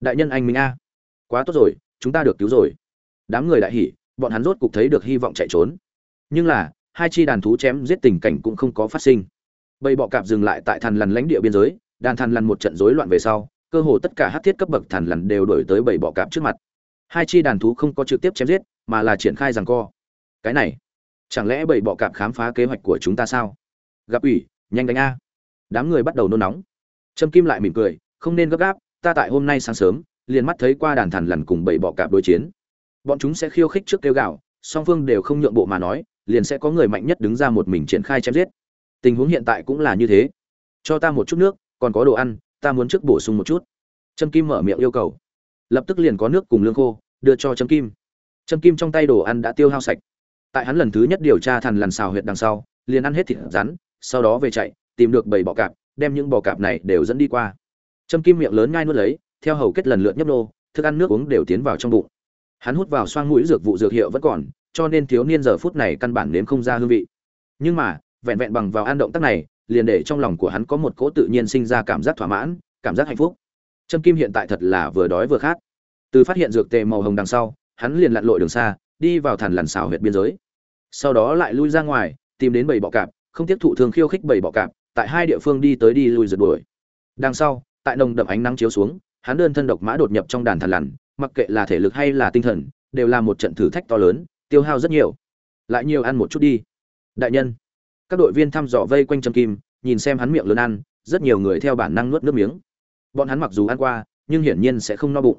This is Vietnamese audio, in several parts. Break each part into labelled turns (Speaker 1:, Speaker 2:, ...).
Speaker 1: đại nhân anh minh a. Quá tốt rồi, chúng ta được cứu rồi. Đám người đại hỉ, bọn hắn rốt cục thấy được hy vọng chạy trốn. Nhưng là, hai chi đàn thú chém giết tình cảnh cũng không có phát sinh. Bầy bọ cạp dừng lại tại thằn lằn lãnh địa biên giới, đàn thằn lằn một trận rối loạn về sau, cơ hồ tất cả hát thiết cấp bậc thằn lằn đều đổi tới bầy bọ cạp trước mặt. Hai chi đàn thú không có trực tiếp chém giết, mà là triển khai rằng co. Cái này, chẳng lẽ bầy bọ cạp khám phá kế hoạch của chúng ta sao? Gặp ủy, nhanh đánh a. Đám người bắt đầu nôn nóng. Trâm kim lại mỉm cười, không nên gấp gáp ta tại hôm nay sáng sớm, liền mắt thấy qua đàn thằn lằn cùng bảy bọ cạp đối chiến. Bọn chúng sẽ khiêu khích trước kêu gạo song phương đều không nhượng bộ mà nói, liền sẽ có người mạnh nhất đứng ra một mình triển khai chém giết. Tình huống hiện tại cũng là như thế. Cho ta một chút nước, còn có đồ ăn, ta muốn trước bổ sung một chút. Trâm kim mở miệng yêu cầu. Lập tức liền có nước cùng lương khô, đưa cho trâm kim. Trâm kim trong tay đồ ăn đã tiêu hao sạch. Tại hắn lần thứ nhất điều tra thằn lằn xào huyệt đằng sau, liền ăn hết thịt rắn, sau đó về chạy, tìm được bảy bọ cạp, đem những bọ cạp này đều dẫn đi qua trâm kim miệng lớn nhai nuốt lấy, theo hầu kết lần lượt nhấp nô, thức ăn nước uống đều tiến vào trong bụng. Hắn hút vào xoang mũi dược vụ dược hiệu vẫn còn, cho nên thiếu niên giờ phút này căn bản nếm không ra hương vị. Nhưng mà, vẹn vẹn bằng vào an động tác này, liền để trong lòng của hắn có một cỗ tự nhiên sinh ra cảm giác thỏa mãn, cảm giác hạnh phúc. Trâm kim hiện tại thật là vừa đói vừa khát. Từ phát hiện dược tề màu hồng đằng sau, hắn liền lặn lội đường xa, đi vào thằn lằn xào huyệt biên giới. Sau đó lại lui ra ngoài, tìm đến bầy bọ cạp, không tiếp thụ thường khiêu khích bầy bọ cạp, tại hai địa phương đi tới đi lui rượt đuổi. Đằng sau tại nồng đậm ánh nắng chiếu xuống, hắn đơn thân độc mã đột nhập trong đàn thằn lằn, mặc kệ là thể lực hay là tinh thần, đều là một trận thử thách to lớn, tiêu hao rất nhiều. Lại nhiều ăn một chút đi. Đại nhân, các đội viên thăm dò vây quanh trâm kim, nhìn xem hắn miệng lớn ăn, rất nhiều người theo bản năng nuốt nước miếng. Bọn hắn mặc dù ăn qua, nhưng hiển nhiên sẽ không no bụng.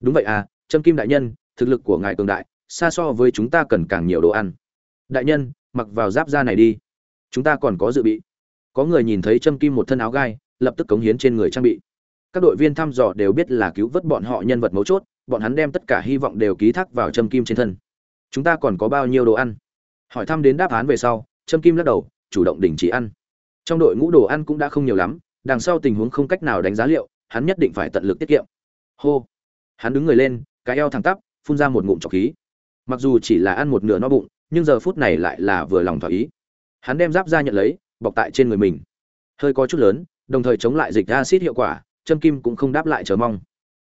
Speaker 1: Đúng vậy à trâm kim đại nhân, thực lực của ngài cường đại, xa so với chúng ta cần càng nhiều đồ ăn. Đại nhân, mặc vào giáp da này đi. Chúng ta còn có dự bị. Có người nhìn thấy trâm kim một thân áo gai lập tức cống hiến trên người trang bị. Các đội viên thăm dò đều biết là cứu vớt bọn họ nhân vật mấu chốt, bọn hắn đem tất cả hy vọng đều ký thác vào trâm kim trên thân. Chúng ta còn có bao nhiêu đồ ăn? Hỏi thăm đến đáp án về sau trâm kim lắc đầu, chủ động đình chỉ ăn. Trong đội ngũ đồ ăn cũng đã không nhiều lắm, đằng sau tình huống không cách nào đánh giá liệu, hắn nhất định phải tận lực tiết kiệm. Hô. Hắn đứng người lên, cái eo thẳng tắp, phun ra một ngụm trọc khí. Mặc dù chỉ là ăn một nửa no bụng, nhưng giờ phút này lại là vừa lòng thỏa ý. Hắn đem giáp ra nhận lấy, bọc tại trên người mình. Hơi có chút lớn đồng thời chống lại dịch acid hiệu quả châm kim cũng không đáp lại chờ mong.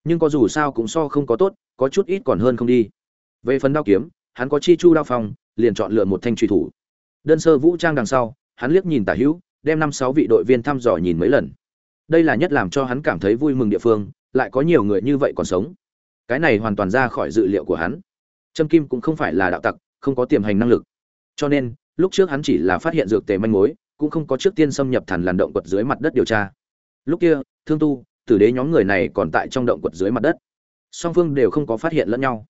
Speaker 1: Nhưng có dù sao cũng so không có tốt có chút ít còn hơn không đi. Về phần đao kiếm hắn có chi chu đao phòng, liền chọn lựa một thanh truy thủ. Đơn sơ vũ trang đằng sau hắn liếc nhìn tả hữu đem năm sáu vị đội viên thăm dò nhìn mấy lần. Đây là nhất làm cho hắn cảm thấy vui mừng địa phương lại có nhiều người như vậy còn sống. Cái này hoàn toàn ra khỏi dự liệu của hắn. Trâm kim cũng không phải là đạo tặc không có tiềm hành năng lực. Cho nên lúc trước hắn chỉ là phát hiện dược tề manh mối cũng không có trước tiên xâm nhập thẳn làn động quật dưới mặt đất điều tra. Lúc kia, thương tu, tử đế nhóm người này còn tại trong động quật dưới mặt đất. Song phương đều không có phát hiện lẫn nhau.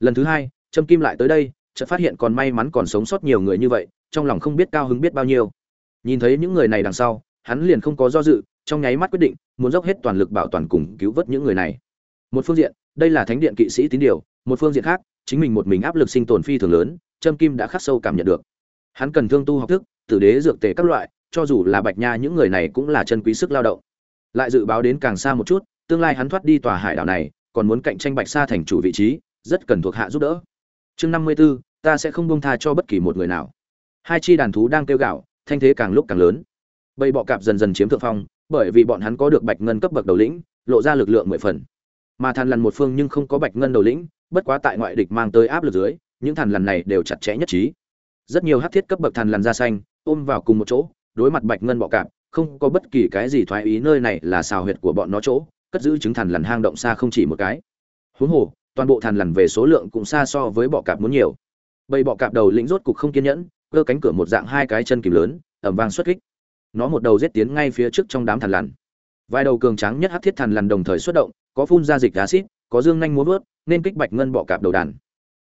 Speaker 1: Lần thứ hai, trâm kim lại tới đây, chợt phát hiện còn may mắn còn sống sót nhiều người như vậy, trong lòng không biết cao hứng biết bao nhiêu. Nhìn thấy những người này đằng sau, hắn liền không có do dự, trong nháy mắt quyết định, muốn dốc hết toàn lực bảo toàn cùng cứu vớt những người này. Một phương diện, đây là thánh điện kỵ sĩ tín điều, một phương diện khác, chính mình một mình áp lực sinh tồn phi thường lớn, trâm kim đã khắc sâu cảm nhận được. Hắn cần thương tu học thức tử đế dược tề các loại, cho dù là bạch nha những người này cũng là chân quý sức lao động. Lại dự báo đến càng xa một chút, tương lai hắn thoát đi tòa hải đảo này, còn muốn cạnh tranh bạch sa thành chủ vị trí, rất cần thuộc hạ giúp đỡ. Chương năm mươi b ố ta sẽ không bông tha cho bất kỳ một người nào. Hai chi đàn thú đang kêu gạo thanh thế càng lúc càng lớn. Bầy bọ cạp dần dần chiếm thượng phong, bởi vì bọn hắn có được bạch ngân cấp bậc đầu lĩnh, lộ ra lực lượng mười phần. Mà thàn lằn một phương nhưng không có bạch ngân đầu lĩnh, bất quá tại ngoại địch mang tới áp lực dưới, những thàn lằn này đều chặt chẽ nhất trí. Rất nhiều hát thiết cấp bậc thàn lằn da xanh ôm vào cùng một chỗ, đối mặt bạch ngân bọ cạp, không có bất kỳ cái gì thoái ý nơi này là xào huyệt của bọn nó chỗ, cất giữ trứng thằn lằn hang động xa không chỉ một cái. Huống hồ, toàn bộ thằn lằn về số lượng cũng xa so với bọ cạp muốn nhiều. Bầy bọ cạp đầu lĩnh rốt cục không kiên nhẫn, cơ cánh cửa một dạng hai cái chân kìm lớn ẩm vang xuất kích. Nó một đầu giết tiến ngay phía trước trong đám thằn lằn. Vài đầu cường trắng nhất hát thiết thằn lằn đồng thời xuất động, có phun ra dịch acid có dương nhanh múa vớt nên kích bạch ngân bọ cạp đầu đàn.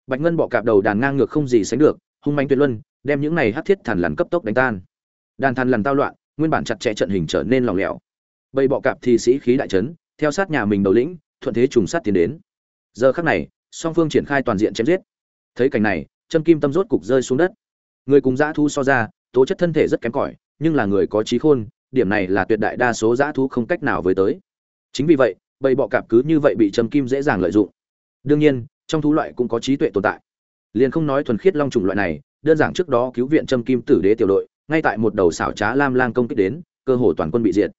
Speaker 1: Bạch ngân bọ cạp đầu đàn ngang ngược không gì sánh được, hung manh tuyệt luân đem những này hắc thiết thằn lằn cấp tốc đánh tan. Đàn thằn lằn tao loạn, nguyên bản chặt chẽ trận hình trở nên lỏng lẻo. Bầy bọ cạp thì sĩ khí đại trấn, theo sát nhà mình đầu lĩnh, thuận thế trùng sát tiến đến. Giờ khắc này, song phương triển khai toàn diện chém giết. Thấy cảnh này chân kim tâm rốt cục rơi xuống đất. Người cùng dã thú so ra, tố chất thân thể rất kém cỏi, nhưng là người có trí khôn, điểm này là tuyệt đại đa số dã thú không cách nào với tới. Chính vì vậy, bầy bọ cạp cứ như vậy bị châm kim dễ dàng lợi dụng. Đương nhiên, trong thú loại cũng có trí tuệ tồn tại liền không nói thuần khiết long trùng loại này, đơn giản trước đó cứu viện châm kim tử đế tiểu đội, ngay tại một đầu xảo trá lam lang công kích đến, cơ hồ toàn quân bị diệt.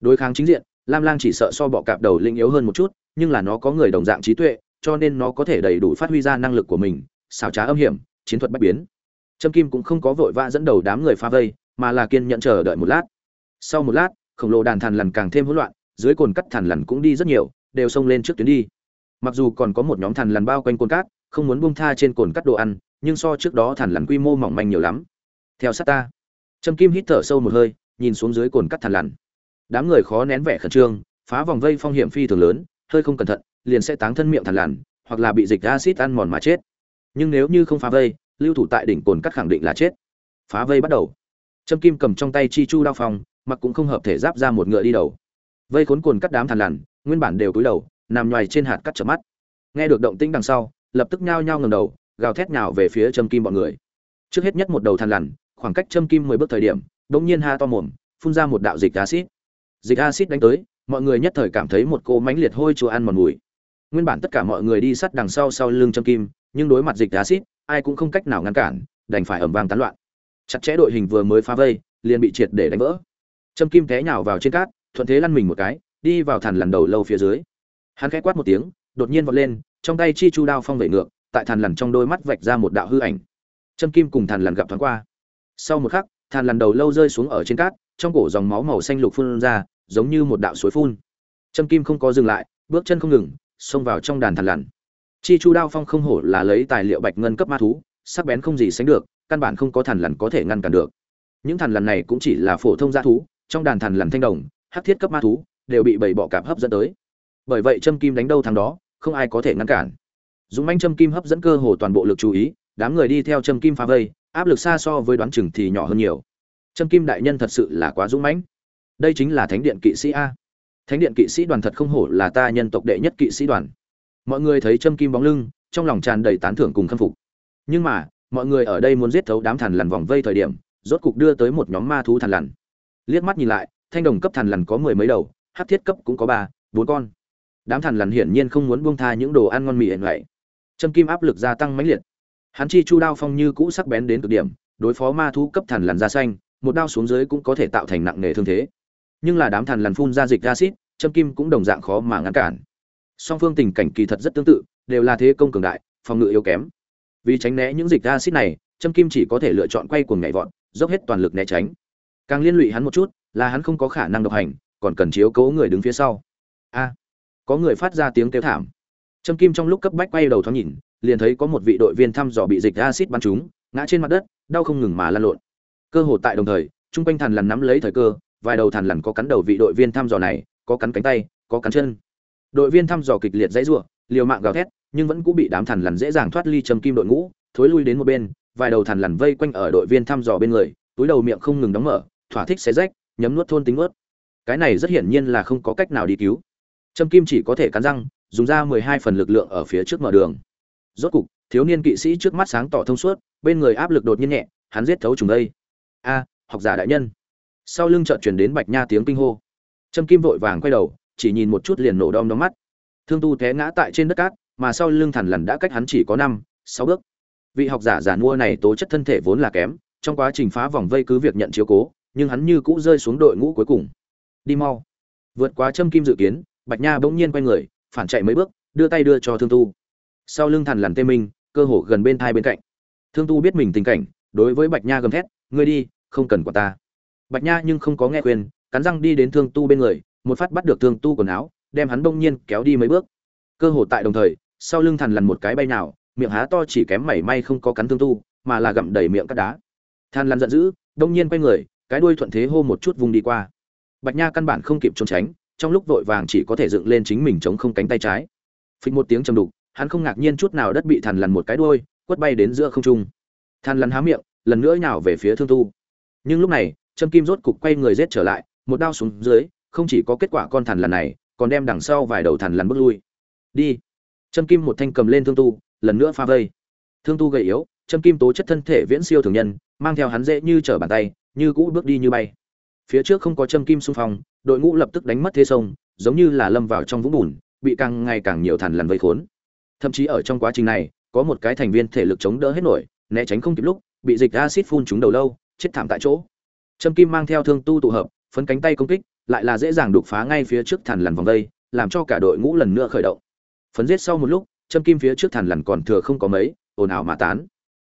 Speaker 1: Đối kháng chính diện, lam lang chỉ sợ so bọ cạp đầu linh yếu hơn một chút, nhưng là nó có người đồng dạng trí tuệ, cho nên nó có thể đầy đủ phát huy ra năng lực của mình, xảo trá âm hiểm, chiến thuật bách biến. Trâm kim cũng không có vội vã dẫn đầu đám người phá vây, mà là kiên nhẫn chờ đợi một lát. Sau một lát, khổng lồ đàn thằn lằn càng thêm hỗn loạn, dưới cồn cắt thằn lằn cũng đi rất nhiều, đều xông lên trước tuyến đi. Mặc dù còn có một nhóm thằn lằn bao quanh cồn cát không muốn buông tha trên cồn cắt đồ ăn, nhưng so trước đó thằn lằn quy mô mỏng manh nhiều lắm. Theo sát ta. Trâm kim hít thở sâu một hơi, nhìn xuống dưới cồn cắt thằn lằn. Đám người khó nén vẻ khẩn trương, phá vòng vây phong hiểm phi thường lớn, hơi không cẩn thận, liền sẽ táng thân miệng thằn lằn, hoặc là bị dịch acid ăn mòn mà chết. Nhưng nếu như không phá vây, lưu thủ tại đỉnh cồn cắt khẳng định là chết. Phá vây bắt đầu. Trâm kim cầm trong tay chi chu đao phong, mặc cũng không hợp thể giáp ra một ngựa đi đầu. Vây khốn cồn cắt đám thằn lằn, nguyên bản đều cúi đầu, nằm nhoài trên hạt cắt chợp mắt. Nghe được động tĩnh đằng sau lập tức nhao nhao ngẩng đầu, gào thét nhào về phía trâm kim bọn người. Trước hết nhất một đầu thằn lằn, khoảng cách trâm kim mười bước thời điểm đột nhiên ha to mồm, phun ra một đạo dịch acid dịch acid đánh tới, mọi người nhất thời cảm thấy một cô mánh liệt hôi chua ăn mòn mùi. Nguyên bản tất cả mọi người đi sát đằng sau sau lưng trâm kim, nhưng đối mặt dịch acid ai cũng không cách nào ngăn cản, đành phải ầm vang tán loạn. Chặt chẽ đội hình vừa mới phá vây, liền bị triệt để đánh vỡ. Trâm kim té nhào vào trên cát, thuận thế lăn mình một cái, đi vào thằn lằn đầu lâu phía dưới. Hắn khẽ quát một tiếng, đột nhiên vọt lên trong tay chi chu đao phong vẩy ngược, tại thằn lằn trong đôi mắt vạch ra một đạo hư ảnh. Trâm kim cùng thằn lằn gặp thoáng qua. Sau một khắc thằn lằn đầu lâu rơi xuống ở trên cát, trong cổ dòng máu màu xanh lục phun ra, giống như một đạo suối phun. Trâm kim không có dừng lại, bước chân không ngừng, xông vào trong đàn thằn lằn. Chi chu đao phong không hổ là lấy tài liệu bạch ngân cấp ma thú, sắc bén không gì sánh được, căn bản không có thằn lằn có thể ngăn cản được. Những thằn lằn này cũng chỉ là phổ thông gia thú, trong đàn thằn lằn thanh đồng, hắc thiết cấp ma thú, đều bị bảy bọ cạp hấp dẫn tới. Bởi vậy châm kim đánh đâu thằng đó không ai có thể ngăn cản. Dùng manh châm kim hấp dẫn cơ hồ toàn bộ lực chú ý, đám người đi theo châm kim phá vây, áp lực xa so với đoán chừng thì nhỏ hơn nhiều. Châm kim đại nhân thật sự là quá dũng mãnh. Đây chính là thánh điện kỵ sĩ a. Thánh điện kỵ sĩ đoàn thật không hổ là ta nhân tộc đệ nhất kỵ sĩ đoàn. Mọi người thấy châm kim bóng lưng, trong lòng tràn đầy tán thưởng cùng khâm phục. Nhưng mà, mọi người ở đây muốn giết thấu đám thằn lằn vòng vây thời điểm, rốt cục đưa tới một nhóm ma thú thằn lằn. Liếc mắt nhìn lại, thanh đồng cấp thằn lằn có mười mấy đầu, hắc thiết cấp cũng có ba, bốn con đám thằn lằn hiển nhiên không muốn buông tha những đồ ăn ngon mì ẩn vậy. Châm kim áp lực gia tăng mãnh liệt. Hắn chi chu đao phong như cũ sắc bén đến cực điểm, đối phó ma thú cấp thằn lằn da xanh, một đao xuống dưới cũng có thể tạo thành nặng nề thương thế. Nhưng là đám thằn lằn phun ra dịch acid châm kim cũng đồng dạng khó mà ngăn cản. Song phương tình cảnh kỳ thật rất tương tự, đều là thế công cường đại, phòng ngự yếu kém. Vì tránh né những dịch acid này châm kim chỉ có thể lựa chọn quay cuồng nhảy vọt, dốc hết toàn lực né tránh. Càng liên lụy hắn một chút, là hắn không có khả năng độc hành, còn cần chiếu cố người đứng phía sau. A có người phát ra tiếng kêu thảm. Trâm kim trong lúc cấp bách quay đầu thoáng nhìn, liền thấy có một vị đội viên thăm dò bị dịch acid bắn trúng, ngã trên mặt đất, đau không ngừng mà lăn lộn. Cơ hồ tại đồng thời trung quanh thằn lằn nắm lấy thời cơ, vài đầu thằn lằn có cắn đầu vị đội viên thăm dò này, có cắn cánh tay, có cắn chân. Đội viên thăm dò kịch liệt dãy rủa, liều mạng gào thét, nhưng vẫn cũng bị đám thằn lằn dễ dàng thoát ly Trâm kim đội ngũ, thối lui đến một bên, vài đầu thằn lằn vây quanh ở đội viên thăm dò bên người, túi đầu miệng không ngừng đóng mở, thỏa thích xé rách, nhấm nuốt thôn tính ướt cái này rất hiển nhiên là không có cách nào đi cứu trâm kim chỉ có thể cắn răng, dùng ra mười hai phần lực lượng ở phía trước mở đường. Rốt cục, thiếu niên kỵ sĩ trước mắt sáng tỏ thông suốt, bên người áp lực đột nhiên nhẹ, hắn giết thấu trùng đây. A, học giả đại nhân. Sau lưng chợt truyền đến bạch nha tiếng kinh hô. Trâm kim vội vàng quay đầu, chỉ nhìn một chút liền nổ đom đóm mắt. Thương tu té ngã tại trên đất cát, mà sau lưng thằn lằn đã cách hắn chỉ có năm, sáu bước. Vị học giả giả mua này tố chất thân thể vốn là kém, trong quá trình phá vòng vây cứ việc nhận chiếu cố, nhưng hắn như cũ rơi xuống đội ngũ cuối cùng. Đi mau. Vượt quá châm kim dự kiến bạch nha bỗng nhiên quay người, phản chạy mấy bước, đưa tay đưa cho thương tu. Sau lưng thằn lằn tê minh, cơ hồ gần bên thai bên cạnh. Thương tu biết mình tình cảnh, đối với bạch nha gầm thét, ngươi đi, không cần quả ta. Bạch nha nhưng không có nghe khuyên, cắn răng đi đến thương tu bên người, một phát bắt được thương tu quần áo, đem hắn bỗng nhiên kéo đi mấy bước. Cơ hồ tại đồng thời, sau lưng thằn lằn một cái bay nào miệng há to chỉ kém mảy may không có cắn thương tu, mà là gặm đầy miệng cắt đá. Than lằn giận dữ đông nhiên quay người, cái đuôi thuận thế hô một chút vùng đi qua. Bạch nha căn bản không kịp trốn tránh trong lúc vội vàng chỉ có thể dựng lên chính mình chống không cánh tay trái. Phịch một tiếng trầm đục, hắn không ngạc nhiên chút nào đất bị thằn lằn một cái đuôi, quất bay đến giữa không trung. Thằn lằn há miệng, lần nữa nhào về phía thương tu. Nhưng lúc này châm kim rốt cục quay người rết trở lại, một đao xuống dưới, không chỉ có kết quả con thằn lằn này, còn đem đằng sau vài đầu thằn lằn bước lui. Đi! Châm kim một thanh cầm lên thương tu, lần nữa pha vây. Thương tu gầy yếu châm kim tố chất thân thể viễn siêu thường nhân, mang theo hắn dễ như trở bàn tay, như cũ bước đi như bay. Phía trước không có châm kim xung phong đội ngũ lập tức đánh mất thế sông, giống như là lâm vào trong vũng bùn, bị càng ngày càng nhiều thằn lằn vây khốn. Thậm chí ở trong quá trình này, có một cái thành viên thể lực chống đỡ hết nổi, né tránh không kịp lúc, bị dịch acid phun trúng đầu lâu, chết thảm tại chỗ. Trâm kim mang theo thương tu tụ hợp, phấn cánh tay công kích, lại là dễ dàng đục phá ngay phía trước thằn lằn vòng vây làm cho cả đội ngũ lần nữa khởi động. Phấn giết sau một lúc châm kim phía trước thằn lằn còn thừa không có mấy, ồn ào mà tán.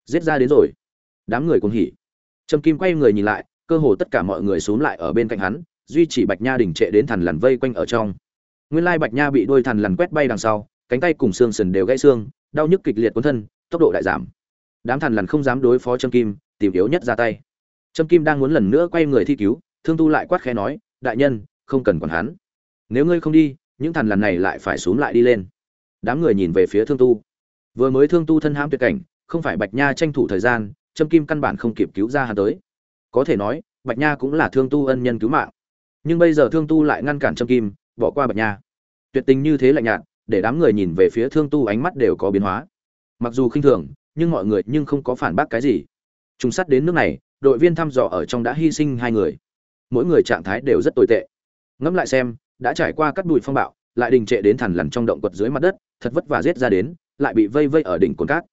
Speaker 1: Giết ra đến rồi. Đám người cũng hỉ. Châm kim quay người nhìn lại, cơ hồ tất cả mọi người xúm lại ở bên cạnh hắn duy chỉ bạch nha đỉnh trệ đến thằn lằn vây quanh ở trong. Nguyên lai bạch nha bị đôi thằn lằn quét bay đằng sau, cánh tay cùng xương sườn đều gãy xương, đau nhức kịch liệt cuốn thân, tốc độ đại giảm. Đám thằn lằn không dám đối phó trâm kim, tìm yếu nhất ra tay. Trâm kim đang muốn lần nữa quay người thi cứu, thương tu lại quát khẽ nói, đại nhân, không cần còn hắn. Nếu ngươi không đi, những thằn lằn này lại phải xuống lại đi lên. Đám người nhìn về phía thương tu. Vừa mới thương tu thân hãm tuyệt cảnh, không phải bạch nha tranh thủ thời gian, trâm kim căn bản không kịp cứu ra hắn tới. Có thể nói, bạch nha cũng là thương tu ân nhân cứu mạng nhưng bây giờ thương tu lại ngăn cản trâm kim, bỏ qua bạch nha. Tuyệt tình như thế lạnh nhạt, để đám người nhìn về phía thương tu ánh mắt đều có biến hóa. Mặc dù khinh thường, nhưng mọi người nhưng không có phản bác cái gì. Trùng sắt đến nước này, đội viên thăm dò ở trong đã hy sinh hai người. Mỗi người trạng thái đều rất tồi tệ. Ngẫm lại xem, đã trải qua cắt đùi phong bạo, lại đình trệ đến thằn lằn trong động quật dưới mặt đất, thật vất vả rết ra đến, lại bị vây vây ở đỉnh cồn cát.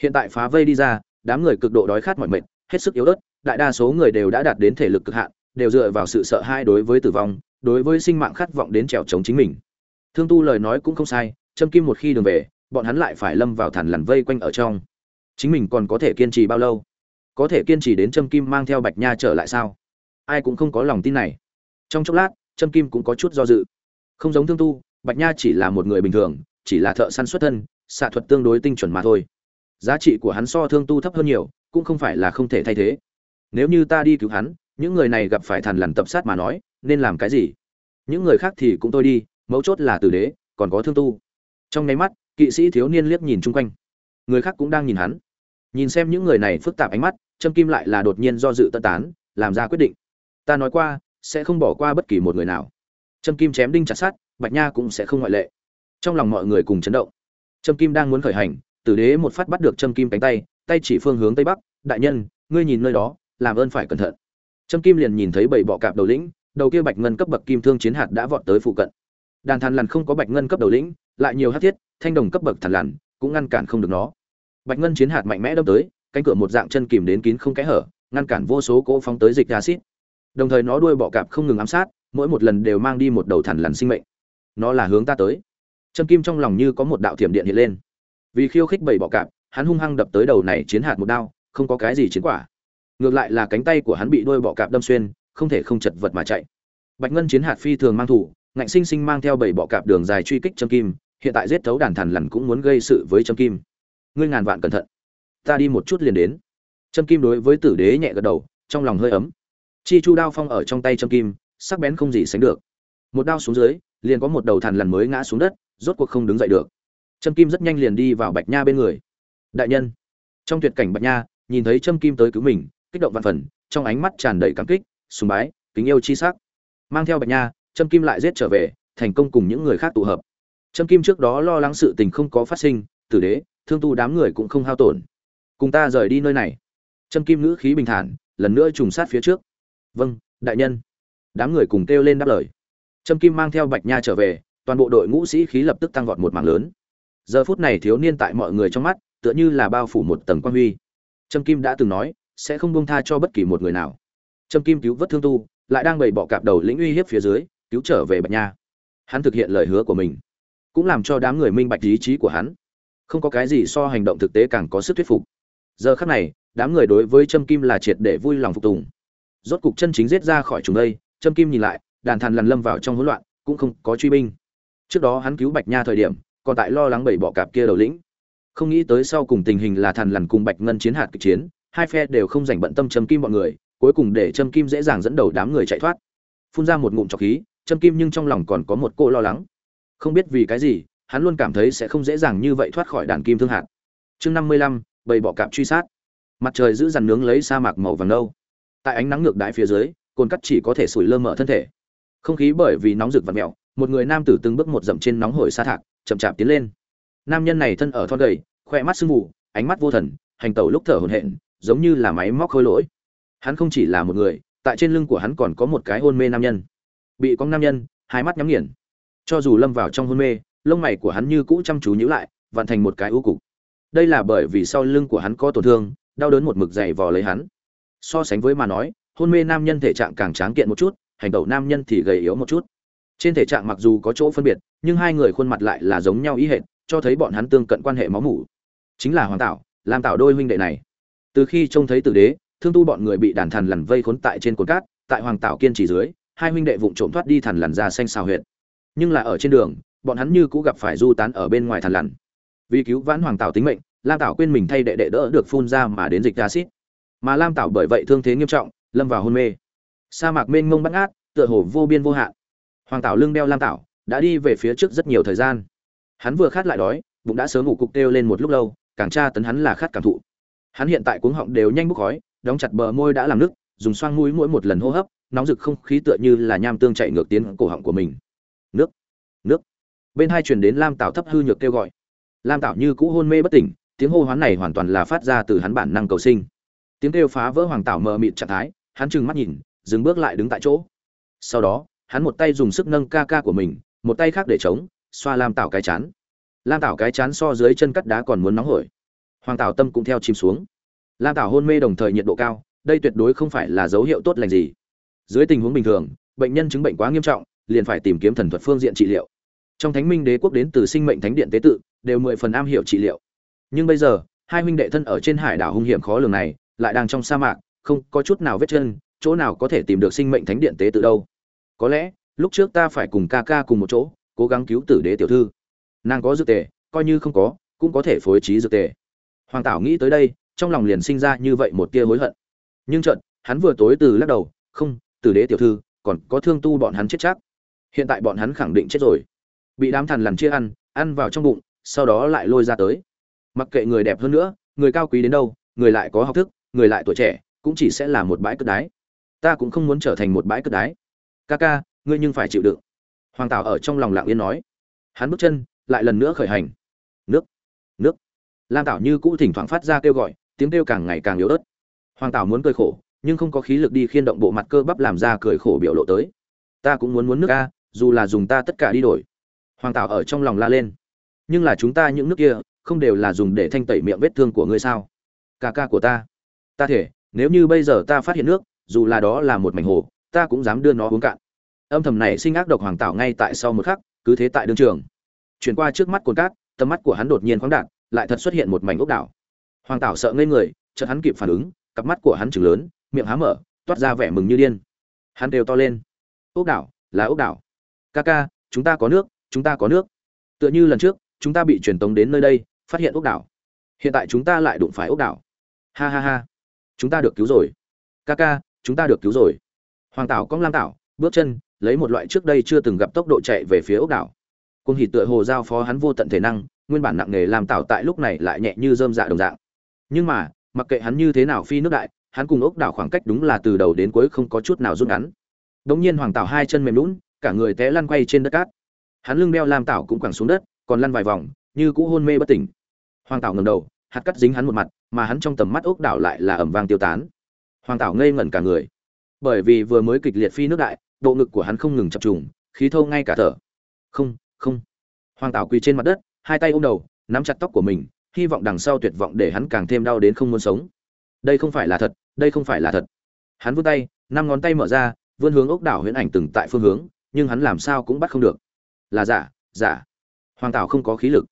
Speaker 1: Hiện tại phá vây đi ra, đám người cực độ đói khát mỏi mệt, hết sức yếu ớt, đại đa số người đều đã đạt đến thể lực cực hạn đều dựa vào sự sợ hãi đối với tử vong, đối với sinh mạng khát vọng đến trèo chống chính mình. Thương tu lời nói cũng không sai châm kim một khi đường về, bọn hắn lại phải lâm vào thằn lằn vây quanh ở trong. Chính mình còn có thể kiên trì bao lâu? Có thể kiên trì đến châm kim mang theo bạch nha trở lại sao? Ai cũng không có lòng tin này. Trong chốc lát châm kim cũng có chút do dự. Không giống thương tu, bạch nha chỉ là một người bình thường, chỉ là thợ săn xuất thân, xạ thuật tương đối tinh chuẩn mà thôi. Giá trị của hắn so thương tu thấp hơn nhiều, cũng không phải là không thể thay thế. Nếu như ta đi cứu hắn những người này gặp phải thằn lằn tập sát mà nói, nên làm cái gì? Những người khác thì cũng tôi đi, mấu chốt là tử đế, còn có thương tu. Trong nháy mắt, kỵ sĩ thiếu niên liếc nhìn chung quanh. Người khác cũng đang nhìn hắn. Nhìn xem những người này phức tạp ánh mắt, trâm kim lại là đột nhiên do dự tân tán, làm ra quyết định. Ta nói qua, sẽ không bỏ qua bất kỳ một người nào. Trâm kim chém đinh chặt sát bạch nha cũng sẽ không ngoại lệ. Trong lòng mọi người cùng chấn động. Trâm kim đang muốn khởi hành, tử đế một phát bắt được trâm kim cánh tay tay chỉ phương hướng tây bắc. Đại nhân, ngươi nhìn nơi đó, làm ơn phải cẩn thận trâm kim liền nhìn thấy bảy bọ cạp đầu lĩnh, đầu kia bạch ngân cấp bậc kim thương chiến hạt đã vọt tới phụ cận. Đàn thằn lằn không có bạch ngân cấp đầu lĩnh, lại nhiều hắc thiết, thanh đồng cấp bậc thằn lằn, cũng ngăn cản không được nó. Bạch ngân chiến hạt mạnh mẽ đâm tới, cánh cửa một dạng chân kìm đến kín không kẽ hở, ngăn cản vô số cỗ phóng tới dịch acid đồng thời nó đuôi bọ cạp không ngừng ám sát, mỗi một lần đều mang đi một đầu thằn lằn sinh mệnh. Nó là hướng ta tới. Trâm kim trong lòng như có một đạo thiểm điện hiện lên. Vì khiêu khích bảy bọ cạp, hắn hung hăng đập tới đầu này chiến hạt một đao, không có cái gì chiến quả ngược lại là cánh tay của hắn bị đuôi bọ cạp đâm xuyên, không thể không chật vật mà chạy. Bạch ngân chiến hạt phi thường mang thủ, ngạnh sinh sinh mang theo bảy bọ cạp đường dài truy kích trâm kim, hiện tại giết thấu đàn thằn lằn cũng muốn gây sự với trâm kim. Ngươi ngàn vạn cẩn thận. Ta đi một chút liền đến. Trâm kim đối với tử đế nhẹ gật đầu, trong lòng hơi ấm. Chi chu đao phong ở trong tay trâm kim, sắc bén không gì sánh được. Một đao xuống dưới, liền có một đầu thằn lằn mới ngã xuống đất, rốt cuộc không đứng dậy được. Trâm kim rất nhanh liền đi vào bạch nha bên người. Đại nhân. Trong tuyệt cảnh bạch nha, nhìn thấy trâm kim tới cứu mình kích động vạn phần, trong ánh mắt tràn đầy cảm kích, sùng bái, kính yêu chi sắc. Mang theo bạch nha, trâm kim lại giết trở về, thành công cùng những người khác tụ hợp. Trâm kim trước đó lo lắng sự tình không có phát sinh, tử đế, thương tu đám người cũng không hao tổn. Cùng ta rời đi nơi này. Trâm kim ngữ khí bình thản, lần nữa trùng sát phía trước. Vâng đại nhân. Đám người cùng kêu lên đáp lời. Trâm kim mang theo bạch nha trở về, toàn bộ đội ngũ sĩ khí lập tức tăng vọt một mảng lớn. Giờ phút này thiếu niên tại mọi người trong mắt, tựa như là bao phủ một tầng quan huy. Trâm kim đã từng nói sẽ không buông tha cho bất kỳ một người nào. Trâm kim cứu vớt thương tu, lại đang bày bọ cạp đầu lĩnh uy hiếp phía dưới, cứu trở về bạch nha. Hắn thực hiện lời hứa của mình, cũng làm cho đám người minh bạch ý chí của hắn. Không có cái gì so hành động thực tế càng có sức thuyết phục. Giờ khắc này, đám người đối với trâm kim là triệt để vui lòng phục tùng. Rốt cục chân chính giết ra khỏi chúng đây, trâm kim nhìn lại, đàn thằn lằn lâm vào trong hỗn loạn, cũng không có truy binh. Trước đó hắn cứu bạch nha thời điểm, còn tại lo lắng bảy bọ cạp kia đầu lĩnh. Không nghĩ tới sau cùng tình hình là thằn lằn cùng bạch ngân chiến hạt kịch chiến hai phe đều không dành bận tâm châm kim bọn người, cuối cùng để châm kim dễ dàng dẫn đầu đám người chạy thoát. Phun ra một ngụm trọc khí châm kim nhưng trong lòng còn có một cô lo lắng. Không biết vì cái gì, hắn luôn cảm thấy sẽ không dễ dàng như vậy thoát khỏi đàn kim thương hạt. Chương năm mươi lăm, bầy bọ cạp truy sát. Mặt trời giữ dằn nướng lấy sa mạc màu vàng nâu. Tại ánh nắng ngược đãi phía dưới, cồn cắt chỉ có thể sủi lơ mở thân thể. Không khí bởi vì nóng rực và mèo một người nam tử từng bước một dậm trên nóng hổi sa thạc, chậm chạp tiến lên. Nam nhân này thân ở thon gầy khoe mắt sưng vụ ánh mắt vô thần, hành tẩu lúc thở hổn hển giống như là máy móc khôi lỗi. Hắn không chỉ là một người, tại trên lưng của hắn còn có một cái hôn mê nam nhân. Bị con nam nhân, hai mắt nhắm nghiền. Cho dù lâm vào trong hôn mê, lông mày của hắn như cũ chăm chú nhíu lại, vặn thành một cái ưu cục. Đây là bởi vì sau lưng của hắn có tổn thương, đau đớn một mực dày vò lấy hắn. So sánh với mà nói, hôn mê nam nhân thể trạng càng tráng kiện một chút, hành tẩu nam nhân thì gầy yếu một chút. Trên thể trạng mặc dù có chỗ phân biệt, nhưng hai người khuôn mặt lại là giống nhau ý hệt, cho thấy bọn hắn tương cận quan hệ máu mủ. Chính là hoàng tảo làm tảo đôi huynh đệ này từ khi trông thấy tử đế, thương tu bọn người bị đàn thần lằn vây khốn tại trên cồn cát, tại hoàng tảo kiên trì dưới, hai huynh đệ vụng trộm thoát đi thần lằn ra xanh xào huyệt. Nhưng là ở trên đường, bọn hắn như cũ gặp phải du tán ở bên ngoài thần lằn. Vì cứu vãn hoàng tảo tính mệnh, lam tảo quên mình thay đệ đệ đỡ được phun ra mà đến dịch acid. Mà lam tảo bởi vậy thương thế nghiêm trọng, lâm vào hôn mê. Sa mạc mênh mông bắt ngát, tựa hồ vô biên vô hạn. Hoàng tảo lưng đeo lam tảo, đã đi về phía trước rất nhiều thời gian. Hắn vừa khát lại đói, bụng đã sớm ngủ cục kêu lên một lúc lâu, càng tra tấn hắn là khát cảm thụ hắn hiện tại cuống họng đều nhanh bốc khói, đóng chặt bờ môi đã làm nước, dùng xoang mũi mỗi một lần hô hấp, nóng rực không khí tựa như là nham tương chạy ngược tiến cổ họng của mình. Nước nước. Bên hai truyền đến lam tảo thấp hư nhược kêu gọi. Lam tảo như cũ hôn mê bất tỉnh, tiếng hô hoán này hoàn toàn là phát ra từ hắn bản năng cầu sinh. Tiếng kêu phá vỡ hoàng tảo mờ mịt trạng thái, hắn trừng mắt nhìn, dừng bước lại đứng tại chỗ. Sau đó, hắn một tay dùng sức nâng ca ca của mình, một tay khác để chống, xoa lam tảo cái chán. Lam tảo cái chán so dưới chân cắt đá còn muốn nóng hổi hoàng tảo tâm cũng theo chìm xuống. Lam tảo hôn mê đồng thời nhiệt độ cao, đây tuyệt đối không phải là dấu hiệu tốt lành gì. Dưới tình huống bình thường, bệnh nhân chứng bệnh quá nghiêm trọng, liền phải tìm kiếm thần thuật phương diện trị liệu. Trong thánh minh đế quốc đến từ sinh mệnh thánh điện tế tự, đều mười phần am hiểu trị liệu. Nhưng bây giờ, hai huynh đệ thân ở trên hải đảo hung hiểm khó lường này, lại đang trong sa mạc, không có chút nào vết chân, chỗ nào có thể tìm được sinh mệnh thánh điện tế tự đâu. Có lẽ, lúc trước ta phải cùng ca ca cùng một chỗ, cố gắng cứu tử đế tiểu thư. Nàng có dược tề, coi như không có, cũng có thể phối trí dược tề hoàng tảo nghĩ tới đây, trong lòng liền sinh ra như vậy một tia hối hận. Nhưng trận hắn vừa tối từ lắc đầu, không, tử đế tiểu thư, còn có thương tu bọn hắn chết chắc. Hiện tại bọn hắn khẳng định chết rồi. Bị đám thần lằn chia ăn ăn vào trong bụng, sau đó lại lôi ra tới. Mặc kệ người đẹp hơn nữa, người cao quý đến đâu, người lại có học thức, người lại tuổi trẻ, cũng chỉ sẽ là một bãi cất đái. Ta cũng không muốn trở thành một bãi cất đái. Ca ca, ngươi nhưng phải chịu đựng. Hoàng tảo ở trong lòng lặng yên nói. Hắn bước chân lại lần nữa khởi hành lam tảo như cũ thỉnh thoảng phát ra kêu gọi, tiếng kêu càng ngày càng yếu ớt. Hoàng tảo muốn cười khổ, nhưng không có khí lực đi khiên động bộ mặt cơ bắp làm ra cười khổ biểu lộ tới. Ta cũng muốn muốn nước a, dù là dùng ta tất cả đi đổi. Hoàng tảo ở trong lòng la lên. Nhưng là chúng ta những nước kia, không đều là dùng để thanh tẩy miệng vết thương của ngươi sao? Ca ca của ta. Ta thể, nếu như bây giờ ta phát hiện nước, dù là đó là một mảnh hồ, ta cũng dám đưa nó uống cạn. Âm thầm này sinh ác độc hoàng tảo ngay tại sau một khắc, cứ thế tại đương trường. Chuyển qua trước mắt cồn cát, tầm mắt của hắn đột nhiên khoáng đạt lại thật xuất hiện một mảnh ốc đảo. Hoàng tảo sợ ngây người, chợt hắn kịp phản ứng, cặp mắt của hắn chừng lớn, miệng há mở, toát ra vẻ mừng như điên. Hắn đều to lên. Ốc đảo, là ốc đảo. Ca ca, chúng ta có nước, chúng ta có nước. Tựa như lần trước, chúng ta bị truyền tống đến nơi đây, phát hiện ốc đảo. Hiện tại chúng ta lại đụng phải ốc đảo. Ha ha ha. Chúng ta được cứu rồi. Ca ca, chúng ta được cứu rồi. Hoàng tảo cong lam tảo, bước chân, lấy một loại trước đây chưa từng gặp tốc độ chạy về phía ốc đảo. Cung hỉ tựa hồ giao phó hắn vô tận thể năng nguyên bản nặng nề làm tảo tại lúc này lại nhẹ như dơm dạ đồng dạng. Nhưng mà, mặc kệ hắn như thế nào phi nước đại, hắn cùng ốc đảo khoảng cách đúng là từ đầu đến cuối không có chút nào rút ngắn. Đống nhiên hoàng tảo hai chân mềm lún, cả người té lăn quay trên đất cát. Hắn lưng đeo làm tảo cũng quẳng xuống đất, còn lăn vài vòng, như cũ hôn mê bất tỉnh. Hoàng tảo ngầm đầu, hạt cắt dính hắn một mặt, mà hắn trong tầm mắt ốc đảo lại là ẩm vang tiêu tán. Hoàng tảo ngây ngẩn cả người. Bởi vì vừa mới kịch liệt phi nước đại, bộ ngực của hắn không ngừng chập trùng, khí thâu ngay cả thở. Không không. Hoàng tảo quỳ trên mặt đất hai tay ôm đầu, nắm chặt tóc của mình, hy vọng đằng sau tuyệt vọng để hắn càng thêm đau đến không muốn sống. Đây không phải là thật, đây không phải là thật. Hắn vươn tay, năm ngón tay mở ra, vươn hướng ốc đảo huyễn ảnh từng tại phương hướng, nhưng hắn làm sao cũng bắt không được. Là giả giả. Hoàng tảo không có khí lực.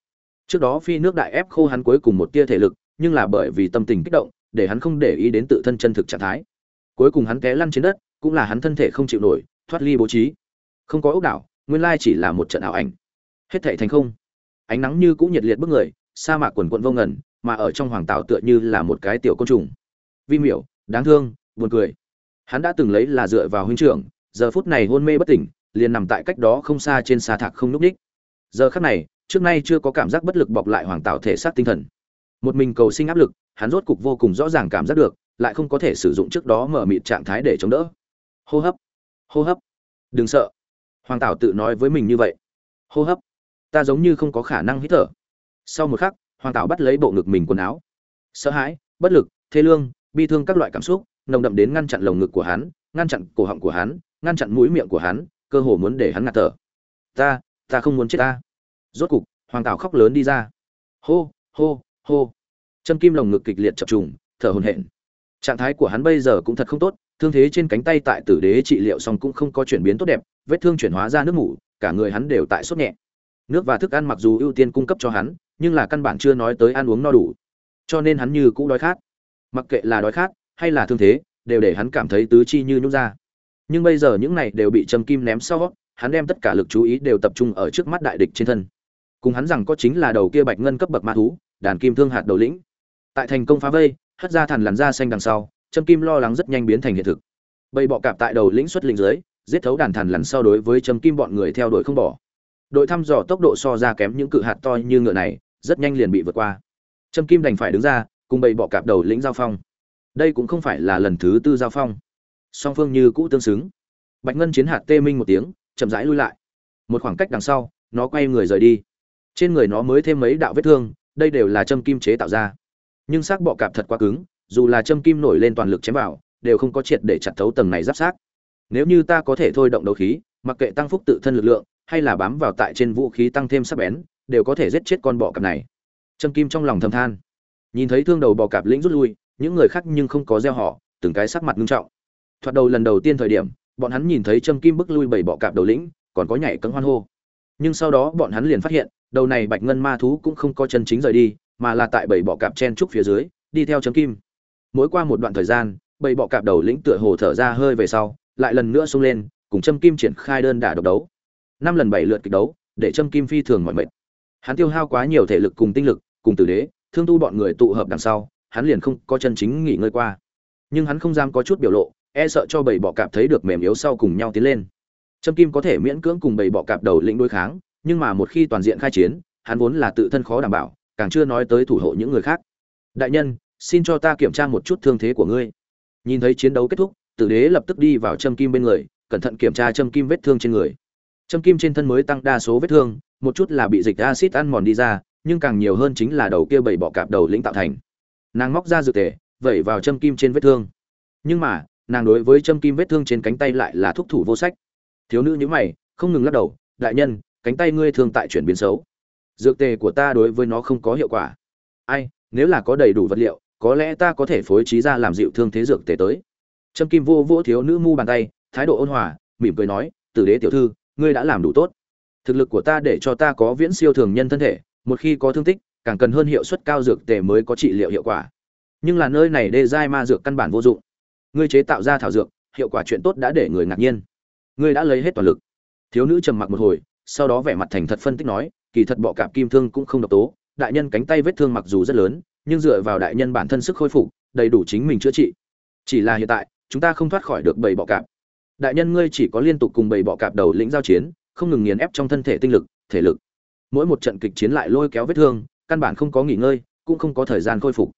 Speaker 1: Trước đó phi nước đại ép khô hắn cuối cùng một tia thể lực, nhưng là bởi vì tâm tình kích động, để hắn không để ý đến tự thân chân thực trạng thái. Cuối cùng hắn té lăn trên đất, cũng là hắn thân thể không chịu nổi, thoát ly bố trí. Không có ốc đảo, nguyên lai chỉ là một trận ảo ảnh. Hết thảy thành không ánh nắng như cũng nhiệt liệt bức người, sa mạc quần quận vô ngần, mà ở trong hoàng tạo tựa như là một cái tiểu côn trùng. Vi miểu, đáng thương, buồn cười. Hắn đã từng lấy là dựa vào huynh trưởng, giờ phút này hôn mê bất tỉnh, liền nằm tại cách đó không xa trên sa thạc không núp ních. Giờ khắc này, trước nay chưa có cảm giác bất lực bọc lại hoàng tạo thể xác tinh thần. Một mình cầu sinh áp lực, hắn rốt cục vô cùng rõ ràng cảm giác được, lại không có thể sử dụng trước đó mở mịt trạng thái để chống đỡ. Hô hấp hô hấp. Đừng sợ. Hoàng tảo tự nói với mình như vậy. Hô hấp ta giống như không có khả năng hít thở. Sau một khắc, hoàng tảo bắt lấy bộ ngực mình quần áo. Sợ hãi, bất lực, thê lương, bi thương các loại cảm xúc, nồng đậm đến ngăn chặn lồng ngực của hắn, ngăn chặn cổ họng của hắn, ngăn chặn mũi miệng của hắn, cơ hồ muốn để hắn ngạt thở. Ta ta không muốn chết ta. Rốt cục, hoàng tảo khóc lớn đi ra. Hô hô hô. Châm kim lồng ngực kịch liệt chập trùng, thở hồn hển. Trạng thái của hắn bây giờ cũng thật không tốt, thương thế trên cánh tay tại tử đế trị liệu xong cũng không có chuyển biến tốt đẹp, vết thương chuyển hóa ra nước mủ, cả người hắn đều tại sốt nhẹ nước và thức ăn mặc dù ưu tiên cung cấp cho hắn, nhưng là căn bản chưa nói tới ăn uống no đủ. Cho nên hắn như cũng đói khát. Mặc kệ là đói khát hay là thương thế, đều để hắn cảm thấy tứ chi như nhút ra. Nhưng bây giờ những này đều bị châm kim ném sau, hắn đem tất cả lực chú ý đều tập trung ở trước mắt đại địch trên thân. Cùng hắn rằng có chính là đầu kia bạch ngân cấp bậc ma thú, đàn kim thương hạt đầu lĩnh. Tại thành công phá vây, hất ra thằn lằn da xanh đằng sau châm kim lo lắng rất nhanh biến thành hiện thực. Bầy bọ cạp tại đầu lĩnh xuất linh dưới, giết thấu đàn thằn lằn sau đối với châm kim bọn người theo đuổi không bỏ đội thăm dò tốc độ so ra kém những cự hạt to như ngựa này, rất nhanh liền bị vượt qua. Trâm kim đành phải đứng ra, cùng bầy bọ cạp đầu lĩnh giao phong. Đây cũng không phải là lần thứ tư giao phong. Song phương như cũ tương xứng. Bạch ngân chiến hạt tê minh một tiếng, chậm rãi lui lại. Một khoảng cách đằng sau, nó quay người rời đi. Trên người nó mới thêm mấy đạo vết thương, đây đều là châm kim chế tạo ra. Nhưng xác bọ cạp thật quá cứng, dù là châm kim nổi lên toàn lực chém vào, đều không có triệt để chặt thấu tầng này giáp sát nếu như ta có thể thôi động đấu khí mặc kệ tăng phúc tự thân lực lượng, hay là bám vào tại trên vũ khí tăng thêm sắc bén, đều có thể giết chết con bọ cạp này. Trâm kim trong lòng thầm than. Nhìn thấy thương đầu bọ cạp lĩnh rút lui, những người khác nhưng không có gieo họ, từng cái sắc mặt nghiêm trọng. Thoạt đầu lần đầu tiên thời điểm, bọn hắn nhìn thấy Trâm kim bức lui bảy bọ cạp đầu lĩnh, còn có nhảy cấm hoan hô. Nhưng sau đó bọn hắn liền phát hiện, đầu này bạch ngân ma thú cũng không có chân chính rời đi, mà là tại bảy bọ cạp chen trúc phía dưới, đi theo chấm kim. Mỗi qua một đoạn thời gian, bảy bọ cạp đầu lĩnh tựa hồ thở ra hơi về sau, lại lần nữa xông lên cùng châm kim triển khai đơn đả độc đấu năm lần bảy lượt kịch đấu để châm kim phi thường mọi mệt hắn tiêu hao quá nhiều thể lực cùng tinh lực cùng tử đế thương tu bọn người tụ hợp đằng sau hắn liền không có chân chính nghỉ ngơi qua nhưng hắn không dám có chút biểu lộ e sợ cho bảy bọ cạp thấy được mềm yếu sau cùng nhau tiến lên Trâm Kim có thể miễn cưỡng cùng bầy bọ cạp đầu lĩnh đối kháng, nhưng mà một khi toàn diện khai chiến, hắn vốn là tự thân khó đảm bảo, càng chưa nói tới thủ hộ những người khác. Đại nhân, xin cho ta kiểm tra một chút thương thế của ngươi. Nhìn thấy chiến đấu kết thúc, Tử Đế lập tức đi vào Trâm Kim bên người, cẩn thận kiểm tra Trâm Kim vết thương trên người. Trâm Kim trên thân mới tăng đa số vết thương, một chút là bị dịch axit ăn mòn đi ra, nhưng càng nhiều hơn chính là đầu kia bảy bọ cạp đầu lĩnh tạo thành. Nàng móc ra dược tề, vẩy vào Trâm Kim trên vết thương. Nhưng mà, nàng đối với Trâm Kim vết thương trên cánh tay lại là thuốc thủ vô sách thiếu nữ như mày không ngừng lắc đầu đại nhân cánh tay ngươi thường tại chuyển biến xấu dược tề của ta đối với nó không có hiệu quả ai nếu là có đầy đủ vật liệu có lẽ ta có thể phối trí ra làm dịu thương thế dược tề tới trâm kim vô vỗ thiếu nữ mu bàn tay thái độ ôn hòa, mỉm cười nói, tử đế tiểu thư, ngươi đã làm đủ tốt. Thực lực của ta để cho ta có viễn siêu thường nhân thân thể, một khi có thương tích, càng cần hơn hiệu suất cao dược tề mới có trị liệu hiệu quả. Nhưng là nơi này đê giai ma dược căn bản vô dụng. Ngươi chế tạo ra thảo dược, hiệu quả chuyện tốt đã để người ngạc nhiên. Ngươi đã lấy hết toàn lực. Thiếu nữ trầm mặc một hồi, sau đó vẻ mặt thành thật phân tích nói, kỳ thật bọ cạp kim thương cũng không độc tố, đại nhân cánh tay vết thương mặc dù rất lớn, nhưng dựa vào đại nhân bản thân sức khôi phục, đầy đủ chính mình chữa trị. Chỉ là hiện tại, chúng ta không thoát khỏi được bầy bọ cạp đại nhân ngươi chỉ có liên tục cùng bầy bọ cạp đầu lĩnh giao chiến, không ngừng nghiền ép trong thân thể tinh lực, thể lực. Mỗi một trận kịch chiến lại lôi kéo vết thương, căn bản không có nghỉ ngơi, cũng không có thời gian khôi phục.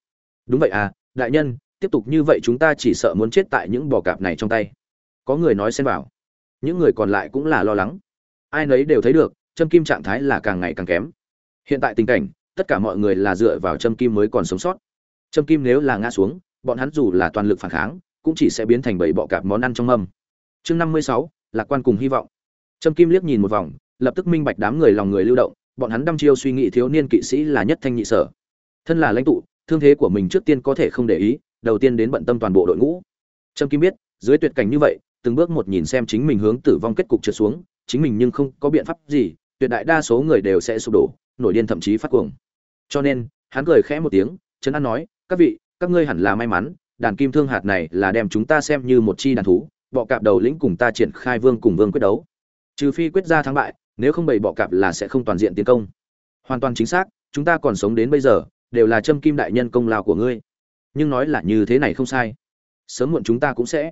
Speaker 1: Đúng vậy à đại nhân, tiếp tục như vậy chúng ta chỉ sợ muốn chết tại những bò cạp này trong tay. Có người nói xen vào. Những người còn lại cũng là lo lắng. Ai nấy đều thấy được, châm kim trạng thái là càng ngày càng kém. Hiện tại tình cảnh, tất cả mọi người là dựa vào châm kim mới còn sống sót. Châm kim nếu là ngã xuống, bọn hắn dù là toàn lực phản kháng, cũng chỉ sẽ biến thành bảy bọ cạp món ăn trong mâm chương năm mươi sáu lạc quan cùng hy vọng. Trâm kim liếc nhìn một vòng lập tức minh bạch đám người lòng người lưu động bọn hắn đăm chiêu suy nghĩ thiếu niên kỵ sĩ là nhất thanh nhị sở. Thân là lãnh tụ thương thế của mình trước tiên có thể không để ý đầu tiên đến bận tâm toàn bộ đội ngũ. Trâm kim biết dưới tuyệt cảnh như vậy từng bước một nhìn xem chính mình hướng tử vong kết cục trượt xuống, chính mình nhưng không có biện pháp gì, tuyệt đại đa số người đều sẽ sụp đổ, nổi điên thậm chí phát cuồng. Cho nên, hắn cười khẽ một tiếng, trấn an nói, "Các vị, các ngươi hẳn là may mắn, đàn kim thương hạt này là đem chúng ta xem như một chi đàn thú, bọ cạp đầu lĩnh cùng ta triển khai vương cùng vương quyết đấu. Trừ phi quyết ra thắng bại, nếu không bầy bọ cạp là sẽ không toàn diện tiến công." Hoàn toàn chính xác, chúng ta còn sống đến bây giờ, đều là châm kim đại nhân công lao của ngươi. Nhưng nói là như thế này không sai. Sớm muộn chúng ta cũng sẽ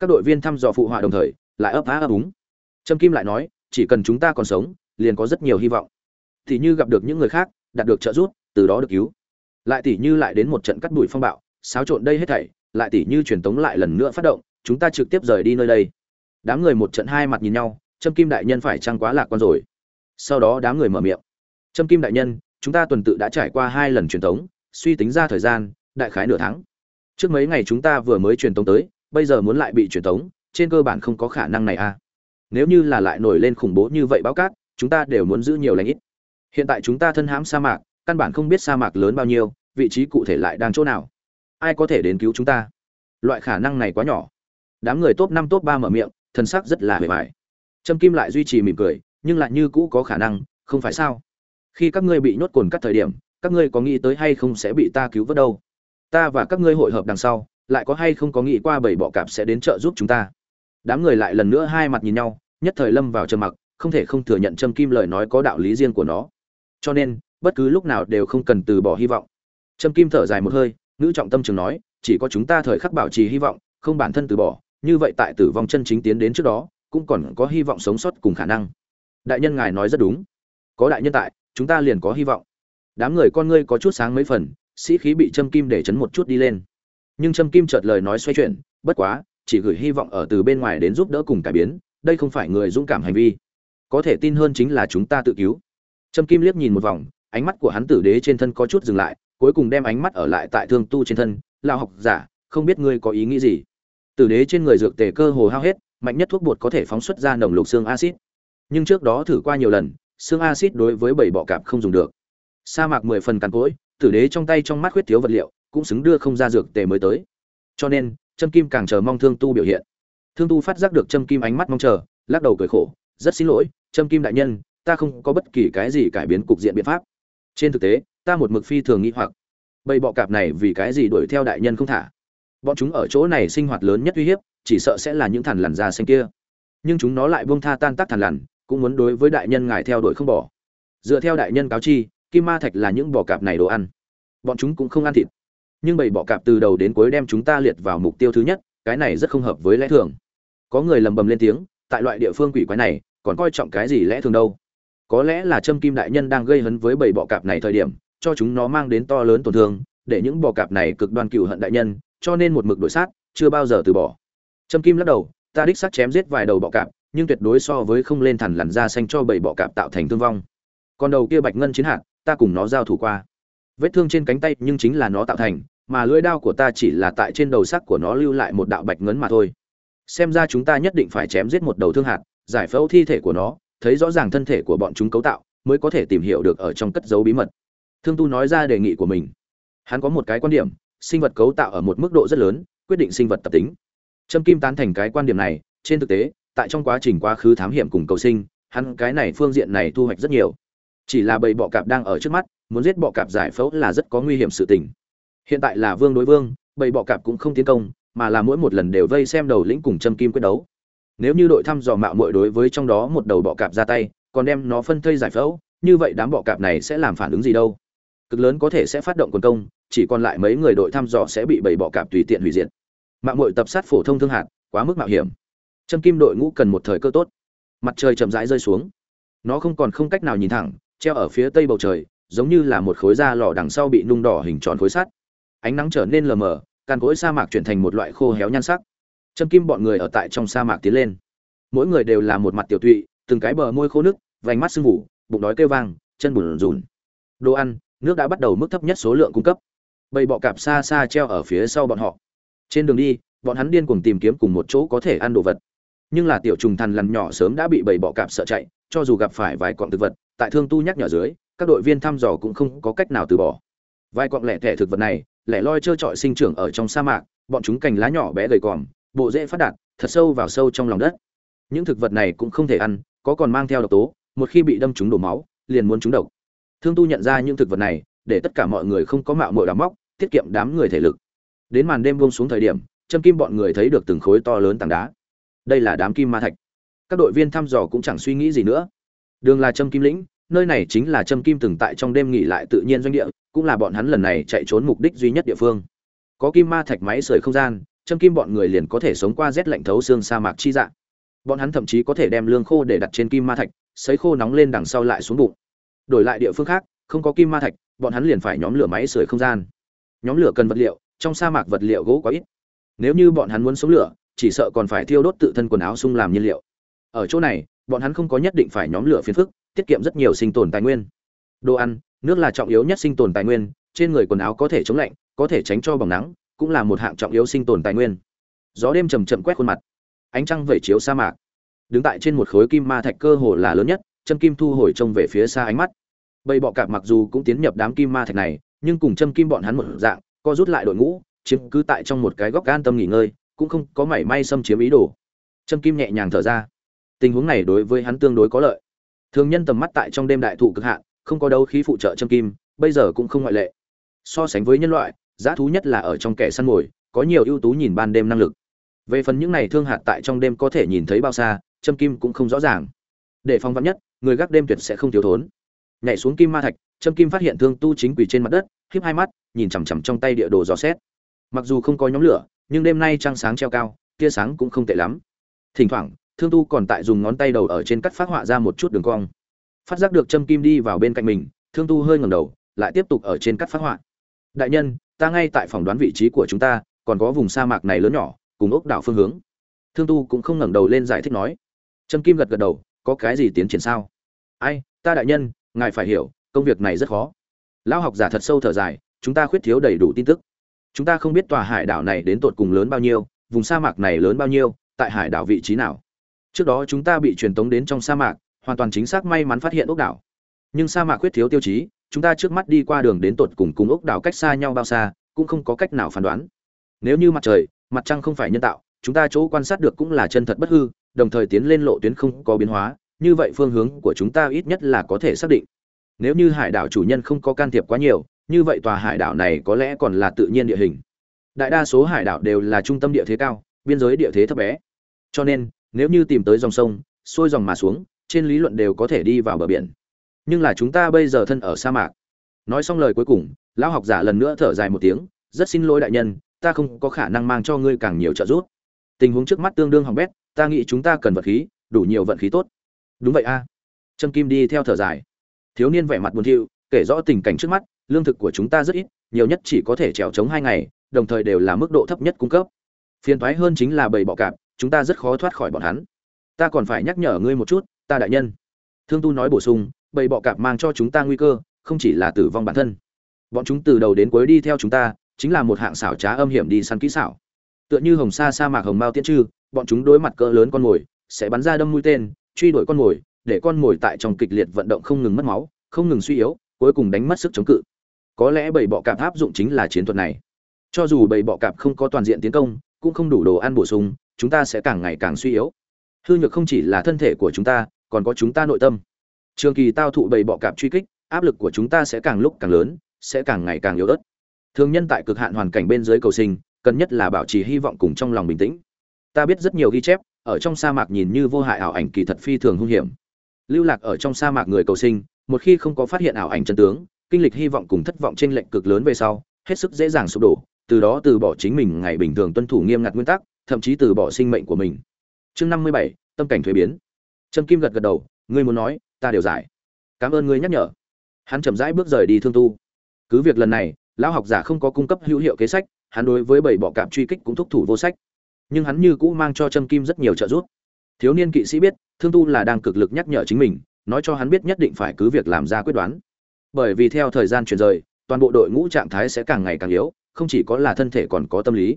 Speaker 1: các đội viên thăm dò phụ họa đồng thời lại ấp á ấp úng trâm kim lại nói chỉ cần chúng ta còn sống liền có rất nhiều hy vọng thì như gặp được những người khác đạt được trợ giúp từ đó được cứu lại tỷ như lại đến một trận cắt bụi phong bạo xáo trộn đây hết thảy lại tỷ như truyền tống lại lần nữa phát động chúng ta trực tiếp rời đi nơi đây. Đám người một trận hai mặt nhìn nhau, trâm kim đại nhân phải chăng quá lạc quan rồi? Sau đó đám người mở miệng. Trâm kim đại nhân, chúng ta tuần tự đã trải qua hai lần truyền tống, suy tính ra thời gian, đại khái nửa tháng. Trước mấy ngày chúng ta vừa mới truyền tống tới, bây giờ muốn lại bị truyền tống, trên cơ bản không có khả năng này a à. nếu như là lại nổi lên khủng bố như vậy báo cát, chúng ta đều muốn giữ nhiều lãnh ít. Hiện tại chúng ta thân hãm sa mạc, căn bản không biết sa mạc lớn bao nhiêu, vị trí cụ thể lại đang chỗ nào. Ai có thể đến cứu chúng ta? Loại khả năng này quá nhỏ đám người top năm top ba mở miệng, thần sắc rất là bề vải trâm kim lại duy trì mỉm cười, nhưng lại như cũ có khả năng, không phải sao? Khi các ngươi bị nhốt cồn các thời điểm, các ngươi có nghĩ tới hay không sẽ bị ta cứu vớt đâu? Ta và các ngươi hội hợp đằng sau, lại có hay không có nghĩ qua bảy bọ cạp sẽ đến trợ giúp chúng ta? Đám người lại lần nữa hai mặt nhìn nhau, nhất thời lâm vào trầm mặc, không thể không thừa nhận trâm kim lời nói có đạo lý riêng của nó. Cho nên, bất cứ lúc nào đều không cần từ bỏ hy vọng. Trâm kim thở dài một hơi, ngữ trọng tâm trường nói, chỉ có chúng ta thời khắc bảo trì hy vọng, không bản thân từ bỏ như vậy tại tử vong chân chính tiến đến trước đó, cũng còn có hy vọng sống sót cùng khả năng. Đại nhân ngài nói rất đúng. Có đại nhân tại, chúng ta liền có hy vọng. Đám người con ngươi có chút sáng mấy phần, sĩ khí bị châm kim để chấn một chút đi lên. Nhưng châm kim chợt lời nói xoay chuyển, bất quá, chỉ gửi hy vọng ở từ bên ngoài đến giúp đỡ cùng cải biến, đây không phải người dũng cảm hành vi. Có thể tin hơn chính là chúng ta tự cứu. Châm kim liếc nhìn một vòng, ánh mắt của hắn tử đế trên thân có chút dừng lại, cuối cùng đem ánh mắt ở lại tại thương tu trên thân. Lao học giả, không biết ngươi có ý nghĩ gì? Tử đế trên người dược tề cơ hồ hao hết, mạnh nhất thuốc bột có thể phóng xuất ra nồng lục xương acid nhưng trước đó thử qua nhiều lần, xương acid đối với bảy bọ cạp không dùng được. Sa mạc mười phần càn cỗi, tử đế trong tay trong mắt khuyết thiếu vật liệu, cũng xứng đưa không ra dược tề mới tới. Cho nên châm kim càng chờ mong thương tu biểu hiện. Thương tu phát giác được châm kim ánh mắt mong chờ, lắc đầu cười khổ, rất xin lỗi châm kim đại nhân, ta không có bất kỳ cái gì cải biến cục diện biện pháp. Trên thực tế, ta một mực phi thường nghĩ hoặc. Bầy bọ cạp này vì cái gì đuổi theo đại nhân không thả? Bọn chúng ở chỗ này sinh hoạt lớn nhất uy hiếp, chỉ sợ sẽ là những thằn lằn da xanh kia. Nhưng chúng nó lại buông tha tan tác thằn lằn, cũng muốn đối với đại nhân ngài theo đuổi không bỏ. Dựa theo đại nhân cáo chi, kim ma thạch là những bò cạp này đồ ăn. Bọn chúng cũng không ăn thịt. Nhưng bầy bọ cạp từ đầu đến cuối đem chúng ta liệt vào mục tiêu thứ nhất, cái này rất không hợp với lẽ thường. Có người lầm bầm lên tiếng, tại loại địa phương quỷ quái này, còn coi trọng cái gì lẽ thường đâu. Có lẽ là trâm kim đại nhân đang gây hấn với bầy bọ cạp này thời điểm, cho chúng nó mang đến to lớn tổn thương, để những bọ cạp này cực đoan cựu hận đại nhân cho nên một mực đổi sát, chưa bao giờ từ bỏ. Trâm kim lắc đầu, ta đích xác chém giết vài đầu bọ cạp, nhưng tuyệt đối so với không lên thẳng lằn da xanh cho bầy bọ cạp tạo thành thương vong. Còn đầu kia bạch ngân chiến hạt, ta cùng nó giao thủ qua. Vết thương trên cánh tay nhưng chính là nó tạo thành, mà lưỡi đao của ta chỉ là tại trên đầu sắc của nó lưu lại một đạo bạch ngấn mà thôi. Xem ra chúng ta nhất định phải chém giết một đầu thương hạt, giải phẫu thi thể của nó, thấy rõ ràng thân thể của bọn chúng cấu tạo, mới có thể tìm hiểu được ở trong cất dấu bí mật. Thương tu nói ra đề nghị của mình. Hắn có một cái quan điểm sinh vật cấu tạo ở một mức độ rất lớn, quyết định sinh vật tập tính. Trâm kim tán thành cái quan điểm này, trên thực tế, tại trong quá trình quá khứ thám hiểm cùng cầu sinh, hắn cái này phương diện này thu hoạch rất nhiều. Chỉ là bầy bọ cạp đang ở trước mắt, muốn giết bọ cạp giải phẫu là rất có nguy hiểm sự tình. Hiện tại là vương đối vương, bầy bọ cạp cũng không tiến công, mà là mỗi một lần đều vây xem đầu lĩnh cùng châm kim quyết đấu. Nếu như đội thăm dò mạo muội đối với trong đó một đầu bọ cạp ra tay, còn đem nó phân thây giải phẫu, như vậy đám bọ cạp này sẽ làm phản ứng gì đâu? Cực lớn có thể sẽ phát động quần công chỉ còn lại mấy người đội thăm dò sẽ bị bầy bọ cạp tùy tiện hủy diệt. Mạng muội tập sát phổ thông thương hạt, quá mức mạo hiểm. Châm kim đội ngũ cần một thời cơ tốt. Mặt trời chậm rãi rơi xuống. Nó không còn không cách nào nhìn thẳng, treo ở phía tây bầu trời, giống như là một khối da lò đằng sau bị nung đỏ hình tròn khối sắt. Ánh nắng trở nên lờ mờ, càn cối sa mạc chuyển thành một loại khô héo nhan sắc. Châm kim bọn người ở tại trong sa mạc tiến lên. Mỗi người đều là một mặt tiểu tụy, từng cái bờ môi khô nước vành mắt sưng vụ bụng đói kêu vang, chân bùn rùn. Đồ ăn, nước đã bắt đầu mức thấp nhất số lượng cung cấp bầy bọ cạp xa xa treo ở phía sau bọn họ. Trên đường đi, bọn hắn điên cuồng tìm kiếm cùng một chỗ có thể ăn đồ vật. Nhưng là tiểu trùng thằn lằn nhỏ sớm đã bị bầy bọ cạp sợ chạy, cho dù gặp phải vài cọng thực vật, tại thương tu nhắc nhở dưới, các đội viên thăm dò cũng không có cách nào từ bỏ. Vài cọng lẻ thẻ thực vật này, lẻ loi trơ trọi sinh trưởng ở trong sa mạc, bọn chúng cành lá nhỏ bé gầy còm, bộ dễ phát đạt, thật sâu vào sâu trong lòng đất. Những thực vật này cũng không thể ăn, có còn mang theo độc tố, một khi bị đâm trúng đổ máu, liền muốn trúng độc. Thương tu nhận ra những thực vật này để tất cả mọi người không có mạo mội đám móc, tiết kiệm đám người thể lực. Đến màn đêm buông xuống thời điểm châm kim bọn người thấy được từng khối to lớn tảng đá. Đây là đám kim ma thạch. Các đội viên thăm dò cũng chẳng suy nghĩ gì nữa. Đường là châm kim lĩnh, nơi này chính là châm kim từng tại trong đêm nghỉ lại tự nhiên doanh địa, cũng là bọn hắn lần này chạy trốn mục đích duy nhất địa phương. Có kim ma thạch máy sưởi không gian châm kim bọn người liền có thể sống qua rét lạnh thấu xương sa mạc chi dạng. Bọn hắn thậm chí có thể đem lương khô để đặt trên kim ma thạch, sấy khô nóng lên đằng sau lại xuống bụng. Đổi lại địa phương khác không có kim ma thạch, bọn hắn liền phải nhóm lửa máy sưởi không gian. Nhóm lửa cần vật liệu, trong sa mạc vật liệu gỗ quá ít. Nếu như bọn hắn muốn sống lửa, chỉ sợ còn phải thiêu đốt tự thân quần áo sung làm nhiên liệu. Ở chỗ này, bọn hắn không có nhất định phải nhóm lửa phiền phức, tiết kiệm rất nhiều sinh tồn tài nguyên. Đồ ăn, nước là trọng yếu nhất sinh tồn tài nguyên, trên người quần áo có thể chống lạnh, có thể tránh cho bỏng nắng, cũng là một hạng trọng yếu sinh tồn tài nguyên. Gió đêm chầm chậm quét khuôn mặt. Ánh trăng vẩy chiếu sa mạc. Đứng tại trên một khối kim ma thạch cơ hồ là lớn nhất châm kim thu hồi trông về phía xa ánh mắt bầy bọ cạp mặc dù cũng tiến nhập đám kim ma thạch này, nhưng cùng châm kim bọn hắn một dạng, co rút lại đội ngũ, chiếm cứ tại trong một cái góc an tâm nghỉ ngơi, cũng không có mảy may xâm chiếm ý đồ. Trâm kim nhẹ nhàng thở ra. Tình huống này đối với hắn tương đối có lợi. Thường nhân tầm mắt tại trong đêm đại thụ cực hạn, không có đấu khí phụ trợ trâm kim, bây giờ cũng không ngoại lệ. So sánh với nhân loại, giá thú nhất là ở trong kẻ săn mồi, có nhiều ưu tú nhìn ban đêm năng lực. Về phần những này thương hạt tại trong đêm có thể nhìn thấy bao xa trâm kim cũng không rõ ràng. Để phong vắn nhất, người gác đêm tuyệt sẽ không thiếu thốn nhảy xuống kim ma thạch, trâm kim phát hiện thương tu chính quỳ trên mặt đất, khiếp hai mắt, nhìn chằm chằm trong tay địa đồ dò xét. Mặc dù không có nhóm lửa, nhưng đêm nay trăng sáng treo cao, tia sáng cũng không tệ lắm. Thỉnh thoảng, thương tu còn tại dùng ngón tay đầu ở trên cắt phát họa ra một chút đường cong. Phát giác được châm kim đi vào bên cạnh mình, thương tu hơi ngầm đầu, lại tiếp tục ở trên cắt phát họa. Đại nhân, ta ngay tại phòng đoán vị trí của chúng ta, còn có vùng sa mạc này lớn nhỏ, cùng ốc đảo phương hướng. Thương tu cũng không ngẩng đầu lên giải thích nói. Trâm kim gật gật đầu, có cái gì tiến triển sao? Ai, ta đại nhân ngài phải hiểu, công việc này rất khó. Lão học giả thật sâu thở dài, chúng ta khuyết thiếu đầy đủ tin tức. Chúng ta không biết tòa hải đảo này đến tột cùng lớn bao nhiêu, vùng sa mạc này lớn bao nhiêu, tại hải đảo vị trí nào. Trước đó chúng ta bị truyền tống đến trong sa mạc, hoàn toàn chính xác may mắn phát hiện ốc đảo. Nhưng sa mạc khuyết thiếu tiêu chí, chúng ta trước mắt đi qua đường đến tột cùng cùng ốc đảo cách xa nhau bao xa, cũng không có cách nào phán đoán. Nếu như mặt trời, mặt trăng không phải nhân tạo, chúng ta chỗ quan sát được cũng là chân thật bất hư, đồng thời tiến lên lộ tuyến không có biến hóa như vậy phương hướng của chúng ta ít nhất là có thể xác định. Nếu như hải đảo chủ nhân không có can thiệp quá nhiều, như vậy tòa hải đảo này có lẽ còn là tự nhiên địa hình. Đại đa số hải đảo đều là trung tâm địa thế cao, biên giới địa thế thấp bé. Cho nên, nếu như tìm tới dòng sông, xuôi dòng mà xuống, trên lý luận đều có thể đi vào bờ biển. Nhưng là chúng ta bây giờ thân ở sa mạc. Nói xong lời cuối cùng, lão học giả lần nữa thở dài một tiếng, rất xin lỗi đại nhân, ta không có khả năng mang cho ngươi càng nhiều trợ giúp. Tình huống trước mắt tương đương hỏng bét, ta nghĩ chúng ta cần vật khí, đủ nhiều vận khí tốt đúng vậy a. Trâm kim đi theo thở dài. Thiếu niên vẻ mặt buồn thiu, kể rõ tình cảnh trước mắt, lương thực của chúng ta rất ít, nhiều nhất chỉ có thể trèo trống hai ngày, đồng thời đều là mức độ thấp nhất cung cấp. Phiền toái hơn chính là bầy bọ cạp, chúng ta rất khó thoát khỏi bọn hắn. Ta còn phải nhắc nhở ngươi một chút, ta đại nhân. Thương tu nói bổ sung, bầy bọ cạp mang cho chúng ta nguy cơ, không chỉ là tử vong bản thân. Bọn chúng từ đầu đến cuối đi theo chúng ta, chính là một hạng xảo trá âm hiểm đi săn kỹ xảo. Tựa như hồng sa sa mạc hồng mao tiễn trư, bọn chúng đối mặt cỡ lớn con mồi, sẽ bắn ra đâm mũi tên truy đuổi con mồi, để con mồi tại trong kịch liệt vận động không ngừng mất máu, không ngừng suy yếu, cuối cùng đánh mất sức chống cự. Có lẽ bầy bọ cạp áp dụng chính là chiến thuật này. Cho dù bầy bọ cạp không có toàn diện tiến công, cũng không đủ đồ ăn bổ sung, chúng ta sẽ càng ngày càng suy yếu. Hư nhược không chỉ là thân thể của chúng ta, còn có chúng ta nội tâm. Trường kỳ tao thụ bầy bọ cạp truy kích, áp lực của chúng ta sẽ càng lúc càng lớn, sẽ càng ngày càng yếu ớt. Thường nhân tại cực hạn hoàn cảnh bên dưới cầu sinh, cần nhất là bảo trì hy vọng cùng trong lòng bình tĩnh. Ta biết rất nhiều ghi chép ở trong sa mạc nhìn như vô hại ảo ảnh kỳ thật phi thường hung hiểm. Lưu lạc ở trong sa mạc người cầu sinh, một khi không có phát hiện ảo ảnh chân tướng, kinh lịch hy vọng cùng thất vọng trên lệnh cực lớn về sau, hết sức dễ dàng sụp đổ, từ đó từ bỏ chính mình ngày bình thường tuân thủ nghiêm ngặt nguyên tắc, thậm chí từ bỏ sinh mệnh của mình. Chương năm mươi bảy, tâm cảnh thuế biến. Trâm kim gật gật đầu, ngươi muốn nói, ta đều giải. Cảm ơn ngươi nhắc nhở. Hắn chậm rãi bước rời đi thương tu. Cứ việc lần này, lão học giả không có cung cấp hữu hiệu kế sách, hắn đối với bảy bọ cạp truy kích cũng thúc thủ vô sách nhưng hắn như cũ mang cho trâm kim rất nhiều trợ giúp. Thiếu niên kỵ sĩ biết, thương tu là đang cực lực nhắc nhở chính mình, nói cho hắn biết nhất định phải cứ việc làm ra quyết đoán. Bởi vì theo thời gian chuyển rời, toàn bộ đội ngũ trạng thái sẽ càng ngày càng yếu, không chỉ có là thân thể còn có tâm lý.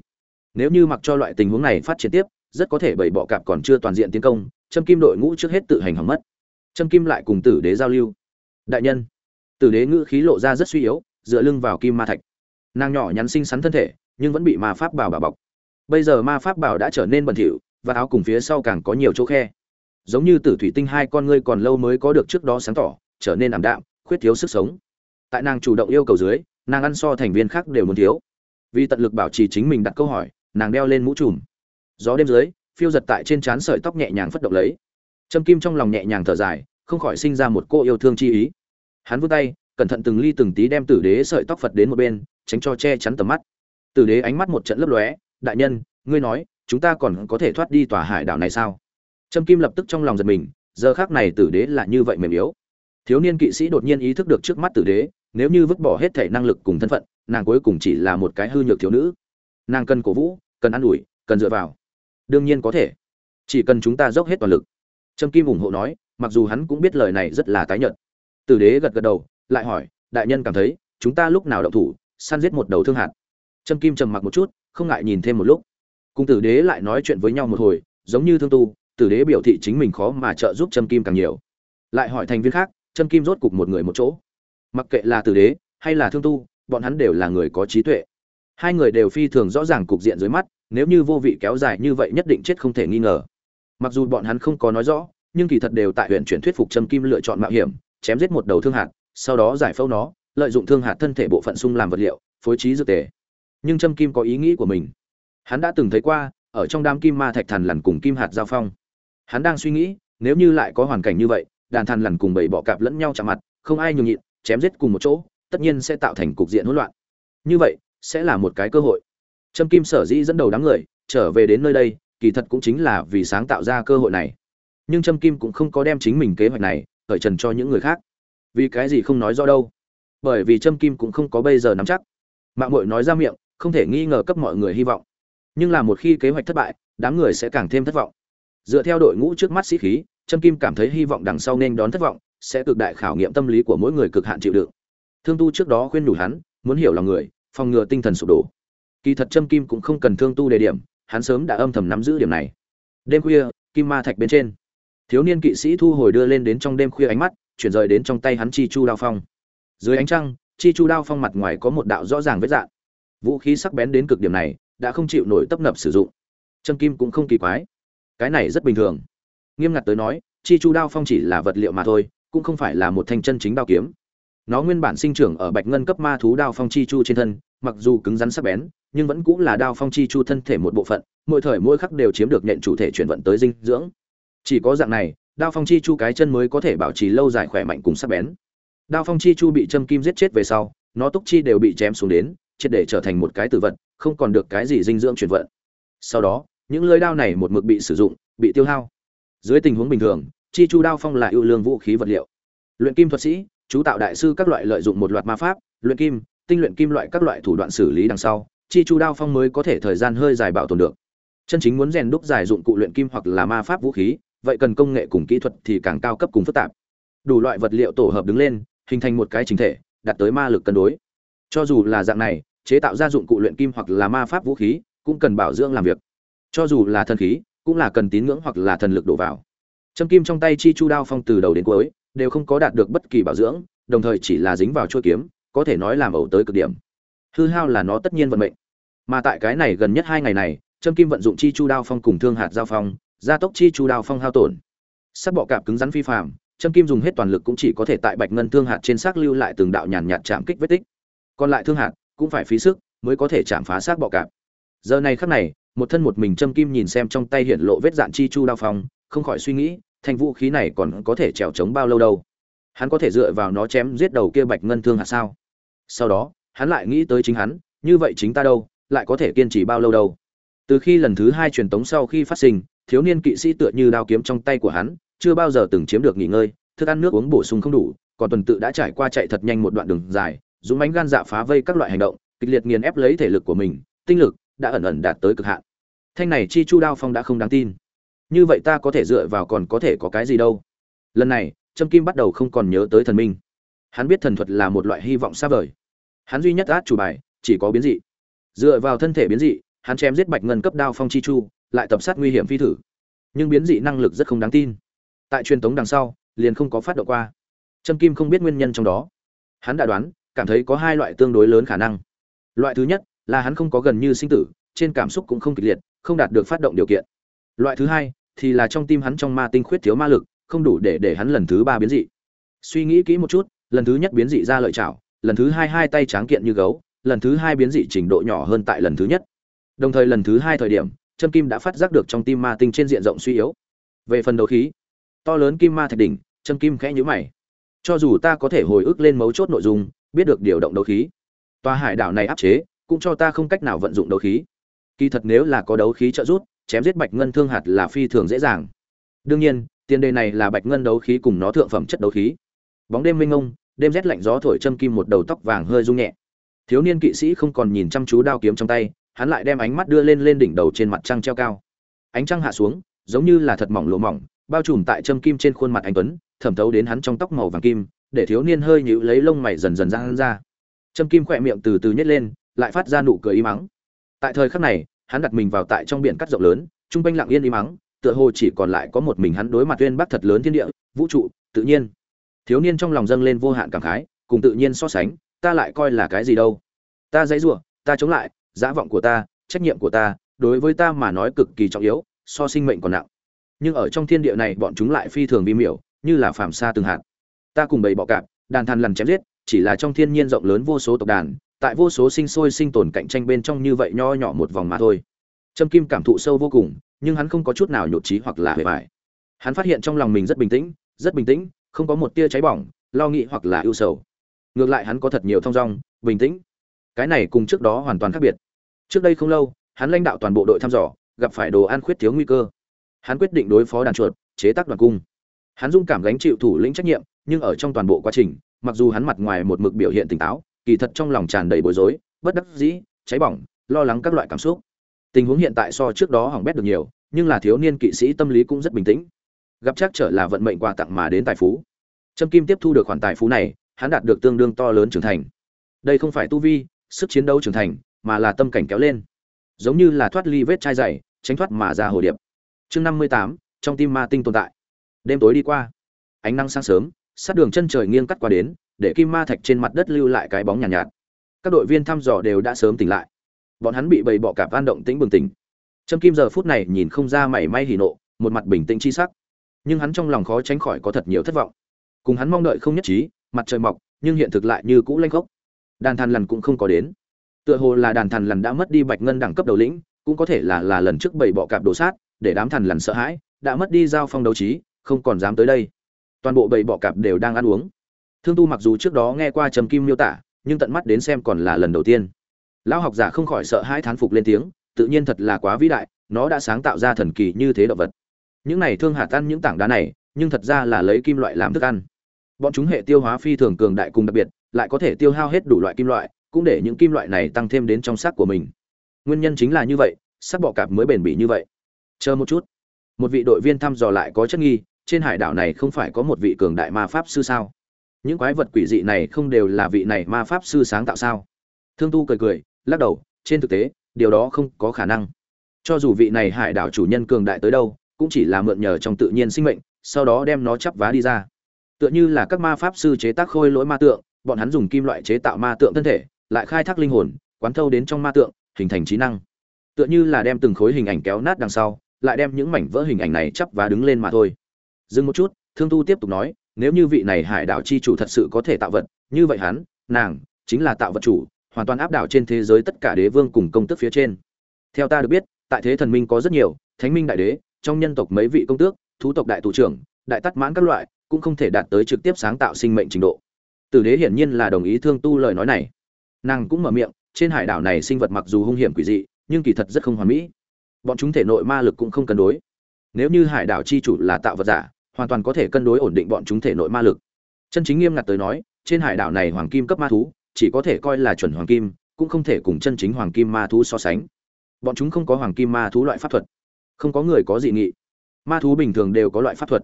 Speaker 1: Nếu như mặc cho loại tình huống này phát triển tiếp, rất có thể bảy bọ cạp còn chưa toàn diện tiến công, trâm kim đội ngũ trước hết tự hành hỏng mất. Trâm kim lại cùng tử đế giao lưu. Đại nhân, tử đế ngữ khí lộ ra rất suy yếu, dựa lưng vào kim ma thạch. Nàng nhỏ nhắn xinh xắn thân thể, nhưng vẫn bị ma pháp bảo bà bọc bây giờ ma pháp bảo đã trở nên bẩn thỉu, và áo cùng phía sau càng có nhiều chỗ khe. Giống như tử thủy tinh hai con ngươi còn lâu mới có được trước đó sáng tỏ, trở nên ảm đạm, khuyết thiếu sức sống. Tại nàng chủ động yêu cầu dưới, nàng ăn so thành viên khác đều muốn thiếu. Vì tận lực bảo trì chính mình đặt câu hỏi, nàng đeo lên mũ trùm. Gió đêm dưới, phiêu giật tại trên trán sợi tóc nhẹ nhàng phất động lấy. Trâm kim trong lòng nhẹ nhàng thở dài, không khỏi sinh ra một cô yêu thương chi ý. Hắn vươn tay, cẩn thận từng ly từng tí đem tử đế sợi tóc phật đến một bên, tránh cho che chắn tầm mắt. Tử đế ánh mắt một trận lấp lóe đại nhân, ngươi nói, chúng ta còn có thể thoát đi tòa hải đảo này sao? Trâm kim lập tức trong lòng giật mình, giờ khác này tử đế là như vậy mềm yếu. Thiếu niên kỵ sĩ đột nhiên ý thức được trước mắt tử đế, nếu như vứt bỏ hết thể năng lực cùng thân phận, nàng cuối cùng chỉ là một cái hư nhược thiếu nữ. Nàng cần cổ vũ, cần ă n ủi, cần dựa vào. Đương nhiên có thể. Chỉ cần chúng ta dốc hết toàn lực. Trâm kim ủng hộ nói, mặc dù hắn cũng biết lời này rất là tái nhợt. Tử đế gật gật đầu, lại hỏi, đại nhân cảm thấy, chúng ta lúc nào động thủ, săn giết một đầu thương hạt? Trâm kim trầm mặc một chút không ngại nhìn thêm một lúc. Cùng tử đế lại nói chuyện với nhau một hồi giống như thương tu tử đế biểu thị chính mình khó mà trợ giúp trâm kim càng nhiều. Lại hỏi thành viên khác trâm kim rốt cục một người một chỗ. Mặc kệ là tử đế hay là thương tu bọn hắn đều là người có trí tuệ. Hai người đều phi thường rõ ràng cục diện dưới mắt nếu như vô vị kéo dài như vậy nhất định chết không thể nghi ngờ. Mặc dù bọn hắn không có nói rõ nhưng kỳ thật đều tại huyện chuyển thuyết phục Trâm Kim lựa chọn mạo hiểm, chém giết một đầu thương hạt, sau đó giải phẫu nó, lợi dụng thương hạt thân thể bộ phận sung làm vật liệu, phối trí dược tề. Nhưng Trâm Kim có ý nghĩ của mình. Hắn đã từng thấy qua, ở trong đám kim ma thạch thần lằn cùng kim hạt giao phong. Hắn đang suy nghĩ, nếu như lại có hoàn cảnh như vậy, đàn thần lằn cùng bảy bọ cạp lẫn nhau chạm mặt, không ai nhường nhịn, chém giết cùng một chỗ, tất nhiên sẽ tạo thành cục diện hỗn loạn. Như vậy, sẽ là một cái cơ hội. Trâm Kim sở dĩ dẫn đầu đám người trở về đến nơi đây, kỳ thật cũng chính là vì sáng tạo ra cơ hội này nhưng trâm kim cũng không có đem chính mình kế hoạch này khởi trần cho những người khác vì cái gì không nói rõ đâu bởi vì trâm kim cũng không có bây giờ nắm chắc mạng mội nói ra miệng không thể nghi ngờ cấp mọi người hy vọng. Nhưng là một khi kế hoạch thất bại, đám người sẽ càng thêm thất vọng. Dựa theo đội ngũ trước mắt sĩ khí, trâm kim cảm thấy hy vọng đằng sau nên đón thất vọng, sẽ cực đại khảo nghiệm tâm lý của mỗi người cực hạn chịu đựng. Thương tu trước đó khuyên đủ hắn, muốn hiểu lòng người, phòng ngừa tinh thần sụp đổ. Kỳ thật trâm kim cũng không cần thương tu đề điểm, hắn sớm đã âm thầm nắm giữ điểm này. Đêm khuya, kim ma thạch bên trên. Thiếu niên kỵ sĩ thu hồi đưa lên đến trong đêm khuya ánh mắt, chuyển rời đến trong tay hắn chi chu đao phong. Dưới ánh trăng, chi chu đao phong mặt ngoài có một đạo rõ ràng vết dạn vũ khí sắc bén đến cực điểm này, đã không chịu nổi tấp nập sử dụng. Chân kim cũng không kỳ quái. Cái này rất bình thường. Nghiêm ngặt tới nói, chi chu đao phong chỉ là vật liệu mà thôi, cũng không phải là một thanh chân chính đao kiếm. Nó nguyên bản sinh trưởng ở bạch ngân cấp ma thú đao phong chi chu trên thân, mặc dù cứng rắn sắc bén, nhưng vẫn cũng là đao phong chi chu thân thể một bộ phận, mỗi thời mỗi khắc đều chiếm được nhện chủ thể chuyển vận tới dinh dưỡng. Chỉ có dạng này, đao phong chi chu cái chân mới có thể bảo trì lâu dài khỏe mạnh cùng sắc bén. Đao phong chi chu bị châm kim giết chết về sau, nó túc chi đều bị chém xuống đến triệt để trở thành một cái tử vật, không còn được cái gì dinh dưỡng chuyển vận. Sau đó, những lưỡi đao này một mực bị sử dụng, bị tiêu hao. Dưới tình huống bình thường, chi chu đao phong là ưu lương vũ khí vật liệu. Luyện kim thuật sĩ, chú tạo đại sư các loại lợi dụng một loạt ma pháp, luyện kim, tinh luyện kim loại các loại thủ đoạn xử lý đằng sau, chi chu đao phong mới có thể thời gian hơi dài bảo tồn được. Chân chính muốn rèn đúc giải dụng cụ luyện kim hoặc là ma pháp vũ khí, vậy cần công nghệ cùng kỹ thuật thì càng cao cấp cùng phức tạp. Đủ loại vật liệu tổ hợp đứng lên, hình thành một cái chính thể, đạt tới ma lực cân đối. Cho dù là dạng này chế tạo ra dụng cụ luyện kim hoặc là ma pháp vũ khí, cũng cần bảo dưỡng làm việc. Cho dù là thần khí, cũng là cần tín ngưỡng hoặc là thần lực đổ vào. Châm kim trong tay chi chu đao phong từ đầu đến cuối, đều không có đạt được bất kỳ bảo dưỡng, đồng thời chỉ là dính vào chuôi kiếm, có thể nói làm ẩu tới cực điểm. Hư hao là nó tất nhiên vận mệnh. Mà tại cái này gần nhất hai ngày này, châm kim vận dụng chi chu đao phong cùng thương hạt giao phong, gia tốc chi chu đao phong hao tổn. Sắt bọ cạp cứng rắn phi phạm châm kim dùng hết toàn lực cũng chỉ có thể tại bạch ngân thương hạt trên xác lưu lại từng đạo nhàn nhạt chạm kích vết tích. Còn lại thương hạt cũng phải phí sức mới có thể chạm phá xác bọ cạp. Giờ này khắc này một thân một mình châm kim nhìn xem trong tay hiện lộ vết dạn chi chu đao phong không khỏi suy nghĩ thanh vũ khí này còn có thể trèo trống bao lâu đâu? Hắn có thể dựa vào nó chém giết đầu kia bạch ngân thương hạt sao? Sau đó hắn lại nghĩ tới chính hắn như vậy chính ta đâu? Lại có thể kiên trì bao lâu đâu? Từ khi lần thứ hai truyền tống sau khi phát sinh thiếu niên kỵ sĩ tựa như đao kiếm trong tay của hắn, chưa bao giờ từng chiếm được nghỉ ngơi, thức ăn nước uống bổ sung không đủ, còn tuần tự đã trải qua chạy thật nhanh một đoạn đường dài, dũng mãnh gan dạ phá vây các loại hành động, kịch liệt nghiền ép lấy thể lực của mình, tinh lực đã ẩn ẩn đạt tới cực hạn. Thanh này chi chu đao phong đã không đáng tin. Như vậy ta có thể dựa vào còn có thể có cái gì đâu? Lần này, Trâm Kim bắt đầu không còn nhớ tới thần minh. Hắn biết thần thuật là một loại hy vọng xa vời. Hắn duy nhất át chủ bài chỉ có biến dị. Dựa vào thân thể biến dị, hắn chém giết bạch ngân cấp đao phong chi chu, lại tập sát nguy hiểm phi thử nhưng biến dị năng lực rất không đáng tin tại truyền tống đằng sau liền không có phát động qua trâm kim không biết nguyên nhân trong đó hắn đã đoán cảm thấy có hai loại tương đối lớn khả năng. Loại thứ nhất là hắn không có gần như sinh tử, trên cảm xúc cũng không kịch liệt, không đạt được phát động điều kiện. Loại thứ hai thì là trong tim hắn trong ma tinh khuyết thiếu ma lực, không đủ để để hắn lần thứ ba biến dị. Suy nghĩ kỹ một chút, lần thứ nhất biến dị ra lợi chảo, lần thứ hai hai tay tráng kiện như gấu, lần thứ hai biến dị trình độ nhỏ hơn tại lần thứ nhất. Đồng thời lần thứ hai thời điểm châm kim đã phát giác được trong tim ma tinh trên diện rộng suy yếu. Về phần đấu khí, to lớn kim ma thạch đỉnh châm kim khẽ nhữ mày. Cho dù ta có thể hồi ức lên mấu chốt nội dung biết được điều động đấu khí. Tòa hải đảo này áp chế, cũng cho ta không cách nào vận dụng đấu khí. Kỳ thật nếu là có đấu khí trợ giúp, chém giết bạch ngân thương hạt là phi thường dễ dàng. Đương nhiên, tiền đề này là bạch ngân đấu khí cùng nó thượng phẩm chất đấu khí. Bóng đêm mênh mông, đêm rét lạnh gió thổi châm kim một đầu tóc vàng hơi rung nhẹ. Thiếu niên kỵ sĩ không còn nhìn chăm chú đao kiếm trong tay, hắn lại đem ánh mắt đưa lên lên đỉnh đầu trên mặt trăng treo cao. Ánh trăng hạ xuống, giống như là thật mỏng lụa mỏng, bao trùm tại châm kim trên khuôn mặt anh tuấn, thẩm thấu đến hắn trong tóc màu vàng kim để thiếu niên hơi nhíu lấy lông mày dần dần giãn ra. Châm kim khỏe miệng từ từ nhếch lên, lại phát ra nụ cười im mắng tại thời khắc này, hắn đặt mình vào tại trong biển cắt rộng lớn, trung quanh lặng yên im mắng tựa hồ chỉ còn lại có một mình hắn đối mặt tuyên bắc thật lớn thiên địa, vũ trụ, tự nhiên. Thiếu niên trong lòng dâng lên vô hạn cảm khái, cùng tự nhiên so sánh, ta lại coi là cái gì đâu? Ta dãy rủa, ta chống lại, dã vọng của ta, trách nhiệm của ta, đối với ta mà nói cực kỳ trọng yếu, so sinh mệnh còn nặng. Nhưng ở trong thiên địa này bọn chúng lại phi thường vi miểu, như là phàm xa từng hạt ta cùng bầy bọ cạp, đàn than lằn chém giết, chỉ là trong thiên nhiên rộng lớn vô số tộc đàn, tại vô số sinh sôi sinh tồn cạnh tranh bên trong như vậy nho nhỏ một vòng mà thôi. Trâm kim cảm thụ sâu vô cùng, nhưng hắn không có chút nào nhột trí hoặc là hề vải hắn phát hiện trong lòng mình rất bình tĩnh, rất bình tĩnh, không có một tia cháy bỏng, lo nghĩ hoặc là ưu sầu. Ngược lại hắn có thật nhiều thong dong, bình tĩnh. Cái này cùng trước đó hoàn toàn khác biệt. Trước đây không lâu, hắn lãnh đạo toàn bộ đội thăm dò, gặp phải đồ ăn khuyết thiếu nguy cơ. Hắn quyết định đối phó đàn chuột, chế tác đoàn cung. Hắn dung cảm gánh chịu thủ lĩnh trách nhiệm nhưng ở trong toàn bộ quá trình, mặc dù hắn mặt ngoài một mực biểu hiện tỉnh táo, kỳ thật trong lòng tràn đầy bối rối, bất đắc dĩ, cháy bỏng, lo lắng các loại cảm xúc. Tình huống hiện tại so trước đó hỏng bét được nhiều, nhưng là thiếu niên kỵ sĩ tâm lý cũng rất bình tĩnh. Gặp chắc trở là vận mệnh quà tặng mà đến tài phú. Trâm kim tiếp thu được khoản tài phú này, hắn đạt được tương đương to lớn trưởng thành. Đây không phải tu vi, sức chiến đấu trưởng thành, mà là tâm cảnh kéo lên. Giống như là thoát ly vết chai dày, tránh thoát mà ra hồ điệp. Chương năm mươi tám, trong tim ma tinh tồn tại. Đêm tối đi qua. Ánh nắng sáng sớm sát đường chân trời nghiêng cắt qua đến để kim ma thạch trên mặt đất lưu lại cái bóng nhàn nhạt, nhạt. Các đội viên thăm dò đều đã sớm tỉnh lại. Bọn hắn bị bầy bọ cạp van động tĩnh bừng tỉnh. Trâm kim giờ phút này nhìn không ra mảy may hỉ nộ một mặt bình tĩnh chi sắc. Nhưng hắn trong lòng khó tránh khỏi có thật nhiều thất vọng. Cùng hắn mong đợi không nhất trí mặt trời mọc nhưng hiện thực lại như cũ lanh khốc. Đàn thằn lằn cũng không có đến. Tựa hồ là đàn thằn lằn đã mất đi bạch ngân đẳng cấp đầu lĩnh cũng có thể là là lần trước bầy bọ cạp đổ sát để đám thằn lằn sợ hãi đã mất đi giao phong đấu trí không còn dám tới đây toàn bộ bầy bọ cạp đều đang ăn uống. Thương tu mặc dù trước đó nghe qua trầm kim miêu tả, nhưng tận mắt đến xem còn là lần đầu tiên. Lão học giả không khỏi sợ hãi thán phục lên tiếng, tự nhiên thật là quá vĩ đại, nó đã sáng tạo ra thần kỳ như thế động vật. Những này thương hạt tan những tảng đá này, nhưng thật ra là lấy kim loại làm thức ăn. Bọn chúng hệ tiêu hóa phi thường cường đại cùng đặc biệt, lại có thể tiêu hao hết đủ loại kim loại, cũng để những kim loại này tăng thêm đến trong xác của mình. Nguyên nhân chính là như vậy, xác bọ cạp mới bền bỉ như vậy. Chờ một chút. Một vị đội viên thăm dò lại có chất nghi trên hải đảo này không phải có một vị cường đại ma pháp sư sao? Những quái vật quỷ dị này không đều là vị này ma pháp sư sáng tạo sao? Thương tu cười cười, lắc đầu, trên thực tế, điều đó không có khả năng. Cho dù vị này hải đảo chủ nhân cường đại tới đâu, cũng chỉ là mượn nhờ trong tự nhiên sinh mệnh, sau đó đem nó chắp vá đi ra. Tựa như là các ma pháp sư chế tác khôi lỗi ma tượng, bọn hắn dùng kim loại chế tạo ma tượng thân thể, lại khai thác linh hồn, quán thâu đến trong ma tượng, hình thành trí năng. Tựa như là đem từng khối hình ảnh kéo nát đằng sau, lại đem những mảnh vỡ hình ảnh này chắp vá đứng lên mà thôi dừng một chút, thương tu tiếp tục nói, nếu như vị này hải đảo chi chủ thật sự có thể tạo vật, như vậy hắn, nàng, chính là tạo vật chủ, hoàn toàn áp đảo trên thế giới tất cả đế vương cùng công tước phía trên. Theo ta được biết, tại thế thần minh có rất nhiều, thánh minh đại đế, trong nhân tộc mấy vị công tước, thú tộc đại thủ trưởng, đại tắt mãn các loại, cũng không thể đạt tới trực tiếp sáng tạo sinh mệnh trình độ. Tử đế hiển nhiên là đồng ý thương tu lời nói này. Nàng cũng mở miệng, trên hải đảo này sinh vật mặc dù hung hiểm quỷ dị, nhưng kỳ thật rất không hoàn mỹ. Bọn chúng thể nội ma lực cũng không cân đối. Nếu như hải đảo chi chủ là tạo vật giả hoàn toàn có thể cân đối ổn định bọn chúng thể nội ma lực. Chân chính nghiêm ngặt tới nói, trên hải đảo này hoàng kim cấp ma thú, chỉ có thể coi là chuẩn hoàng kim, cũng không thể cùng chân chính hoàng kim ma thú so sánh. Bọn chúng không có hoàng kim ma thú loại pháp thuật. Không có người có dị nghị. Ma thú bình thường đều có loại pháp thuật.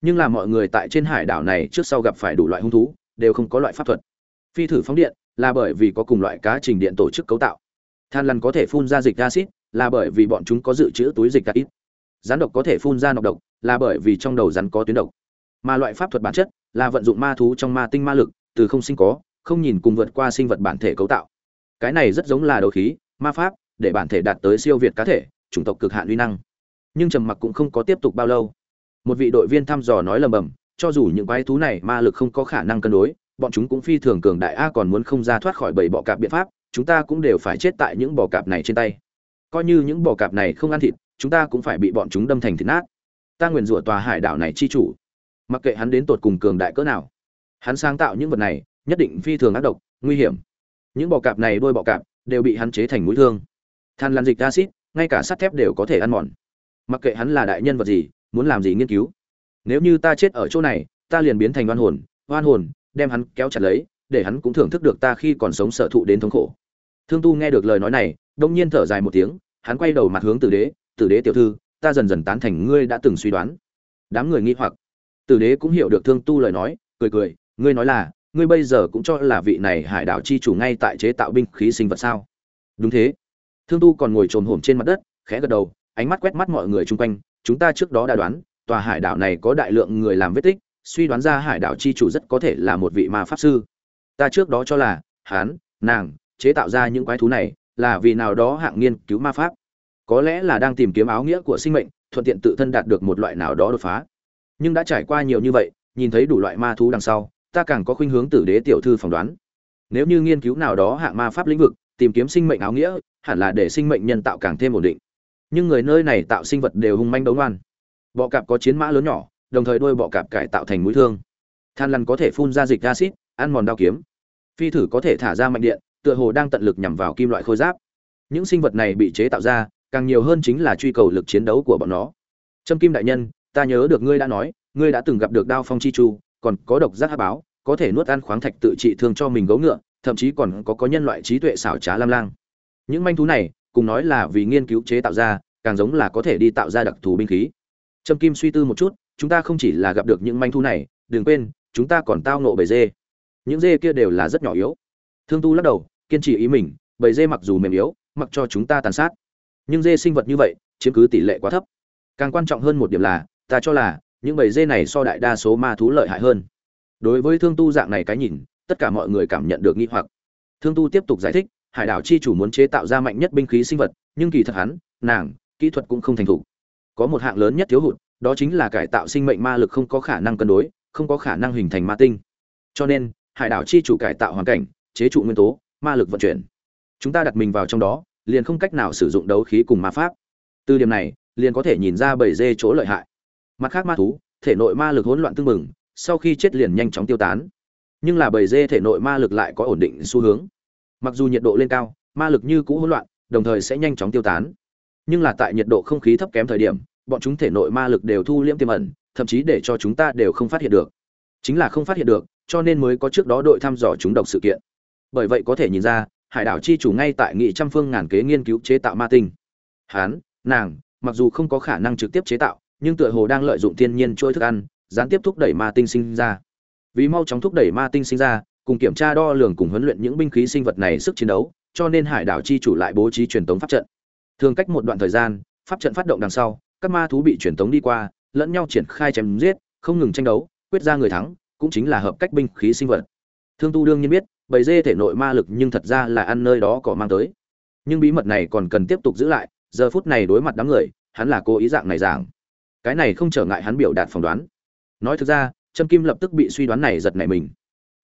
Speaker 1: Nhưng là mọi người tại trên hải đảo này trước sau gặp phải đủ loại hung thú, đều không có loại pháp thuật. Phi thử phóng điện là bởi vì có cùng loại cá trình điện tổ chức cấu tạo. Than lằn có thể phun ra dịch acid là bởi vì bọn chúng có dự trữ túi dịch acid rắn độc có thể phun ra nọc độc, là bởi vì trong đầu rắn có tuyến độc. Mà loại pháp thuật bản chất là vận dụng ma thú trong ma tinh ma lực, từ không sinh có, không nhìn cùng vượt qua sinh vật bản thể cấu tạo. Cái này rất giống là đầu khí, ma pháp, để bản thể đạt tới siêu việt cá thể, chủng tộc cực hạn uy năng. Nhưng trầm mặc cũng không có tiếp tục bao lâu. Một vị đội viên thăm dò nói lầm bầm, cho dù những quái thú này ma lực không có khả năng cân đối, bọn chúng cũng phi thường cường đại a, còn muốn không ra thoát khỏi bảy bọ cạp biện pháp, chúng ta cũng đều phải chết tại những bò cạp này trên tay. Coi như những bò cạp này không ăn thịt chúng ta cũng phải bị bọn chúng đâm thành thịt nát. Ta nguyền rủa tòa hải đảo này chi chủ. Mặc kệ hắn đến tột cùng cường đại cỡ nào, hắn sáng tạo những vật này nhất định phi thường ác độc, nguy hiểm. Những bọ cạp này đôi bọ cạp đều bị hắn chế thành mũi thương. Than lan dịch acid ngay cả sắt thép đều có thể ăn mòn. Mặc kệ hắn là đại nhân vật gì, muốn làm gì nghiên cứu. Nếu như ta chết ở chỗ này, ta liền biến thành oan hồn oan hồn, đem hắn kéo chặt lấy, để hắn cũng thưởng thức được ta khi còn sống sở thụ đến thống khổ. Thương tu nghe được lời nói này, đông nhiên thở dài một tiếng, hắn quay đầu mặt hướng tử đế tử đế tiểu thư, ta dần dần tán thành ngươi đã từng suy đoán. Đám người nghi hoặc. Tử đế cũng hiểu được thương tu lời nói, cười cười, ngươi nói là, ngươi bây giờ cũng cho là vị này hải đảo chi chủ ngay tại chế tạo binh khí sinh vật sao? Đúng thế. Thương tu còn ngồi trồm hổm trên mặt đất, khẽ gật đầu, ánh mắt quét mắt mọi người chung quanh, chúng ta trước đó đã đoán, tòa hải đảo này có đại lượng người làm vết tích, suy đoán ra hải đảo chi chủ rất có thể là một vị ma pháp sư. Ta trước đó cho là hán nàng, chế tạo ra những quái thú này, là vì nào đó hạng nghiên cứu ma pháp có lẽ là đang tìm kiếm áo nghĩa của sinh mệnh, thuận tiện tự thân đạt được một loại nào đó đột phá. Nhưng đã trải qua nhiều như vậy, nhìn thấy đủ loại ma thú đằng sau, ta càng có khuynh hướng tử đế tiểu thư phỏng đoán. Nếu như nghiên cứu nào đó hạng ma pháp lĩnh vực, tìm kiếm sinh mệnh áo nghĩa, hẳn là để sinh mệnh nhân tạo càng thêm ổn định. Nhưng người nơi này tạo sinh vật đều hung manh đấu ngoan. Bọ cạp có chiến mã lớn nhỏ, đồng thời đôi bọ cạp cải tạo thành mũi thương. Than lằn có thể phun ra dịch acid ăn mòn đao kiếm. Phi thử có thể thả ra mạnh điện, tựa hồ đang tận lực nhằm vào kim loại khôi giáp. Những sinh vật này bị chế tạo ra càng nhiều hơn chính là truy cầu lực chiến đấu của bọn nó. Trâm kim đại nhân, ta nhớ được ngươi đã nói, ngươi đã từng gặp được đao phong chi chu, còn có độc giác hát báo, có thể nuốt ăn khoáng thạch tự trị thương cho mình gấu ngựa, thậm chí còn có có nhân loại trí tuệ xảo trá lam lang. Những manh thú này, cùng nói là vì nghiên cứu chế tạo ra, càng giống là có thể đi tạo ra đặc thù binh khí. Trâm kim suy tư một chút, chúng ta không chỉ là gặp được những manh thú này, đừng quên, chúng ta còn tao nộ bầy dê. Những dê kia đều là rất nhỏ yếu. Thương tu lắc đầu, kiên trì ý mình, bầy dê mặc dù mềm yếu, mặc cho chúng ta tàn sát nhưng dê sinh vật như vậy, chiếm cứ tỷ lệ quá thấp. Càng quan trọng hơn một điểm là, ta cho là, những bầy dê này so đại đa số ma thú lợi hại hơn. Đối với thương tu dạng này cái nhìn, tất cả mọi người cảm nhận được nghi hoặc. Thương tu tiếp tục giải thích, hải đảo chi chủ muốn chế tạo ra mạnh nhất binh khí sinh vật, nhưng kỳ thật hắn, nàng, kỹ thuật cũng không thành thục. Có một hạng lớn nhất thiếu hụt, đó chính là cải tạo sinh mệnh ma lực không có khả năng cân đối, không có khả năng hình thành ma tinh. Cho nên, hải đảo chi chủ cải tạo hoàn cảnh, chế trụ nguyên tố, ma lực vận chuyển. Chúng ta đặt mình vào trong đó liền không cách nào sử dụng đấu khí cùng ma pháp. Từ điểm này, liền có thể nhìn ra bầy dê chỗ lợi hại. Mặt khác ma thú, thể nội ma lực hỗn loạn tương mừng, sau khi chết liền nhanh chóng tiêu tán. Nhưng là bầy dê thể nội ma lực lại có ổn định xu hướng. Mặc dù nhiệt độ lên cao, ma lực như cũ hỗn loạn, đồng thời sẽ nhanh chóng tiêu tán. Nhưng là tại nhiệt độ không khí thấp kém thời điểm, bọn chúng thể nội ma lực đều thu liễm tiềm ẩn, thậm chí để cho chúng ta đều không phát hiện được. Chính là không phát hiện được, cho nên mới có trước đó đội thăm dò chúng độc sự kiện. Bởi vậy có thể nhìn ra hải đảo chi chủ ngay tại nghị trăm phương ngàn kế nghiên cứu chế tạo ma tinh. Hán, nàng, mặc dù không có khả năng trực tiếp chế tạo, nhưng tựa hồ đang lợi dụng thiên nhiên trôi thức ăn, gián tiếp thúc đẩy ma tinh sinh ra. Vì mau chóng thúc đẩy ma tinh sinh ra, cùng kiểm tra đo lường cùng huấn luyện những binh khí sinh vật này sức chiến đấu, cho nên hải đảo chi chủ lại bố trí truyền tống pháp trận. Thường cách một đoạn thời gian, pháp trận phát động đằng sau, các ma thú bị truyền tống đi qua, lẫn nhau triển khai chém giết, không ngừng tranh đấu, quyết ra người thắng, cũng chính là hợp cách binh khí sinh vật. Thương tu đương nhiên biết bầy dê thể nội ma lực nhưng thật ra là ăn nơi đó có mang tới. Nhưng bí mật này còn cần tiếp tục giữ lại, giờ phút này đối mặt đám người, hắn là cố ý dạng này giảng cái này không trở ngại hắn biểu đạt phỏng đoán. Nói thực ra, trâm kim lập tức bị suy đoán này giật nảy mình.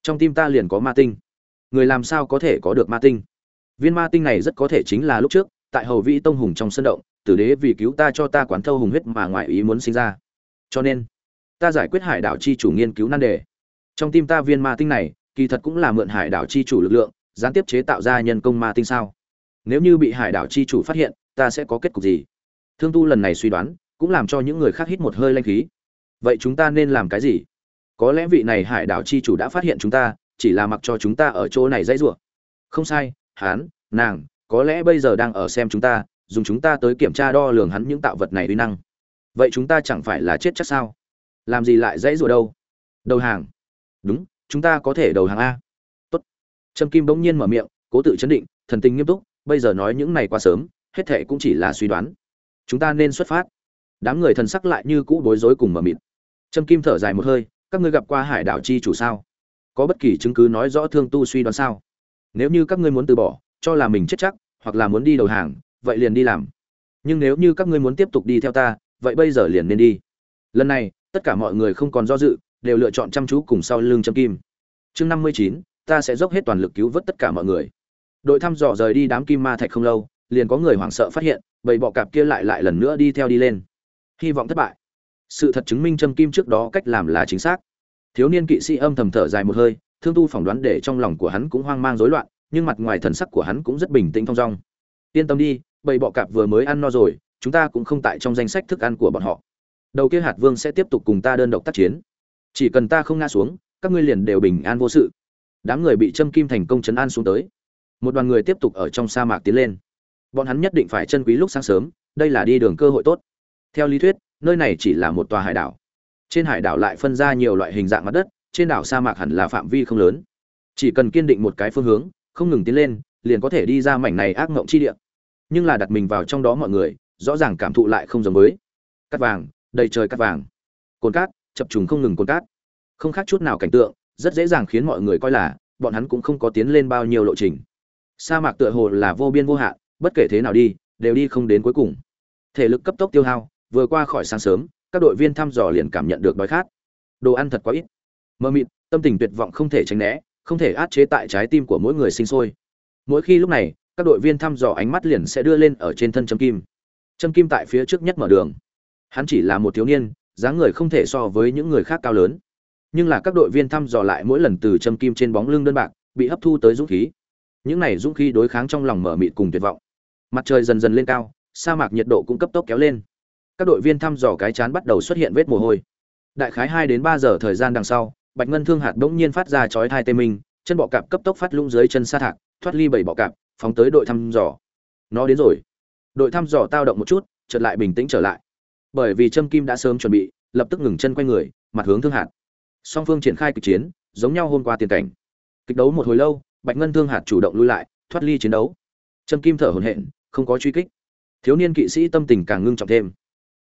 Speaker 1: Trong tim ta liền có ma tinh. Người làm sao có thể có được ma tinh? Viên ma tinh này rất có thể chính là lúc trước, tại hầu vĩ tông hùng trong sân động, tử đế vì cứu ta cho ta quán thâu hùng huyết mà ngoại ý muốn sinh ra. Cho nên, ta giải quyết hải đảo chi chủ nghiên cứu nan đề. Trong tim ta viên ma tinh này kỳ thật cũng là mượn hải đảo chi chủ lực lượng, gián tiếp chế tạo ra nhân công ma tinh sao? Nếu như bị hải đảo chi chủ phát hiện, ta sẽ có kết cục gì? Thương tu lần này suy đoán, cũng làm cho những người khác hít một hơi lanh khí. Vậy chúng ta nên làm cái gì? Có lẽ vị này hải đảo chi chủ đã phát hiện chúng ta, chỉ là mặc cho chúng ta ở chỗ này dãy rủa. Không sai hán nàng, có lẽ bây giờ đang ở xem chúng ta, dùng chúng ta tới kiểm tra đo lường hắn những tạo vật này uy năng. Vậy chúng ta chẳng phải là chết chắc sao? Làm gì lại dãy rủa đâu? Đầu hàng. Đúng chúng ta có thể đầu hàng a. Tốt. Trâm kim bỗng nhiên mở miệng, cố tự chấn định, thần tình nghiêm túc, bây giờ nói những này quá sớm, hết thệ cũng chỉ là suy đoán. Chúng ta nên xuất phát. Đám người thần sắc lại như cũ bối rối cùng mở mịt. Trâm kim thở dài một hơi, các ngươi gặp qua hải đảo chi chủ sao? Có bất kỳ chứng cứ nói rõ thương tu suy đoán sao? Nếu như các ngươi muốn từ bỏ, cho là mình chết chắc, hoặc là muốn đi đầu hàng, vậy liền đi làm. Nhưng nếu như các ngươi muốn tiếp tục đi theo ta, vậy bây giờ liền nên đi. Lần này, tất cả mọi người không còn do dự đều lựa chọn chăm chú cùng sau lưng châm kim. Chương năm mươi chín, ta sẽ dốc hết toàn lực cứu vớt tất cả mọi người. Đội thăm dò rời đi đám kim ma thạch không lâu, liền có người hoảng sợ phát hiện, bầy bọ cạp kia lại lại lần nữa đi theo đi lên. Hy vọng thất bại. Sự thật chứng minh châm kim trước đó cách làm là chính xác. Thiếu niên kỵ sĩ âm thầm thở dài một hơi, thương tu phỏng đoán để trong lòng của hắn cũng hoang mang rối loạn, nhưng mặt ngoài thần sắc của hắn cũng rất bình tĩnh thong dong. Yên tâm đi, bầy bọ cạp vừa mới ăn no rồi, chúng ta cũng không tại trong danh sách thức ăn của bọn họ. Đầu kia hạt vương sẽ tiếp tục cùng ta đơn độc tác chiến chỉ cần ta không ngã xuống, các ngươi liền đều bình an vô sự. Đám người bị châm kim thành công chấn an xuống tới. Một đoàn người tiếp tục ở trong sa mạc tiến lên. Bọn hắn nhất định phải chân quý lúc sáng sớm, đây là đi đường cơ hội tốt. Theo lý thuyết, nơi này chỉ là một tòa hải đảo. Trên hải đảo lại phân ra nhiều loại hình dạng mặt đất, trên đảo sa mạc hẳn là phạm vi không lớn. Chỉ cần kiên định một cái phương hướng, không ngừng tiến lên, liền có thể đi ra mảnh này ác mộng chi địa. Nhưng là đặt mình vào trong đó mọi người, rõ ràng cảm thụ lại không giống mới. cắt vàng, đầy trời cắt vàng. Cồn cát chập trùng không ngừng cồn cát. Không khác chút nào cảnh tượng, rất dễ dàng khiến mọi người coi là bọn hắn cũng không có tiến lên bao nhiêu lộ trình. Sa mạc tựa hồ là vô biên vô hạn, bất kể thế nào đi, đều đi không đến cuối cùng. Thể lực cấp tốc tiêu hao, vừa qua khỏi sáng sớm, các đội viên thăm dò liền cảm nhận được đói khát. Đồ ăn thật quá ít. Mơ mịt, tâm tình tuyệt vọng không thể tránh né, không thể át chế tại trái tim của mỗi người sinh sôi. Mỗi khi lúc này, các đội viên thăm dò ánh mắt liền sẽ đưa lên ở trên thân châm kim. Châm kim tại phía trước nhất mở đường. Hắn chỉ là một thiếu niên dáng người không thể so với những người khác cao lớn. Nhưng là các đội viên thăm dò lại mỗi lần từ châm kim trên bóng lưng đơn bạc, bị hấp thu tới dũng khí. Những này dũng khí đối kháng trong lòng mở mịt cùng tuyệt vọng. Mặt trời dần dần lên cao, sa mạc nhiệt độ cũng cấp tốc kéo lên. Các đội viên thăm dò cái chán bắt đầu xuất hiện vết mồ hôi. Đại khái hai đến ba giờ thời gian đằng sau, bạch ngân thương hạt bỗng nhiên phát ra chói thai tê minh, chân bọ cạp cấp tốc phát lũng dưới chân sa thạc, thoát ly bảy bọ cạp, phóng tới đội thăm dò. Nó đến rồi. Đội thăm dò tao động một chút, chợt lại bình tĩnh trở lại bởi vì trâm kim đã sớm chuẩn bị, lập tức ngừng chân quay người, mặt hướng thương hạt. Song phương triển khai kịch chiến, giống nhau hôm qua tiền cảnh. Kịch đấu một hồi lâu, bạch ngân thương hạt chủ động lui lại, thoát ly chiến đấu. Trâm kim thở hổn hển, không có truy kích. Thiếu niên kỵ sĩ tâm tình càng ngưng trọng thêm.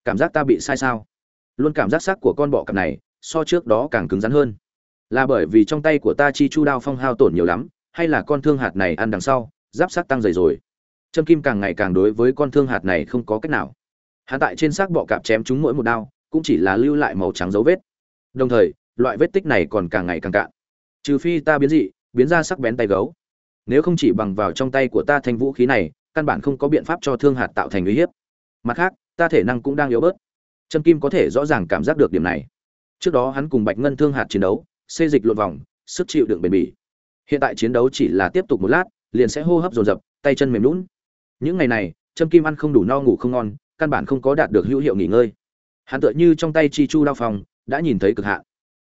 Speaker 1: Cảm giác ta bị sai sao? Luôn cảm giác sắc của con bọ cặp này, so trước đó càng cứng rắn hơn. Là bởi vì trong tay của ta chi chu đao phong hao tổn nhiều lắm, hay là con thương hạt này ăn đằng sau, giáp sắc tăng dày rồi? Trâm kim càng ngày càng đối với con thương hạt này không có cách nào hạ tại trên xác bọ cạp chém chúng mỗi một đao, cũng chỉ là lưu lại màu trắng dấu vết. Đồng thời, loại vết tích này còn càng ngày càng cạn. Trừ phi ta biến dị, biến ra sắc bén tay gấu. Nếu không chỉ bằng vào trong tay của ta thanh vũ khí này, căn bản không có biện pháp cho thương hạt tạo thành uy hiếp. Mặt khác, ta thể năng cũng đang yếu bớt. Trâm kim có thể rõ ràng cảm giác được điểm này. Trước đó hắn cùng bạch ngân thương hạt chiến đấu, xê dịch luận vòng, sức chịu đựng bền bỉ. Hiện tại chiến đấu chỉ là tiếp tục một lát, liền sẽ hô hấp dồn dập, tay chân mềm lún những ngày này, trâm kim ăn không đủ no ngủ không ngon căn bản không có đạt được hữu hiệu nghỉ ngơi. Hắn tựa như trong tay chi chu lao phòng đã nhìn thấy cực hạn.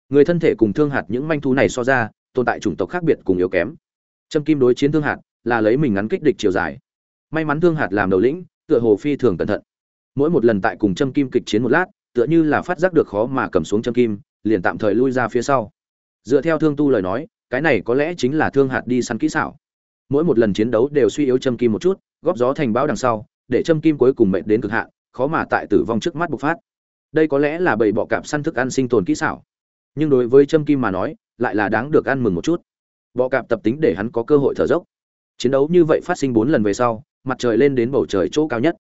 Speaker 1: Người thân thể cùng thương hạt những manh thú này so ra, tồn tại chủng tộc khác biệt cùng yếu kém. Trâm kim đối chiến thương hạt là lấy mình ngắn kích địch chiều dài. May mắn thương hạt làm đầu lĩnh, tựa hồ phi thường cẩn thận. Mỗi một lần tại cùng trâm kim kịch chiến một lát, tựa như là phát giác được khó mà cầm xuống trâm kim, liền tạm thời lui ra phía sau. Dựa theo thương tu lời nói, cái này có lẽ chính là thương hạt đi săn kỹ xảo. Mỗi một lần chiến đấu đều suy yếu trâm kim một chút, góp gió thành bão đằng sau để trâm kim cuối cùng mệnh đến cực hạn, khó mà tại tử vong trước mắt bộc phát. Đây có lẽ là bầy bọ cạp săn thức ăn sinh tồn kỹ xảo. Nhưng đối với trâm kim mà nói, lại là đáng được ăn mừng một chút. Bọ cạp tập tính để hắn có cơ hội thở dốc. Chiến đấu như vậy phát sinh bốn lần về sau, mặt trời lên đến bầu trời chỗ cao nhất.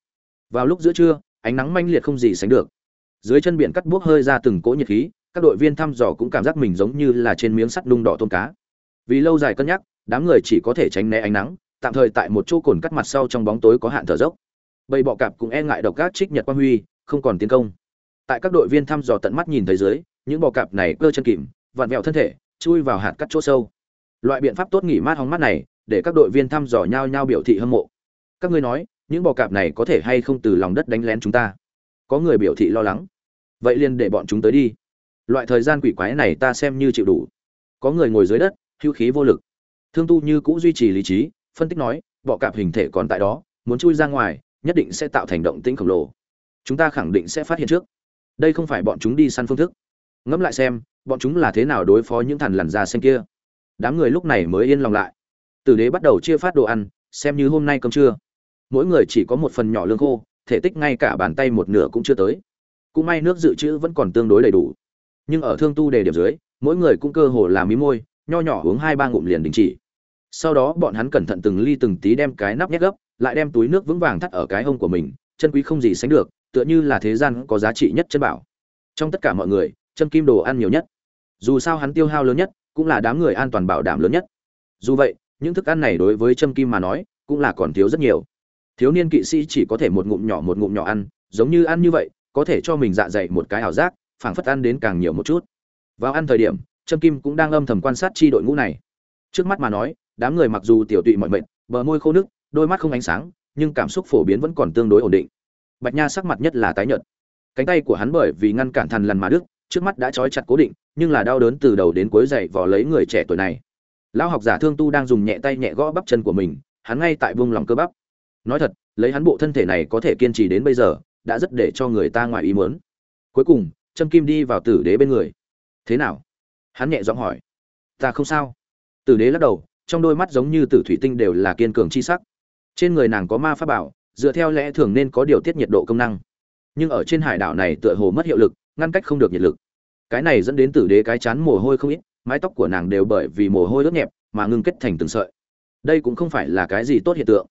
Speaker 1: Vào lúc giữa trưa, ánh nắng manh liệt không gì sánh được. Dưới chân biển cắt buốc hơi ra từng cỗ nhiệt khí, các đội viên thăm dò cũng cảm giác mình giống như là trên miếng sắt đung đỏ tôm cá. Vì lâu dài cân nhắc, đám người chỉ có thể tránh né ánh nắng, tạm thời tại một chỗ cồn cắt mặt sau trong bóng tối có hạn thở dốc bầy bọ cạp cũng e ngại độc các trích nhật quang huy, không còn tiến công. Tại các đội viên thăm dò tận mắt nhìn thấy dưới, những bọ cạp này cơ chân kìm, vặn vẹo thân thể, chui vào hạt cắt chỗ sâu. Loại biện pháp tốt nghỉ mát hóng mát này, để các đội viên thăm dò nhau nhau biểu thị hâm mộ. Các ngươi nói, những bọ cạp này có thể hay không từ lòng đất đánh lén chúng ta? Có người biểu thị lo lắng. Vậy liền để bọn chúng tới đi. Loại thời gian quỷ quái này ta xem như chịu đủ. Có người ngồi dưới đất hữu khí vô lực. Thương tu như cũ duy trì lý trí, phân tích nói, bọ cạp hình thể còn tại đó, muốn chui ra ngoài nhất định sẽ tạo thành động tĩnh khổng lồ. Chúng ta khẳng định sẽ phát hiện trước. Đây không phải bọn chúng đi săn phương thức. Ngẫm lại xem, bọn chúng là thế nào đối phó những thằn lằn da xanh kia? Đám người lúc này mới yên lòng lại. Tử đế bắt đầu chia phát đồ ăn, xem như hôm nay cơm trưa. Mỗi người chỉ có một phần nhỏ lương khô, thể tích ngay cả bàn tay một nửa cũng chưa tới. Cũng may nước dự trữ vẫn còn tương đối đầy đủ. Nhưng ở thương tu đề điểm dưới, mỗi người cũng cơ hồ làm mí môi, nho nhỏ uống hai ba ngụm liền đình chỉ. Sau đó bọn hắn cẩn thận từng ly từng tí đem cái nắp nhét gấp lại đem túi nước vững vàng thắt ở cái hông của mình, chân quý không gì sánh được, tựa như là thế gian có giá trị nhất chân bảo. Trong tất cả mọi người chân kim đồ ăn nhiều nhất. Dù sao hắn tiêu hao lớn nhất, cũng là đám người an toàn bảo đảm lớn nhất. Dù vậy, những thức ăn này đối với châm kim mà nói, cũng là còn thiếu rất nhiều. Thiếu niên kỵ sĩ chỉ có thể một ngụm nhỏ một ngụm nhỏ ăn, giống như ăn như vậy, có thể cho mình dạ dày một cái ảo giác, phảng phất ăn đến càng nhiều một chút. Vào ăn thời điểm, trâm kim cũng đang âm thầm quan sát chi đội ngũ này. Trước mắt mà nói, đám người mặc dù tiểu tụy mọi mệnh bờ môi khô nước đôi mắt không ánh sáng, nhưng cảm xúc phổ biến vẫn còn tương đối ổn định. Bạch nha sắc mặt nhất là tái nhợt. Cánh tay của hắn bởi vì ngăn cản thằn lằn mà đức trước mắt đã trói chặt cố định, nhưng là đau đớn từ đầu đến cuối dậy vò lấy người trẻ tuổi này. Lão học giả thương tu đang dùng nhẹ tay nhẹ gõ bắp chân của mình, hắn ngay tại vùng lòng cơ bắp. Nói thật, lấy hắn bộ thân thể này có thể kiên trì đến bây giờ, đã rất để cho người ta ngoài ý muốn. Cuối cùng, trâm kim đi vào tử đế bên người. Thế nào? Hắn nhẹ giọng hỏi. Ta không sao. Tử đế lắc đầu, trong đôi mắt giống như tử thủy tinh đều là kiên cường chi sắc trên người nàng có ma pháp bảo, dựa theo lẽ thường nên có điều tiết nhiệt độ công năng. Nhưng ở trên hải đảo này tựa hồ mất hiệu lực, ngăn cách không được nhiệt lực. Cái này dẫn đến tử đế cái chán mồ hôi không ít, mái tóc của nàng đều bởi vì mồ hôi ướt nhẹp mà ngưng kết thành từng sợi. Đây cũng không phải là cái gì tốt hiện tượng.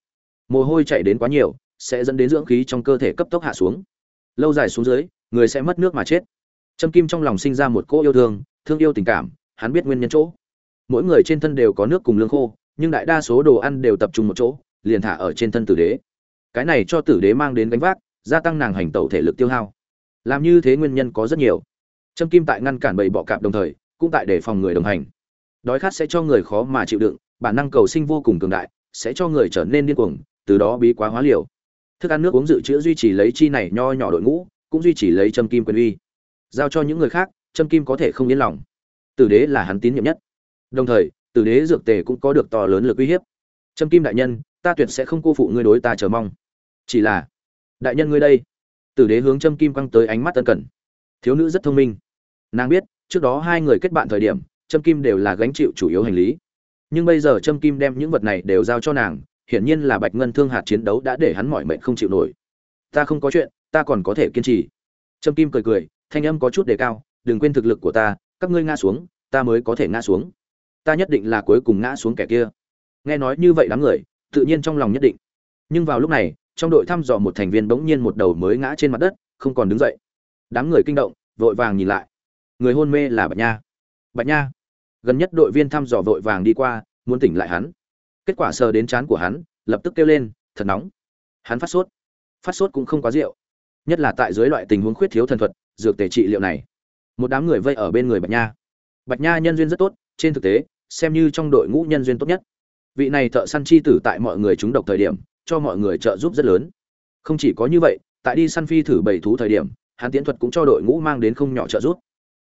Speaker 1: Mồ hôi chạy đến quá nhiều, sẽ dẫn đến dưỡng khí trong cơ thể cấp tốc hạ xuống. Lâu dài xuống dưới, người sẽ mất nước mà chết. Trâm kim trong lòng sinh ra một cỗ yêu thương thương yêu tình cảm, hắn biết nguyên nhân chỗ. Mỗi người trên thân đều có nước cùng lương khô, nhưng đại đa số đồ ăn đều tập trung một chỗ liền thả ở trên thân tử đế. Cái này cho tử đế mang đến gánh vác, gia tăng nàng hành tẩu thể lực tiêu hao. Làm như thế nguyên nhân có rất nhiều. Trâm kim tại ngăn cản bầy bọ cạp đồng thời, cũng tại đề phòng người đồng hành. Đói khát sẽ cho người khó mà chịu đựng, bản năng cầu sinh vô cùng cường đại, sẽ cho người trở nên điên cuồng, từ đó bí quá hóa liều. Thức ăn nước uống dự trữ duy trì lấy chi này nho nhỏ đội ngũ, cũng duy trì lấy trâm kim quyền uy. Giao cho những người khác, trâm kim có thể không yên lòng. Tử đế là hắn tín nhiệm nhất. Đồng thời, tử đế dược tề cũng có được to lớn lực uy hiếp. Trâm kim đại nhân ta tuyệt sẽ không cô phụ ngươi đối ta chờ mong. Chỉ là, đại nhân ngươi đây. Tử đế hướng trâm kim quăng tới ánh mắt tân cần. Thiếu nữ rất thông minh. Nàng biết, trước đó hai người kết bạn thời điểm trâm kim đều là gánh chịu chủ yếu hành lý. Nhưng bây giờ trâm kim đem những vật này đều giao cho nàng, hiển nhiên là bạch ngân thương hạt chiến đấu đã để hắn mỏi mệt không chịu nổi. Ta không có chuyện, ta còn có thể kiên trì. Trâm kim cười cười, thanh âm có chút đề cao, đừng quên thực lực của ta, các ngươi ngã xuống, ta mới có thể ngã xuống. Ta nhất định là cuối cùng ngã xuống kẻ kia. Nghe nói như vậy đám người tự nhiên trong lòng nhất định. Nhưng vào lúc này, trong đội thăm dò một thành viên bỗng nhiên một đầu mới ngã trên mặt đất, không còn đứng dậy. Đám người kinh động, vội vàng nhìn lại. Người hôn mê là bạch nha. Bạch nha, gần nhất đội viên thăm dò vội vàng đi qua, muốn tỉnh lại hắn. Kết quả sờ đến trán của hắn, lập tức kêu lên, thật nóng. Hắn phát sốt. Phát sốt cũng không quá rượu. Nhất là tại dưới loại tình huống khuyết thiếu thần thuật, dược tề trị liệu này. Một đám người vây ở bên người bạch nha. Bạch nha nhân duyên rất tốt, trên thực tế, xem như trong đội ngũ nhân duyên tốt nhất vị này thợ săn chi tử tại mọi người trúng độc thời điểm, cho mọi người trợ giúp rất lớn. Không chỉ có như vậy, tại đi săn phi thử bảy thú thời điểm, hắn tiến thuật cũng cho đội ngũ mang đến không nhỏ trợ giúp.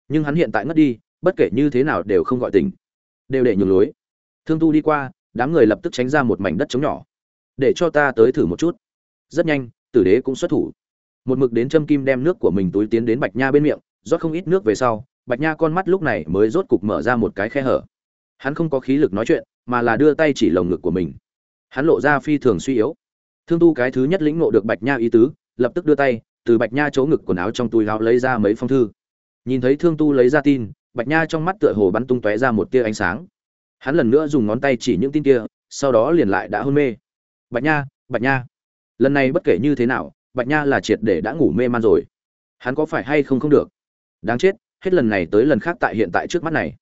Speaker 1: Nhưng hắn hiện tại ngất đi, bất kể như thế nào đều không gọi tình đều để nhường lối. Thương tu đi qua, đám người lập tức tránh ra một mảnh đất trống nhỏ. Để cho ta tới thử một chút. Rất nhanh, tử đế cũng xuất thủ. Một mực đến châm kim đem nước của mình túi tiến đến bạch nha bên miệng, rót không ít nước về sau, bạch nha con mắt lúc này mới rốt cục mở ra một cái khe hở. Hắn không có khí lực nói chuyện mà là đưa tay chỉ lồng ngực của mình. Hắn lộ ra phi thường suy yếu. Thương tu cái thứ nhất lĩnh ngộ được bạch nha ý tứ, lập tức đưa tay, từ bạch nha chỗ ngực quần áo trong túi áo lấy ra mấy phong thư. Nhìn thấy thương tu lấy ra tin, bạch nha trong mắt tựa hồ bắn tung tóe ra một tia ánh sáng. Hắn lần nữa dùng ngón tay chỉ những tin kia, sau đó liền lại đã hôn mê. Bạch nha bạch nha, lần này bất kể như thế nào, bạch nha là triệt để đã ngủ mê man rồi. Hắn có phải hay không không được? Đáng chết, hết lần này tới lần khác tại hiện tại trước mắt này.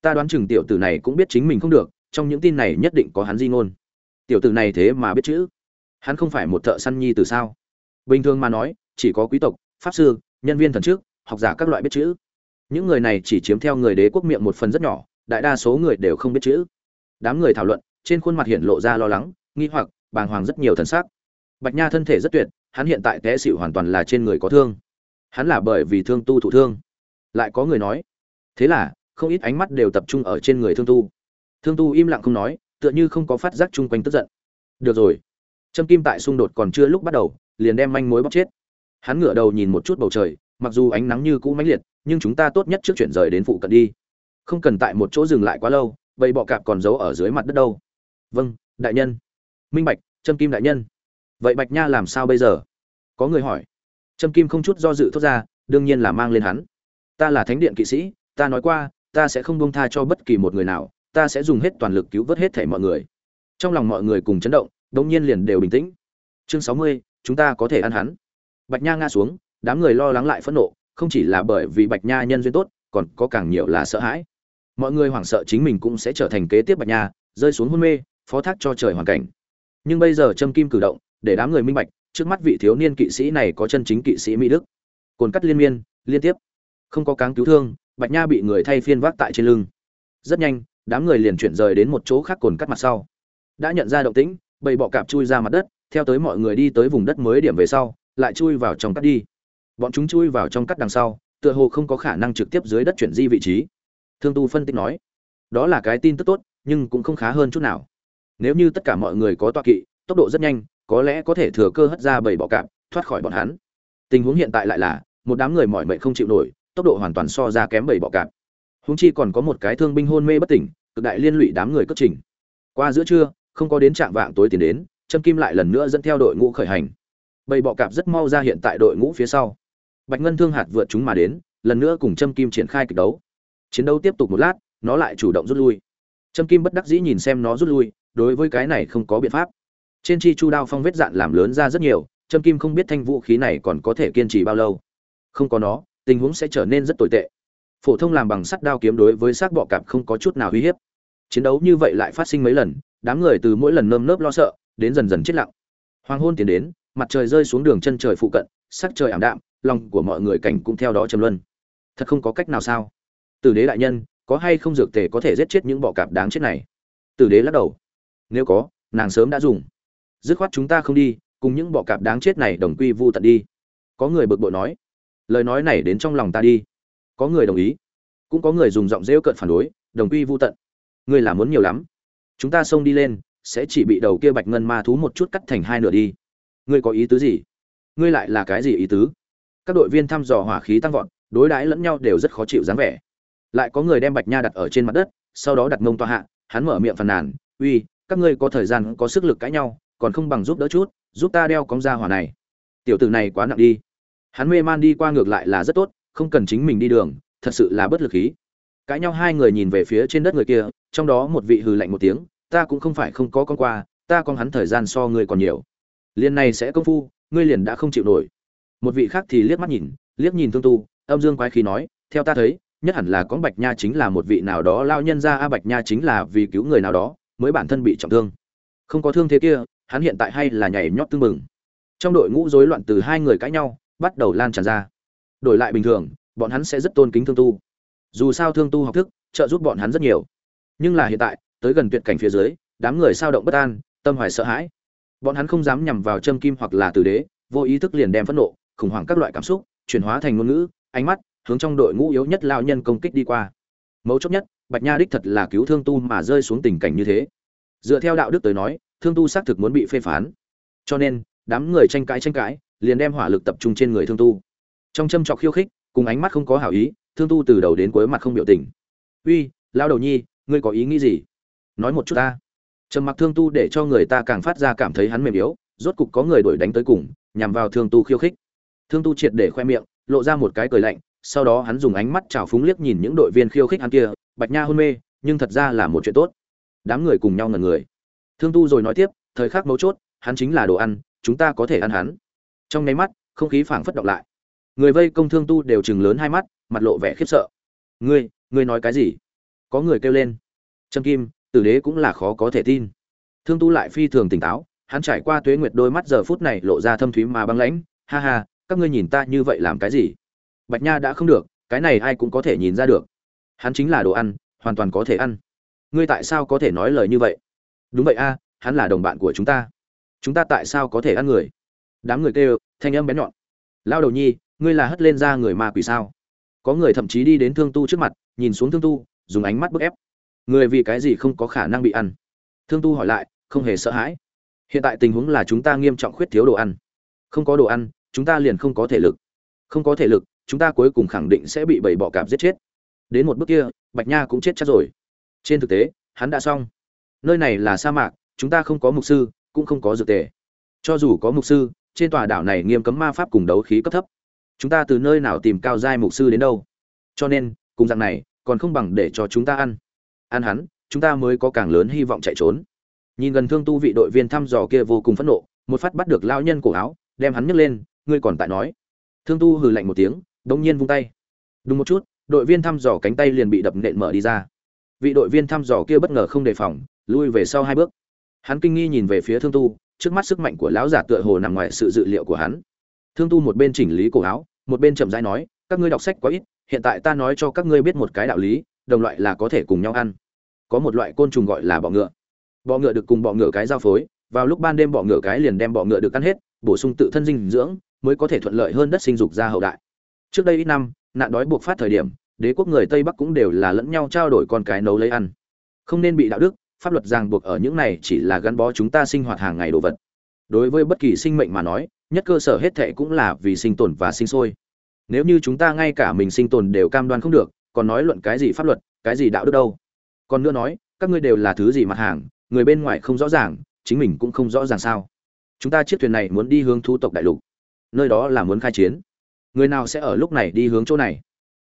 Speaker 1: Ta đoán chừng tiểu tử này cũng biết chính mình không được trong những tin này nhất định có hắn di ngôn. Tiểu tử này thế mà biết chữ. Hắn không phải một thợ săn nhi từ sao? Bình thường mà nói, chỉ có quý tộc, pháp sư, nhân viên thần trước, học giả các loại biết chữ. Những người này chỉ chiếm theo người đế quốc miệng một phần rất nhỏ, đại đa số người đều không biết chữ. Đám người thảo luận, trên khuôn mặt hiện lộ ra lo lắng, nghi hoặc, bàng hoàng rất nhiều thần sắc. Bạch nha thân thể rất tuyệt, hắn hiện tại té xịu hoàn toàn là trên người có thương. Hắn là bởi vì thương tu thụ thương. Lại có người nói, thế là, không ít ánh mắt đều tập trung ở trên người thương tu thương tu im lặng không nói, tựa như không có phát giác chung quanh tức giận. Được rồi. Trâm kim tại xung đột còn chưa lúc bắt đầu, liền đem manh mối bóc chết. Hắn ngửa đầu nhìn một chút bầu trời, mặc dù ánh nắng như cũ mãnh liệt, nhưng chúng ta tốt nhất trước chuyển rời đến phụ cận đi. Không cần tại một chỗ dừng lại quá lâu vậy bọ cạp còn giấu ở dưới mặt đất đâu. Vâng đại nhân. Minh bạch trâm kim đại nhân. Vậy bạch nha làm sao bây giờ? Có người hỏi. Trâm kim không chút do dự thốt ra, đương nhiên là mang lên hắn. Ta là thánh điện kỵ sĩ, ta nói qua, ta sẽ không bông tha cho bất kỳ một người nào ta sẽ dùng hết toàn lực cứu vớt hết thảy mọi người. Trong lòng mọi người cùng chấn động đông nhiên liền đều bình tĩnh. Chương sáu mươi, chúng ta có thể ăn hắn. Bạch nha ngã xuống, đám người lo lắng lại phẫn nộ, không chỉ là bởi vì bạch nha nhân duyên tốt, còn có càng nhiều là sợ hãi. Mọi người hoảng sợ chính mình cũng sẽ trở thành kế tiếp bạch nha, rơi xuống hôn mê, phó thác cho trời hoàn cảnh. Nhưng bây giờ châm kim cử động, để đám người minh bạch, trước mắt vị thiếu niên kỵ sĩ này có chân chính kỵ sĩ mỹ đức. Cồn cắt liên miên, liên tiếp. Không có cáng cứu thương, bạch nha bị người thay phiên vác tại trên lưng. Rất nhanh đám người liền chuyển rời đến một chỗ khác cồn cắt mặt sau. Đã nhận ra động tĩnh, bầy bọ cạp chui ra mặt đất, theo tới mọi người đi tới vùng đất mới điểm về sau, lại chui vào trong cắt đi. Bọn chúng chui vào trong cắt đằng sau, tựa hồ không có khả năng trực tiếp dưới đất chuyển di vị trí. Thương tu phân tích nói, đó là cái tin tức tốt, nhưng cũng không khá hơn chút nào. Nếu như tất cả mọi người có toa kỵ, tốc độ rất nhanh, có lẽ có thể thừa cơ hất ra bầy bọ cạp, thoát khỏi bọn hắn. Tình huống hiện tại lại là, một đám người mỏi mệt không chịu nổi, tốc độ hoàn toàn so ra kém bầy bọ cạp húng chi còn có một cái thương binh hôn mê bất tỉnh, cực đại liên lụy đám người cất trình. Qua giữa trưa, không có đến trạng vạng tối tiến đến, trâm kim lại lần nữa dẫn theo đội ngũ khởi hành. Bầy bọ cạp rất mau ra hiện tại đội ngũ phía sau. Bạch ngân thương hạt vượt chúng mà đến, lần nữa cùng trâm kim triển khai kịch đấu. Chiến đấu tiếp tục một lát, nó lại chủ động rút lui. Trâm kim bất đắc dĩ nhìn xem nó rút lui, đối với cái này không có biện pháp. Trên chi chu đao phong vết dạn làm lớn ra rất nhiều, Trâm kim không biết thanh vũ khí này còn có thể kiên trì bao lâu. Không có nó, tình huống sẽ trở nên rất tồi tệ phổ thông làm bằng sắt đao kiếm đối với xác bọ cạp không có chút nào uy hiếp. Chiến đấu như vậy lại phát sinh mấy lần, đám người từ mỗi lần nơm nớp lo sợ, đến dần dần chết lặng. Hoàng hôn tiến đến, mặt trời rơi xuống đường chân trời phụ cận, sắc trời ảm đạm, lòng của mọi người cảnh cũng theo đó trầm luân. Thật không có cách nào sao? Tử đế đại nhân, có hay không dược tề có thể giết chết những bọ cạp đáng chết này? Tử đế lắc đầu. Nếu có, nàng sớm đã dùng. Dứt khoát chúng ta không đi, cùng những bọ cạp đáng chết này đồng quy vu tận đi. Có người bực bội nói. Lời nói này đến trong lòng ta đi có người đồng ý. Cũng có người dùng giọng rêu cợt phản đối, đồng quy vu tận, ngươi là muốn nhiều lắm. Chúng ta xông đi lên, sẽ chỉ bị đầu kia bạch ngân ma thú một chút cắt thành hai nửa đi. Ngươi có ý tứ gì? Ngươi lại là cái gì ý tứ? Các đội viên thăm dò hỏa khí tăng vọt, đối đãi lẫn nhau đều rất khó chịu dáng vẻ. Lại có người đem bạch nha đặt ở trên mặt đất, sau đó đặt mông toa hạ, hắn mở miệng phàn nàn, uy, các ngươi có thời gian, có sức lực cãi nhau, còn không bằng giúp đỡ chút, giúp ta đeo cóng ra hỏa này. Tiểu tử này quá nặng đi. Hắn mê man đi qua ngược lại là rất tốt không cần chính mình đi đường, thật sự là bất lực khí. Cãi nhau hai người nhìn về phía trên đất người kia, trong đó một vị hừ lạnh một tiếng, ta cũng không phải không có con qua, ta con hắn thời gian so ngươi còn nhiều. Liền này sẽ công phu, ngươi liền đã không chịu nổi. Một vị khác thì liếc mắt nhìn, liếc nhìn thương tu, âm dương quái khí nói, theo ta thấy, nhất hẳn là con bạch nha chính là một vị nào đó lao nhân ra a bạch nha chính là vì cứu người nào đó, mới bản thân bị trọng thương. Không có thương thế kia, hắn hiện tại hay là nhảy nhót tương mừng trong đội ngũ rối loạn từ hai người cãi nhau, bắt đầu lan tràn ra đổi lại bình thường, bọn hắn sẽ rất tôn kính thương tu. Dù sao thương tu học thức, trợ giúp bọn hắn rất nhiều. Nhưng là hiện tại, tới gần tuyệt cảnh phía dưới, đám người sao động bất an, tâm hoài sợ hãi. Bọn hắn không dám nhằm vào châm kim hoặc là tử đế, vô ý thức liền đem phẫn nộ, khủng hoảng các loại cảm xúc, chuyển hóa thành ngôn ngữ, ánh mắt hướng trong đội ngũ yếu nhất lao nhân công kích đi qua. Mấu chốt nhất, bạch nha đích thật là cứu thương tu mà rơi xuống tình cảnh như thế. Dựa theo đạo đức tới nói, thương tu xác thực muốn bị phê phán. Cho nên, đám người tranh cãi tranh cãi, liền đem hỏa lực tập trung trên người thương tu trong châm trọc khiêu khích, cùng ánh mắt không có hảo ý, thương tu từ đầu đến cuối mặt không biểu tình. Uy lao đầu nhi, ngươi có ý nghĩ gì? Nói một chút ta. Trầm mặc thương tu để cho người ta càng phát ra cảm thấy hắn mềm yếu, rốt cục có người đuổi đánh tới cùng, nhằm vào thương tu khiêu khích. Thương tu triệt để khoe miệng, lộ ra một cái cười lạnh, sau đó hắn dùng ánh mắt trào phúng liếc nhìn những đội viên khiêu khích hắn kia, bạch nha hôn mê, nhưng thật ra là một chuyện tốt. Đám người cùng nhau ngần người. Thương tu rồi nói tiếp, thời khắc mấu chốt, hắn chính là đồ ăn, chúng ta có thể ăn hắn. Trong nháy mắt, không khí phảng phất động lại người vây công thương tu đều chừng lớn hai mắt, mặt lộ vẻ khiếp sợ. Ngươi ngươi nói cái gì? Có người kêu lên. Trâm kim, tử đế cũng là khó có thể tin. Thương tu lại phi thường tỉnh táo, hắn trải qua tuế nguyệt đôi mắt giờ phút này lộ ra thâm thúy mà băng lãnh. Ha ha, các ngươi nhìn ta như vậy làm cái gì? Bạch nha đã không được, cái này ai cũng có thể nhìn ra được. Hắn chính là đồ ăn, hoàn toàn có thể ăn. Ngươi tại sao có thể nói lời như vậy? Đúng vậy a, hắn là đồng bạn của chúng ta. Chúng ta tại sao có thể ăn người? Đám người kêu, thanh âm bén nhọn. Lao đầu nhi ngươi là hất lên ra người ma quỷ sao? Có người thậm chí đi đến thương tu trước mặt, nhìn xuống thương tu, dùng ánh mắt bức ép. Người vì cái gì không có khả năng bị ăn? Thương tu hỏi lại, không hề sợ hãi. Hiện tại tình huống là chúng ta nghiêm trọng khuyết thiếu đồ ăn. Không có đồ ăn, chúng ta liền không có thể lực. Không có thể lực, chúng ta cuối cùng khẳng định sẽ bị bầy bọ cạp giết chết. Đến một bước kia, bạch nha cũng chết chắc rồi. Trên thực tế, hắn đã xong. Nơi này là sa mạc, chúng ta không có mục sư, cũng không có dược tề. Cho dù có mục sư, trên tòa đảo này nghiêm cấm ma pháp cùng đấu khí cấp thấp chúng ta từ nơi nào tìm cao giai mục sư đến đâu? Cho nên, cùng dạng này, còn không bằng để cho chúng ta ăn. Ăn hắn, chúng ta mới có càng lớn hy vọng chạy trốn. Nhìn gần thương tu vị đội viên thăm dò kia vô cùng phẫn nộ, một phát bắt được lao nhân cổ áo, đem hắn nhấc lên, ngươi còn tại nói. Thương tu hừ lạnh một tiếng, đống nhiên vung tay. Đúng một chút, đội viên thăm dò cánh tay liền bị đập nện mở đi ra. Vị đội viên thăm dò kia bất ngờ không đề phòng, lui về sau hai bước. Hắn kinh nghi nhìn về phía thương tu, trước mắt sức mạnh của lão giả tựa hồ nằm ngoài sự dự liệu của hắn. Thương tu một bên chỉnh lý cổ áo một bên chậm rãi nói, các ngươi đọc sách quá ít, hiện tại ta nói cho các ngươi biết một cái đạo lý, đồng loại là có thể cùng nhau ăn. Có một loại côn trùng gọi là bọ ngựa. Bọ ngựa được cùng bọ ngựa cái giao phối, vào lúc ban đêm bọ ngựa cái liền đem bọ ngựa được ăn hết, bổ sung tự thân dinh dưỡng, mới có thể thuận lợi hơn đất sinh dục ra hậu đại. Trước đây ít năm, nạn đói buộc phát thời điểm, đế quốc người tây bắc cũng đều là lẫn nhau trao đổi con cái nấu lấy ăn. Không nên bị đạo đức, pháp luật ràng buộc ở những này chỉ là gắn bó chúng ta sinh hoạt hàng ngày đồ vật. Đối với bất kỳ sinh mệnh mà nói nhất cơ sở hết thệ cũng là vì sinh tồn và sinh sôi. Nếu như chúng ta ngay cả mình sinh tồn đều cam đoan không được, còn nói luận cái gì pháp luật, cái gì đạo đức đâu? Còn nữa nói, các ngươi đều là thứ gì mặt hàng, người bên ngoài không rõ ràng, chính mình cũng không rõ ràng sao? Chúng ta chiếc thuyền này muốn đi hướng thu tộc đại lục. Nơi đó là muốn khai chiến. Người nào sẽ ở lúc này đi hướng chỗ này?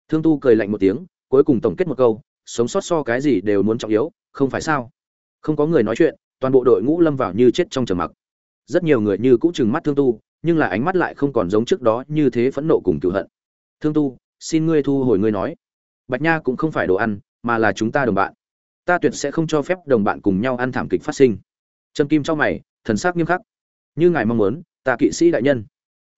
Speaker 1: Thương tu cười lạnh một tiếng, cuối cùng tổng kết một câu, sống sót so cái gì đều muốn trọng yếu, không phải sao? Không có người nói chuyện, toàn bộ đội ngũ lâm vào như chết trong trầm mặc. Rất nhiều người như cũng chừng mắt thương tu nhưng là ánh mắt lại không còn giống trước đó như thế phẫn nộ cùng cựu hận. Thương tu, xin ngươi thu hồi ngươi nói. Bạch nha cũng không phải đồ ăn, mà là chúng ta đồng bạn. Ta tuyệt sẽ không cho phép đồng bạn cùng nhau ăn thảm kịch phát sinh. Trâm kim cho mày, thần sắc nghiêm khắc. Như ngài mong muốn, ta kỵ sĩ đại nhân.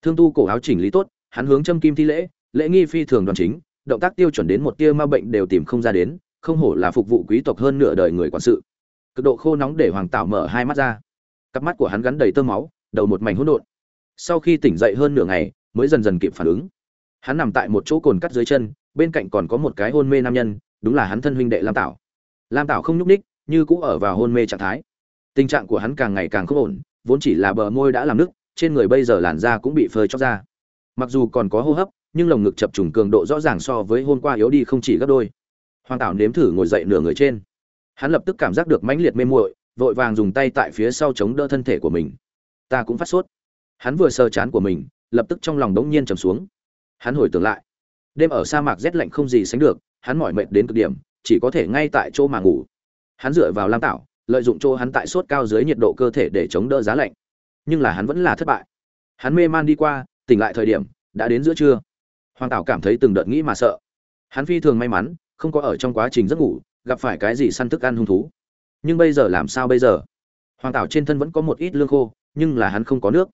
Speaker 1: Thương tu cổ áo chỉnh lý tốt, hắn hướng trâm kim thi lễ lễ nghi phi thường đoàn chính, động tác tiêu chuẩn đến một tia ma bệnh đều tìm không ra đến, không hổ là phục vụ quý tộc hơn nửa đời người quản sự. Cực độ khô nóng để hoàng tảo mở hai mắt ra. Cặp mắt của hắn gắn đầy tơ máu, đầu một mảnh hỗn độn sau khi tỉnh dậy hơn nửa ngày, mới dần dần kịp phản ứng. Hắn nằm tại một chỗ cồn cắt dưới chân, bên cạnh còn có một cái hôn mê nam nhân, đúng là hắn thân huynh đệ lam tảo. Lam tảo không nhúc ních như cũ ở vào hôn mê trạng thái. Tình trạng của hắn càng ngày càng không ổn, vốn chỉ là bờ môi đã làm nứt, trên người bây giờ làn da cũng bị phơi chóc ra. Mặc dù còn có hô hấp, nhưng lồng ngực chập trùng cường độ rõ ràng so với hôm qua yếu đi không chỉ gấp đôi. Hoàng tảo nếm thử ngồi dậy nửa người trên. Hắn lập tức cảm giác được mãnh liệt mê muội, vội vàng dùng tay tại phía sau chống đỡ thân thể của mình. Ta cũng phát sốt hắn vừa sờ chán của mình, lập tức trong lòng đống nhiên trầm xuống. Hắn hồi tưởng lại, đêm ở sa mạc rét lạnh không gì sánh được, hắn mỏi mệt đến cực điểm, chỉ có thể ngay tại chỗ mà ngủ. Hắn dựa vào lam tảo, lợi dụng chỗ hắn tại sốt cao dưới nhiệt độ cơ thể để chống đỡ giá lạnh. Nhưng là hắn vẫn là thất bại. Hắn mê man đi qua, tỉnh lại thời điểm, đã đến giữa trưa. Hoàng tảo cảm thấy từng đợt nghĩ mà sợ. Hắn phi thường may mắn, không có ở trong quá trình giấc ngủ, gặp phải cái gì săn thức ăn hung thú. Nhưng bây giờ làm sao bây giờ? Hoàng tảo trên thân vẫn có một ít lương khô, nhưng là hắn không có nước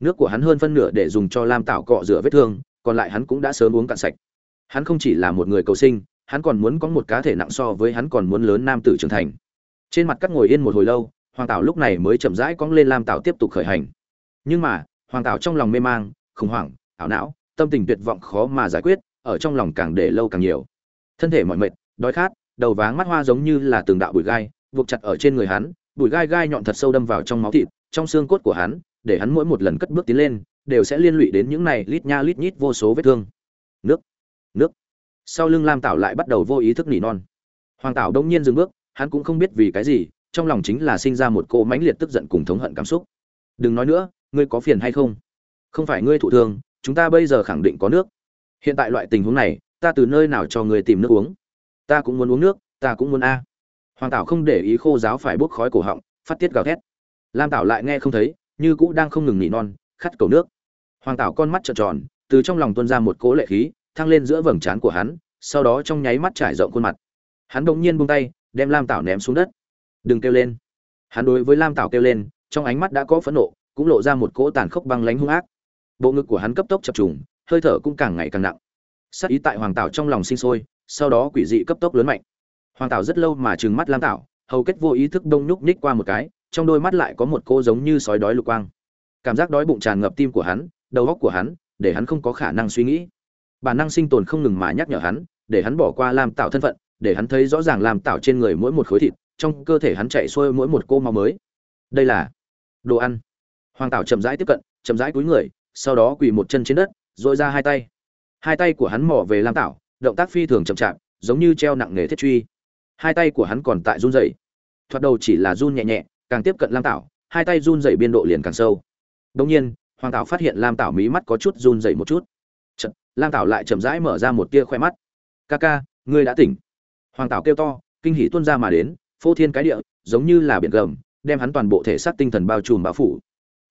Speaker 1: nước của hắn hơn phân nửa để dùng cho lam tảo cọ rửa vết thương, còn lại hắn cũng đã sớm uống cạn sạch. Hắn không chỉ là một người cầu sinh, hắn còn muốn có một cá thể nặng so với hắn còn muốn lớn nam tử trưởng thành. Trên mặt cắt ngồi yên một hồi lâu, hoàng tảo lúc này mới chậm rãi cong lên lam tảo tiếp tục khởi hành. Nhưng mà, hoàng tảo trong lòng mê mang, khủng hoảng, ảo não, tâm tình tuyệt vọng khó mà giải quyết, ở trong lòng càng để lâu càng nhiều. Thân thể mỏi mệt, đói khát, đầu váng mắt hoa giống như là từng đạo bụi gai, buộc chặt ở trên người hắn, bụi gai gai nhọn thật sâu đâm vào trong máu thịt, trong xương cốt của hắn để hắn mỗi một lần cất bước tiến lên, đều sẽ liên lụy đến những này lít nha lít nhít vô số vết thương. Nước nước. Sau lưng lam tảo lại bắt đầu vô ý thức nỉ non. Hoàng tảo đông nhiên dừng bước, hắn cũng không biết vì cái gì, trong lòng chính là sinh ra một cô mãnh liệt tức giận cùng thống hận cảm xúc. Đừng nói nữa, ngươi có phiền hay không? Không phải ngươi thụ thương, chúng ta bây giờ khẳng định có nước. Hiện tại loại tình huống này, ta từ nơi nào cho ngươi tìm nước uống? Ta cũng muốn uống nước, ta cũng muốn a. Hoàng tảo không để ý khô giáo phải bốc khói cổ họng, phát tiết gào thét. Lam tảo lại nghe không thấy như cũ đang không ngừng nỉ non khắt cầu nước. Hoàng tảo con mắt trợn tròn, từ trong lòng tuôn ra một cỗ lệ khí, thăng lên giữa vầng trán của hắn, sau đó trong nháy mắt trải rộng khuôn mặt. Hắn đ ỗ n g nhiên buông tay, đem lam tảo ném xuống đất. Đừng kêu lên. Hắn đối với lam tảo kêu lên, trong ánh mắt đã có phẫn nộ, cũng lộ ra một cỗ tàn khốc băng lánh hung ác. Bộ ngực của hắn cấp tốc chập trùng, hơi thở cũng càng ngày càng nặng. Sắc ý tại hoàng tảo trong lòng sinh sôi, sau đó quỷ dị cấp tốc lớn mạnh. Hoàng tảo rất lâu mà trừng mắt lam tảo, hầu kết vô ý thức đông nhúc nhích qua một cái trong đôi mắt lại có một cô giống như sói đói lục quang. Cảm giác đói bụng tràn ngập tim của hắn, đầu óc của hắn, để hắn không có khả năng suy nghĩ. Bản năng sinh tồn không ngừng mà nhắc nhở hắn, để hắn bỏ qua làm tạo thân phận, để hắn thấy rõ ràng làm tạo trên người mỗi một khối thịt, trong cơ thể hắn chạy xuôi mỗi một cô máu mới. Đây là đồ ăn. Hoàng tảo chậm rãi tiếp cận, chậm rãi cúi người, sau đó quỳ một chân trên đất dội ra hai tay. Hai tay của hắn mò về lam tảo, động tác phi thường chậm chạp, giống như treo nặng nghề thiết truy. Hai tay của hắn còn tại run rẩy. Thoạt đầu chỉ là run nhẹ nhẹ càng tiếp cận lam tảo hai tay run rẩy biên độ liền càng sâu. Đông nhiên hoàng tảo phát hiện lam tảo mí mắt có chút run rẩy một chút. Chật, lam tảo lại chậm rãi mở ra một tia khoe mắt. Ca ca ngươi đã tỉnh. Hoàng tảo kêu to kinh hỉ tuôn ra mà đến phô thiên cái địa giống như là biển gầm đem hắn toàn bộ thể xác tinh thần bao trùm bao phủ.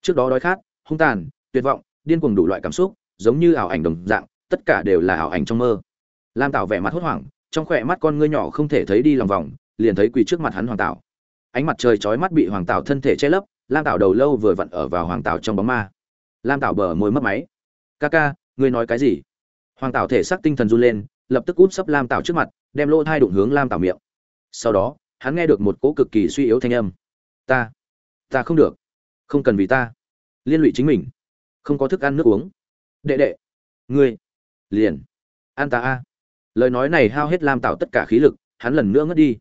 Speaker 1: Trước đó đói khát hung tàn tuyệt vọng điên cuồng đủ loại cảm xúc giống như ảo ảnh đồng dạng tất cả đều là ảo ảnh trong mơ. Lam tảo vẻ mặt hốt hoảng trong khỏe mắt con ngươi nhỏ không thể thấy đi lòng vòng liền thấy quỳ trước mặt hắn hoàng tảo ánh mặt trời chói mắt bị hoàng tảo thân thể che lấp, lam tảo đầu lâu vừa vặn ở vào hoàng tảo trong bóng ma. Lam tảo bờ môi mất máy. Ca ca, ngươi nói cái gì? Hoàng tảo thể xác tinh thần run lên, lập tức úp sấp lam tảo trước mặt, đem lỗ thai đụng hướng lam tảo miệng. Sau đó, hắn nghe được một cỗ cực kỳ suy yếu thanh âm. Ta ta không được. Không cần vì ta. Liên lụy chính mình. Không có thức ăn nước uống. Đệ đệ, ngươi liền an ta a. Lời nói này hao hết lam tảo tất cả khí lực, hắn lần nữa ngất đi.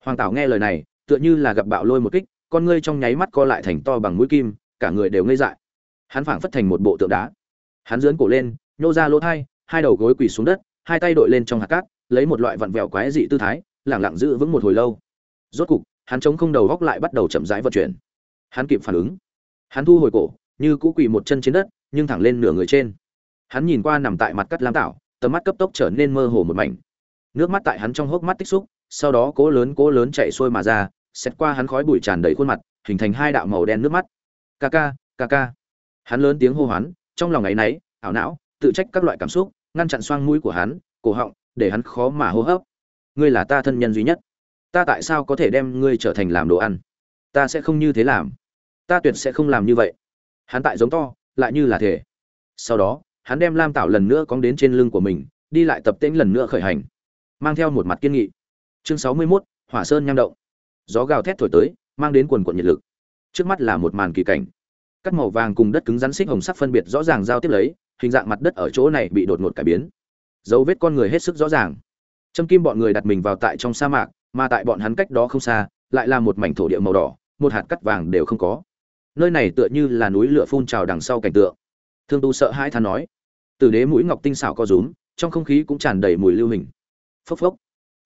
Speaker 1: Hoàng tảo nghe lời này tựa như là gặp bạo lôi một kích, con ngươi trong nháy mắt co lại thành to bằng mũi kim, cả người đều ngây dại. Hắn phảng phất thành một bộ tượng đá. Hắn giương cổ lên, nhô ra lỗ thai, hai đầu gối quỳ xuống đất, hai tay đội lên trong hạt cát, lấy một loại vặn vẹo quái dị tư thái, lẳng lặng giữ vững một hồi lâu. Rốt cục, hắn chống không đầu góc lại bắt đầu chậm rãi vận chuyển. Hắn kịp phản ứng. Hắn thu hồi cổ, như cũ quỳ một chân trên đất, nhưng thẳng lên nửa người trên. Hắn nhìn qua nằm tại mặt cắt lam tảo, tầm mắt cấp tốc trở nên mơ hồ một mảnh. Nước mắt tại hắn trong hốc mắt tích xúc sau đó cố lớn cố lớn chạy xuôi mà ra, xét qua hắn khói bụi tràn đầy khuôn mặt, hình thành hai đạo màu đen nước mắt. Ca ca ca ca. Hắn lớn tiếng hô hoán, trong lòng áy náy, ảo não, tự trách các loại cảm xúc, ngăn chặn xoang mũi của hắn, cổ họng, để hắn khó mà hô hấp. Ngươi là ta thân nhân duy nhất. Ta tại sao có thể đem ngươi trở thành làm đồ ăn? Ta sẽ không như thế làm. Ta tuyệt sẽ không làm như vậy. Hắn tại giống to, lại như là thể. Sau đó, hắn đem lam tạo lần nữa cóng đến trên lưng của mình, đi lại tập tễnh lần nữa khởi hành. Mang theo một mặt kiên nghị chương sáu mươi 61, hỏa sơn nham động. Gió gào thét thổi tới mang đến quần quận nhiệt lực. Trước mắt là một màn kỳ cảnh. Cắt màu vàng cùng đất cứng rắn xích hồng sắc phân biệt rõ ràng giao tiếp lấy hình dạng mặt đất ở chỗ này bị đột ngột cải biến. Dấu vết con người hết sức rõ ràng. Châm kim bọn người đặt mình vào tại trong sa mạc mà tại bọn hắn cách đó không xa lại là một mảnh thổ địa màu đỏ một hạt cắt vàng đều không có. Nơi này tựa như là núi lửa phun trào đằng sau cảnh tượng. Thương tu sợ hãi than nói. Từ đế mũi ngọc tinh xảo co rúm trong không khí cũng tràn đầy mùi lưu hình. Phốc phốc.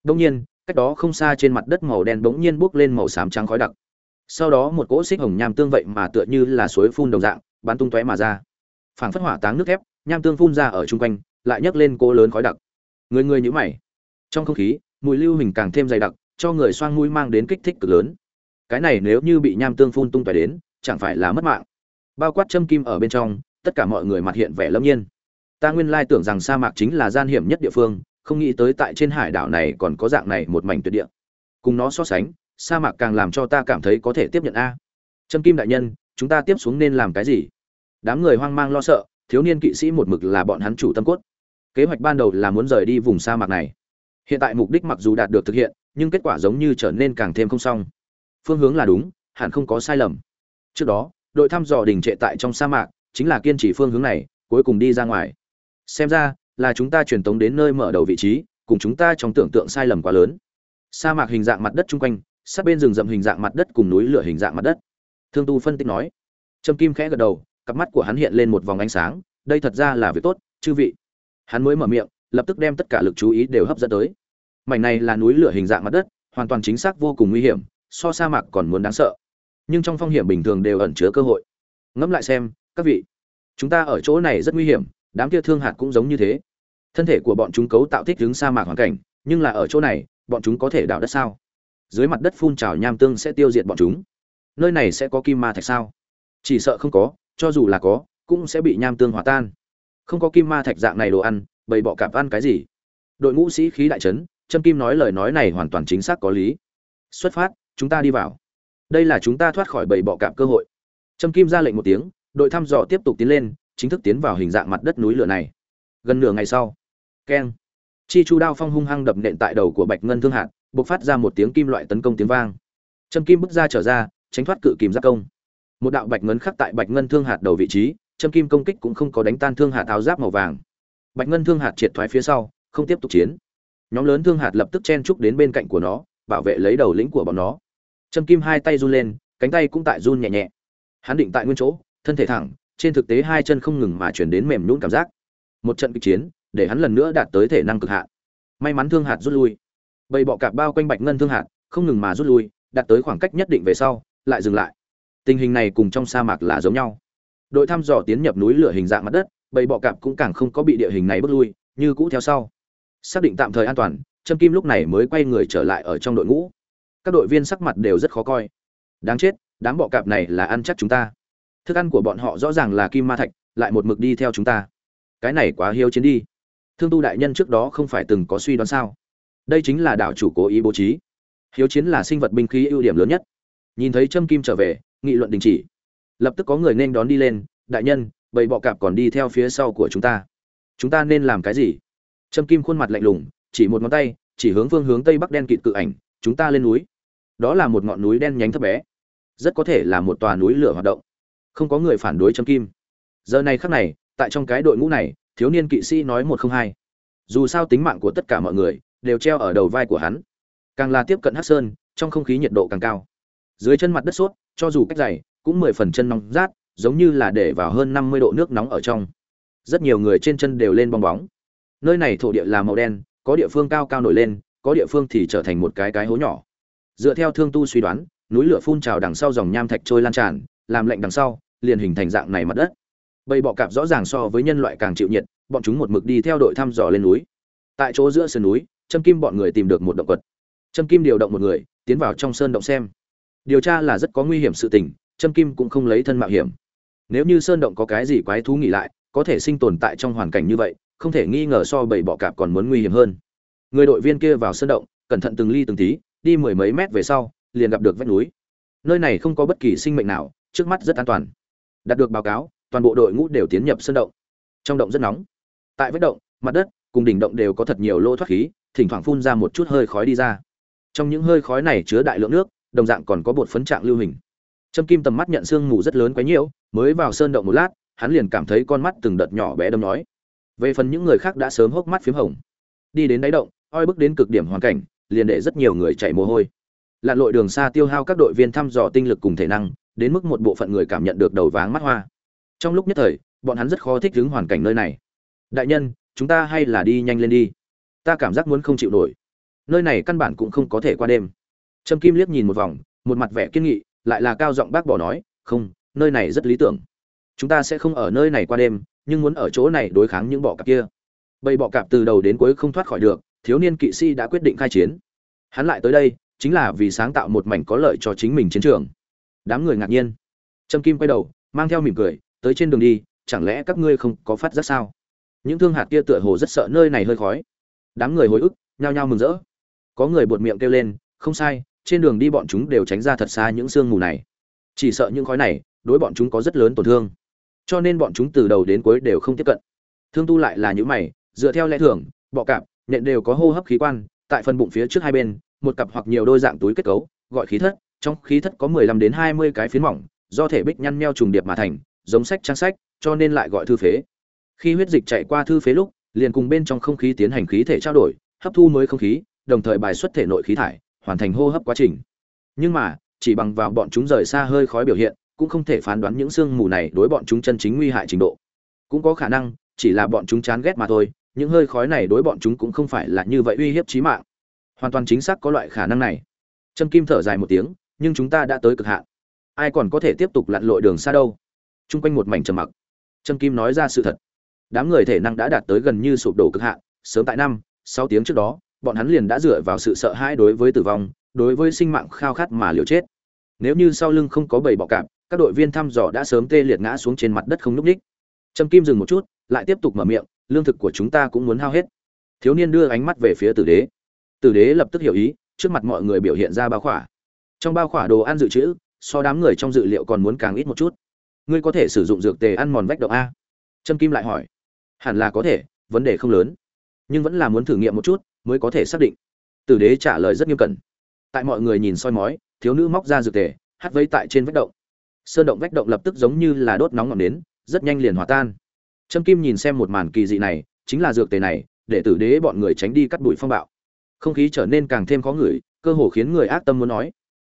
Speaker 1: Đông nhiên cách đó không xa trên mặt đất màu đen bỗng nhiên bốc lên màu xám trắng khói đặc. Sau đó một cỗ xích hồng nham tương vậy mà tựa như là suối phun đồng dạng, bắn tung tóe mà ra. Phảng phất hỏa táng nước thép, nham tương phun ra ở chung quanh, lại nhấc lên cỗ lớn khói đặc. Người người nhữ mày. Trong không khí, mùi lưu hình càng thêm dày đặc, cho người xoang mũi mang đến kích thích cực lớn. Cái này nếu như bị nham tương phun tung tóe đến, chẳng phải là mất mạng. Bao quát châm kim ở bên trong, tất cả mọi người mặt hiện vẻ lâm nhiên. Ta nguyên lai tưởng rằng sa mạc chính là gian hiểm nhất địa phương không nghĩ tới tại trên hải đảo này còn có dạng này một mảnh tuyệt địa. Cùng nó so sánh, sa mạc càng làm cho ta cảm thấy có thể tiếp nhận a. Trâm kim đại nhân, chúng ta tiếp xuống nên làm cái gì? Đám người hoang mang lo sợ, thiếu niên kỵ sĩ một mực là bọn hắn chủ tâm cốt. Kế hoạch ban đầu là muốn rời đi vùng sa mạc này. Hiện tại mục đích mặc dù đạt được thực hiện, nhưng kết quả giống như trở nên càng thêm không xong. Phương hướng là đúng, hẳn không có sai lầm. Trước đó, đội thăm dò đình trệ tại trong sa mạc, chính là kiên trì phương hướng này, cuối cùng đi ra ngoài. Xem ra là chúng ta truyền tống đến nơi mở đầu vị trí, cùng chúng ta trong tưởng tượng sai lầm quá lớn. Sa mạc hình dạng mặt đất chung quanh, sát bên rừng rậm hình dạng mặt đất cùng núi lửa hình dạng mặt đất. Thương tu phân tích nói. Trâm kim khẽ gật đầu, cặp mắt của hắn hiện lên một vòng ánh sáng, đây thật ra là việc tốt, chư vị. Hắn mới mở miệng, lập tức đem tất cả lực chú ý đều hấp dẫn tới. Mảnh này là núi lửa hình dạng mặt đất, hoàn toàn chính xác vô cùng nguy hiểm, so sa mạc còn muốn đáng sợ. Nhưng trong phong hiểm bình thường đều ẩn chứa cơ hội. Ngẫm lại xem, các vị, chúng ta ở chỗ này rất nguy hiểm, đám kia thương hạt cũng giống như thế thân thể của bọn chúng cấu tạo thích ứng sa mạc hoàn cảnh, nhưng là ở chỗ này, bọn chúng có thể đào đất sao? Dưới mặt đất phun trào nham tương sẽ tiêu diệt bọn chúng. Nơi này sẽ có kim ma thạch sao? Chỉ sợ không có, cho dù là có, cũng sẽ bị nham tương hòa tan. Không có kim ma thạch dạng này đồ ăn, bầy bọ cạp ăn cái gì? Đội ngũ sĩ khí đại trấn, trâm kim nói lời nói này hoàn toàn chính xác có lý. Xuất phát, chúng ta đi vào. Đây là chúng ta thoát khỏi bầy bọ cạp cơ hội. Trâm kim ra lệnh một tiếng, đội thăm dò tiếp tục tiến lên, chính thức tiến vào hình dạng mặt đất núi lửa này gần nửa ngày sau. Keng. Chi chu đao phong hung hăng đập nện tại đầu của bạch ngân thương hạt, bộc phát ra một tiếng kim loại tấn công tiếng vang. Châm kim bước ra trở ra, tránh thoát cự kìm giác công. Một đạo bạch ngân khắc tại bạch ngân thương hạt đầu vị trí châm kim công kích cũng không có đánh tan thương hạt áo giáp màu vàng. Bạch ngân thương hạt triệt thoái phía sau, không tiếp tục chiến. Nhóm lớn thương hạt lập tức chen trúc đến bên cạnh của nó, bảo vệ lấy đầu lĩnh của bọn nó. Châm kim hai tay run lên, cánh tay cũng tại run nhẹ nhẹ. Hắn định tại nguyên chỗ, thân thể thẳng, trên thực tế hai chân không ngừng mà chuyển đến mềm nhún cảm giác một trận kịch chiến, để hắn lần nữa đạt tới thể năng cực hạn. May mắn thương hạt rút lui. Bầy bọ cạp bao quanh bạch ngân thương hạt, không ngừng mà rút lui, đạt tới khoảng cách nhất định về sau, lại dừng lại. Tình hình này cùng trong sa mạc là giống nhau. Đội thăm dò tiến nhập núi lửa hình dạng mặt đất, bầy bọ cạp cũng càng không có bị địa hình này bước lui, như cũ theo sau. Xác định tạm thời an toàn, trâm kim lúc này mới quay người trở lại ở trong đội ngũ. Các đội viên sắc mặt đều rất khó coi. Đáng chết, đám bọ cạp này là ăn chắc chúng ta. Thức ăn của bọn họ rõ ràng là kim ma thạch, lại một mực đi theo chúng ta cái này quá hiếu chiến đi. Thương tu đại nhân trước đó không phải từng có suy đoán sao? Đây chính là đạo chủ cố ý bố trí. Hiếu chiến là sinh vật binh khí ưu điểm lớn nhất. Nhìn thấy trâm kim trở về, nghị luận đình chỉ. Lập tức có người nên đón đi lên, đại nhân, bầy bọ cạp còn đi theo phía sau của chúng ta. Chúng ta nên làm cái gì? Trâm kim khuôn mặt lạnh lùng, chỉ một ngón tay, chỉ hướng phương hướng tây bắc đen kịt cự ảnh, chúng ta lên núi. Đó là một ngọn núi đen nhánh thấp bé. Rất có thể là một tòa núi lửa hoạt động. Không có người phản đối trâm kim. Giờ này khắc này tại trong cái đội ngũ này, thiếu niên kỵ sĩ nói một không hai. Dù sao tính mạng của tất cả mọi người đều treo ở đầu vai của hắn. Càng là tiếp cận hắc sơn, trong không khí nhiệt độ càng cao. Dưới chân mặt đất sốt, cho dù cách dày, cũng mười phần chân nóng rát, giống như là để vào hơn năm mươi độ nước nóng ở trong. Rất nhiều người trên chân đều lên bong bóng. Nơi này thổ địa là màu đen, có địa phương cao cao nổi lên, có địa phương thì trở thành một cái cái hố nhỏ. Dựa theo thương tu suy đoán, núi lửa phun trào đằng sau dòng nham thạch trôi lan tràn, làm lạnh đằng sau, liền hình thành dạng này mặt đất bầy bọ cạp rõ ràng so với nhân loại càng chịu nhiệt bọn chúng một mực đi theo đội thăm dò lên núi tại chỗ giữa sườn núi trâm kim bọn người tìm được một động vật trâm kim điều động một người tiến vào trong sơn động xem điều tra là rất có nguy hiểm sự tình Trâm Kim cũng không lấy thân mạo hiểm. Nếu như sơn động có cái gì quái thú nghỉ lại, có thể sinh tồn tại trong hoàn cảnh như vậy, không thể nghi ngờ so bầy bọ cạp còn muốn nguy hiểm hơn. Người đội viên kia vào sơn động, cẩn thận từng ly từng tí, đi mười mấy mét về sau, liền gặp được vách núi. Nơi này không có bất kỳ sinh mệnh nào, trước mắt rất an toàn. Đạt được báo cáo, toàn bộ đội ngũ đều tiến nhập sơn động. Trong động rất nóng. Tại vết động, mặt đất cùng đỉnh động đều có thật nhiều lỗ thoát khí, thỉnh thoảng phun ra một chút hơi khói đi ra. Trong những hơi khói này chứa đại lượng nước, đồng dạng còn có bột phấn trạng lưu hình. Trâm Kim tầm mắt nhận sương mù rất lớn quá nhiều, mới vào sơn động một lát, hắn liền cảm thấy con mắt từng đợt nhỏ bé đâm nói. Về phần những người khác đã sớm hốc mắt phím hồng. Đi đến đáy động, oi bức đến cực điểm hoàn cảnh, liền để rất nhiều người chạy mồ hôi. Lặn lội đường xa tiêu hao các đội viên thăm dò tinh lực cùng thể năng, đến mức một bộ phận người cảm nhận được đầu váng mắt hoa. Trong lúc nhất thời, bọn hắn rất khó thích ứng hoàn cảnh nơi này. Đại nhân, chúng ta hay là đi nhanh lên đi. Ta cảm giác muốn không chịu nổi. Nơi này căn bản cũng không có thể qua đêm. Trâm Kim liếc nhìn một vòng, một mặt vẻ kiên nghị, lại là cao giọng bác bỏ nói, "Không, nơi này rất lý tưởng. Chúng ta sẽ không ở nơi này qua đêm, nhưng muốn ở chỗ này đối kháng những bọ cạp kia." Bầy bọ cạp từ đầu đến cuối không thoát khỏi được, thiếu niên kỵ sĩ đã quyết định khai chiến. Hắn lại tới đây, chính là vì sáng tạo một mảnh có lợi cho chính mình chiến trường. Đám người ngạc nhiên. Trâm Kim quay đầu, mang theo mỉm cười, tới trên đường đi, chẳng lẽ các ngươi không có phát giác sao? Những thương hạt kia tựa hồ rất sợ nơi này hơi khói. Đám người hồi ức, nhao nhao mừng rỡ. Có người buột miệng kêu lên, không sai, trên đường đi bọn chúng đều tránh ra thật xa những sương mù này chỉ sợ những khói này đối bọn chúng có rất lớn tổn thương cho nên bọn chúng từ đầu đến cuối đều không tiếp cận thương tu lại là những mày dựa theo lẽ thường bọ cạp nhện đều có hô hấp khí quan tại phần bụng phía trước hai bên một cặp hoặc nhiều đôi dạng túi kết cấu gọi khí thất trong khí thất có 15 đến 20 cái phiến mỏng do thể bích nhăn meo trùng điệp mà thành giống sách trang sách, cho nên lại gọi thư phế. Khi huyết dịch chạy qua thư phế lúc, liền cùng bên trong không khí tiến hành khí thể trao đổi, hấp thu mới không khí, đồng thời bài xuất thể nội khí thải, hoàn thành hô hấp quá trình. Nhưng mà, chỉ bằng vào bọn chúng rời xa hơi khói biểu hiện, cũng không thể phán đoán những sương mù này đối bọn chúng chân chính nguy hại trình độ. Cũng có khả năng, chỉ là bọn chúng chán ghét mà thôi, những hơi khói này đối bọn chúng cũng không phải là như vậy uy hiếp chí mạng. Hoàn toàn chính xác có loại khả năng này. Trâm kim thở dài một tiếng, nhưng chúng ta đã tới cực hạn. Ai còn có thể tiếp tục lặn lội đường xa đâu? Trung quanh một mảnh trầm mặc trâm kim nói ra sự thật đám người thể năng đã đạt tới gần như sụp đổ cực hạn sớm tại năm sáu tiếng trước đó bọn hắn liền đã dựa vào sự sợ hãi đối với tử vong, đối với sinh mạng khao khát mà liều chết. Nếu như sau lưng không có bầy bọ cạp, các đội viên thăm dò đã sớm tê liệt ngã xuống trên mặt đất không núc ních. Trâm Kim dừng một chút, lại tiếp tục mở miệng, lương thực của chúng ta cũng muốn hao hết. Thiếu niên đưa ánh mắt về phía Tử Đế. Tử Đế lập tức hiểu ý, trước mặt mọi người biểu hiện ra bao khỏa. Trong bao khỏa đồ ăn dự trữ, so đám người trong dự liệu còn muốn càng ít một chút. Ngươi có thể sử dụng dược tề ăn mòn vách động a? Trâm Kim lại hỏi. Hẳn là có thể, vấn đề không lớn, nhưng vẫn là muốn thử nghiệm một chút, mới có thể xác định. Tử đế trả lời rất nghiêm cẩn. Tại mọi người nhìn soi mói thiếu nữ móc ra dược tề hắt vấy tại trên vách động. Sơn động vách động lập tức giống như là đốt nóng ngọn nến rất nhanh liền hòa tan. Trâm kim nhìn xem một màn kỳ dị này chính là dược tề này để tử đế bọn người tránh đi cắt đuổi phong bạo. Không khí trở nên càng thêm khó ngửi cơ hồ khiến người ác tâm muốn nói.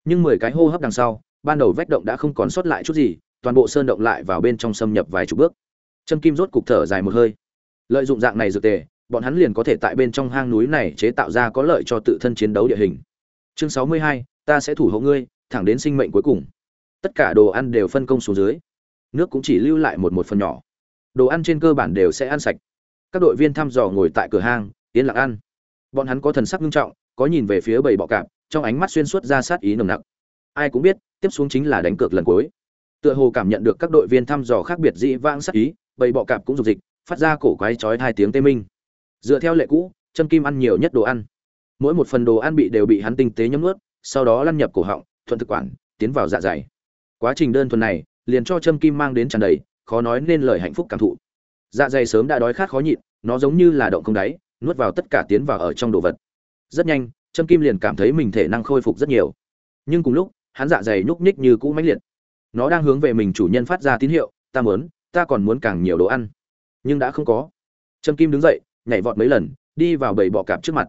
Speaker 1: Nhưng mười cái hô hấp đằng sau ban đầu vách động đã không còn sót lại chút gì toàn bộ sơn động lại vào bên trong xâm nhập vài chục bước chân kim rốt cục thở dài một hơi lợi dụng dạng này dược tề bọn hắn liền có thể tại bên trong hang núi này chế tạo ra có lợi cho tự thân chiến đấu địa hình. Chương 62, ta sẽ thủ hộ ngươi, thẳng đến sinh mệnh cuối cùng. Tất cả đồ ăn đều phân công xuống dưới. Nước cũng chỉ lưu lại một một phần nhỏ. Đồ ăn trên cơ bản đều sẽ ăn sạch. Các đội viên thăm dò ngồi tại cửa hang, tiến lặng ăn. Bọn hắn có thần sắc nghiêm trọng, có nhìn về phía bầy bọ cạp, trong ánh mắt xuyên suốt ra sát ý nồng nặc. Ai cũng biết, tiếp xuống chính là đánh cược lần cuối. Tựa hồ cảm nhận được các đội viên thăm dò khác biệt dị vãng sắc ý, bầy bọ cạp cũng dục dịch, phát ra cổ quái chói hai tiếng tê minh. Dựa theo lệ cũ châm kim ăn nhiều nhất đồ ăn. Mỗi một phần đồ ăn bị đều bị hắn tinh tế nhấm ướt sau đó lăn nhập cổ họng thuận thực quản tiến vào dạ dày. Quá trình đơn thuần này liền cho châm kim mang đến tràn đầy khó nói nên lời hạnh phúc cảm thụ. Dạ dày sớm đã đói khát khó nhịn nó giống như là động không đáy nuốt vào tất cả tiến vào ở trong đồ vật. Rất nhanh châm kim liền cảm thấy mình thể năng khôi phục rất nhiều. Nhưng cùng lúc hắn dạ dày nhúc nhích như cũ mãnh liệt nó đang hướng về mình chủ nhân phát ra tín hiệu, ta muốn, ta còn muốn càng nhiều đồ ăn. Nhưng đã không có. Trâm kim đứng dậy, nhảy vọt mấy lần, đi vào bầy bọ cạp trước mặt.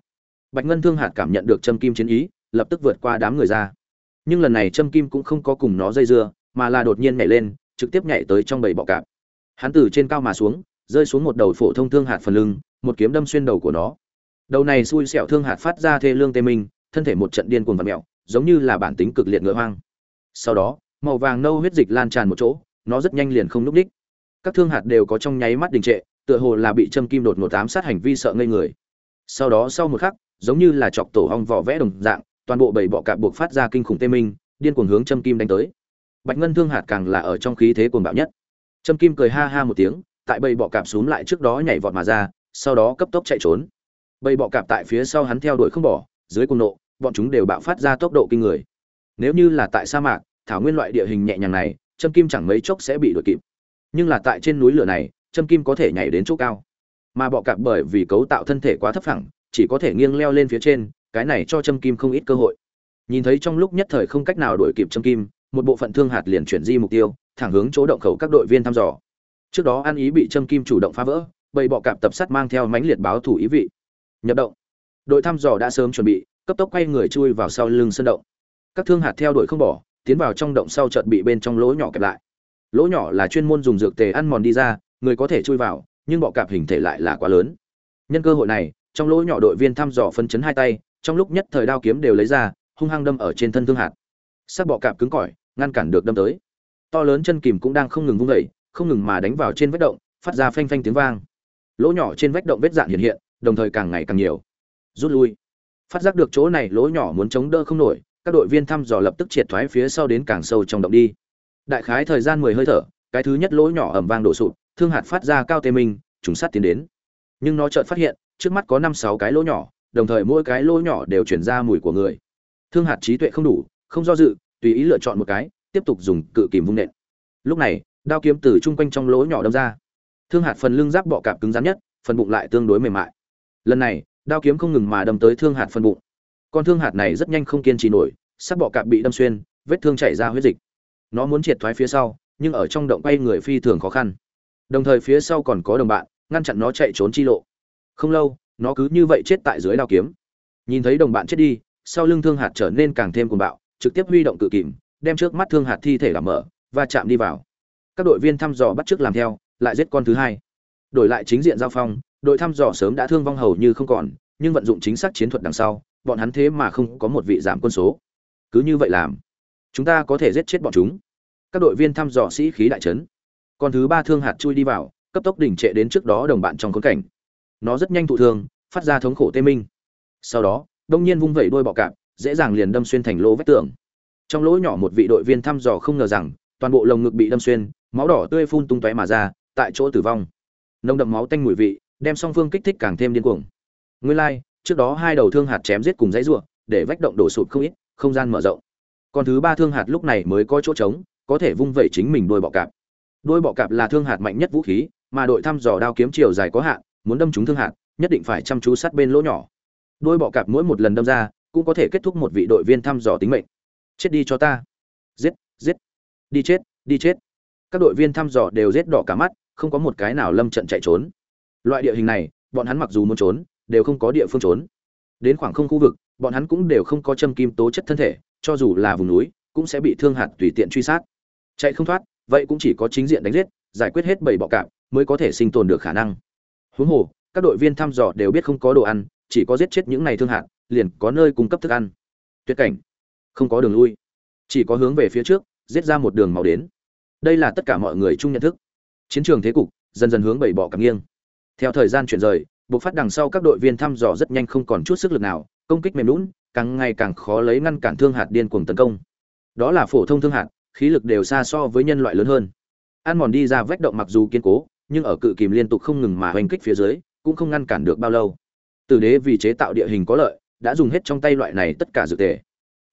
Speaker 1: Bạch ngân thương hạt cảm nhận được trâm kim chiến ý, lập tức vượt qua đám người ra. Nhưng lần này trâm kim cũng không có cùng nó dây dưa, mà là đột nhiên nhảy lên, trực tiếp nhảy tới trong bầy bọ cạp. Hắn từ trên cao mà xuống, rơi xuống một đầu phổ thông thương hạt phần lưng, một kiếm đâm xuyên đầu của nó. Đầu này xui xẻo thương hạt phát ra thê lương tê minh, thân thể một trận điên cuồng vật mẹo giống như là bản tính cực liệt ngựa hoang. Sau đó màu vàng nâu huyết dịch lan tràn một chỗ, nó rất nhanh liền không núp đích. Các thương hạt đều có trong nháy mắt đình trệ, tựa hồ là bị châm kim đột ngột ám sát hành vi sợ ngây người. Sau đó sau một khắc, giống như là chọc tổ hong vỏ vẽ đồng dạng, toàn bộ bầy bọ cạp buộc phát ra kinh khủng tê minh, điên cuồng hướng châm kim đánh tới. Bạch ngân thương hạt càng là ở trong khí thế cuồng bạo nhất. Trâm kim cười ha ha một tiếng, tại bầy bọ cạp xuống lại trước đó nhảy vọt mà ra, sau đó cấp tốc chạy trốn. Bầy bọ cạp tại phía sau hắn theo đuổi không bỏ, dưới cung nộ, bọn chúng đều bạo phát ra tốc độ kinh người. Nếu như là tại sa mạc thảo nguyên loại địa hình nhẹ nhàng này trâm kim chẳng mấy chốc sẽ bị đuổi kịp. Nhưng là tại trên núi lửa này trâm kim có thể nhảy đến chỗ cao. Mà bọ cạp bởi vì cấu tạo thân thể quá thấp phẳng, chỉ có thể nghiêng leo lên phía trên, cái này cho trâm kim không ít cơ hội. Nhìn thấy trong lúc nhất thời không cách nào đuổi kịp trâm kim, một bộ phận thương hạt liền chuyển di mục tiêu, thẳng hướng chỗ động khẩu các đội viên thăm dò. Trước đó ăn ý bị trâm kim chủ động phá vỡ, bầy bọ cạp tập sát mang theo mãnh liệt báo thủ ý vị. Nhập động. Đội thăm dò đã sớm chuẩn bị, cấp tốc quay người chui vào sau lưng sân động. Các thương hạt theo đuổi không bỏ tiến vào trong động sau chợt bị bên trong lỗ nhỏ kẹp lại. Lỗ nhỏ là chuyên môn dùng dược tề ăn mòn đi ra người có thể chui vào nhưng bọ cạp hình thể lại là quá lớn. Nhân cơ hội này trong lỗ nhỏ đội viên thăm dò phân chấn hai tay trong lúc nhất thời đao kiếm đều lấy ra hung hăng đâm ở trên thân thương hạt. Sắc bọ cạp cứng cỏi ngăn cản được đâm tới. To lớn chân kìm cũng đang không ngừng vung dậy, không ngừng mà đánh vào trên vách động phát ra phanh phanh tiếng vang. Lỗ nhỏ trên vách động vết dạn hiện hiện đồng thời càng ngày càng nhiều. Rút lui. Phát giác được chỗ này lỗ nhỏ muốn chống đỡ không nổi các đội viên thăm dò lập tức triệt thoái phía sau đến càng sâu trong động đi. Đại khái thời gian mười hơi thở, cái thứ nhất lỗ nhỏ ầm vang đổ sụp, thương hạt phát ra cao tê minh, trùng sát tiến đến. Nhưng nó chợt phát hiện, trước mắt có năm sáu cái lỗ nhỏ, đồng thời mỗi cái lỗ nhỏ đều chuyển ra mùi của người. Thương hạt trí tuệ không đủ, không do dự, tùy ý lựa chọn một cái, tiếp tục dùng cự kìm vung nện. Lúc này, đao kiếm từ chung quanh trong lỗ nhỏ đâm ra. Thương hạt phần lưng giáp bọ cạp cứng rắn nhất, phần bụng lại tương đối mềm mại. Lần này, đao kiếm không ngừng mà đâm tới thương hạt phần bụng con thương hạt này rất nhanh không kiên trì nổi, sắc bọ cạp bị đâm xuyên, vết thương chảy ra huyết dịch. Nó muốn triệt thoái phía sau, nhưng ở trong động bay người phi thường khó khăn. Đồng thời phía sau còn có đồng bạn, ngăn chặn nó chạy trốn chi lộ. Không lâu, nó cứ như vậy chết tại dưới đao kiếm. Nhìn thấy đồng bạn chết đi, sau lưng thương hạt trở nên càng thêm cuồng bạo, trực tiếp huy động cự kìm, đem trước mắt thương hạt thi thể làm mở, và chạm đi vào. Các đội viên thăm dò bắt trước làm theo, lại giết con thứ hai. Đổi lại chính diện giao phong, đội thăm dò sớm đã thương vong hầu như không còn, nhưng vận dụng chính xác chiến thuật đằng sau bọn hắn thế mà không có một vị giảm quân số. Cứ như vậy làm, chúng ta có thể giết chết bọn chúng. Các đội viên thăm dò sĩ khí đại trấn. Còn thứ ba thương hạt chui đi vào, cấp tốc đỉnh trệ đến trước đó đồng bạn trong khốn cảnh. Nó rất nhanh thụ thương, phát ra thống khổ tê minh. Sau đó, đông nhiên vung vẩy đôi bọ cạp, dễ dàng liền đâm xuyên thành lỗ vách tường. Trong lỗ nhỏ một vị đội viên thăm dò không ngờ rằng, toàn bộ lồng ngực bị đâm xuyên, máu đỏ tươi phun tung tóe mà ra, tại chỗ tử vong. Nồng đậm máu tanh mùi vị, đem song phương kích thích càng thêm điên cuồng. Nguyên lai trước đó hai đầu thương hạt chém giết cùng dãy ruộng, để vách động đổ sụt không ít, không gian mở rộng. Còn thứ ba thương hạt lúc này mới có chỗ trống, có thể vung vẩy chính mình đôi bọ cạp. Đôi bọ cạp là thương hạt mạnh nhất vũ khí, mà đội thăm dò đao kiếm chiều dài có hạn, muốn đâm trúng thương hạt, nhất định phải chăm chú sát bên lỗ nhỏ. Đôi bọ cạp mỗi một lần đâm ra, cũng có thể kết thúc một vị đội viên thăm dò tính mệnh. Chết đi cho ta. Giết giết. Đi chết đi chết. Các đội viên thăm dò đều giết đỏ cả mắt, không có một cái nào lâm trận chạy trốn. Loại địa hình này, bọn hắn mặc dù muốn trốn đều không có địa phương trốn. Đến khoảng không khu vực, bọn hắn cũng đều không có châm kim tố chất thân thể, cho dù là vùng núi, cũng sẽ bị thương hạt tùy tiện truy sát. Chạy không thoát, vậy cũng chỉ có chính diện đánh giết, giải quyết hết bảy bọ cạp, mới có thể sinh tồn được khả năng. Huống hồ, các đội viên thăm dò đều biết không có đồ ăn, chỉ có giết chết những này thương hạt, liền có nơi cung cấp thức ăn. Tuyệt cảnh. Không có đường lui. Chỉ có hướng về phía trước, giết ra một đường màu đến. Đây là tất cả mọi người chung nhận thức. Chiến trường thế cục, dần dần hướng bảy bọ cạp nghiêng. Theo thời gian chuyển rời buộc phát đằng sau các đội viên thăm dò rất nhanh không còn chút sức lực nào, công kích mềm lún càng ngày càng khó lấy ngăn cản thương hạt điên cuồng tấn công. Đó là phổ thông thương hạt, khí lực đều xa so với nhân loại lớn hơn. Ăn mòn đi ra vách động mặc dù kiên cố, nhưng ở cự kìm liên tục không ngừng mà hoành kích phía dưới, cũng không ngăn cản được bao lâu. Tử đế vì chế tạo địa hình có lợi, đã dùng hết trong tay loại này tất cả dự tề.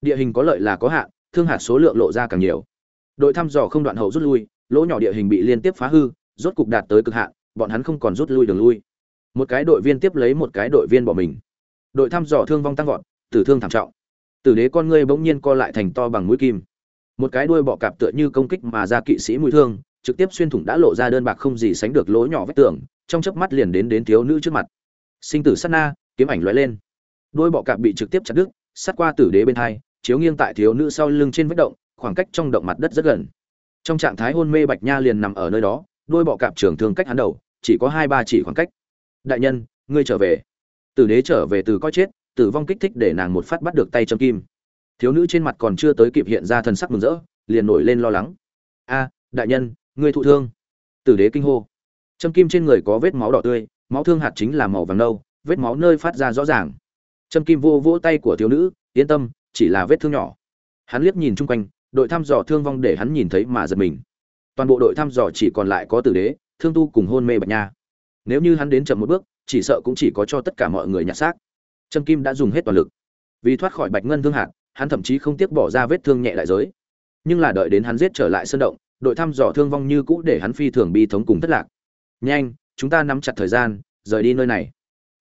Speaker 1: Địa hình có lợi là có hạn, thương hạt số lượng lộ ra càng nhiều. Đội thăm dò không đoạn hậu rút lui, lỗ nhỏ địa hình bị liên tiếp phá hư, rốt cục đạt tới cực hạn, bọn hắn không còn rút lui đường lui một cái đội viên tiếp lấy một cái đội viên bỏ mình. Đội thăm dò thương vong tăng vọt, tử thương thảm trọng. Tử đế con ngươi bỗng nhiên co lại thành to bằng mũi kim. Một cái đuôi bọ cạp tựa như công kích mà ra kỵ sĩ mũi thương, trực tiếp xuyên thủng đã lộ ra đơn bạc không gì sánh được lỗ nhỏ vách tường, trong chớp mắt liền đến đến thiếu nữ trước mặt. Sinh tử sát na, kiếm ảnh lóe lên. Đuôi bọ cạp bị trực tiếp chặt đứt, sát qua tử đế bên hai, chiếu nghiêng tại thiếu nữ sau lưng trên vách động, khoảng cách trong động mặt đất rất gần. Trong trạng thái hôn mê bạch nha liền nằm ở nơi đó, đuôi bọ cạp trưởng thương cách hắn đầu, chỉ có hai ba chỉ khoảng cách đại nhân, ngươi trở về. Tử đế trở về từ coi chết, tử vong kích thích để nàng một phát bắt được tay châm kim. Thiếu nữ trên mặt còn chưa tới kịp hiện ra thần sắc mừng rỡ, liền nổi lên lo lắng. A, đại nhân, ngươi thụ thương. Tử đế kinh hô. Châm kim trên người có vết máu đỏ tươi, máu thương hạt chính là màu vàng nâu, vết máu nơi phát ra rõ ràng. Châm kim vô vỗ tay của thiếu nữ, yên tâm, chỉ là vết thương nhỏ. Hắn liếc nhìn chung quanh, đội thăm dò thương vong để hắn nhìn thấy mà giật mình. Toàn bộ đội thăm dò chỉ còn lại có tử đế, thương tu cùng hôn mê bạch nha nếu như hắn đến chậm một bước, chỉ sợ cũng chỉ có cho tất cả mọi người nhặt xác. Trâm kim đã dùng hết toàn lực. Vì thoát khỏi bạch ngân thương hạt, hắn thậm chí không tiếc bỏ ra vết thương nhẹ đại giới. Nhưng là đợi đến hắn giết trở lại sân động, đội thăm dò thương vong như cũ để hắn phi thường bi thống cùng thất lạc. Nhanh, chúng ta nắm chặt thời gian, rời đi nơi này.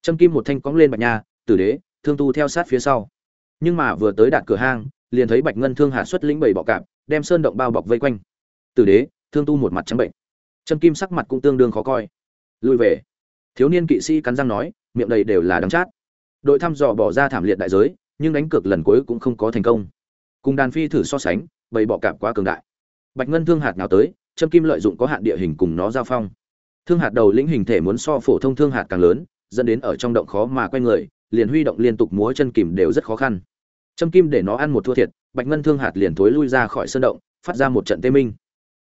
Speaker 1: Trâm kim một thanh cóng lên bạch nha, tử đế, thương tu theo sát phía sau. Nhưng mà vừa tới đạt cửa hang, liền thấy bạch ngân thương hạt xuất lĩnh bảy bọ cạp, đem sơn động bao bọc vây quanh. Tử đế, thương tu một mặt trắng bệnh. Trâm kim sắc mặt cũng tương đương khó coi lui về. Thiếu niên kỵ sĩ cắn răng nói, miệng đầy đều là đắng chát. Đội thăm dò bỏ ra thảm liệt đại giới, nhưng đánh cược lần cuối cũng không có thành công. Cùng đàn phi thử so sánh, bầy bọ cạp quá cường đại. Bạch ngân thương hạt nào tới, trâm kim lợi dụng có hạn địa hình cùng nó giao phong. Thương hạt đầu lĩnh hình thể muốn so phổ thông thương hạt càng lớn, dẫn đến ở trong động khó mà quay người, liền huy động liên tục múa chân kìm đều rất khó khăn. Trâm kim để nó ăn một thua thiệt, bạch ngân thương hạt liền thối lui ra khỏi sân động, phát ra một trận tê minh.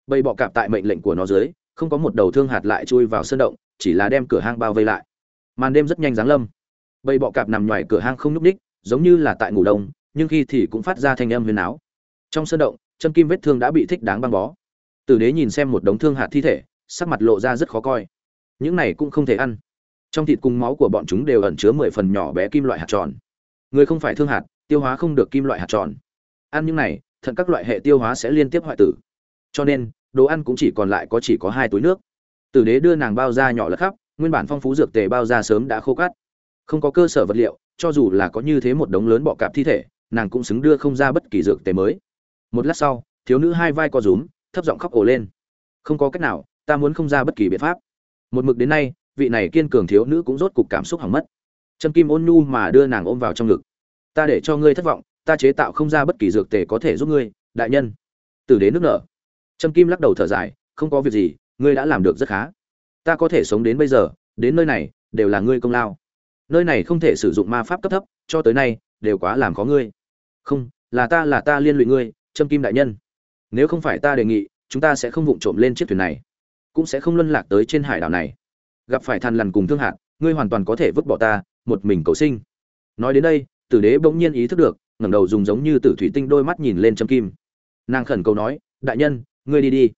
Speaker 1: Bầy bọ cạp tại mệnh lệnh của nó dưới không có một đầu thương hạt lại chui vào sơn động, chỉ là đem cửa hang bao vây lại. Màn đêm rất nhanh giáng lâm. Bầy bọ cạp nằm ngoài cửa hang không nhúc ních giống như là tại ngủ đông, nhưng khi thì cũng phát ra thanh âm huyền áo. Trong sơn động, chân kim vết thương đã bị thích đáng băng bó. Tử đế nhìn xem một đống thương hạt thi thể, sắc mặt lộ ra rất khó coi. Những này cũng không thể ăn. Trong thịt cùng máu của bọn chúng đều ẩn chứa mười phần nhỏ bé kim loại hạt tròn. Người không phải thương hạt, tiêu hóa không được kim loại hạt tròn. Ăn những này, thận các loại hệ tiêu hóa sẽ liên tiếp hoại tử. Cho nên đồ ăn cũng chỉ còn lại có chỉ có hai túi nước. Tử đế đưa nàng bao da nhỏ lật khắp, nguyên bản phong phú dược tề bao da sớm đã khô cắt không có cơ sở vật liệu, cho dù là có như thế một đống lớn bọ cạp thi thể, nàng cũng xứng đưa không ra bất kỳ dược tề mới. Một lát sau, thiếu nữ hai vai co rúm, thấp giọng khóc ổ lên. Không có cách nào, ta muốn không ra bất kỳ biện pháp. Một mực đến nay, vị này kiên cường thiếu nữ cũng rốt cục cảm xúc hỏng mất. Trâm kim ôn nhu mà đưa nàng ôm vào trong ngực. Ta để cho ngươi thất vọng, ta chế tạo không ra bất kỳ dược tề có thể giúp ngươi, đại nhân. Tử đế nước nở trâm kim lắc đầu thở dài, không có việc gì, ngươi đã làm được rất khá. Ta có thể sống đến bây giờ, đến nơi này, đều là ngươi công lao. Nơi này không thể sử dụng ma pháp cấp thấp, cho tới nay, đều quá làm khó ngươi. Không, là ta là ta liên lụy ngươi, trâm kim đại nhân. Nếu không phải ta đề nghị, chúng ta sẽ không vụng trộm lên chiếc thuyền này, cũng sẽ không luân lạc tới trên hải đảo này. Gặp phải thằn lằn cùng thương hạt ngươi hoàn toàn có thể vứt bỏ ta, một mình cầu sinh. Nói đến đây, tử đế bỗng nhiên ý thức được, ngẩng đầu dùng giống như tử thủy tinh đôi mắt nhìn lên trâm kim. Nàng khẩn cầu nói, đại nhân ngươi đi đi.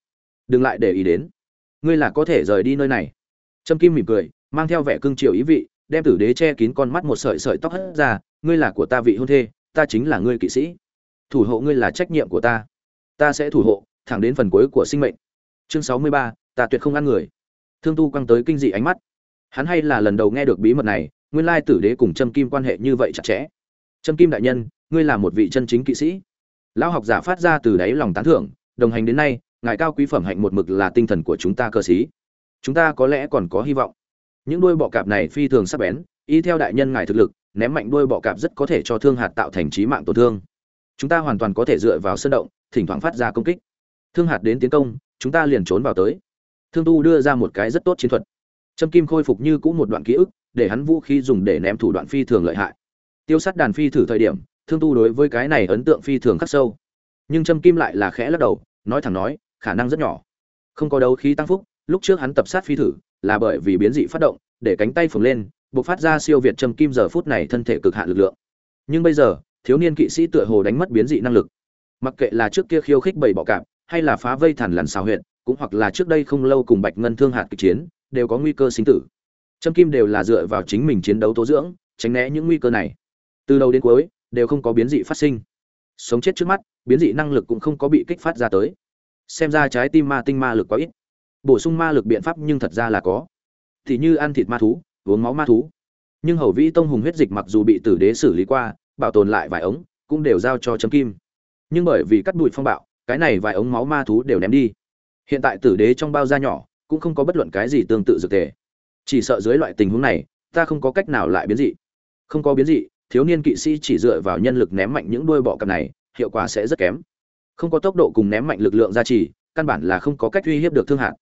Speaker 1: Đừng lại để ý đến. Ngươi là có thể rời đi nơi này. Trâm kim mỉm cười, mang theo vẻ cưng chiều ý vị, đem tử đế che kín con mắt một sợi sợi tóc hất ra. Ngươi là của ta vị hôn thê, ta chính là ngươi kỵ sĩ. Thủ hộ ngươi là trách nhiệm của ta. Ta sẽ thủ hộ, thẳng đến phần cuối của sinh mệnh. Chương sáu mươi ba, ta tuyệt không ăn người. Thương tu quăng tới kinh dị ánh mắt. Hắn hay là lần đầu nghe được bí mật này, nguyên lai tử đế cùng trâm kim quan hệ như vậy chặt chẽ. Trâm kim đại nhân, ngươi là một vị chân chính kỵ sĩ. Lão học giả phát ra từ đáy lòng tán thưởng đồng hành đến nay, ngài cao quý phẩm hạnh một mực là tinh thần của chúng ta cơ sĩ. Chúng ta có lẽ còn có hy vọng. Những đuôi bọ cạp này phi thường sắc bén, y theo đại nhân ngài thực lực, ném mạnh đuôi bọ cạp rất có thể cho thương hạt tạo thành trí mạng tổn thương. Chúng ta hoàn toàn có thể dựa vào sân động, thỉnh thoảng phát ra công kích. Thương hạt đến tiến công, chúng ta liền trốn vào tới. Thương tu đưa ra một cái rất tốt chiến thuật. Trâm kim khôi phục như cũ một đoạn ký ức, để hắn vũ khí dùng để ném thủ đoạn phi thường lợi hại. Tiêu sát đàn phi thử thời điểm, thương tu đối với cái này ấn tượng phi thường khắc sâu nhưng trâm kim lại là khẽ lắc đầu, nói thẳng nói, khả năng rất nhỏ. Không có đấu khí tăng phúc, lúc trước hắn tập sát phi thử, là bởi vì biến dị phát động, để cánh tay phồng lên buộc phát ra siêu việt trâm kim giờ phút này thân thể cực hạn lực lượng. Nhưng bây giờ, thiếu niên kỵ sĩ tựa hồ đánh mất biến dị năng lực. Mặc kệ là trước kia khiêu khích bầy bọ cạp, hay là phá vây thản lằn xào huyện cũng hoặc là trước đây không lâu cùng bạch ngân thương hạt kịch chiến, đều có nguy cơ sinh tử. Trâm kim đều là dựa vào chính mình chiến đấu tố dưỡng, tránh né những nguy cơ này. Từ đầu đến cuối, đều không có biến dị phát sinh sống chết trước mắt, biến dị năng lực cũng không có bị kích phát ra tới. Xem ra trái tim ma tinh ma lực quá ít. Bổ sung ma lực biện pháp nhưng thật ra là có. Thì như ăn thịt ma thú, uống máu ma thú. Nhưng hầu vĩ tông hùng huyết dịch mặc dù bị tử đế xử lý qua, bảo tồn lại vài ống, cũng đều giao cho chấm kim. Nhưng bởi vì cắt bụi phong bạo, cái này vài ống máu ma thú đều ném đi. Hiện tại tử đế trong bao da nhỏ, cũng không có bất luận cái gì tương tự dược thể. chỉ sợ dưới loại tình huống này, ta không có cách nào lại biến dị. Không có biến dị thiếu niên kỵ sĩ chỉ dựa vào nhân lực ném mạnh những đuôi bọ cạp này, hiệu quả sẽ rất kém. Không có tốc độ cùng ném mạnh lực lượng gia trì, căn bản là không có cách uy hiếp được thương hạt.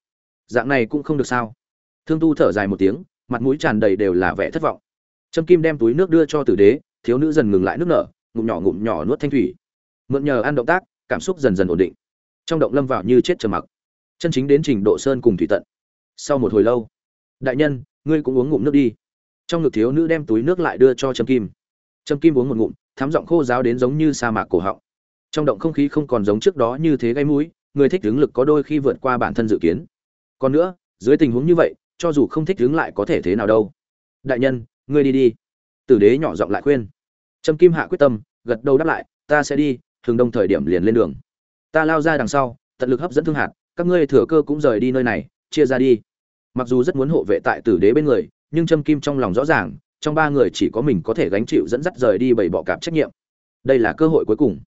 Speaker 1: Dạng này cũng không được sao? Thương tu thở dài một tiếng, mặt mũi tràn đầy đều là vẻ thất vọng. Trâm kim đem túi nước đưa cho tử đế, thiếu nữ dần ngừng lại nước nở, ngụm nhỏ ngụm nhỏ nuốt thanh thủy. Mượn nhờ ăn động tác, cảm xúc dần dần ổn định. Trong động lâm vào như chết trầm mặc. Chân chính đến trình độ sơn cùng thủy tận. Sau một hồi lâu, đại nhân, ngươi cũng uống ngụm nước đi. Trong ngực thiếu nữ đem túi nước lại đưa cho trâm kim trâm kim uống một ngụm thám giọng khô giáo đến giống như sa mạc cổ họng. Trong động không khí không còn giống trước đó như thế gây mũi, người thích ứng lực có đôi khi vượt qua bản thân dự kiến. Còn nữa, dưới tình huống như vậy, cho dù không thích ứng lại có thể thế nào đâu. Đại nhân, ngươi đi đi. Tử đế nhỏ giọng lại khuyên. Trâm kim hạ quyết tâm, gật đầu đáp lại, ta sẽ đi, thường đông thời điểm liền lên đường. Ta lao ra đằng sau, tận lực hấp dẫn thương hạt, các ngươi thừa cơ cũng rời đi nơi này, chia ra đi. Mặc dù rất muốn hộ vệ tại tử đế bên người, nhưng trâm kim trong lòng rõ ràng trong ba người chỉ có mình có thể gánh chịu dẫn dắt rời đi bảy bọ cạp trách nhiệm. Đây là cơ hội cuối cùng.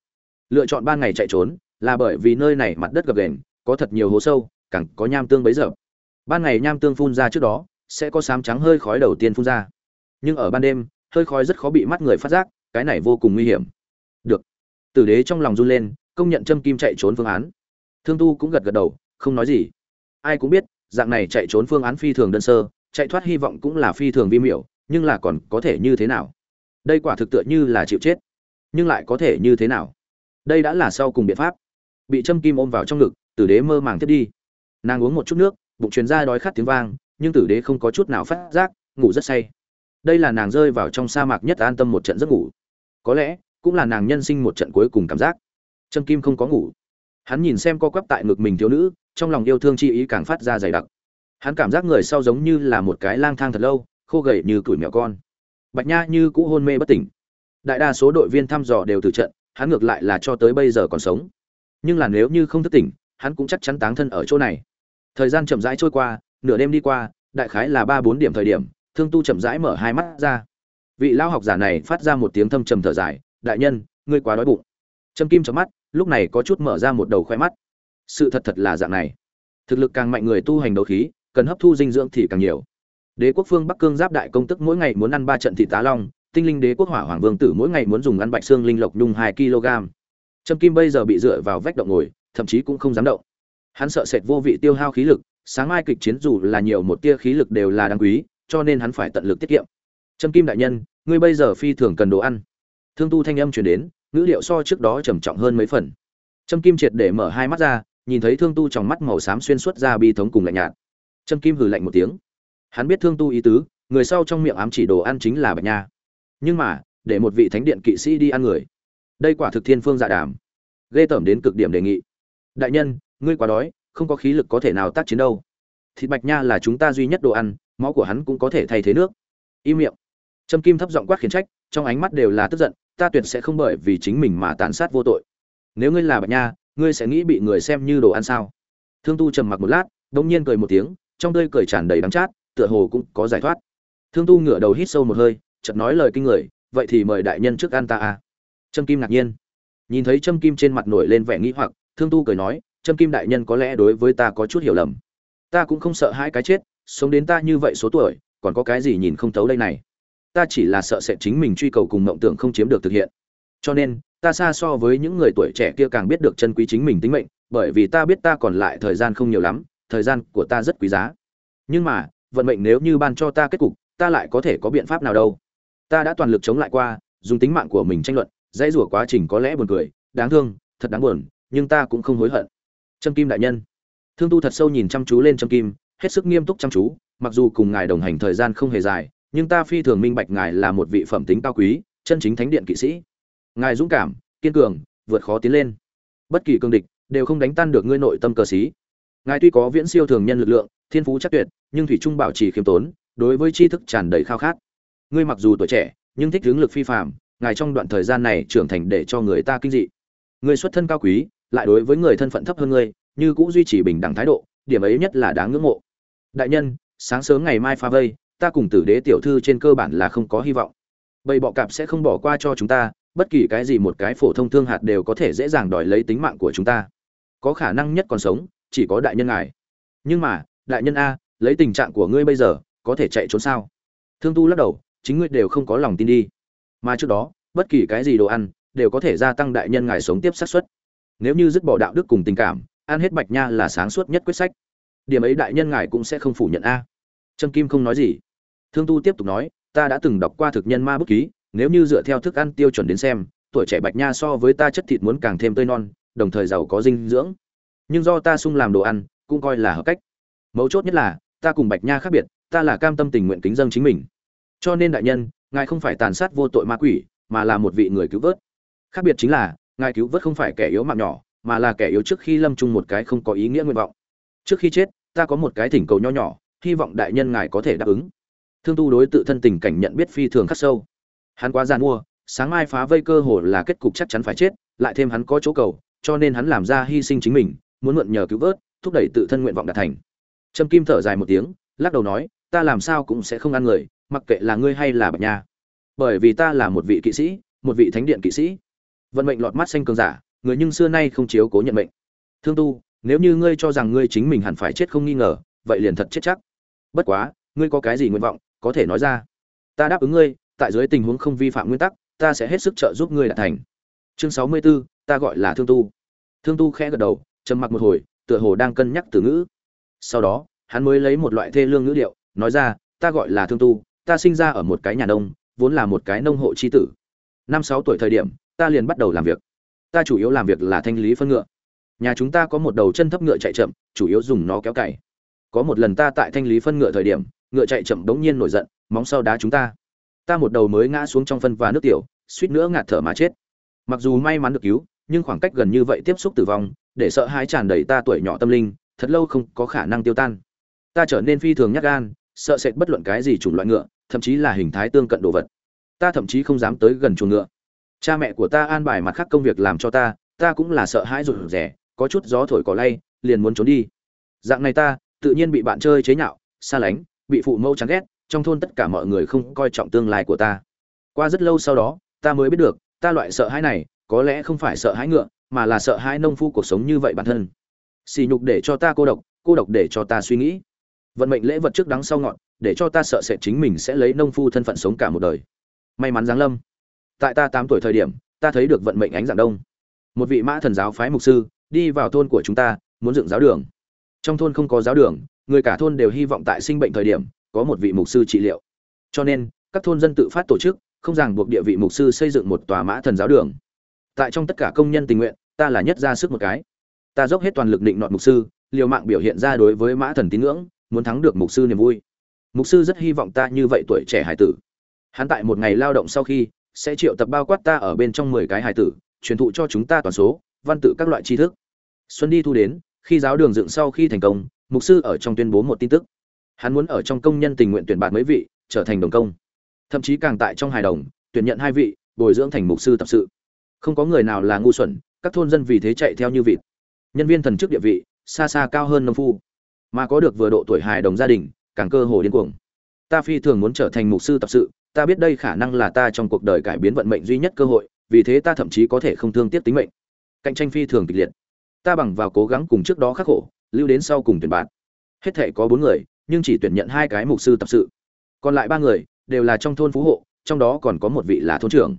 Speaker 1: Lựa chọn ban ngày chạy trốn là bởi vì nơi này mặt đất gập ghềnh, có thật nhiều hố sâu, càng có nham tương bấy giờ. Ban ngày nham tương phun ra trước đó, sẽ có sám trắng hơi khói đầu tiên phun ra. Nhưng ở ban đêm, hơi khói rất khó bị mắt người phát giác, cái này vô cùng nguy hiểm. Được. Tử đế trong lòng run lên, công nhận châm kim chạy trốn phương án. Thương tu cũng gật gật đầu, không nói gì. Ai cũng biết, dạng này chạy trốn phương án phi thường đơn sơ, chạy thoát hy vọng cũng là phi thường vi miểu nhưng là còn có thể như thế nào? Đây quả thực tựa như là chịu chết, nhưng lại có thể như thế nào? Đây đã là sau cùng biện pháp. Bị châm kim ôm vào trong ngực, tử đế mơ màng tiếp đi. Nàng uống một chút nước, bụng truyền ra đói khát tiếng vang, nhưng tử đế không có chút nào phát giác, ngủ rất say. Đây là nàng rơi vào trong sa mạc nhất an tâm một trận giấc ngủ. Có lẽ, cũng là nàng nhân sinh một trận cuối cùng cảm giác. Trâm kim không có ngủ. Hắn nhìn xem co quắp tại ngực mình thiếu nữ, trong lòng yêu thương chi ý càng phát ra dày đặc. Hắn cảm giác người sau giống như là một cái lang thang thật lâu khô gầy như củi mèo con. Bạch nha như cũ hôn mê bất tỉnh. Đại đa số đội viên thăm dò đều từ trận, hắn ngược lại là cho tới bây giờ còn sống. Nhưng là nếu như không thức tỉnh, hắn cũng chắc chắn táng thân ở chỗ này. Thời gian chậm rãi trôi qua, nửa đêm đi qua, đại khái là ba bốn điểm thời điểm, thương tu chậm rãi mở hai mắt ra. Vị lao học giả này phát ra một tiếng thâm trầm thở dài, đại nhân, ngươi quá đói bụng. Trâm kim chớp mắt, lúc này có chút mở ra một đầu khoe mắt. Sự thật thật là dạng này. Thực lực càng mạnh người tu hành đấu khí, cần hấp thu dinh dưỡng thì càng nhiều đế quốc phương bắc cương giáp đại công tức mỗi ngày muốn ăn ba trận thịt tá long, tinh linh đế quốc hỏa hoàng vương tử mỗi ngày muốn dùng ăn bạch xương linh lộc nhung hai kg. Trâm kim bây giờ bị dựa vào vách động ngồi, thậm chí cũng không dám động. Hắn sợ sệt vô vị tiêu hao khí lực, sáng mai kịch chiến dù là nhiều một tia khí lực đều là đáng quý, cho nên hắn phải tận lực tiết kiệm. Trâm kim đại nhân, ngươi bây giờ phi thường cần đồ ăn. Thương tu thanh âm truyền đến, ngữ liệu so trước đó trầm trọng hơn mấy phần. Trâm kim triệt để mở hai mắt ra, nhìn thấy thương tu trong mắt màu xám xuyên suốt ra bi thống cùng lạnh nhạt. Trâm kim hừ lạnh một tiếng hắn biết thương tu ý tứ, người sau trong miệng ám chỉ đồ ăn chính là bạch nha. Nhưng mà, để một vị thánh điện kỵ sĩ đi ăn người, đây quả thực thiên phương dạ đàm. Ghê tởm đến cực điểm đề nghị. Đại nhân, ngươi quá đói, không có khí lực có thể nào tác chiến đâu. Thịt bạch nha là chúng ta duy nhất đồ ăn, máu của hắn cũng có thể thay thế nước. Im miệng. Trâm kim thấp giọng quát khiển trách, trong ánh mắt đều là tức giận, ta tuyệt sẽ không bởi vì chính mình mà tàn sát vô tội. Nếu ngươi là bạch nha, ngươi sẽ nghĩ bị người xem như đồ ăn sao? Thương tu trầm mặc một lát đông nhiên cười một tiếng, trong tươi cười tràn đầy đắng chát tựa hồ cũng có giải thoát. Thương tu ngửa đầu hít sâu một hơi, chợt nói lời kinh người, vậy thì mời đại nhân trước an ta à? Trâm kim ngạc nhiên. Nhìn thấy trâm kim trên mặt nổi lên vẻ nghĩ hoặc, thương tu cười nói, trâm kim đại nhân có lẽ đối với ta có chút hiểu lầm. Ta cũng không sợ hai cái chết, sống đến ta như vậy số tuổi, còn có cái gì nhìn không thấu đây này? Ta chỉ là sợ sẽ chính mình truy cầu cùng mộng tưởng không chiếm được thực hiện. Cho nên, ta xa so với những người tuổi trẻ kia càng biết được chân quý chính mình tính mệnh, bởi vì ta biết ta còn lại thời gian không nhiều lắm, thời gian của ta rất quý giá. Nhưng mà vận mệnh nếu như ban cho ta kết cục, ta lại có thể có biện pháp nào đâu. Ta đã toàn lực chống lại qua, dùng tính mạng của mình tranh luận, dãy rủa quá trình có lẽ buồn cười, đáng thương, thật đáng buồn, nhưng ta cũng không hối hận. Trâm kim đại nhân. Thương tu thật sâu nhìn chăm chú lên trâm kim, hết sức nghiêm túc chăm chú, mặc dù cùng ngài đồng hành thời gian không hề dài, nhưng ta phi thường minh bạch ngài là một vị phẩm tính cao quý, chân chính thánh điện kỵ sĩ. Ngài dũng cảm, kiên cường, vượt khó tiến lên. Bất kỳ cương địch đều không đánh tan được ngươi nội tâm cờ sĩ ngài tuy có viễn siêu thường nhân lực lượng, thiên phú chắc tuyệt, nhưng thủy trung bảo trì khiêm tốn, đối với tri thức tràn đầy khao khát. Ngươi mặc dù tuổi trẻ, nhưng thích hướng lực phi phạm ngài trong đoạn thời gian này trưởng thành để cho người ta kinh dị. Ngươi xuất thân cao quý, lại đối với người thân phận thấp hơn ngươi, như cũng duy trì bình đẳng thái độ, điểm ấy nhất là đáng ngưỡng mộ. Đại nhân, sáng sớm ngày mai pha vây, ta cùng tử đế tiểu thư trên cơ bản là không có hy vọng. Bầy bọ cạp sẽ không bỏ qua cho chúng ta, bất kỳ cái gì một cái phổ thông thương hạt đều có thể dễ dàng đòi lấy tính mạng của chúng ta. Có khả năng nhất còn sống chỉ có đại nhân ngài. Nhưng mà, đại nhân a, lấy tình trạng của ngươi bây giờ, có thể chạy trốn sao? Thương tu lắc đầu, chính ngươi đều không có lòng tin đi. Mà trước đó, bất kỳ cái gì đồ ăn, đều có thể gia tăng đại nhân ngài sống tiếp xác suất. Nếu như dứt bỏ đạo đức cùng tình cảm, ăn hết bạch nha là sáng suốt nhất quyết sách. Điểm ấy đại nhân ngài cũng sẽ không phủ nhận a. Trâm kim không nói gì. Thương tu tiếp tục nói, ta đã từng đọc qua thực nhân ma bút ký, nếu như dựa theo thức ăn tiêu chuẩn đến xem, tuổi trẻ bạch nha so với ta chất thịt muốn càng thêm tươi non, đồng thời giàu có dinh dưỡng nhưng do ta sung làm đồ ăn, cũng coi là hợp cách. Mấu chốt nhất là, ta cùng bạch nha khác biệt, ta là cam tâm tình nguyện kính dân chính mình. Cho nên đại nhân, ngài không phải tàn sát vô tội ma quỷ, mà là một vị người cứu vớt. Khác biệt chính là, ngài cứu vớt không phải kẻ yếu mạng nhỏ, mà là kẻ yếu trước khi lâm chung một cái không có ý nghĩa nguyện vọng. Trước khi chết, ta có một cái thỉnh cầu nho nhỏ, hy vọng đại nhân ngài có thể đáp ứng. Thương tu đối tự thân tình cảnh nhận biết phi thường khắc sâu. Hắn quá gian mua, sáng mai phá vây cơ hồ là kết cục chắc chắn phải chết, lại thêm hắn có chỗ cầu, cho nên hắn làm ra hy sinh chính mình muốn mượn nhờ cứu vớt thúc đẩy tự thân nguyện vọng đạt thành. Trâm kim thở dài một tiếng lắc đầu nói ta làm sao cũng sẽ không ăn người mặc kệ là ngươi hay là bạch nha. Bởi vì ta là một vị kỵ sĩ một vị thánh điện kỵ sĩ. Vận mệnh lọt mắt xanh cường giả người nhưng xưa nay không chiếu cố nhận mệnh. Thương tu nếu như ngươi cho rằng ngươi chính mình hẳn phải chết không nghi ngờ vậy liền thật chết chắc. Bất quá ngươi có cái gì nguyện vọng có thể nói ra. Ta đáp ứng ngươi tại dưới tình huống không vi phạm nguyên tắc ta sẽ hết sức trợ giúp ngươi đạt thành. Chương sáu mươi 64, ta gọi là thương tu. Thương tu khẽ gật đầu trầm mặc một hồi, tựa hồ đang cân nhắc từ ngữ. Sau đó, hắn mới lấy một loại thê lương ngữ điệu, nói ra, ta gọi là thương tu, ta sinh ra ở một cái nhà nông, vốn là một cái nông hộ chi tử. Năm sáu tuổi thời điểm, ta liền bắt đầu làm việc. Ta chủ yếu làm việc là thanh lý phân ngựa. Nhà chúng ta có một đầu chân thấp ngựa chạy chậm, chủ yếu dùng nó kéo cày. Có một lần ta tại thanh lý phân ngựa thời điểm, ngựa chạy chậm đống nhiên nổi giận, móng sau đá chúng ta. Ta một đầu mới ngã xuống trong phân và nước tiểu, suýt nữa ngạt thở mà chết. Mặc dù may mắn được cứu, nhưng khoảng cách gần như vậy tiếp xúc tử vong để sợ hãi tràn đầy ta tuổi nhỏ tâm linh, thật lâu không có khả năng tiêu tan. Ta trở nên phi thường nhát gan, sợ sệt bất luận cái gì chủng loại ngựa, thậm chí là hình thái tương cận đồ vật. Ta thậm chí không dám tới gần chuồng ngựa. Cha mẹ của ta an bài mặt khác công việc làm cho ta ta cũng là sợ hãi rụt rẻ có chút gió thổi cỏ lay, liền muốn trốn đi. Dạng này ta, tự nhiên bị bạn chơi chế nhạo, xa lánh, bị phụ mẫu chán ghét, trong thôn tất cả mọi người không coi trọng tương lai của ta. Qua rất lâu sau đó, ta mới biết được, ta loại sợ hãi này, có lẽ không phải sợ hãi ngựa mà là sợ hãi nông phu cuộc sống như vậy bản thân. Xì nhục để cho ta cô độc cô độc để cho ta suy nghĩ. Vận mệnh lễ vật trước đắng sau ngọn để cho ta sợ sẽ chính mình sẽ lấy nông phu thân phận sống cả một đời. May mắn giáng lâm. Tại ta tám tuổi thời điểm, ta thấy được vận mệnh ánh dạng đông. Một vị mã thần giáo phái mục sư, đi vào thôn của chúng ta, muốn dựng giáo đường. Trong thôn không có giáo đường, người cả thôn đều hy vọng tại sinh bệnh thời điểm, có một vị mục sư trị liệu. Cho nên, các thôn dân tự phát tổ chức, không ràng buộc địa vị mục sư xây dựng một tòa mã thần giáo đường tại trong tất cả công nhân tình nguyện, ta là nhất ra sức một cái. Ta dốc hết toàn lực định nọt mục sư, liều mạng biểu hiện ra đối với mã thần tín ngưỡng, muốn thắng được mục sư niềm vui. Mục sư rất hy vọng ta như vậy tuổi trẻ hải tử. Hắn tại một ngày lao động sau khi, sẽ triệu tập bao quát ta ở bên trong mười cái hải tử, truyền thụ cho chúng ta toàn số, văn tự các loại tri thức. Xuân đi thu đến, khi giáo đường dựng sau khi thành công, mục sư ở trong tuyên bố một tin tức. Hắn muốn ở trong công nhân tình nguyện tuyển bạn mấy vị, trở thành đồng công. Thậm chí càng tại trong hài đồng, tuyển nhận hai vị, bồi dưỡng thành mục sư tập sự không có người nào là ngu xuẩn, các thôn dân vì thế chạy theo như vịt. Nhân viên thần chức địa vị, xa xa cao hơn nông phu. Mà có được vừa độ tuổi hài đồng gia đình, càng cơ hồ điên cuồng. Ta phi thường muốn trở thành mục sư tập sự, ta biết đây khả năng là ta trong cuộc đời cải biến vận mệnh duy nhất cơ hội, vì thế ta thậm chí có thể không thương tiếc tính mệnh. Cạnh tranh phi thường kịch liệt. Ta bằng vào cố gắng cùng trước đó khắc khổ, lưu đến sau cùng tuyển bạn. Hết thể có bốn người, nhưng chỉ tuyển nhận hai cái mục sư tập sự. Còn lại ba người, đều là trong thôn phú hộ, trong đó còn có một vị là thôn trưởng.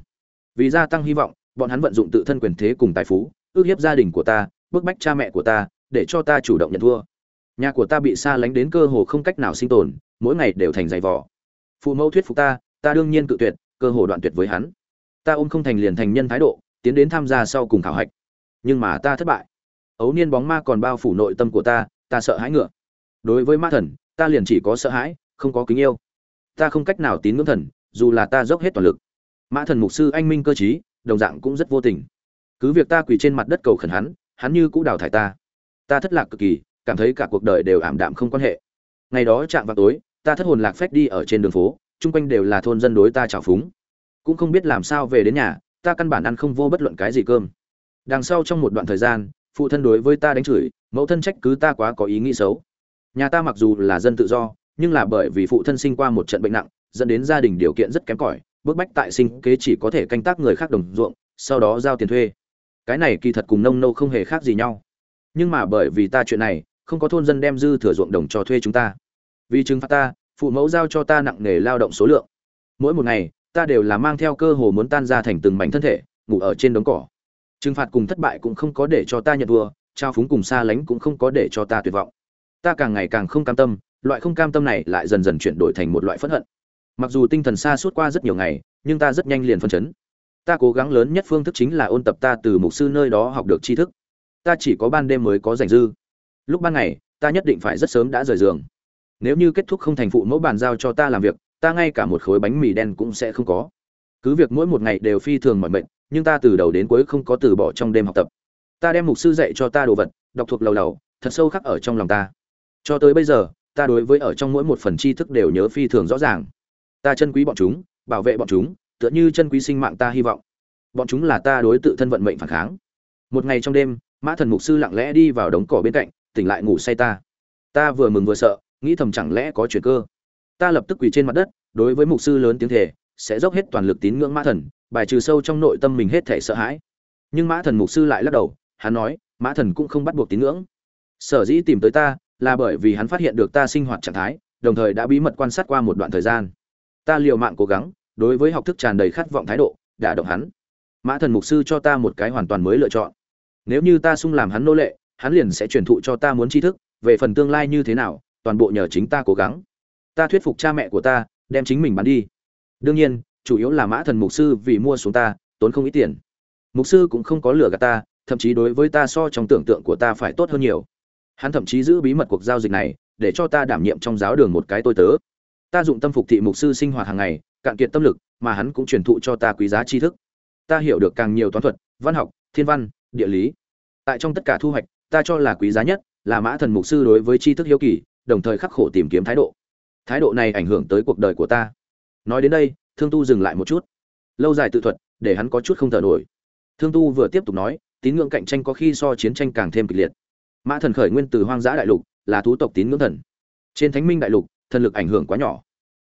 Speaker 1: Vì gia tăng hy vọng bọn hắn vận dụng tự thân quyền thế cùng tài phú, ước hiếp gia đình của ta, bức bách cha mẹ của ta, để cho ta chủ động nhận thua. Nhà của ta bị xa lánh đến cơ hồ không cách nào sinh tồn, mỗi ngày đều thành giày vò. Phụ mẫu thuyết phục ta ta đương nhiên cự tuyệt, cơ hồ đoạn tuyệt với hắn. Ta ôm không thành liền thành nhân thái độ, tiến đến tham gia sau cùng khảo hạch. Nhưng mà ta thất bại. Ấu niên bóng ma còn bao phủ nội tâm của ta ta sợ hãi ngựa. Đối với ma thần, ta liền chỉ có sợ hãi, không có kính yêu. Ta không cách nào tín ngưỡng thần, dù là ta dốc hết toàn lực. Ma thần mục sư anh minh cơ chí đồng dạng cũng rất vô tình. Cứ việc ta quỳ trên mặt đất cầu khẩn hắn hắn như cũ đào thải ta. Ta thất lạc cực kỳ, cảm thấy cả cuộc đời đều ảm đạm không quan hệ. Ngày đó chạm vào tối, ta thất hồn lạc phách đi ở trên đường phố, chung quanh đều là thôn dân đối ta trào phúng. Cũng không biết làm sao về đến nhà, ta căn bản ăn không vô bất luận cái gì cơm. Đằng sau trong một đoạn thời gian, phụ thân đối với ta đánh chửi, mẫu thân trách cứ ta quá có ý nghĩ xấu. Nhà ta mặc dù là dân tự do, nhưng là bởi vì phụ thân sinh qua một trận bệnh nặng, dẫn đến gia đình điều kiện rất kém cỏi bức bách tại sinh kế chỉ có thể canh tác người khác đồng ruộng, sau đó giao tiền thuê. Cái này kỳ thật cùng nông nô không hề khác gì nhau. Nhưng mà bởi vì ta chuyện này, không có thôn dân đem dư thừa ruộng đồng cho thuê chúng ta. Vì chứng phạt ta, phụ mẫu giao cho ta nặng nghề lao động số lượng. Mỗi một ngày, ta đều là mang theo cơ hồ muốn tan ra thành từng mảnh thân thể, ngủ ở trên đống cỏ. Trừng phạt cùng thất bại cũng không có để cho ta nhận thua, trao phúng cùng xa lánh cũng không có để cho ta tuyệt vọng. Ta càng ngày càng không cam tâm, loại không cam tâm này lại dần dần chuyển đổi thành một loại phẫn hận mặc dù tinh thần xa suốt qua rất nhiều ngày, nhưng ta rất nhanh liền phân chấn. Ta cố gắng lớn nhất phương thức chính là ôn tập ta từ mục sư nơi đó học được tri thức. Ta chỉ có ban đêm mới có rảnh dư. Lúc ban ngày, ta nhất định phải rất sớm đã rời giường. Nếu như kết thúc không thành phụ mẫu bàn giao cho ta làm việc, ta ngay cả một khối bánh mì đen cũng sẽ không có. Cứ việc mỗi một ngày đều phi thường mọi mệnh nhưng ta từ đầu đến cuối không có từ bỏ trong đêm học tập. Ta đem mục sư dạy cho ta đồ vật, đọc thuộc lầu lầu, thật sâu khắc ở trong lòng ta. Cho tới bây giờ, ta đối với ở trong mỗi một phần tri thức đều nhớ phi thường rõ ràng ta chân quý bọn chúng, bảo vệ bọn chúng, tựa như chân quý sinh mạng ta hy vọng. Bọn chúng là ta đối tự thân vận mệnh phản kháng. Một ngày trong đêm, mã thần mục sư lặng lẽ đi vào đống cỏ bên cạnh, tỉnh lại ngủ say ta. Ta vừa mừng vừa sợ, nghĩ thầm chẳng lẽ có chuyện cơ. Ta lập tức quỳ trên mặt đất, đối với mục sư lớn tiếng thể sẽ dốc hết toàn lực tín ngưỡng mã thần, bài trừ sâu trong nội tâm mình hết thể sợ hãi. Nhưng mã thần mục sư lại lắc đầu, hắn nói, mã thần cũng không bắt buộc tín ngưỡng. Sở dĩ tìm tới ta, là bởi vì hắn phát hiện được ta sinh hoạt trạng thái, đồng thời đã bí mật quan sát qua một đoạn thời gian ta liều mạng cố gắng, đối với học thức tràn đầy khát vọng thái độ, đả động hắn. Mã thần mục sư cho ta một cái hoàn toàn mới lựa chọn. Nếu như ta sung làm hắn nô lệ, hắn liền sẽ truyền thụ cho ta muốn tri thức, về phần tương lai như thế nào, toàn bộ nhờ chính ta cố gắng. Ta thuyết phục cha mẹ của ta, đem chính mình bán đi. Đương nhiên, chủ yếu là mã thần mục sư vì mua xuống ta, tốn không ít tiền. Mục sư cũng không có lừa gạt ta, thậm chí đối với ta so trong tưởng tượng của ta phải tốt hơn nhiều. Hắn thậm chí giữ bí mật cuộc giao dịch này, để cho ta đảm nhiệm trong giáo đường một cái tôi tớ ta dụng tâm phục thị mục sư sinh hoạt hàng ngày, cạn kiệt tâm lực, mà hắn cũng truyền thụ cho ta quý giá tri thức. Ta hiểu được càng nhiều toán thuật, văn học, thiên văn, địa lý. Tại trong tất cả thu hoạch, ta cho là quý giá nhất là mã thần mục sư đối với tri thức hiếu kỳ, đồng thời khắc khổ tìm kiếm thái độ. Thái độ này ảnh hưởng tới cuộc đời của ta. Nói đến đây, thương tu dừng lại một chút. Lâu dài tự thuật, để hắn có chút không thở nổi. Thương tu vừa tiếp tục nói, tín ngưỡng cạnh tranh có khi so chiến tranh càng thêm kịch liệt. Mã thần khởi nguyên từ hoang dã đại lục, là thú tộc tín ngưỡng thần. Trên thánh minh đại lục thần lực ảnh hưởng quá nhỏ.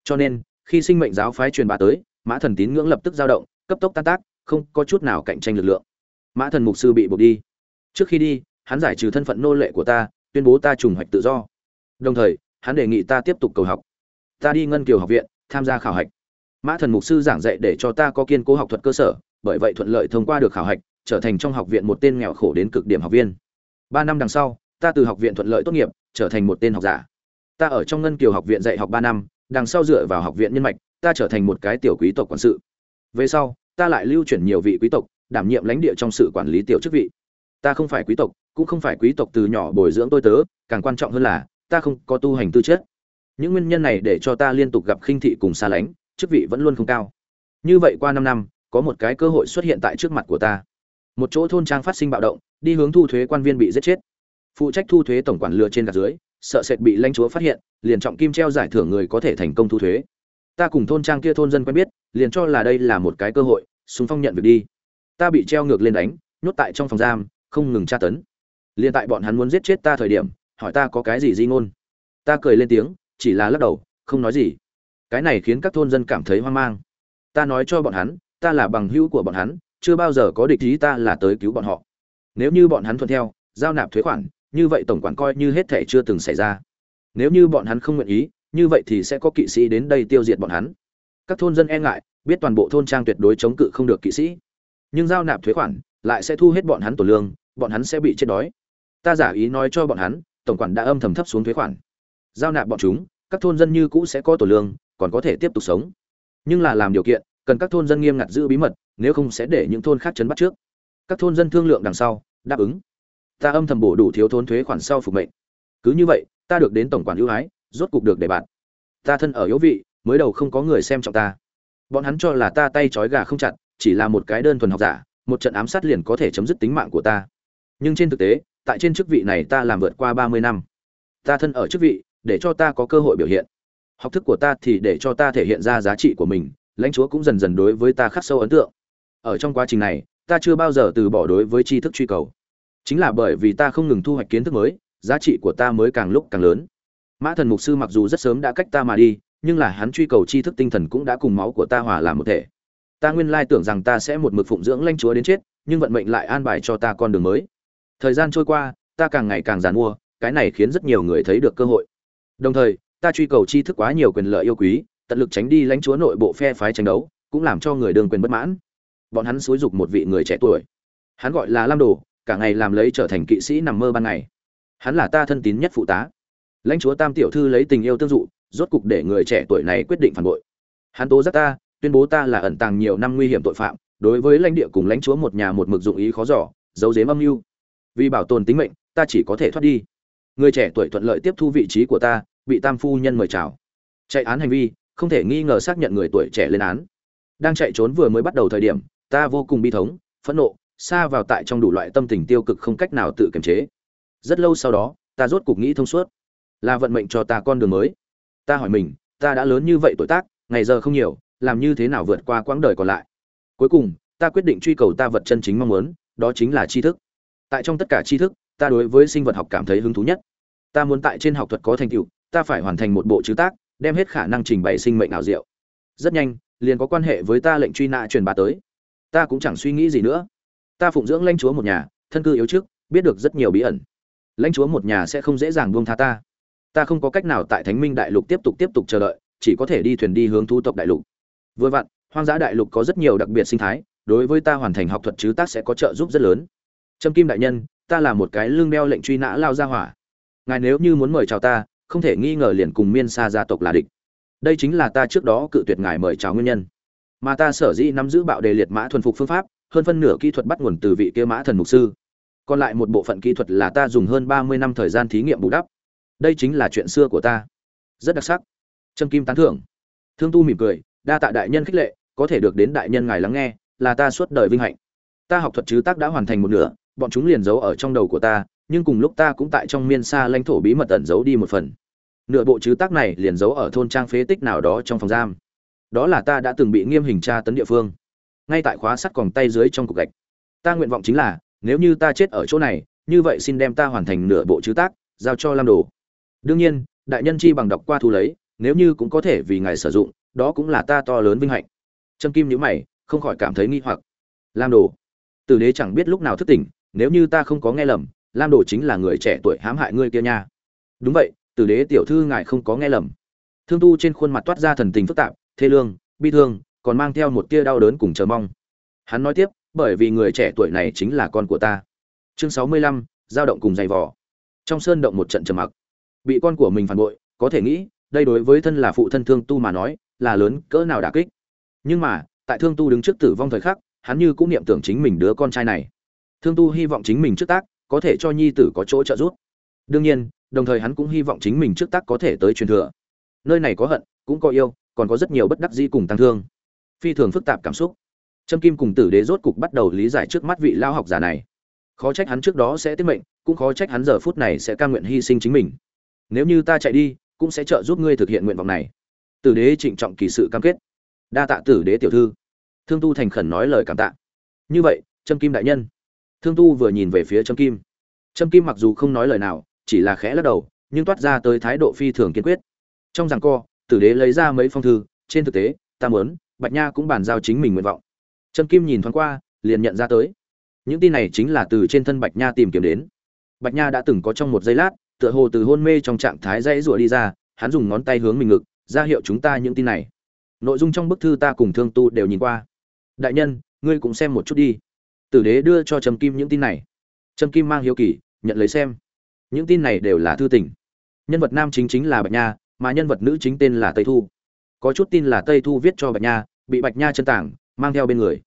Speaker 1: Cho nên, khi sinh mệnh giáo phái truyền bá tới, mã thần tín ngưỡng lập tức dao động, cấp tốc tan tác, không có chút nào cạnh tranh lực lượng. Mã thần mục sư bị buộc đi. Trước khi đi, hắn giải trừ thân phận nô lệ của ta, tuyên bố ta trùng hoạch tự do. Đồng thời, hắn đề nghị ta tiếp tục cầu học. Ta đi ngân kiều học viện, tham gia khảo hạch. Mã thần mục sư giảng dạy để cho ta có kiên cố học thuật cơ sở, bởi vậy thuận lợi thông qua được khảo hạch, trở thành trong học viện một tên nghèo khổ đến cực điểm học viên. Ba năm đằng sau, ta từ học viện thuận lợi tốt nghiệp, trở thành một tên học giả ta ở trong ngân kiều học viện dạy học ba năm, đằng sau dựa vào học viện nhân mạch, ta trở thành một cái tiểu quý tộc quản sự. Về sau, ta lại lưu chuyển nhiều vị quý tộc, đảm nhiệm lãnh địa trong sự quản lý tiểu chức vị. Ta không phải quý tộc, cũng không phải quý tộc từ nhỏ bồi dưỡng tôi tớ, càng quan trọng hơn là, ta không có tu hành tư chất. Những nguyên nhân này để cho ta liên tục gặp khinh thị cùng xa lánh, chức vị vẫn luôn không cao. Như vậy qua năm năm, có một cái cơ hội xuất hiện tại trước mặt của ta. Một chỗ thôn trang phát sinh bạo động, đi hướng thu thuế quan viên bị giết chết phụ trách thu thuế tổng quản lừa trên gạt dưới, sợ sệt bị lãnh chúa phát hiện, liền trọng kim treo giải thưởng người có thể thành công thu thuế. Ta cùng thôn trang kia thôn dân quen biết, liền cho là đây là một cái cơ hội, súng phong nhận việc đi. Ta bị treo ngược lên đánh, nhốt tại trong phòng giam, không ngừng tra tấn. Liền tại bọn hắn muốn giết chết ta thời điểm, hỏi ta có cái gì di ngôn. Ta cười lên tiếng, chỉ là lắc đầu, không nói gì. Cái này khiến các thôn dân cảm thấy hoang mang. Ta nói cho bọn hắn, ta là bằng hữu của bọn hắn, chưa bao giờ có địch ý ta là tới cứu bọn họ. Nếu như bọn hắn thuận theo, giao nạp thuế khoản như vậy tổng quản coi như hết thể chưa từng xảy ra. Nếu như bọn hắn không nguyện ý, như vậy thì sẽ có kỵ sĩ đến đây tiêu diệt bọn hắn. Các thôn dân e ngại, biết toàn bộ thôn trang tuyệt đối chống cự không được kỵ sĩ. Nhưng giao nạp thuế khoản lại sẽ thu hết bọn hắn tổ lương, bọn hắn sẽ bị chết đói. Ta giả ý nói cho bọn hắn, tổng quản đã âm thầm thấp xuống thuế khoản. Giao nạp bọn chúng, các thôn dân như cũ sẽ có tổ lương, còn có thể tiếp tục sống. Nhưng là làm điều kiện, cần các thôn dân nghiêm ngặt giữ bí mật, nếu không sẽ để những thôn khác chấn bắt trước. Các thôn dân thương lượng đằng sau, đáp ứng ta âm thầm bổ đủ thiếu thốn thuế khoản sau phục mệnh. Cứ như vậy, ta được đến tổng quản ưu ái, rốt cục được để bạn. Ta thân ở yếu vị, mới đầu không có người xem trọng ta. Bọn hắn cho là ta tay trói gà không chặt, chỉ là một cái đơn thuần học giả, một trận ám sát liền có thể chấm dứt tính mạng của ta. Nhưng trên thực tế, tại trên chức vị này ta làm vượt qua ba mươi năm. Ta thân ở chức vị, để cho ta có cơ hội biểu hiện. Học thức của ta thì để cho ta thể hiện ra giá trị của mình, lãnh chúa cũng dần dần đối với ta khắc sâu ấn tượng. Ở trong quá trình này, ta chưa bao giờ từ bỏ đối với tri thức truy cầu chính là bởi vì ta không ngừng thu hoạch kiến thức mới, giá trị của ta mới càng lúc càng lớn. Mã thần mục sư mặc dù rất sớm đã cách ta mà đi, nhưng là hắn truy cầu tri thức tinh thần cũng đã cùng máu của ta hòa làm một thể. Ta nguyên lai tưởng rằng ta sẽ một mực phụng dưỡng lãnh chúa đến chết, nhưng vận mệnh lại an bài cho ta con đường mới. Thời gian trôi qua, ta càng ngày càng giàn mua, cái này khiến rất nhiều người thấy được cơ hội. Đồng thời, ta truy cầu tri thức quá nhiều quyền lợi yêu quý, tận lực tránh đi lãnh chúa nội bộ phe phái tranh đấu, cũng làm cho người đương quyền bất mãn. Bọn hắn xúi dục một vị người trẻ tuổi. Hắn gọi là lam đồ cả ngày làm lấy trở thành kỵ sĩ nằm mơ ban ngày. Hắn là ta thân tín nhất phụ tá. Lãnh chúa tam tiểu thư lấy tình yêu tương dụ, rốt cục để người trẻ tuổi này quyết định phản bội. Hắn tố giác ta, tuyên bố ta là ẩn tàng nhiều năm nguy hiểm tội phạm, đối với lãnh địa cùng lãnh chúa một nhà một mực dụng ý khó giỏ giấu dếm âm mưu. Vì bảo tồn tính mệnh, ta chỉ có thể thoát đi. Người trẻ tuổi thuận lợi tiếp thu vị trí của ta, bị tam phu nhân mời chào. Chạy án hành vi, không thể nghi ngờ xác nhận người tuổi trẻ lên án. Đang chạy trốn vừa mới bắt đầu thời điểm, ta vô cùng bi thống, phẫn nộ xa vào tại trong đủ loại tâm tình tiêu cực không cách nào tự kiềm chế. Rất lâu sau đó, ta rốt cục nghĩ thông suốt. Là vận mệnh cho ta con đường mới. Ta hỏi mình, ta đã lớn như vậy tuổi tác, ngày giờ không nhiều, làm như thế nào vượt qua quãng đời còn lại? Cuối cùng, ta quyết định truy cầu ta vật chân chính mong muốn, đó chính là tri thức. Tại trong tất cả tri thức, ta đối với sinh vật học cảm thấy hứng thú nhất. Ta muốn tại trên học thuật có thành tựu, ta phải hoàn thành một bộ chữ tác, đem hết khả năng trình bày sinh mệnh ảo diệu. Rất nhanh, liền có quan hệ với ta lệnh truy nã truyền bá tới. Ta cũng chẳng suy nghĩ gì nữa ta phụng dưỡng lãnh chúa một nhà, thân cư yếu trước, biết được rất nhiều bí ẩn. Lãnh chúa một nhà sẽ không dễ dàng buông tha ta. Ta không có cách nào tại thánh minh đại lục tiếp tục tiếp tục chờ đợi, chỉ có thể đi thuyền đi hướng thu tộc đại lục. Vừa vặn, hoang dã đại lục có rất nhiều đặc biệt sinh thái, đối với ta hoàn thành học thuật chứ tác sẽ có trợ giúp rất lớn. Trâm kim đại nhân, ta là một cái lương đeo lệnh truy nã lao ra hỏa. Ngài nếu như muốn mời chào ta, không thể nghi ngờ liền cùng miên xa gia tộc là địch. Đây chính là ta trước đó cự tuyệt ngài mời chào nguyên nhân. Mà ta sở dĩ nắm giữ bạo đề liệt mã thuần phục phương pháp hơn phân nửa kỹ thuật bắt nguồn từ vị kia mã thần mục sư. Còn lại một bộ phận kỹ thuật là ta dùng hơn ba mươi năm thời gian thí nghiệm bù đắp. Đây chính là chuyện xưa của ta. Rất đặc sắc. Trâm kim tán thưởng. Thương tu mỉm cười, đa tạ đại nhân khích lệ, có thể được đến đại nhân ngài lắng nghe, là ta suốt đời vinh hạnh. Ta học thuật chứ tác đã hoàn thành một nửa, bọn chúng liền giấu ở trong đầu của ta, nhưng cùng lúc ta cũng tại trong miên xa lãnh thổ bí mật ẩn giấu đi một phần. Nửa bộ chứ tác này liền giấu ở thôn trang phế tích nào đó trong phòng giam. Đó là ta đã từng bị nghiêm hình tra tấn địa phương ngay tại khóa sắt còng tay dưới trong cục gạch. Ta nguyện vọng chính là, nếu như ta chết ở chỗ này, như vậy xin đem ta hoàn thành nửa bộ chữ tác, giao cho lam đồ. Đương nhiên, đại nhân chi bằng đọc qua thu lấy, nếu như cũng có thể vì ngài sử dụng, đó cũng là ta to lớn vinh hạnh. Trâm kim nhữ mày, không khỏi cảm thấy nghi hoặc. Lam đồ, tử đế chẳng biết lúc nào thức tỉnh, nếu như ta không có nghe lầm, lam đồ chính là người trẻ tuổi hãm hại ngươi kia nha. Đúng vậy, tử đế tiểu thư ngài không có nghe lầm. Thương tu trên khuôn mặt toát ra thần tình phức tạp, thê lương, bi thương còn mang theo một tia đau đớn cùng chờ mong. Hắn nói tiếp, bởi vì người trẻ tuổi này chính là con của ta. Chương sáu mươi lăm giao động cùng giày vò. Trong sơn động một trận trầm mặc. Bị con của mình phản bội, có thể nghĩ, đây đối với thân là phụ thân thương tu mà nói, là lớn cỡ nào đả kích. Nhưng mà, tại thương tu đứng trước tử vong thời khắc, hắn như cũng niệm tưởng chính mình đứa con trai này. Thương tu hy vọng chính mình trước tác, có thể cho nhi tử có chỗ trợ giúp. Đương nhiên, đồng thời hắn cũng hy vọng chính mình trước tác có thể tới truyền thừa. Nơi này có hận, cũng có yêu, còn có rất nhiều bất đắc dĩ cùng tăng thương phi thường phức tạp cảm xúc. Trâm kim cùng tử đế rốt cục bắt đầu lý giải trước mắt vị lao học giả này. Khó trách hắn trước đó sẽ tiết mệnh, cũng khó trách hắn giờ phút này sẽ ca nguyện hy sinh chính mình. Nếu như ta chạy đi, cũng sẽ trợ giúp ngươi thực hiện nguyện vọng này. Tử đế trịnh trọng kỳ sự cam kết. Đa tạ tử đế tiểu thư. Thương tu thành khẩn nói lời cảm tạ. Như vậy, trâm kim đại nhân. Thương tu vừa nhìn về phía trâm kim. Trâm kim mặc dù không nói lời nào, chỉ là khẽ lắc đầu, nhưng toát ra tới thái độ phi thường kiên quyết. Trong rằng co, tử đế lấy ra mấy phong thư, trên thực tế, ta muốn bạch nha cũng bàn giao chính mình nguyện vọng. Trâm kim nhìn thoáng qua, liền nhận ra tới. Những tin này chính là từ trên thân bạch nha tìm kiếm đến. Bạch nha đã từng có trong một giây lát, tựa hồ từ hôn mê trong trạng thái dãy rủa đi ra, hắn dùng ngón tay hướng mình ngực, ra hiệu chúng ta những tin này. Nội dung trong bức thư ta cùng thương tu đều nhìn qua. Đại nhân, ngươi cũng xem một chút đi. Tử đế đưa cho trầm kim những tin này. Trầm kim mang hiếu kỳ, nhận lấy xem. Những tin này đều là thư tình. Nhân vật nam chính chính là bạch nha, mà nhân vật nữ chính tên là tây thu có chút tin là tây thu viết cho bạch nha, bị bạch nha chân tảng, mang theo bên người.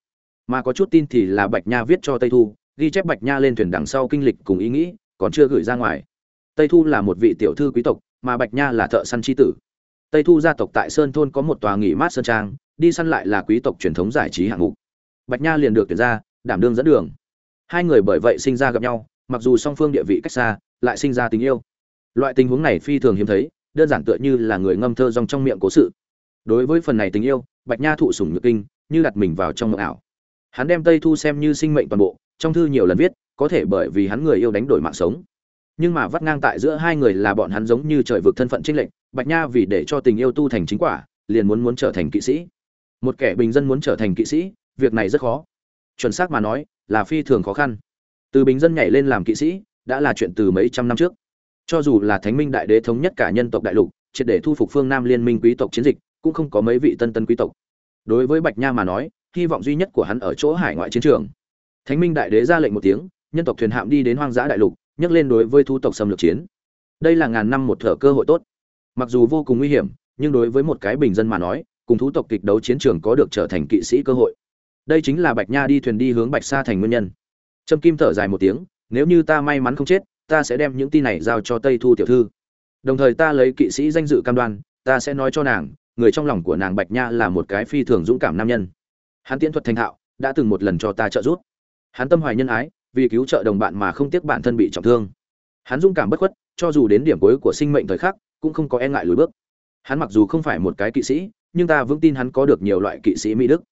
Speaker 1: Mà có chút tin thì là bạch nha viết cho tây thu, ghi chép bạch nha lên thuyền đằng sau kinh lịch cùng ý nghĩ, còn chưa gửi ra ngoài. Tây thu là một vị tiểu thư quý tộc, mà bạch nha là thợ săn tri tử. Tây thu gia tộc tại sơn thôn có một tòa nghỉ mát sơn trang, đi săn lại là quý tộc truyền thống giải trí hạng mục. Bạch nha liền được tuyển ra, đảm đương dẫn đường. Hai người bởi vậy sinh ra gặp nhau, mặc dù song phương địa vị cách xa, lại sinh ra tình yêu. Loại tình huống này phi thường hiếm thấy, đơn giản tựa như là người ngâm thơ dòng trong miệng cố sự đối với phần này tình yêu, bạch nha thụ sủng nhược kinh, như đặt mình vào trong mộng ảo. Hắn đem tây thu xem như sinh mệnh toàn bộ, trong thư nhiều lần viết, có thể bởi vì hắn người yêu đánh đổi mạng sống. Nhưng mà vắt ngang tại giữa hai người là bọn hắn giống như trời vực thân phận trinh lệnh bạch nha vì để cho tình yêu tu thành chính quả, liền muốn muốn trở thành kỵ sĩ. Một kẻ bình dân muốn trở thành kỵ sĩ, việc này rất khó. Chuẩn xác mà nói, là phi thường khó khăn. Từ bình dân nhảy lên làm kỵ sĩ, đã là chuyện từ mấy trăm năm trước. Cho dù là thánh minh đại đế thống nhất cả nhân tộc đại lục, triệt để thu phục phương nam liên minh quý tộc chiến dịch cũng không có mấy vị tân tân quý tộc. Đối với bạch nha mà nói, hy vọng duy nhất của hắn ở chỗ hải ngoại chiến trường. Thánh minh đại đế ra lệnh một tiếng, nhân tộc thuyền hạm đi đến hoang dã đại lục, nhấc lên đối với thu tộc xâm lược chiến. Đây là ngàn năm một thở cơ hội tốt. Mặc dù vô cùng nguy hiểm, nhưng đối với một cái bình dân mà nói, cùng thú tộc kịch đấu chiến trường có được trở thành kỵ sĩ cơ hội. Đây chính là bạch nha đi thuyền đi hướng bạch sa thành nguyên nhân. Trâm kim thở dài một tiếng, nếu như ta may mắn không chết, ta sẽ đem những tin này giao cho tây thu tiểu thư. Đồng thời ta lấy kỵ sĩ danh dự cam đoan, ta sẽ nói cho nàng người trong lòng của nàng bạch nha là một cái phi thường dũng cảm nam nhân. Hắn tiễn thuật thành thạo, đã từng một lần cho ta trợ giúp. Hắn tâm hoài nhân ái, vì cứu trợ đồng bạn mà không tiếc bản thân bị trọng thương. Hắn dũng cảm bất khuất, cho dù đến điểm cuối của sinh mệnh thời khắc, cũng không có e ngại lùi bước. Hắn mặc dù không phải một cái kỵ sĩ, nhưng ta vững tin hắn có được nhiều loại kỵ sĩ mỹ đức.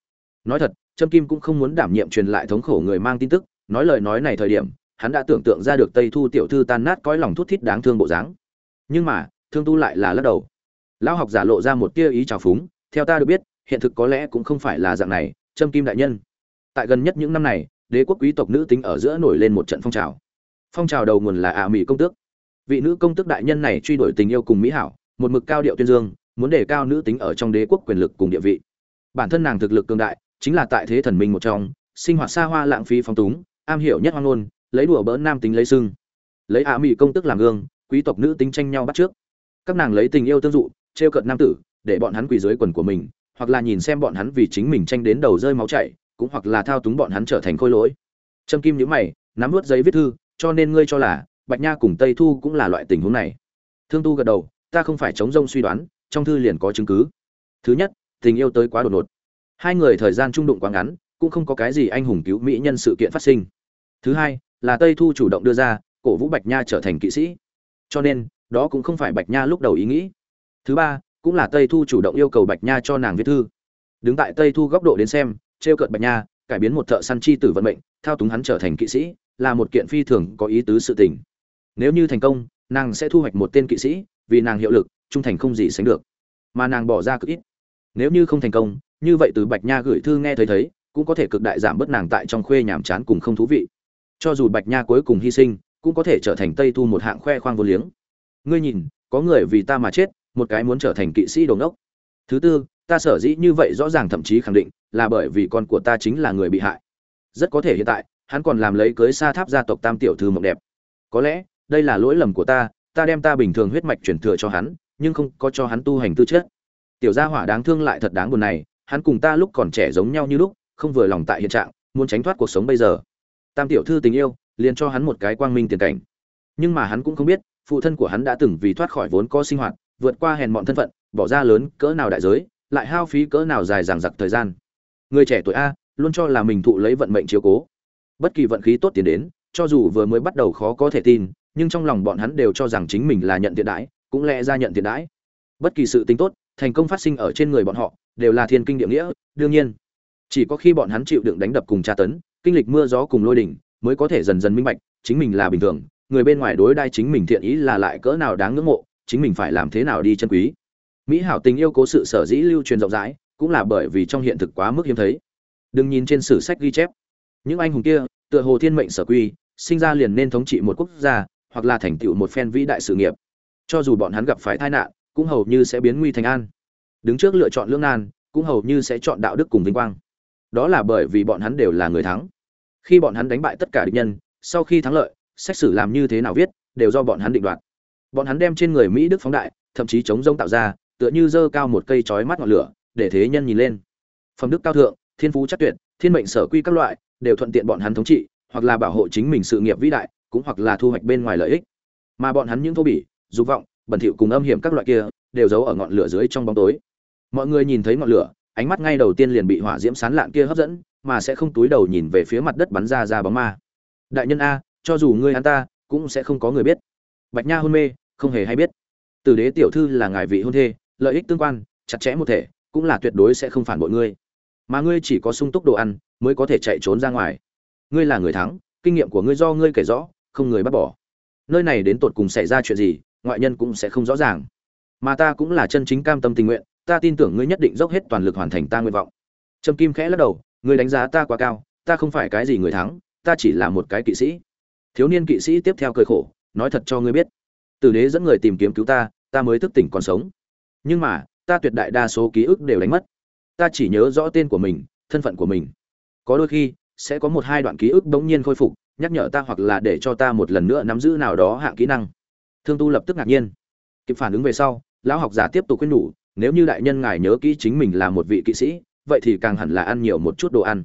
Speaker 1: Nói thật, trâm kim cũng không muốn đảm nhiệm truyền lại thống khổ người mang tin tức, nói lời nói này thời điểm, hắn đã tưởng tượng ra được tây thu tiểu thư tan nát cõi lòng thút thít đáng thương bộ dáng. Nhưng mà, thương tu lại là lắc đầu lão học giả lộ ra một tia ý trào phúng, theo ta được biết, hiện thực có lẽ cũng không phải là dạng này, trâm kim đại nhân. Tại gần nhất những năm này, đế quốc quý tộc nữ tính ở giữa nổi lên một trận phong trào. Phong trào đầu nguồn là ả mỹ công tước. Vị nữ công tước đại nhân này truy đuổi tình yêu cùng mỹ hảo, một mực cao điệu tuyên dương, muốn đề cao nữ tính ở trong đế quốc quyền lực cùng địa vị. Bản thân nàng thực lực cường đại, chính là tại thế thần minh một trong, sinh hoạt xa hoa lãng phí phong túng, am hiểu nhất hoang ngôn, lấy đùa bỡn nam tính lấy sưng. Lấy ả mỹ công tức làm gương, quý tộc nữ tính tranh nhau bắt trước. Các nàng lấy tình yêu tương dụ trêu cợt nam tử, để bọn hắn quỳ dưới quần của mình, hoặc là nhìn xem bọn hắn vì chính mình tranh đến đầu rơi máu chảy, cũng hoặc là thao túng bọn hắn trở thành khôi lỗi. Trâm kim nhíu mày, nắm nuốt giấy viết thư, cho nên ngươi cho là bạch nha cùng tây thu cũng là loại tình huống này. Thương tu gật đầu, ta không phải chống rông suy đoán, trong thư liền có chứng cứ. Thứ nhất, tình yêu tới quá đột ngột. Hai người thời gian trung đụng quá ngắn, cũng không có cái gì anh hùng cứu mỹ nhân sự kiện phát sinh. Thứ hai, là tây thu chủ động đưa ra, cổ vũ bạch nha trở thành kỵ sĩ. Cho nên, đó cũng không phải bạch nha lúc đầu ý nghĩ thứ ba, cũng là tây thu chủ động yêu cầu bạch nha cho nàng viết thư. Đứng tại tây thu góc độ đến xem, trêu cợt bạch nha, cải biến một thợ săn chi tử vận mệnh, thao túng hắn trở thành kỵ sĩ, là một kiện phi thường có ý tứ sự tình. Nếu như thành công, nàng sẽ thu hoạch một tên kỵ sĩ, vì nàng hiệu lực, trung thành không gì sánh được. Mà nàng bỏ ra cực ít. Nếu như không thành công, như vậy từ bạch nha gửi thư nghe thấy thấy, cũng có thể cực đại giảm bớt nàng tại trong khuê nhàm chán cùng không thú vị. Cho dù bạch nha cuối cùng hy sinh, cũng có thể trở thành tây thu một hạng khoe khoang vô liếng. Ngươi nhìn, có người vì ta mà chết một cái muốn trở thành kỵ sĩ đồ ngốc. Thứ tư, ta sở dĩ như vậy rõ ràng thậm chí khẳng định là bởi vì con của ta chính là người bị hại. Rất có thể hiện tại, hắn còn làm lấy cưới xa tháp gia tộc tam tiểu thư mộng đẹp. Có lẽ, đây là lỗi lầm của ta ta đem ta bình thường huyết mạch chuyển thừa cho hắn, nhưng không có cho hắn tu hành tư chất. Tiểu gia hỏa đáng thương lại thật đáng buồn này, hắn cùng ta lúc còn trẻ giống nhau như lúc, không vừa lòng tại hiện trạng, muốn tránh thoát cuộc sống bây giờ. Tam tiểu thư tình yêu, liền cho hắn một cái quang minh tiền cảnh. Nhưng mà hắn cũng không biết, phụ thân của hắn đã từng vì thoát khỏi vốn có sinh hoạt vượt qua hèn mọn thân phận, bỏ ra lớn cỡ nào đại giới, lại hao phí cỡ nào dài dằng dặc thời gian. Người trẻ tuổi a luôn cho là mình thụ lấy vận mệnh chiếu cố. Bất kỳ vận khí tốt tiến đến, cho dù vừa mới bắt đầu khó có thể tin, nhưng trong lòng bọn hắn đều cho rằng chính mình là nhận tiền đãi, cũng lẽ ra nhận tiền đãi. Bất kỳ sự tính tốt, thành công phát sinh ở trên người bọn họ, đều là thiên kinh địa nghĩa, đương nhiên. Chỉ có khi bọn hắn chịu đựng đánh đập cùng tra tấn, kinh lịch mưa gió cùng lôi đỉnh, mới có thể dần dần minh bạch, chính mình là bình thường, người bên ngoài đối đai chính mình thiện ý là lại cỡ nào đáng ngưỡng mộ chính mình phải làm thế nào đi chân quý. Mỹ hảo tình yêu cố sự sở dĩ lưu truyền rộng rãi, cũng là bởi vì trong hiện thực quá mức hiếm thấy. Đừng nhìn trên sử sách ghi chép. Những anh hùng kia, tựa hồ thiên mệnh sở quy, sinh ra liền nên thống trị một quốc gia, hoặc là thành tựu một phen vĩ đại sự nghiệp. Cho dù bọn hắn gặp phải tai nạn, cũng hầu như sẽ biến nguy thành an. Đứng trước lựa chọn lương nan, cũng hầu như sẽ chọn đạo đức cùng vinh quang. Đó là bởi vì bọn hắn đều là người thắng. Khi bọn hắn đánh bại tất cả địch nhân, sau khi thắng lợi, xét xử làm như thế nào viết, đều do bọn hắn định đoạt bọn hắn đem trên người mỹ đức phóng đại, thậm chí chống rông tạo ra, tựa như dơ cao một cây chói mắt ngọn lửa, để thế nhân nhìn lên. Phẩm đức cao thượng, thiên phú chắc tuyệt, thiên mệnh sở quy các loại, đều thuận tiện bọn hắn thống trị, hoặc là bảo hộ chính mình sự nghiệp vĩ đại, cũng hoặc là thu hoạch bên ngoài lợi ích. Mà bọn hắn những thô bỉ, dục vọng, bẩn thỉu cùng âm hiểm các loại kia, đều giấu ở ngọn lửa dưới trong bóng tối. Mọi người nhìn thấy ngọn lửa, ánh mắt ngay đầu tiên liền bị hỏa diễm sán lạn kia hấp dẫn, mà sẽ không túi đầu nhìn về phía mặt đất bắn ra ra bóng ma. Đại nhân a, cho dù ngươi hắn ta, cũng sẽ không có người biết. Bạch nha hôn mê không hề hay biết. Tử đế tiểu thư là ngài vị hôn thê, lợi ích tương quan, chặt chẽ một thể, cũng là tuyệt đối sẽ không phản bội ngươi. Mà ngươi chỉ có sung túc đồ ăn, mới có thể chạy trốn ra ngoài. Ngươi là người thắng, kinh nghiệm của ngươi do ngươi kể rõ, không người bắt bỏ. Nơi này đến tột cùng xảy ra chuyện gì, ngoại nhân cũng sẽ không rõ ràng. Mà ta cũng là chân chính cam tâm tình nguyện, ta tin tưởng ngươi nhất định dốc hết toàn lực hoàn thành ta nguyện vọng. Trâm kim khẽ lắc đầu, ngươi đánh giá ta quá cao, ta không phải cái gì người thắng, ta chỉ là một cái kỵ sĩ. Thiếu niên kỵ sĩ tiếp theo cười khổ, nói thật cho ngươi biết tử đế dẫn người tìm kiếm cứu ta ta mới thức tỉnh còn sống. Nhưng mà, ta tuyệt đại đa số ký ức đều đánh mất. Ta chỉ nhớ rõ tên của mình, thân phận của mình. Có đôi khi, sẽ có một hai đoạn ký ức bỗng nhiên khôi phục, nhắc nhở ta hoặc là để cho ta một lần nữa nắm giữ nào đó hạng kỹ năng. Thương tu lập tức ngạc nhiên. Kịp phản ứng về sau, lão học giả tiếp tục khuyên nhủ, nếu như đại nhân ngài nhớ kỹ chính mình là một vị kỵ sĩ, vậy thì càng hẳn là ăn nhiều một chút đồ ăn.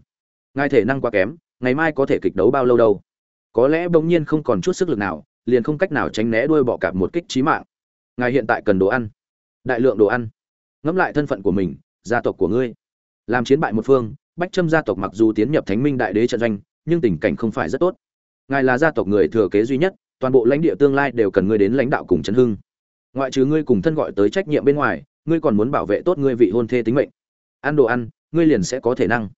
Speaker 1: Ngài thể năng quá kém, ngày mai có thể kịch đấu bao lâu đâu. Có lẽ bỗng nhiên không còn chút sức lực nào liền không cách nào tránh né đuôi bọ cạp một kích trí mạng. Ngài hiện tại cần đồ ăn. Đại lượng đồ ăn. Ngẫm lại thân phận của mình, gia tộc của ngươi. Làm chiến bại một phương, bách trâm gia tộc mặc dù tiến nhập thánh minh đại đế trận doanh, nhưng tình cảnh không phải rất tốt. Ngài là gia tộc người thừa kế duy nhất, toàn bộ lãnh địa tương lai đều cần ngươi đến lãnh đạo cùng chấn hưng. Ngoại trừ ngươi cùng thân gọi tới trách nhiệm bên ngoài, ngươi còn muốn bảo vệ tốt ngươi vị hôn thê tính mệnh. Ăn đồ ăn, ngươi liền sẽ có thể năng.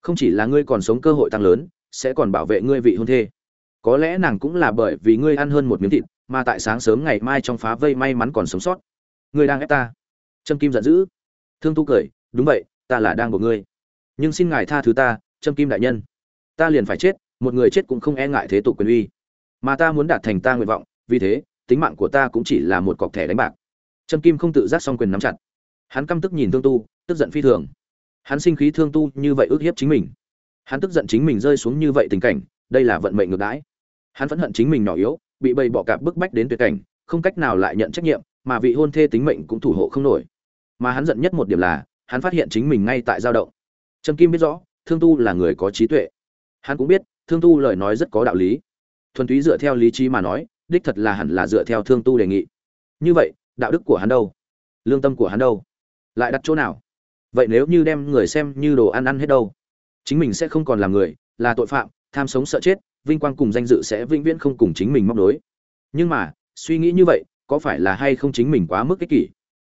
Speaker 1: Không chỉ là ngươi còn sống cơ hội tăng lớn, sẽ còn bảo vệ ngươi vị hôn thê có lẽ nàng cũng là bởi vì ngươi ăn hơn một miếng thịt, mà tại sáng sớm ngày mai trong phá vây may mắn còn sống sót. Ngươi đang ép ta. Trâm kim giận dữ. Thương tu cười, đúng vậy, ta là đang của ngươi. Nhưng xin ngài tha thứ ta, trâm kim đại nhân. Ta liền phải chết, một người chết cũng không e ngại thế tục quyền uy. Mà ta muốn đạt thành ta nguyện vọng, vì thế, tính mạng của ta cũng chỉ là một cọc thẻ đánh bạc. Trâm kim không tự giác xong quyền nắm chặt. Hắn căm tức nhìn thương tu, tức giận phi thường. Hắn sinh khí thương tu như vậy ức hiếp chính mình. Hắn tức giận chính mình rơi xuống như vậy tình cảnh, đây là vận mệnh ngược đãi hắn phẫn hận chính mình nhỏ yếu, bị bầy bọ cạp bức bách đến tuyệt cảnh, không cách nào lại nhận trách nhiệm, mà vị hôn thê tính mệnh cũng thủ hộ không nổi. Mà hắn giận nhất một điểm là, hắn phát hiện chính mình ngay tại dao động. Trâm kim biết rõ, thương tu là người có trí tuệ. Hắn cũng biết, thương tu lời nói rất có đạo lý. Thuần túy dựa theo lý trí mà nói, đích thật là hẳn là dựa theo thương tu đề nghị. Như vậy, đạo đức của hắn đâu? Lương tâm của hắn đâu? Lại đặt chỗ nào? Vậy nếu như đem người xem như đồ ăn ăn hết đâu? Chính mình sẽ không còn là người, là tội phạm, tham sống sợ chết vinh quang cùng danh dự sẽ vĩnh viễn không cùng chính mình móc đối nhưng mà, suy nghĩ như vậy, có phải là hay không chính mình quá mức ích kỷ?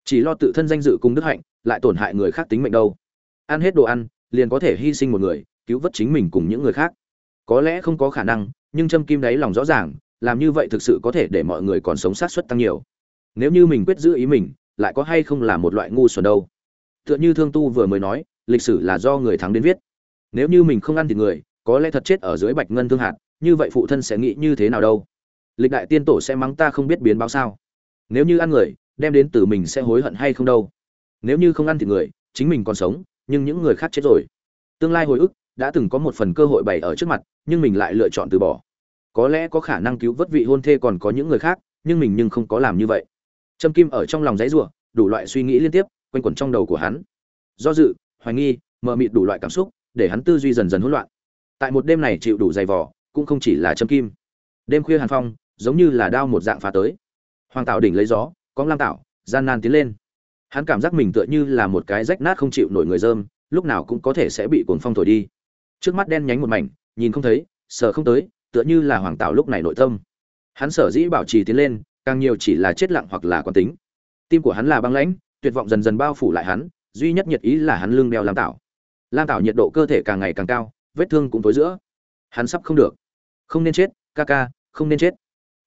Speaker 1: Chỉ lo tự thân danh dự cùng đức hạnh, lại tổn hại người khác tính mệnh đâu. Ăn hết đồ ăn, liền có thể hy sinh một người, cứu vớt chính mình cùng những người khác. Có lẽ không có khả năng, nhưng châm kim đáy lòng rõ ràng, làm như vậy thực sự có thể để mọi người còn sống sát suất tăng nhiều. Nếu như mình quyết giữ ý mình, lại có hay không là một loại ngu xuẩn đâu. Tựa như thương tu vừa mới nói, lịch sử là do người thắng đến viết. Nếu như mình không ăn thịt người có lẽ thật chết ở dưới bạch ngân thương hạt, như vậy phụ thân sẽ nghĩ như thế nào đâu? Lịch đại tiên tổ sẽ mắng ta không biết biến báo sao? Nếu như ăn người, đem đến từ mình sẽ hối hận hay không đâu? Nếu như không ăn thì người, chính mình còn sống, nhưng những người khác chết rồi. Tương lai hồi ức đã từng có một phần cơ hội bày ở trước mặt, nhưng mình lại lựa chọn từ bỏ. Có lẽ có khả năng cứu vớt vị hôn thê còn có những người khác, nhưng mình nhưng không có làm như vậy. Trâm kim ở trong lòng dãy rủa, đủ loại suy nghĩ liên tiếp, quanh quẩn trong đầu của hắn. Do dự, hoài nghi, mờ mịt đủ loại cảm xúc, để hắn tư duy dần dần hỗn loạn tại một đêm này chịu đủ dày vò, cũng không chỉ là châm kim. Đêm khuya hàn phong, giống như là đao một dạng phá tới. Hoàng tạo đỉnh lấy gió có lam tạo gian nan tiến lên. Hắn cảm giác mình tựa như là một cái rách nát không chịu nổi người dơm, lúc nào cũng có thể sẽ bị cuồng phong thổi đi. Trước mắt đen nhánh một mảnh, nhìn không thấy, sợ không tới, tựa như là hoàng tạo lúc này nội tâm. Hắn sở dĩ bảo trì tiến lên, càng nhiều chỉ là chết lặng hoặc là quán tính. Tim của hắn là băng lãnh, tuyệt vọng dần dần bao phủ lại hắn, duy nhất nhiệt ý là hắn lưng đeo lam tạo lam tạo nhiệt độ cơ thể càng ngày càng cao vết thương cũng tối giữa. Hắn sắp không được. Không nên chết, ca ca, không nên chết.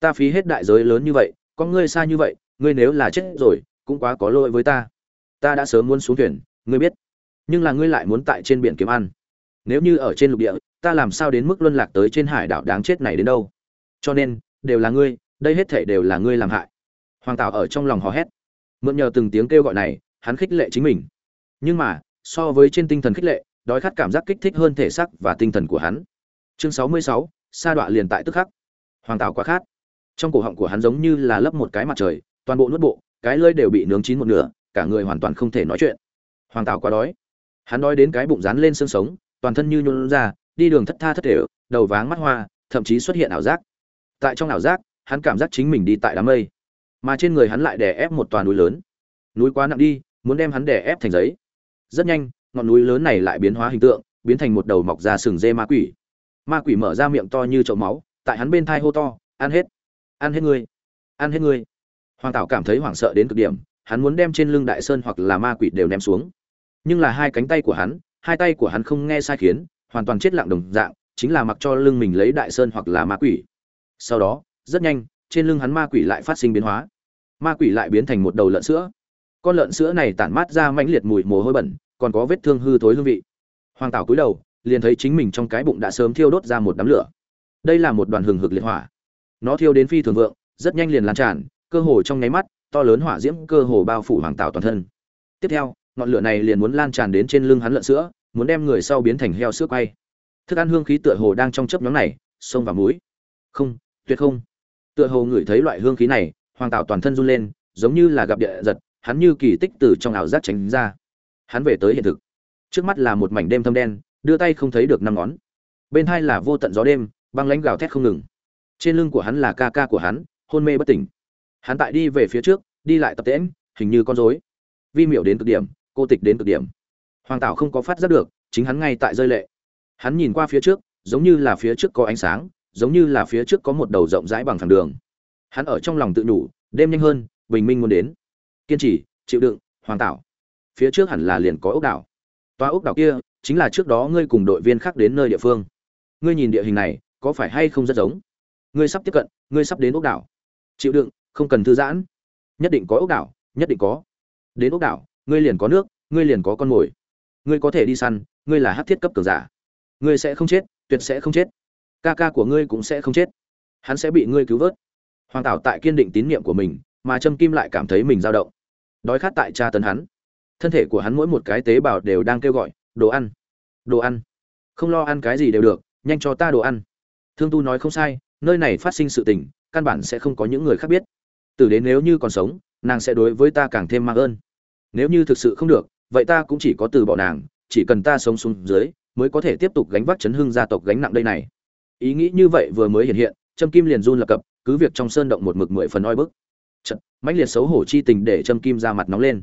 Speaker 1: Ta phí hết đại giới lớn như vậy, có ngươi xa như vậy, ngươi nếu là chết rồi, cũng quá có lỗi với ta. Ta đã sớm muốn xuống thuyền, ngươi biết. Nhưng là ngươi lại muốn tại trên biển kiếm ăn. Nếu như ở trên lục địa, ta làm sao đến mức luân lạc tới trên hải đảo đáng chết này đến đâu? Cho nên, đều là ngươi, đây hết thể đều là ngươi làm hại. Hoàng tảo ở trong lòng hò hét. Mượn nhờ từng tiếng kêu gọi này, hắn khích lệ chính mình. Nhưng mà, so với trên tinh thần khích lệ đói khát cảm giác kích thích hơn thể xác và tinh thần của hắn. Chương sáu mươi sáu, sa đọa liền tại tức khắc. Hoàng tảo quá khát. Trong cổ họng của hắn giống như là lấp một cái mặt trời, toàn bộ nuốt bộ, cái lưỡi đều bị nướng chín một nửa, cả người hoàn toàn không thể nói chuyện. Hoàng tảo quá đói. Hắn đói đến cái bụng rán lên xương sống, toàn thân như nhún ra, đi đường thất tha thất đều đầu váng mắt hoa, thậm chí xuất hiện ảo giác. Tại trong ảo giác, hắn cảm giác chính mình đi tại đám mây, mà trên người hắn lại đè ép một toàn núi lớn. Núi quá nặng đi, muốn đem hắn đè ép thành giấy. Rất nhanh ngọn núi lớn này lại biến hóa hình tượng, biến thành một đầu mọc ra sừng dê ma quỷ. Ma quỷ mở ra miệng to như chậu máu, tại hắn bên thai hô to, ăn hết! Ăn hết ngươi! Ăn hết ngươi! Hoàng tảo cảm thấy hoảng sợ đến cực điểm, hắn muốn đem trên lưng đại sơn hoặc là ma quỷ đều ném xuống. Nhưng là hai cánh tay của hắn, hai tay của hắn không nghe sai khiến, hoàn toàn chết lặng đồng dạng, chính là mặc cho lưng mình lấy đại sơn hoặc là ma quỷ. Sau đó, rất nhanh, trên lưng hắn ma quỷ lại phát sinh biến hóa. Ma quỷ lại biến thành một đầu lợn sữa. Con lợn sữa này tản mát ra mãnh liệt mùi mồ hôi bẩn còn có vết thương hư thối hương vị. Hoàng tảo cúi đầu, liền thấy chính mình trong cái bụng đã sớm thiêu đốt ra một đám lửa. Đây là một đoàn hừng hực liệt hỏa. Nó thiêu đến phi thường vượng, rất nhanh liền lan tràn, cơ hồ trong nháy mắt, to lớn hỏa diễm cơ hồ bao phủ hoàng tảo toàn thân. Tiếp theo, ngọn lửa này liền muốn lan tràn đến trên lưng hắn lợn sữa, muốn đem người sau biến thành heo sữa quay. Thức ăn hương khí tựa hồ đang trong chớp nhóm này, xông vào mũi. Không, tuyệt không. Tựa hồ ngửi thấy loại hương khí này, hoàng tảo toàn thân run lên, giống như là gặp địa giật, hắn như kỳ tích từ trong ảo giác tránh ra hắn về tới hiện thực. Trước mắt là một mảnh đêm thâm đen, đưa tay không thấy được năm ngón. Bên hai là vô tận gió đêm, băng lãnh gào thét không ngừng. Trên lưng của hắn là ca ca của hắn, hôn mê bất tỉnh. Hắn tại đi về phía trước, đi lại tập tễm hình như con rối. Vi miểu đến cực điểm, cô tịch đến cực điểm. Hoàng tảo không có phát giác được, chính hắn ngay tại rơi lệ. Hắn nhìn qua phía trước, giống như là phía trước có ánh sáng, giống như là phía trước có một đầu rộng rãi bằng thẳng đường. Hắn ở trong lòng tự nhủ, đêm nhanh hơn, bình minh muốn đến. Kiên trì, chịu đựng, hoàng tảo phía trước hẳn là liền có ốc đảo. Toa ốc đảo kia chính là trước đó ngươi cùng đội viên khác đến nơi địa phương. Ngươi nhìn địa hình này, có phải hay không rất giống? Ngươi sắp tiếp cận, ngươi sắp đến ốc đảo. Chịu đựng, không cần thư giãn. Nhất định có ốc đảo, nhất định có. Đến ốc đảo, ngươi liền có nước, ngươi liền có con mồi. Ngươi có thể đi săn, ngươi là hát thiết cấp cường giả. Ngươi sẽ không chết, tuyệt sẽ không chết. Ca ca của ngươi cũng sẽ không chết. Hắn sẽ bị ngươi cứu vớt. Hoàng tảo tại kiên định tín nhiệm của mình, mà trâm kim lại cảm thấy mình dao động. Đói khát tại tra tấn hắn thân thể của hắn mỗi một cái tế bào đều đang kêu gọi, đồ ăn đồ ăn. Không lo ăn cái gì đều được, nhanh cho ta đồ ăn. Thương tu nói không sai, nơi này phát sinh sự tình, căn bản sẽ không có những người khác biết. Từ đến nếu như còn sống, nàng sẽ đối với ta càng thêm mang ơn. Nếu như thực sự không được, vậy ta cũng chỉ có từ bỏ nàng, chỉ cần ta sống xuống dưới, mới có thể tiếp tục gánh vác chấn hưng gia tộc gánh nặng đây này. Ý nghĩ như vậy vừa mới hiện hiện, trâm kim liền run lập cập, cứ việc trong sơn động một mực mười phần oi bức. Chật mãnh liệt xấu hổ chi tình để trâm kim ra mặt nóng lên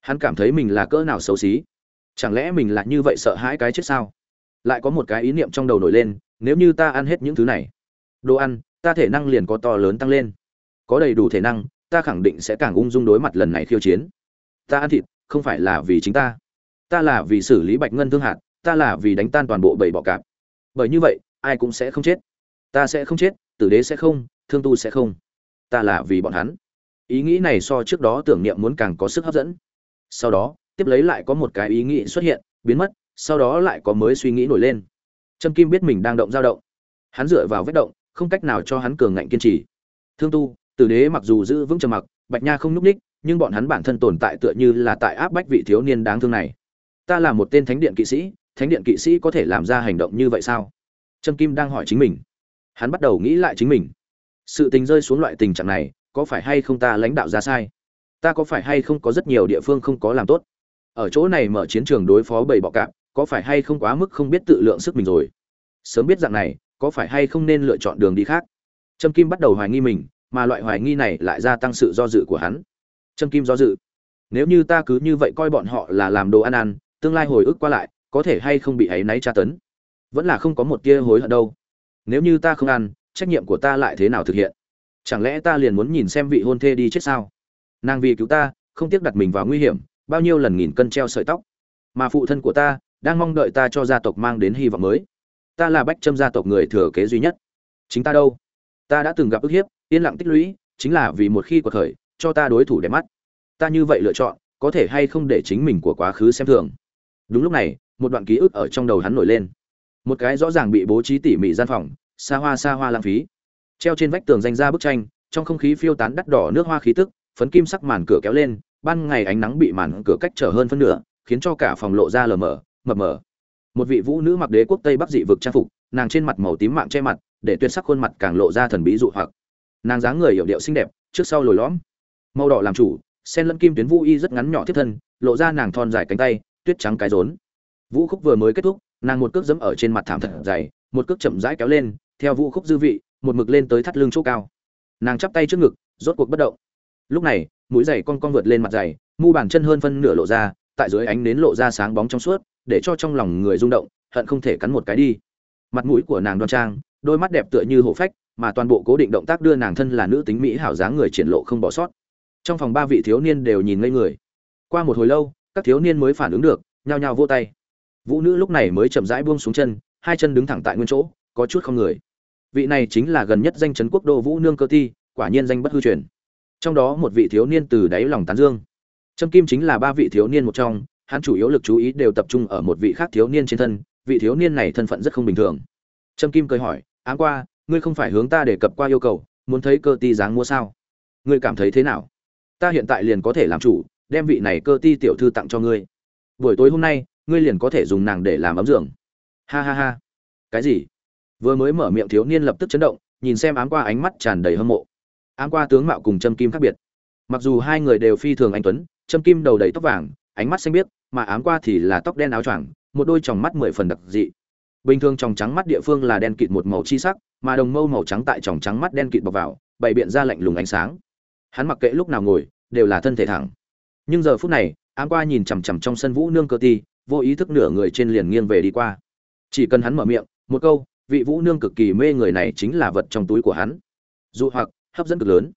Speaker 1: hắn cảm thấy mình là cỡ nào xấu xí. Chẳng lẽ mình là như vậy sợ hãi cái chết sao? Lại có một cái ý niệm trong đầu nổi lên, nếu như ta ăn hết những thứ này, đồ ăn, ta thể năng liền có to lớn tăng lên. Có đầy đủ thể năng, ta khẳng định sẽ càng ung dung đối mặt lần này khiêu chiến. Ta ăn thịt, không phải là vì chính ta. Ta là vì xử lý bạch ngân thương hạt, ta là vì đánh tan toàn bộ bầy bọ cạp. Bởi như vậy, ai cũng sẽ không chết. Ta sẽ không chết, tử đế sẽ không, thương tu sẽ không. Ta là vì bọn hắn. Ý nghĩ này so trước đó tưởng niệm muốn càng có sức hấp dẫn sau đó, tiếp lấy lại có một cái ý nghĩ xuất hiện, biến mất, sau đó lại có mới suy nghĩ nổi lên. Trâm kim biết mình đang động dao động. Hắn dựa vào vết động, không cách nào cho hắn cường ngạnh kiên trì. Thương tu, tử đế mặc dù giữ vững trầm mặc, bạch nha không nhúc ních, nhưng bọn hắn bản thân tồn tại tựa như là tại áp bách vị thiếu niên đáng thương này. Ta là một tên thánh điện kỵ sĩ, thánh điện kỵ sĩ có thể làm ra hành động như vậy sao? Trâm kim đang hỏi chính mình. Hắn bắt đầu nghĩ lại chính mình. Sự tình rơi xuống loại tình trạng này, có phải hay không ta lãnh đạo ra sai? Ta có phải hay không có rất nhiều địa phương không có làm tốt? Ở chỗ này mở chiến trường đối phó bầy bọ cạp, có phải hay không quá mức không biết tự lượng sức mình rồi? Sớm biết dạng này, có phải hay không nên lựa chọn đường đi khác? Trâm kim bắt đầu hoài nghi mình, mà loại hoài nghi này lại gia tăng sự do dự của hắn. Trâm kim do dự. Nếu như ta cứ như vậy coi bọn họ là làm đồ ăn ăn, tương lai hồi ức qua lại, có thể hay không bị áy náy tra tấn? Vẫn là không có một tia hối hận đâu. Nếu như ta không ăn, trách nhiệm của ta lại thế nào thực hiện? Chẳng lẽ ta liền muốn nhìn xem vị hôn thê đi chết sao? Nàng vì cứu ta, không tiếc đặt mình vào nguy hiểm, bao nhiêu lần nghìn cân treo sợi tóc. Mà phụ thân của ta đang mong đợi ta cho gia tộc mang đến hy vọng mới. Ta là bách trâm gia tộc người thừa kế duy nhất. Chính ta đâu? Ta đã từng gặp ức hiếp, yên lặng tích lũy, chính là vì một khi cuộc khởi, cho ta đối thủ đẹp mắt. Ta như vậy lựa chọn, có thể hay không để chính mình của quá khứ xem thường? Đúng lúc này, một đoạn ký ức ở trong đầu hắn nổi lên. Một cái rõ ràng bị bố trí tỉ mỉ gian phòng, xa hoa xa hoa lãng phí. Treo trên vách tường danh ra bức tranh, trong không khí phiêu tán đắt đỏ nước hoa khí tức phấn kim sắc màn cửa kéo lên, ban ngày ánh nắng bị màn cửa cách trở hơn phân nửa, khiến cho cả phòng lộ ra lờ mờ, mập mờ. Một vị vũ nữ mặc đế quốc tây bắc dị vực trang phục, nàng trên mặt màu tím mạng che mặt, để tuyệt sắc khuôn mặt càng lộ ra thần bí dụ hoặc. Nàng dáng người hiểu điệu xinh đẹp, trước sau lồi lõm. Màu đỏ làm chủ, sen lẫn kim tuyến vũ y rất ngắn nhỏ thiết thân, lộ ra nàng thon dài cánh tay, tuyết trắng cái rốn. Vũ khúc vừa mới kết thúc, nàng một cước dẫm ở trên mặt thảm thật dày, một cước chậm rãi kéo lên, theo vũ khúc dư vị, một mực lên tới thắt lưng chỗ cao. Nàng chắp tay trước ngực, rốt cuộc bất động lúc này, mũi giày con con vượt lên mặt giày, mu bàn chân hơn phân nửa lộ ra, tại dưới ánh nến lộ ra sáng bóng trong suốt, để cho trong lòng người rung động, hận không thể cắn một cái đi. Mặt mũi của nàng đoan trang, đôi mắt đẹp tựa như hổ phách, mà toàn bộ cố định động tác đưa nàng thân là nữ tính mỹ hảo dáng người triển lộ không bỏ sót. Trong phòng ba vị thiếu niên đều nhìn ngây người. Qua một hồi lâu, các thiếu niên mới phản ứng được, nhao nhao vô tay. Vũ nữ lúc này mới chậm rãi buông xuống chân, hai chân đứng thẳng tại nguyên chỗ, có chút không người. Vị này chính là gần nhất danh chấn quốc đô vũ nương cơ ti, quả nhiên danh bất hư truyền trong đó một vị thiếu niên từ đáy lòng tán dương. Trâm kim chính là ba vị thiếu niên một trong, hắn chủ yếu lực chú ý đều tập trung ở một vị khác thiếu niên trên thân, vị thiếu niên này thân phận rất không bình thường. Trâm kim cười hỏi, áng qua, ngươi không phải hướng ta để cập qua yêu cầu, muốn thấy cơ ti dáng mua sao? Ngươi cảm thấy thế nào? Ta hiện tại liền có thể làm chủ, đem vị này cơ ti tiểu thư tặng cho ngươi. Buổi tối hôm nay, ngươi liền có thể dùng nàng để làm ấm giường. Ha ha ha. Cái gì? Vừa mới mở miệng thiếu niên lập tức chấn động, nhìn xem ám qua ánh mắt tràn đầy hâm mộ ám qua tướng mạo cùng trâm kim khác biệt. Mặc dù hai người đều phi thường anh tuấn trâm kim đầu đầy tóc vàng, ánh mắt xanh biếc, mà ám qua thì là tóc đen áo choàng, một đôi tròng mắt mười phần đặc dị. Bình thường tròng trắng mắt địa phương là đen kịt một màu chi sắc, mà đồng mâu màu trắng tại tròng trắng mắt đen kịt bọc vào, bày biện ra lạnh lùng ánh sáng. Hắn mặc kệ lúc nào ngồi, đều là thân thể thẳng. Nhưng giờ phút này, ám qua nhìn chằm chằm trong sân vũ nương cơ ti, vô ý thức nửa người trên liền nghiêng về đi qua. Chỉ cần hắn mở miệng, một câu, vị vũ nương cực kỳ mê người này chính là vật trong túi của hắn. Dụ hoặc hấp dẫn cực lớn.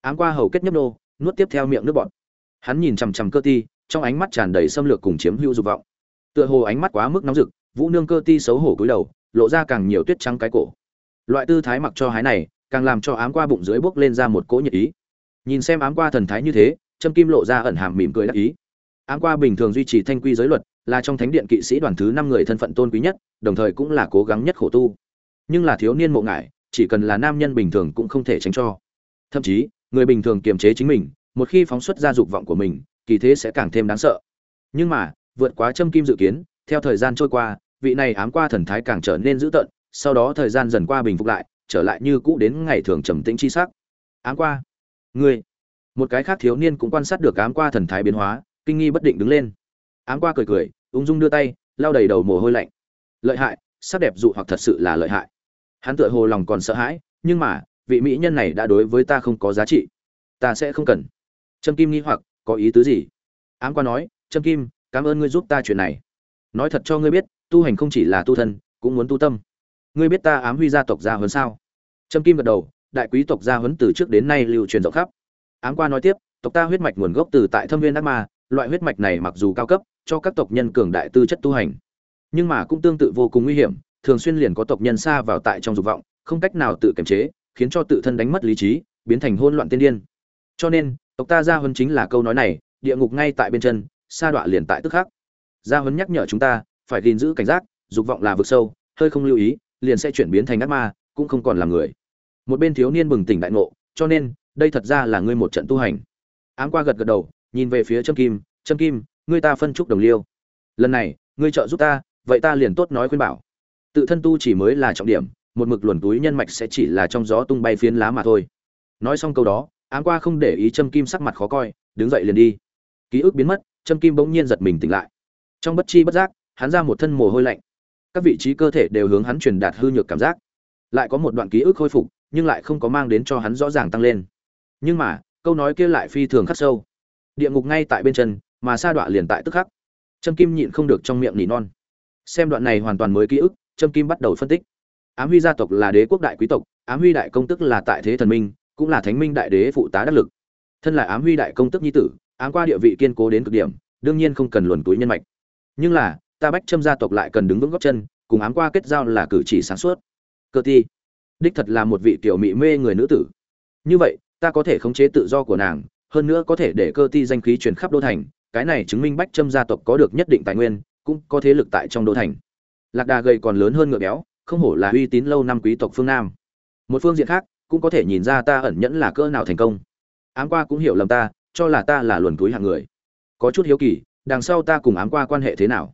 Speaker 1: Ám qua hầu kết nhấp nô, nuốt tiếp theo miệng nước bọt. Hắn nhìn chằm chằm cơ ti, trong ánh mắt tràn đầy xâm lược cùng chiếm hữu dục vọng. Tựa hồ ánh mắt quá mức nóng rực, vũ nương cơ ti xấu hổ cúi đầu, lộ ra càng nhiều tuyết trắng cái cổ. Loại tư thái mặc cho hái này, càng làm cho ám qua bụng dưới bốc lên ra một cỗ nhiệt ý. Nhìn xem ám qua thần thái như thế, trâm kim lộ ra ẩn hàm mỉm cười đắc ý. Ám qua bình thường duy trì thanh quy giới luật, là trong thánh điện kỵ sĩ đoàn thứ năm người thân phận tôn quý nhất, đồng thời cũng là cố gắng nhất khổ tu. Nhưng là thiếu niên mộ ngại chỉ cần là nam nhân bình thường cũng không thể tránh cho. Thậm chí, người bình thường kiềm chế chính mình, một khi phóng xuất ra dục vọng của mình, kỳ thế sẽ càng thêm đáng sợ. Nhưng mà, vượt quá châm kim dự kiến, theo thời gian trôi qua, vị này ám qua thần thái càng trở nên dữ tợn, sau đó thời gian dần qua bình phục lại, trở lại như cũ đến ngày thường trầm tĩnh chi sắc. Ám qua. Ngươi một cái khác thiếu niên cũng quan sát được ám qua thần thái biến hóa, kinh nghi bất định đứng lên. Ám qua cười cười, ung dung đưa tay, lau đầy đầu mồ hôi lạnh. Lợi hại, sắc đẹp dụ hoặc thật sự là lợi hại hắn tựa hồ lòng còn sợ hãi, nhưng mà, vị mỹ nhân này đã đối với ta không có giá trị. Ta sẽ không cần. Trâm kim nghi hoặc, có ý tứ gì? Ám qua nói, trâm kim, cảm ơn ngươi giúp ta chuyện này. Nói thật cho ngươi biết, tu hành không chỉ là tu thân, cũng muốn tu tâm. Ngươi biết ta ám huy gia tộc gia huấn sao? Trâm kim gật đầu, đại quý tộc gia huấn từ trước đến nay lưu truyền rộng khắp. Ám qua nói tiếp, tộc ta huyết mạch nguồn gốc từ tại thâm viên đắc ma, loại huyết mạch này mặc dù cao cấp, cho các tộc nhân cường đại tư chất tu hành, nhưng mà cũng tương tự vô cùng nguy hiểm thường xuyên liền có tộc nhân xa vào tại trong dục vọng, không cách nào tự kiềm chế, khiến cho tự thân đánh mất lý trí, biến thành hỗn loạn tiên điên. Cho nên, tộc ta gia huấn chính là câu nói này, địa ngục ngay tại bên chân, sa đọa liền tại tức khắc. Gia huấn nhắc nhở chúng ta, phải gìn giữ cảnh giác, dục vọng là vực sâu, hơi không lưu ý, liền sẽ chuyển biến thành ác ma, cũng không còn là người. Một bên thiếu niên bừng tỉnh đại ngộ, cho nên, đây thật ra là ngươi một trận tu hành. Ám qua gật gật đầu, nhìn về phía trâm kim trâm kim, ngươi ta phân chúc đồng liêu. Lần này, ngươi trợ giúp ta, vậy ta liền tốt nói khuyên bảo tự thân tu chỉ mới là trọng điểm, một mực luồn túi nhân mạch sẽ chỉ là trong gió tung bay phiến lá mà thôi. Nói xong câu đó, ám qua không để ý trâm kim sắc mặt khó coi, đứng dậy liền đi. Ký ức biến mất, trâm kim bỗng nhiên giật mình tỉnh lại. Trong bất chi bất giác, hắn ra một thân mồ hôi lạnh. Các vị trí cơ thể đều hướng hắn truyền đạt hư nhược cảm giác. Lại có một đoạn ký ức khôi phục, nhưng lại không có mang đến cho hắn rõ ràng tăng lên. Nhưng mà, câu nói kia lại phi thường khắc sâu. Địa ngục ngay tại bên chân, mà sa đọa liền tại tức khắc. Trâm kim nhịn không được trong miệng nỉ non. Xem đoạn này hoàn toàn mới ký ức trâm kim bắt đầu phân tích. Ám huy gia tộc là đế quốc đại quý tộc, ám huy đại công tức là tại thế thần minh, cũng là thánh minh đại đế phụ tá đắc lực. Thân là ám huy đại công tức nhi tử, ám qua địa vị kiên cố đến cực điểm, đương nhiên không cần luồn túi nhân mạch. Nhưng là, ta bách trâm gia tộc lại cần đứng vững gót chân, cùng ám qua kết giao là cử chỉ sáng suốt. Cơ ti, đích thật là một vị tiểu mỹ mê người nữ tử. Như vậy, ta có thể khống chế tự do của nàng, hơn nữa có thể để cơ ti danh khí truyền khắp đô thành, cái này chứng minh bách trâm gia tộc có được nhất định tài nguyên, cũng có thế lực tại trong đô thành lạc đà gầy còn lớn hơn ngựa béo, không hổ là uy tín lâu năm quý tộc phương nam. Một phương diện khác, cũng có thể nhìn ra ta ẩn nhẫn là cỡ nào thành công. Ám qua cũng hiểu lầm ta, cho là ta là luồn túi hạng người. Có chút hiếu kỳ, đằng sau ta cùng ám qua quan hệ thế nào?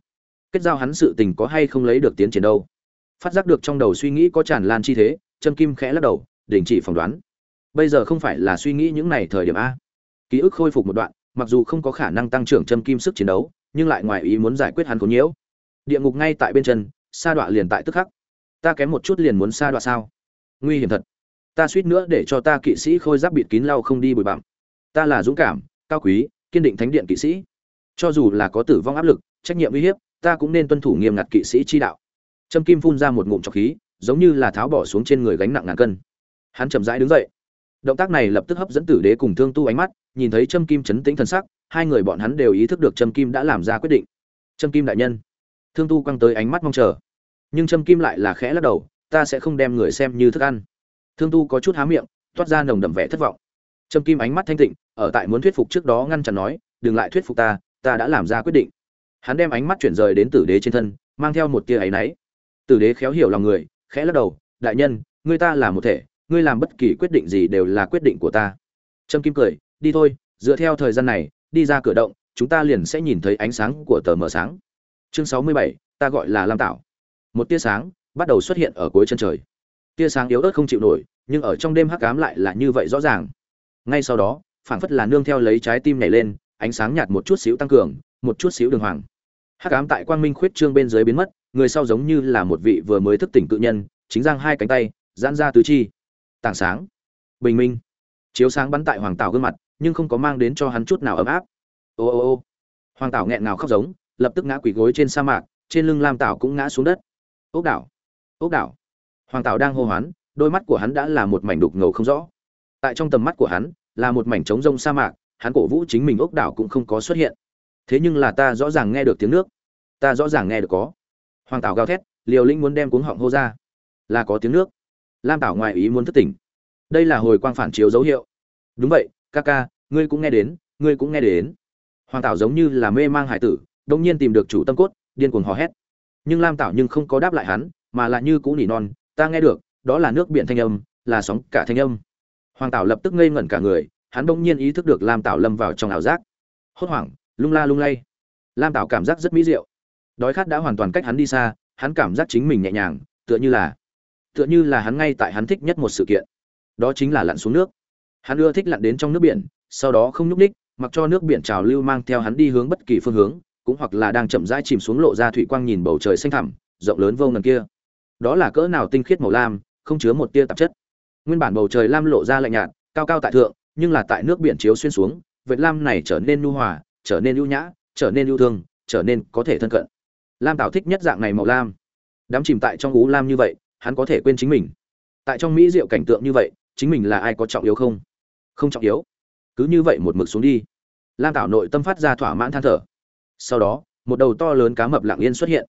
Speaker 1: Kết giao hắn sự tình có hay không lấy được tiến triển đâu? Phát giác được trong đầu suy nghĩ có tràn lan chi thế chân kim khẽ lắc đầu, đình chỉ phỏng đoán. Bây giờ không phải là suy nghĩ những này thời điểm a. Ký ức khôi phục một đoạn, mặc dù không có khả năng tăng trưởng châm kim sức chiến đấu, nhưng lại ngoài ý muốn giải quyết hắn có nhiễu địa ngục ngay tại bên chân, sa đọa liền tại tức khắc. Ta kém một chút liền muốn sa đọa sao? Nguy hiểm thật. Ta suýt nữa để cho ta kỵ sĩ khôi giáp bịt kín lau không đi bụi bặm. Ta là dũng cảm, cao quý, kiên định thánh điện kỵ sĩ. Cho dù là có tử vong áp lực, trách nhiệm uy hiếp, ta cũng nên tuân thủ nghiêm ngặt kỵ sĩ chi đạo. Trâm kim phun ra một ngụm trọc khí, giống như là tháo bỏ xuống trên người gánh nặng ngàn cân. Hắn chậm rãi đứng dậy. Động tác này lập tức hấp dẫn tử đế cùng thương tu ánh mắt, nhìn thấy trâm kim chấn tĩnh thần sắc, hai người bọn hắn đều ý thức được trâm kim đã làm ra quyết định. Trâm kim đại nhân thương tu quăng tới ánh mắt mong chờ. Nhưng trâm kim lại là khẽ lắc đầu, ta sẽ không đem người xem như thức ăn. Thương tu có chút há miệng, toát ra nồng đậm vẻ thất vọng. Trâm kim ánh mắt thanh tịnh, ở tại muốn thuyết phục trước đó ngăn chặn nói, đừng lại thuyết phục ta ta đã làm ra quyết định. Hắn đem ánh mắt chuyển rời đến tử đế trên thân, mang theo một tia áy náy. Tử đế khéo hiểu lòng người, khẽ lắc đầu, đại nhân ngươi ta là một thể, ngươi làm bất kỳ quyết định gì đều là quyết định của ta. Trâm kim cười, đi thôi, dựa theo thời gian này, đi ra cửa động, chúng ta liền sẽ nhìn thấy ánh sáng của tờ mờ sáng chương sáu mươi bảy, ta gọi là lam tạo một tia sáng bắt đầu xuất hiện ở cuối chân trời. Tia sáng yếu ớt không chịu nổi, nhưng ở trong đêm hắc ám lại là như vậy rõ ràng. Ngay sau đó, phảng phất là nương theo lấy trái tim nhảy lên, ánh sáng nhạt một chút xíu tăng cường, một chút xíu đường hoàng. Hắc ám tại quang minh khuyết trương bên dưới biến mất, người sau giống như là một vị vừa mới thức tỉnh cự nhân, chính giang hai cánh tay, giãn ra tứ chi. Tảng sáng. Bình minh. Chiếu sáng bắn tại hoàng tảo gương mặt, nhưng không có mang đến cho hắn chút nào ấm áp. Ô ô ô. Hoàng tảo nghẹn ngào khóc giống lập tức ngã quỳ gối trên sa mạc, trên lưng lam tảo cũng ngã xuống đất. Ốc đảo ốc đảo. Hoàng tảo đang hô hoán, đôi mắt của hắn đã là một mảnh đục ngầu không rõ. Tại trong tầm mắt của hắn, là một mảnh trống rông sa mạc, hắn cổ vũ chính mình ốc đảo cũng không có xuất hiện. Thế nhưng là ta rõ ràng nghe được tiếng nước. Ta rõ ràng nghe được có. Hoàng tảo gào thét, liều linh muốn đem cuống họng hô ra. Là có tiếng nước. Lam tảo ngoài ý muốn thất tỉnh. Đây là hồi quang phản chiếu dấu hiệu. Đúng vậy, ca ca, ngươi cũng nghe đến, ngươi cũng nghe đến. Hoàng tảo giống như là mê mang hải tử đông nhiên tìm được chủ tâm cốt, điên cuồng hò hét. Nhưng lam tảo nhưng không có đáp lại hắn, mà là như cũ nỉ non, ta nghe được, đó là nước biển thanh âm, là sóng cả thanh âm. Hoàng tảo lập tức ngây ngẩn cả người, hắn bỗng nhiên ý thức được lam tảo lâm vào trong ảo giác. Hốt hoảng, lung la lung lay. Lam tảo cảm giác rất mỹ diệu. Đói khát đã hoàn toàn cách hắn đi xa, hắn cảm giác chính mình nhẹ nhàng, tựa như là, tựa như là hắn ngay tại hắn thích nhất một sự kiện. Đó chính là lặn xuống nước. Hắn ưa thích lặn đến trong nước biển, sau đó không nhúc ních mặc cho nước biển trào lưu mang theo hắn đi hướng bất kỳ phương hướng cũng hoặc là đang chậm rãi chìm xuống lộ ra thủy quang nhìn bầu trời xanh thẳm, rộng lớn vô ngần kia. Đó là cỡ nào tinh khiết màu lam, không chứa một tia tạp chất. Nguyên bản bầu trời lam lộ ra lạnh nhạt, cao cao tại thượng, nhưng là tại nước biển chiếu xuyên xuống, vệt lam này trở nên nhu hòa, trở nên ưu nhã, trở nên yêu thương, trở nên có thể thân cận. Lam tảo thích nhất dạng này màu lam. Đắm chìm tại trong ú lam như vậy, hắn có thể quên chính mình. Tại trong mỹ diệu cảnh tượng như vậy, chính mình là ai có trọng yếu không? Không trọng yếu. Cứ như vậy một mực xuống đi. Lam tảo nội tâm phát ra thỏa mãn than thở sau đó, một đầu to lớn cá mập lặng yên xuất hiện.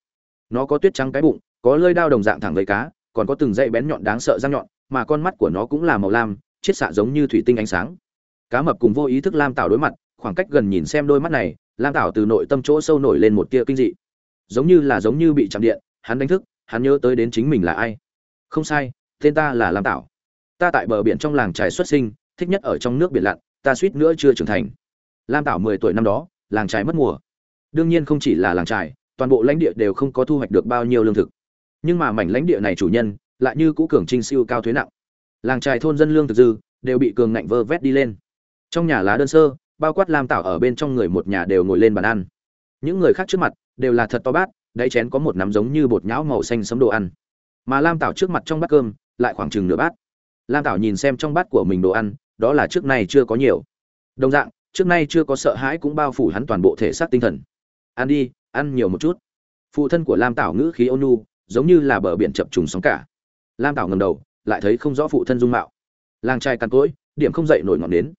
Speaker 1: Nó có tuyết trắng cái bụng, có lơi đao đồng dạng thẳng với cá, còn có từng dãy bén nhọn đáng sợ răng nhọn, mà con mắt của nó cũng là màu lam, chiết xạ giống như thủy tinh ánh sáng. Cá mập cùng vô ý thức lam tạo đối mặt, khoảng cách gần nhìn xem đôi mắt này, lam tạo từ nội tâm chỗ sâu nổi lên một tia kinh dị. Giống như là giống như bị chạm điện, hắn đánh thức, hắn nhớ tới đến chính mình là ai. Không sai, tên ta là lam tạo ta tại bờ biển trong làng trài xuất sinh, thích nhất ở trong nước biển lặn, ta suýt nữa chưa trưởng thành. Lam tạo mười tuổi năm đó, làng trài mất mùa đương nhiên không chỉ là làng trài, toàn bộ lãnh địa đều không có thu hoạch được bao nhiêu lương thực. Nhưng mà mảnh lãnh địa này chủ nhân lại như cũ cường trinh siêu cao thuế nặng. Làng trài thôn dân lương thực dư đều bị cường ngạnh vơ vét đi lên. Trong nhà lá đơn sơ, bao quát lam tảo ở bên trong người một nhà đều ngồi lên bàn ăn. Những người khác trước mặt đều là thật to bát, đáy chén có một nắm giống như bột nhão màu xanh sấm đồ ăn. Mà lam tảo trước mặt trong bát cơm lại khoảng chừng nửa bát. Lam tảo nhìn xem trong bát của mình đồ ăn, đó là trước nay chưa có nhiều. Đồng dạng, trước nay chưa có sợ hãi cũng bao phủ hắn toàn bộ thể xác tinh thần ăn đi, ăn nhiều một chút. Phụ thân của lam tảo ngữ khí ôn nhu, giống như là bờ biển chập trùng sóng cả. Lam tảo ngầm đầu, lại thấy không rõ phụ thân dung mạo. Làng trai cằn cỗi, điểm không dậy nổi ngọn đến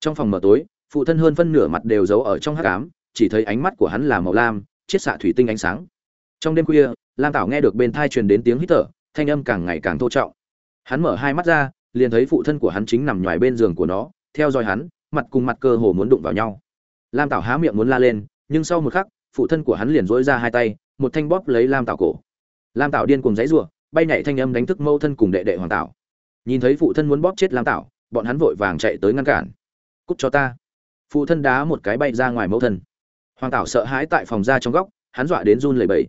Speaker 1: trong phòng mở tối, phụ thân hơn phân nửa mặt đều giấu ở trong hát cám chỉ thấy ánh mắt của hắn là màu lam, chiết xạ thủy tinh ánh sáng. Trong đêm khuya, lam tảo nghe được bên thai truyền đến tiếng hít thở, thanh âm càng ngày càng thô trọng. Hắn mở hai mắt ra, liền thấy phụ thân của hắn chính nằm ngoài bên giường của nó, theo dõi hắn, mặt cùng mặt cơ hồ muốn đụng vào nhau. Lam tảo há miệng muốn la lên, nhưng sau một khắc phụ thân của hắn liền dỗi ra hai tay, một thanh bóp lấy lam tảo cổ. Lam tảo điên cùng giấy rủa bay nhảy thanh âm đánh thức mâu thân cùng đệ đệ hoàng tảo. Nhìn thấy phụ thân muốn bóp chết lam tảo, bọn hắn vội vàng chạy tới ngăn cản. Cút cho ta. Phụ thân đá một cái bay ra ngoài mẫu thân. Hoàng tảo sợ hãi tại phòng ra trong góc, hắn dọa đến run lẩy bẩy.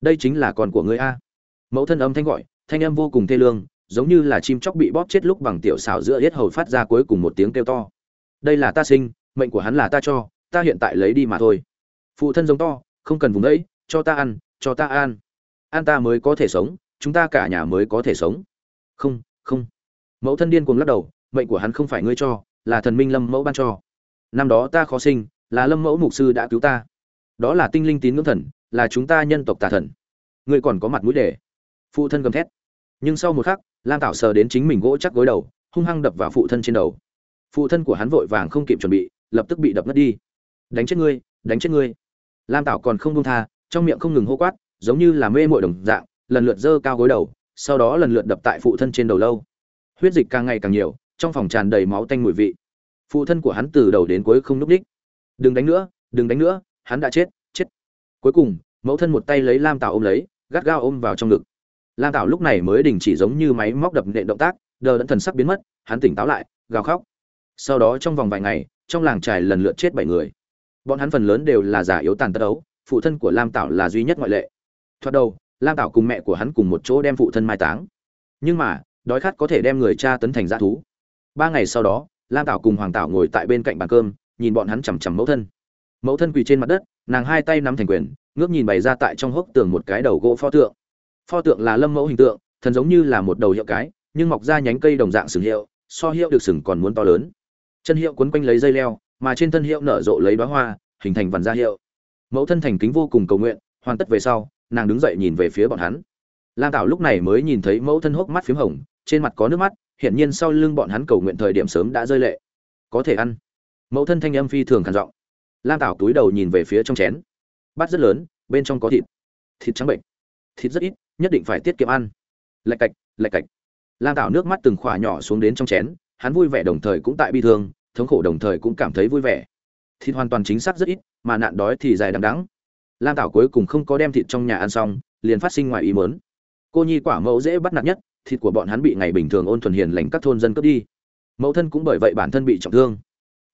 Speaker 1: Đây chính là con của ngươi a. Mẫu thân âm thanh gọi, thanh âm vô cùng thê lương, giống như là chim chóc bị bóp chết lúc bằng tiểu xảo giữa hết hầu phát ra cuối cùng một tiếng kêu to. Đây là ta sinh, mệnh của hắn là ta cho, ta hiện tại lấy đi mà thôi phụ thân giống to, không cần vùng đấy, cho ta ăn, cho ta ăn. Ăn ta mới có thể sống, chúng ta cả nhà mới có thể sống. Không không. Mẫu thân điên cuồng lắc đầu, mệnh của hắn không phải ngươi cho, là thần minh lâm mẫu ban cho. Năm đó ta khó sinh, là lâm mẫu mục sư đã cứu ta. Đó là tinh linh tín ngưỡng thần, là chúng ta nhân tộc tà thần. Ngươi còn có mặt mũi để. Phụ thân gầm thét. Nhưng sau một khắc, lam tảo sờ đến chính mình gỗ chắc gối đầu, hung hăng đập vào phụ thân trên đầu. Phụ thân của hắn vội vàng không kịp chuẩn bị, lập tức bị đập ngất đi. Đánh chết ngươi, đánh chết ngươi lam tảo còn không buông tha, trong miệng không ngừng hô quát, giống như là mê mội đồng dạng, lần lượt dơ cao gối đầu, sau đó lần lượt đập tại phụ thân trên đầu lâu. Huyết dịch càng ngày càng nhiều, trong phòng tràn đầy máu tanh mùi vị. Phụ thân của hắn từ đầu đến cuối không núp đích. Đừng đánh nữa, đừng đánh nữa, hắn đã chết chết. Cuối cùng, mẫu thân một tay lấy lam tảo ôm lấy, gắt gao ôm vào trong ngực. Lam tảo lúc này mới đình chỉ giống như máy móc đập nện động tác, đờ đẫn thần sắc biến mất, hắn tỉnh táo lại, gào khóc. Sau đó trong vòng vài ngày, trong làng trài lần lượt chết bảy người bọn hắn phần lớn đều là giả yếu tàn tật ấu, phụ thân của lam tảo là duy nhất ngoại lệ. Thoạt đầu, lam tảo cùng mẹ của hắn cùng một chỗ đem phụ thân mai táng. Nhưng mà, đói khát có thể đem người cha tấn thành dã thú. Ba ngày sau đó, lam tảo cùng hoàng tảo ngồi tại bên cạnh bàn cơm, nhìn bọn hắn chằm chằm mẫu thân. Mẫu thân quỳ trên mặt đất, nàng hai tay nắm thành quyền, ngước nhìn bày ra tại trong hốc tường một cái đầu gỗ pho tượng. Pho tượng là lâm mẫu hình tượng, thần giống như là một đầu hiệu cái, nhưng mọc ra nhánh cây đồng dạng sừng hiệu, so hiệu được sừng còn muốn to lớn. Chân hiệu quấn quanh lấy dây leo mà trên thân hiệu nở rộ lấy đóa hoa, hình thành vằn da hiệu. Mẫu thân thành kính vô cùng cầu nguyện, hoàn tất về sau, nàng đứng dậy nhìn về phía bọn hắn. Lam tảo lúc này mới nhìn thấy mẫu thân hốc mắt p h í m hồng, trên mặt có nước mắt, hiển nhiên sau lưng bọn hắn cầu nguyện thời điểm sớm đã rơi lệ. Có thể ăn. Mẫu thân thanh âm phi thường khản giọng. Lam tảo túi đầu nhìn về phía trong chén. Bát rất lớn, bên trong có thịt. Thịt trắng bệnh. Thịt rất ít, nhất định phải tiết kiệm ăn. Lạch cạch lạch cạch. Lam tảo nước mắt từng khỏa nhỏ xuống đến trong chén, hắn vui vẻ đồng thời cũng tại bi thương thống khổ đồng thời cũng cảm thấy vui vẻ. Thịt hoàn toàn chính xác rất ít, mà nạn đói thì dài đằng đắng lam tảo cuối cùng không có đem thịt trong nhà ăn xong, liền phát sinh ngoài ý mớn cô nhi quả mẫu dễ bắt nạt nhất, thịt của bọn hắn bị ngày bình thường ôn thuần hiền lành các thôn dân cướp đi. Mẫu thân cũng bởi vậy bản thân bị trọng thương.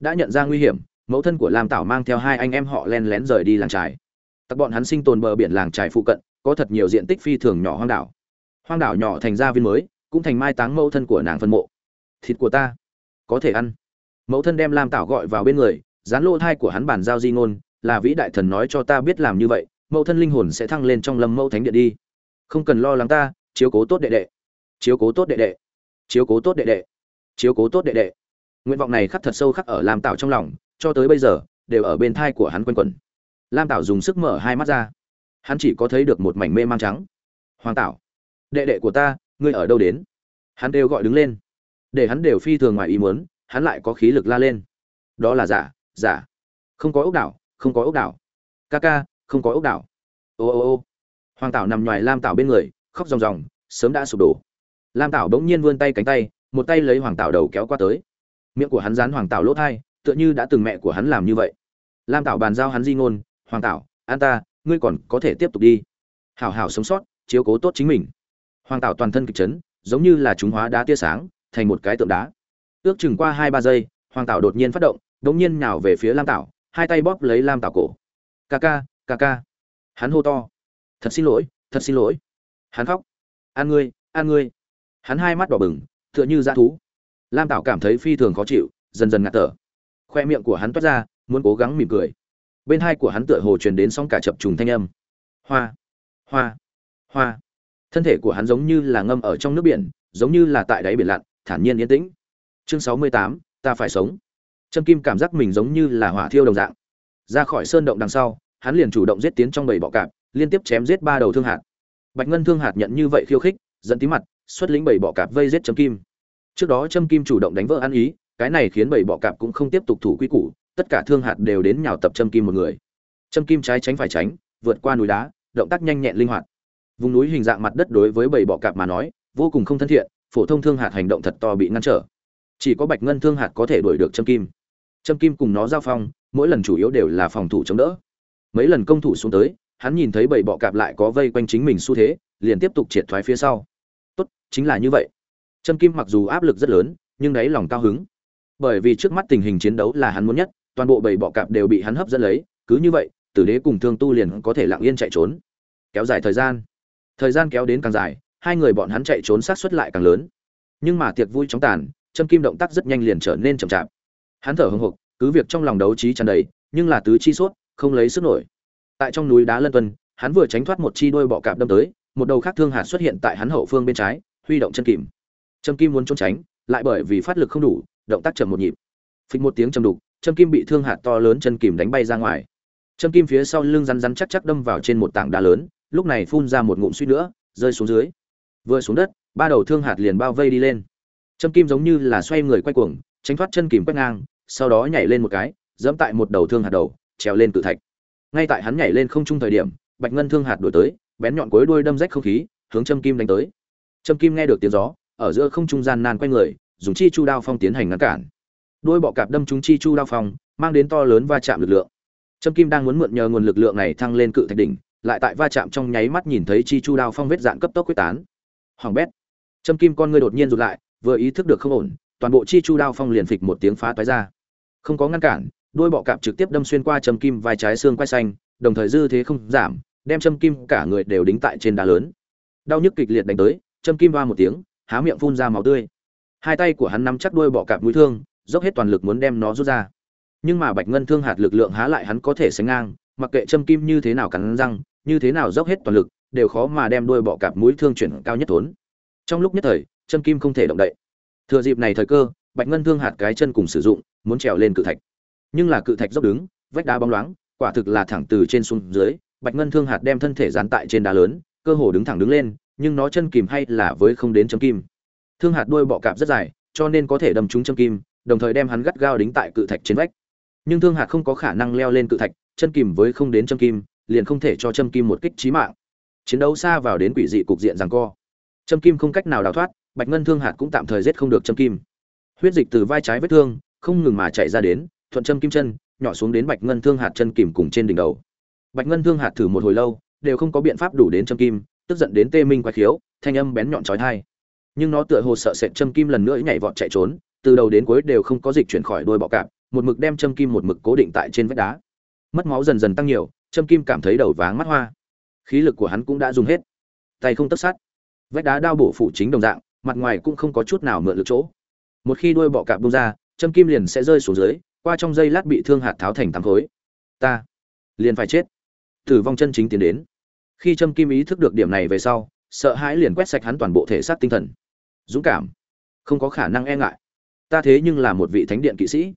Speaker 1: Đã nhận ra nguy hiểm, mẫu thân của lam tảo mang theo hai anh em họ len lén rời đi làng trài tặc bọn hắn sinh tồn bờ biển làng trài phụ cận, có thật nhiều diện tích phi thường nhỏ hoang đảo. Hoang đảo nhỏ thành gia viên mới, cũng thành mai táng mẫu thân của nàng phân mộ. Thịt của ta, có thể ăn mẫu thân đem lam tảo gọi vào bên người, dán lỗ thai của hắn bàn giao di ngôn, là vĩ đại thần nói cho ta biết làm như vậy, mẫu thân linh hồn sẽ thăng lên trong lâm mẫu thánh điện đi. Không cần lo lắng ta, chiếu cố tốt đệ đệ. Chiếu cố tốt đệ đệ. Chiếu cố tốt đệ đệ. Chiếu cố tốt đệ đệ. Nguyện vọng này khắc thật sâu khắc ở lam tảo trong lòng, cho tới bây giờ, đều ở bên thai của hắn quanh quẩn. Lam tảo dùng sức mở hai mắt ra. Hắn chỉ có thấy được một mảnh mê man trắng. Hoàng tảo, đệ đệ của ta, ngươi ở đâu đến? Hắn đều gọi đứng lên. Để hắn đều phi thường ngoài ý muốn hắn lại có khí lực la lên. Đó là giả giả. Không có ốc đảo, không có ốc đảo. Ca ca, không có ốc đảo. Ô ô ô. Hoàng tảo nằm ngoài lam tảo bên người, khóc ròng ròng, sớm đã sụp đổ. Lam tảo bỗng nhiên vươn tay cánh tay, một tay lấy hoàng tảo đầu kéo qua tới. Miệng của hắn dán hoàng tảo lỗ thai, tựa như đã từng mẹ của hắn làm như vậy. Lam tảo bàn giao hắn di ngôn, hoàng tảo, an ta, ngươi còn có thể tiếp tục đi. Hảo hảo sống sót, chiếu cố tốt chính mình. Hoàng tảo toàn thân kịch chấn, giống như là chúng hóa đá tia sáng, thành một cái tượng đá ước chừng qua hai ba giây, hoàng tảo đột nhiên phát động đột nhiên nào về phía lam tảo, hai tay bóp lấy lam tảo cổ. Ca ca ca ca. Hắn hô to. Thật xin lỗi, thật xin lỗi. Hắn khóc. An ngươi an ngươi. Hắn hai mắt đỏ bừng, tựa như dã thú. Lam tảo cảm thấy phi thường khó chịu, dần dần ngạt thở. Khoe miệng của hắn toát ra, muốn cố gắng mỉm cười. Bên hai của hắn tựa hồ truyền đến sóng cả chập trùng thanh âm. Hoa hoa hoa. Thân thể của hắn giống như là ngâm ở trong nước biển, giống như là tại đáy biển lặn, thản nhiên yên tĩnh chương sáu mươi tám, ta phải sống. Trâm kim cảm giác mình giống như là hỏa thiêu đồng dạng. Ra khỏi sơn động đằng sau, hắn liền chủ động giết tiến trong bầy bọ cạp, liên tiếp chém giết ba đầu thương hạt. Bạch ngân thương hạt nhận như vậy khiêu khích, dẫn tí mặt, xuất lĩnh bầy bọ cạp vây giết trâm kim. Trước đó trâm kim chủ động đánh vỡ ăn ý, cái này khiến bầy bọ cạp cũng không tiếp tục thủ quy củ, tất cả thương hạt đều đến nhào tập trâm kim một người. Trâm kim trái tránh phải tránh, vượt qua núi đá, động tác nhanh nhẹn linh hoạt. Vùng núi hình dạng mặt đất đối với bầy bọ cạp mà nói, vô cùng không thân thiện, phổ thông thương hạt hành động thật to bị ngăn trở chỉ có bạch ngân thương hạt có thể đuổi được châm kim. Châm kim cùng nó giao phong, mỗi lần chủ yếu đều là phòng thủ chống đỡ. Mấy lần công thủ xuống tới, hắn nhìn thấy bầy bọ cạp lại có vây quanh chính mình xu thế, liền tiếp tục triệt thoái phía sau. Tốt, chính là như vậy. Châm kim mặc dù áp lực rất lớn, nhưng đáy lòng cao hứng. Bởi vì trước mắt tình hình chiến đấu là hắn muốn nhất, toàn bộ bầy bọ cạp đều bị hắn hấp dẫn lấy, cứ như vậy, tử đế cùng thương tu liền có thể lặng yên chạy trốn. Kéo dài thời gian. Thời gian kéo đến càng dài, hai người bọn hắn chạy trốn sát xuất lại càng lớn. Nhưng mà tiệc vui chóng tàn châm kim động tác rất nhanh liền trở nên chậm chạp. Hắn thở hưng hục cứ việc trong lòng đấu trí tràn đầy, nhưng là tứ chi sốt, không lấy sức nổi. Tại trong núi đá lân tuân hắn vừa tránh thoát một chi đôi bọ cạp đâm tới, một đầu khác thương hạt xuất hiện tại hắn hậu phương bên trái, huy động chân kìm. Châm kim muốn trốn tránh, lại bởi vì phát lực không đủ, động tác chậm một nhịp. Phịch một tiếng chầm đục, châm kim bị thương hạt to lớn chân kìm đánh bay ra ngoài. Châm kim phía sau lưng rắn rắn chắc chắc đâm vào trên một tảng đá lớn, lúc này phun ra một ngụm suýt nữa, rơi xuống dưới. Vừa xuống đất, ba đầu thương hạt liền bao vây đi lên châm kim giống như là xoay người quay cuồng, tránh thoát chân kìm quét ngang, sau đó nhảy lên một cái, dẫm tại một đầu thương hạt đầu, trèo lên cự thạch. Ngay tại hắn nhảy lên không trung thời điểm, bạch ngân thương hạt đuổi tới, bén nhọn cuối đuôi đâm rách không khí, hướng châm kim đánh tới. Châm kim nghe được tiếng gió, ở giữa không trung gian nan quay người, dùng chi chu đao phong tiến hành ngăn cản. Đuôi bọ cạp đâm trúng chi chu đao phong, mang đến to lớn va chạm lực lượng. Châm kim đang muốn mượn nhờ nguồn lực lượng này thăng lên cự thạch đỉnh, lại tại va chạm trong nháy mắt nhìn thấy chi chu đao phong vết dạn cấp tốc quyết tán. Hoàng bét. Châm kim con ngươi đột nhiên rụt lại vừa ý thức được không ổn, toàn bộ chi chu đao phong liền phịch một tiếng phá toái ra. Không có ngăn cản đôi bọ cạp trực tiếp đâm xuyên qua châm kim vai trái xương quai xanh, đồng thời dư thế không giảm, đem châm kim cả người đều đính tại trên đá lớn. Đau nhức kịch liệt đánh tới, châm kim va một tiếng, há miệng phun ra máu tươi. Hai tay của hắn nắm chắc đuôi bọ cạp mũi thương, dốc hết toàn lực muốn đem nó rút ra. Nhưng mà bạch ngân thương hạt lực lượng há lại hắn có thể sánh ngang, mặc kệ châm kim như thế nào cắn răng, như thế nào dốc hết toàn lực, đều khó mà đem đuôi bọ cạp mũi thương chuyển cao nhất thốn. Trong lúc nhất thời Chân kim không thể động đậy. Thừa dịp này thời cơ, bạch ngân thương hạt cái chân cùng sử dụng, muốn trèo lên cự thạch. Nhưng là cự thạch dốc đứng, vách đá bóng loáng, quả thực là thẳng từ trên xuống dưới, bạch ngân thương hạt đem thân thể dán tại trên đá lớn, cơ hồ đứng thẳng đứng lên, nhưng nó chân kìm hay là với không đến chấm kim. Thương hạt đuôi bọ cạp rất dài, cho nên có thể đâm trúng châm kim, đồng thời đem hắn gắt gao đính tại cự thạch trên vách. Nhưng thương hạt không có khả năng leo lên cự thạch, chân kìm với không đến châm kim, liền không thể cho châm kim một kích chí mạng. Chiến đấu xa vào đến quỷ dị cục diện giằng co. Châm kim không cách nào đào thoát bạch ngân thương hạt cũng tạm thời giết không được châm kim. Huyết dịch từ vai trái vết thương, không ngừng mà chạy ra đến, thuận châm kim chân, nhỏ xuống đến bạch ngân thương hạt chân kìm cùng trên đỉnh đầu. Bạch ngân thương hạt thử một hồi lâu, đều không có biện pháp đủ đến châm kim, tức giận đến tê minh quái khiếu, thanh âm bén nhọn chói tai. Nhưng nó tựa hồ sợ sệt châm kim lần nữa nhảy vọt chạy trốn, từ đầu đến cuối đều không có dịch chuyển khỏi đuôi bọ cạp, một mực đem châm kim một mực cố định tại trên vách đá. Mất máu dần dần tăng nhiều châm kim cảm thấy đầu váng mắt hoa. Khí lực của hắn cũng đã dùng hết. Tay không tất sát. Vách đá đao bổ phủ chính đồng dạng mặt ngoài cũng không có chút nào mượn lực chỗ. Một khi đuôi bọ cạp bung ra, châm kim liền sẽ rơi xuống dưới, qua trong dây lát bị thương hạt tháo thành tám khối. Ta liền phải chết. Tử vong chân chính tiến đến. Khi châm kim ý thức được điểm này về sau, sợ hãi liền quét sạch hắn toàn bộ thể xác tinh thần. Dũng cảm. Không có khả năng e ngại. Ta thế nhưng là một vị thánh điện kỵ sĩ.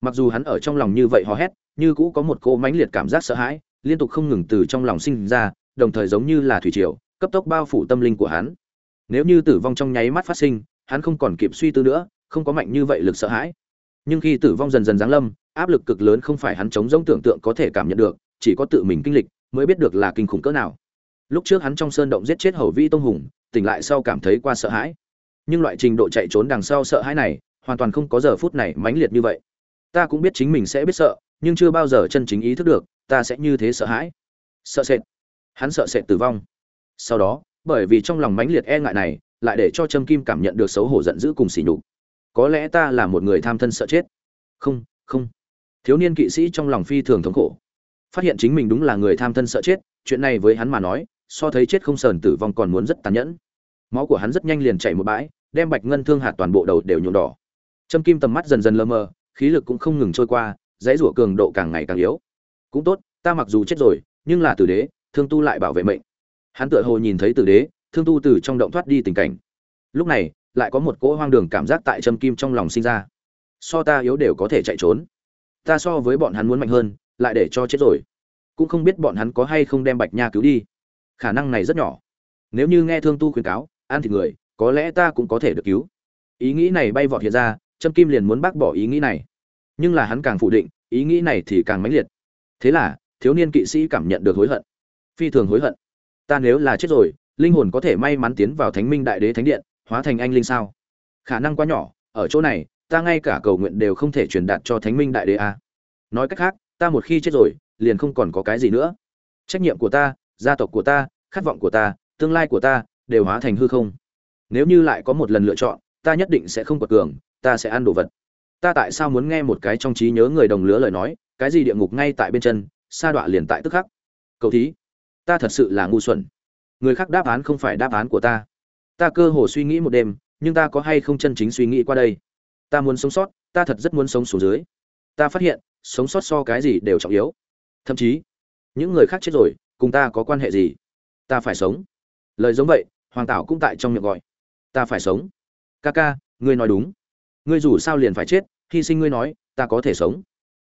Speaker 1: Mặc dù hắn ở trong lòng như vậy hò hét, như cũ có một cô mãnh liệt cảm giác sợ hãi, liên tục không ngừng từ trong lòng sinh ra, đồng thời giống như là thủy triều, cấp tốc bao phủ tâm linh của hắn nếu như tử vong trong nháy mắt phát sinh, hắn không còn kịp suy tư nữa, không có mạnh như vậy lực sợ hãi. Nhưng khi tử vong dần dần giáng lâm, áp lực cực lớn không phải hắn chống giống tưởng tượng có thể cảm nhận được, chỉ có tự mình kinh lịch mới biết được là kinh khủng cỡ nào. Lúc trước hắn trong sơn động giết chết hầu vi tông hùng, tỉnh lại sau cảm thấy qua sợ hãi. Nhưng loại trình độ chạy trốn đằng sau sợ hãi này, hoàn toàn không có giờ phút này mãnh liệt như vậy. Ta cũng biết chính mình sẽ biết sợ, nhưng chưa bao giờ chân chính ý thức được, ta sẽ như thế sợ hãi. Sợ sệt. Hắn sợ sệt tử vong. Sau đó bởi vì trong lòng mãnh liệt e ngại này lại để cho trâm kim cảm nhận được xấu hổ giận dữ cùng sỉ nhục. Có lẽ ta là một người tham thân sợ chết. Không không. Thiếu niên kỵ sĩ trong lòng phi thường thống khổ. Phát hiện chính mình đúng là người tham thân sợ chết chuyện này với hắn mà nói so thấy chết không sờn tử vong còn muốn rất tàn nhẫn. Máu của hắn rất nhanh liền chảy một bãi đem bạch ngân thương hạt toàn bộ đầu đều nhuộm đỏ. Trâm Kim tầm mắt dần dần lơ mơ, khí lực cũng không ngừng trôi qua, dãy rủa cường độ càng ngày càng yếu. Cũng tốt, ta mặc dù chết rồi, nhưng là tử đế, thương tu lại bảo vệ mệnh. Hắn tựa hồ nhìn thấy tử đế, thương tu từ trong động thoát đi tình cảnh. Lúc này, lại có một cỗ hoang đường cảm giác tại châm Kim trong lòng sinh ra. So ta yếu đều có thể chạy trốn, ta so với bọn hắn muốn mạnh hơn, lại để cho chết rồi. Cũng không biết bọn hắn có hay không đem Bạch Nha cứu đi. Khả năng này rất nhỏ. Nếu như nghe thương tu khuyên cáo, ăn thịt người, có lẽ ta cũng có thể được cứu. Ý nghĩ này bay vọt hiện ra, Trâm Kim liền muốn bác bỏ ý nghĩ này. Nhưng là hắn càng phủ định, ý nghĩ này thì càng mãnh liệt. Thế là, thiếu niên kỵ sĩ cảm nhận được hối hận. Phi thường hối hận. Ta nếu là chết rồi, linh hồn có thể may mắn tiến vào Thánh Minh Đại Đế Thánh Điện, hóa thành anh linh sao? Khả năng quá nhỏ, ở chỗ này, ta ngay cả cầu nguyện đều không thể truyền đạt cho Thánh Minh Đại Đế a. Nói cách khác, ta một khi chết rồi, liền không còn có cái gì nữa. Trách nhiệm của ta, gia tộc của ta, khát vọng của ta, tương lai của ta, đều hóa thành hư không. Nếu như lại có một lần lựa chọn, ta nhất định sẽ không quật cường, ta sẽ ăn đồ vật ta tại sao muốn nghe một cái trong trí nhớ người đồng lứa lời nói cái gì địa ngục ngay tại bên chân sa đọa liền tại tức khắc cầu thí ta thật sự là ngu xuẩn. Người khác đáp án không phải đáp án của ta. Ta cơ hồ suy nghĩ một đêm, nhưng ta có hay không chân chính suy nghĩ qua đây? Ta muốn sống sót, ta thật rất muốn sống xuống dưới. Ta phát hiện, sống sót so cái gì đều trọng yếu. Thậm chí, những người khác chết rồi, cùng ta có quan hệ gì? Ta phải sống. Lời giống vậy, hoàng tảo cũng tại trong miệng gọi. Ta phải sống. Ca ca, ngươi nói đúng. Ngươi dù sao liền phải chết, hy sinh ngươi nói, ta có thể sống.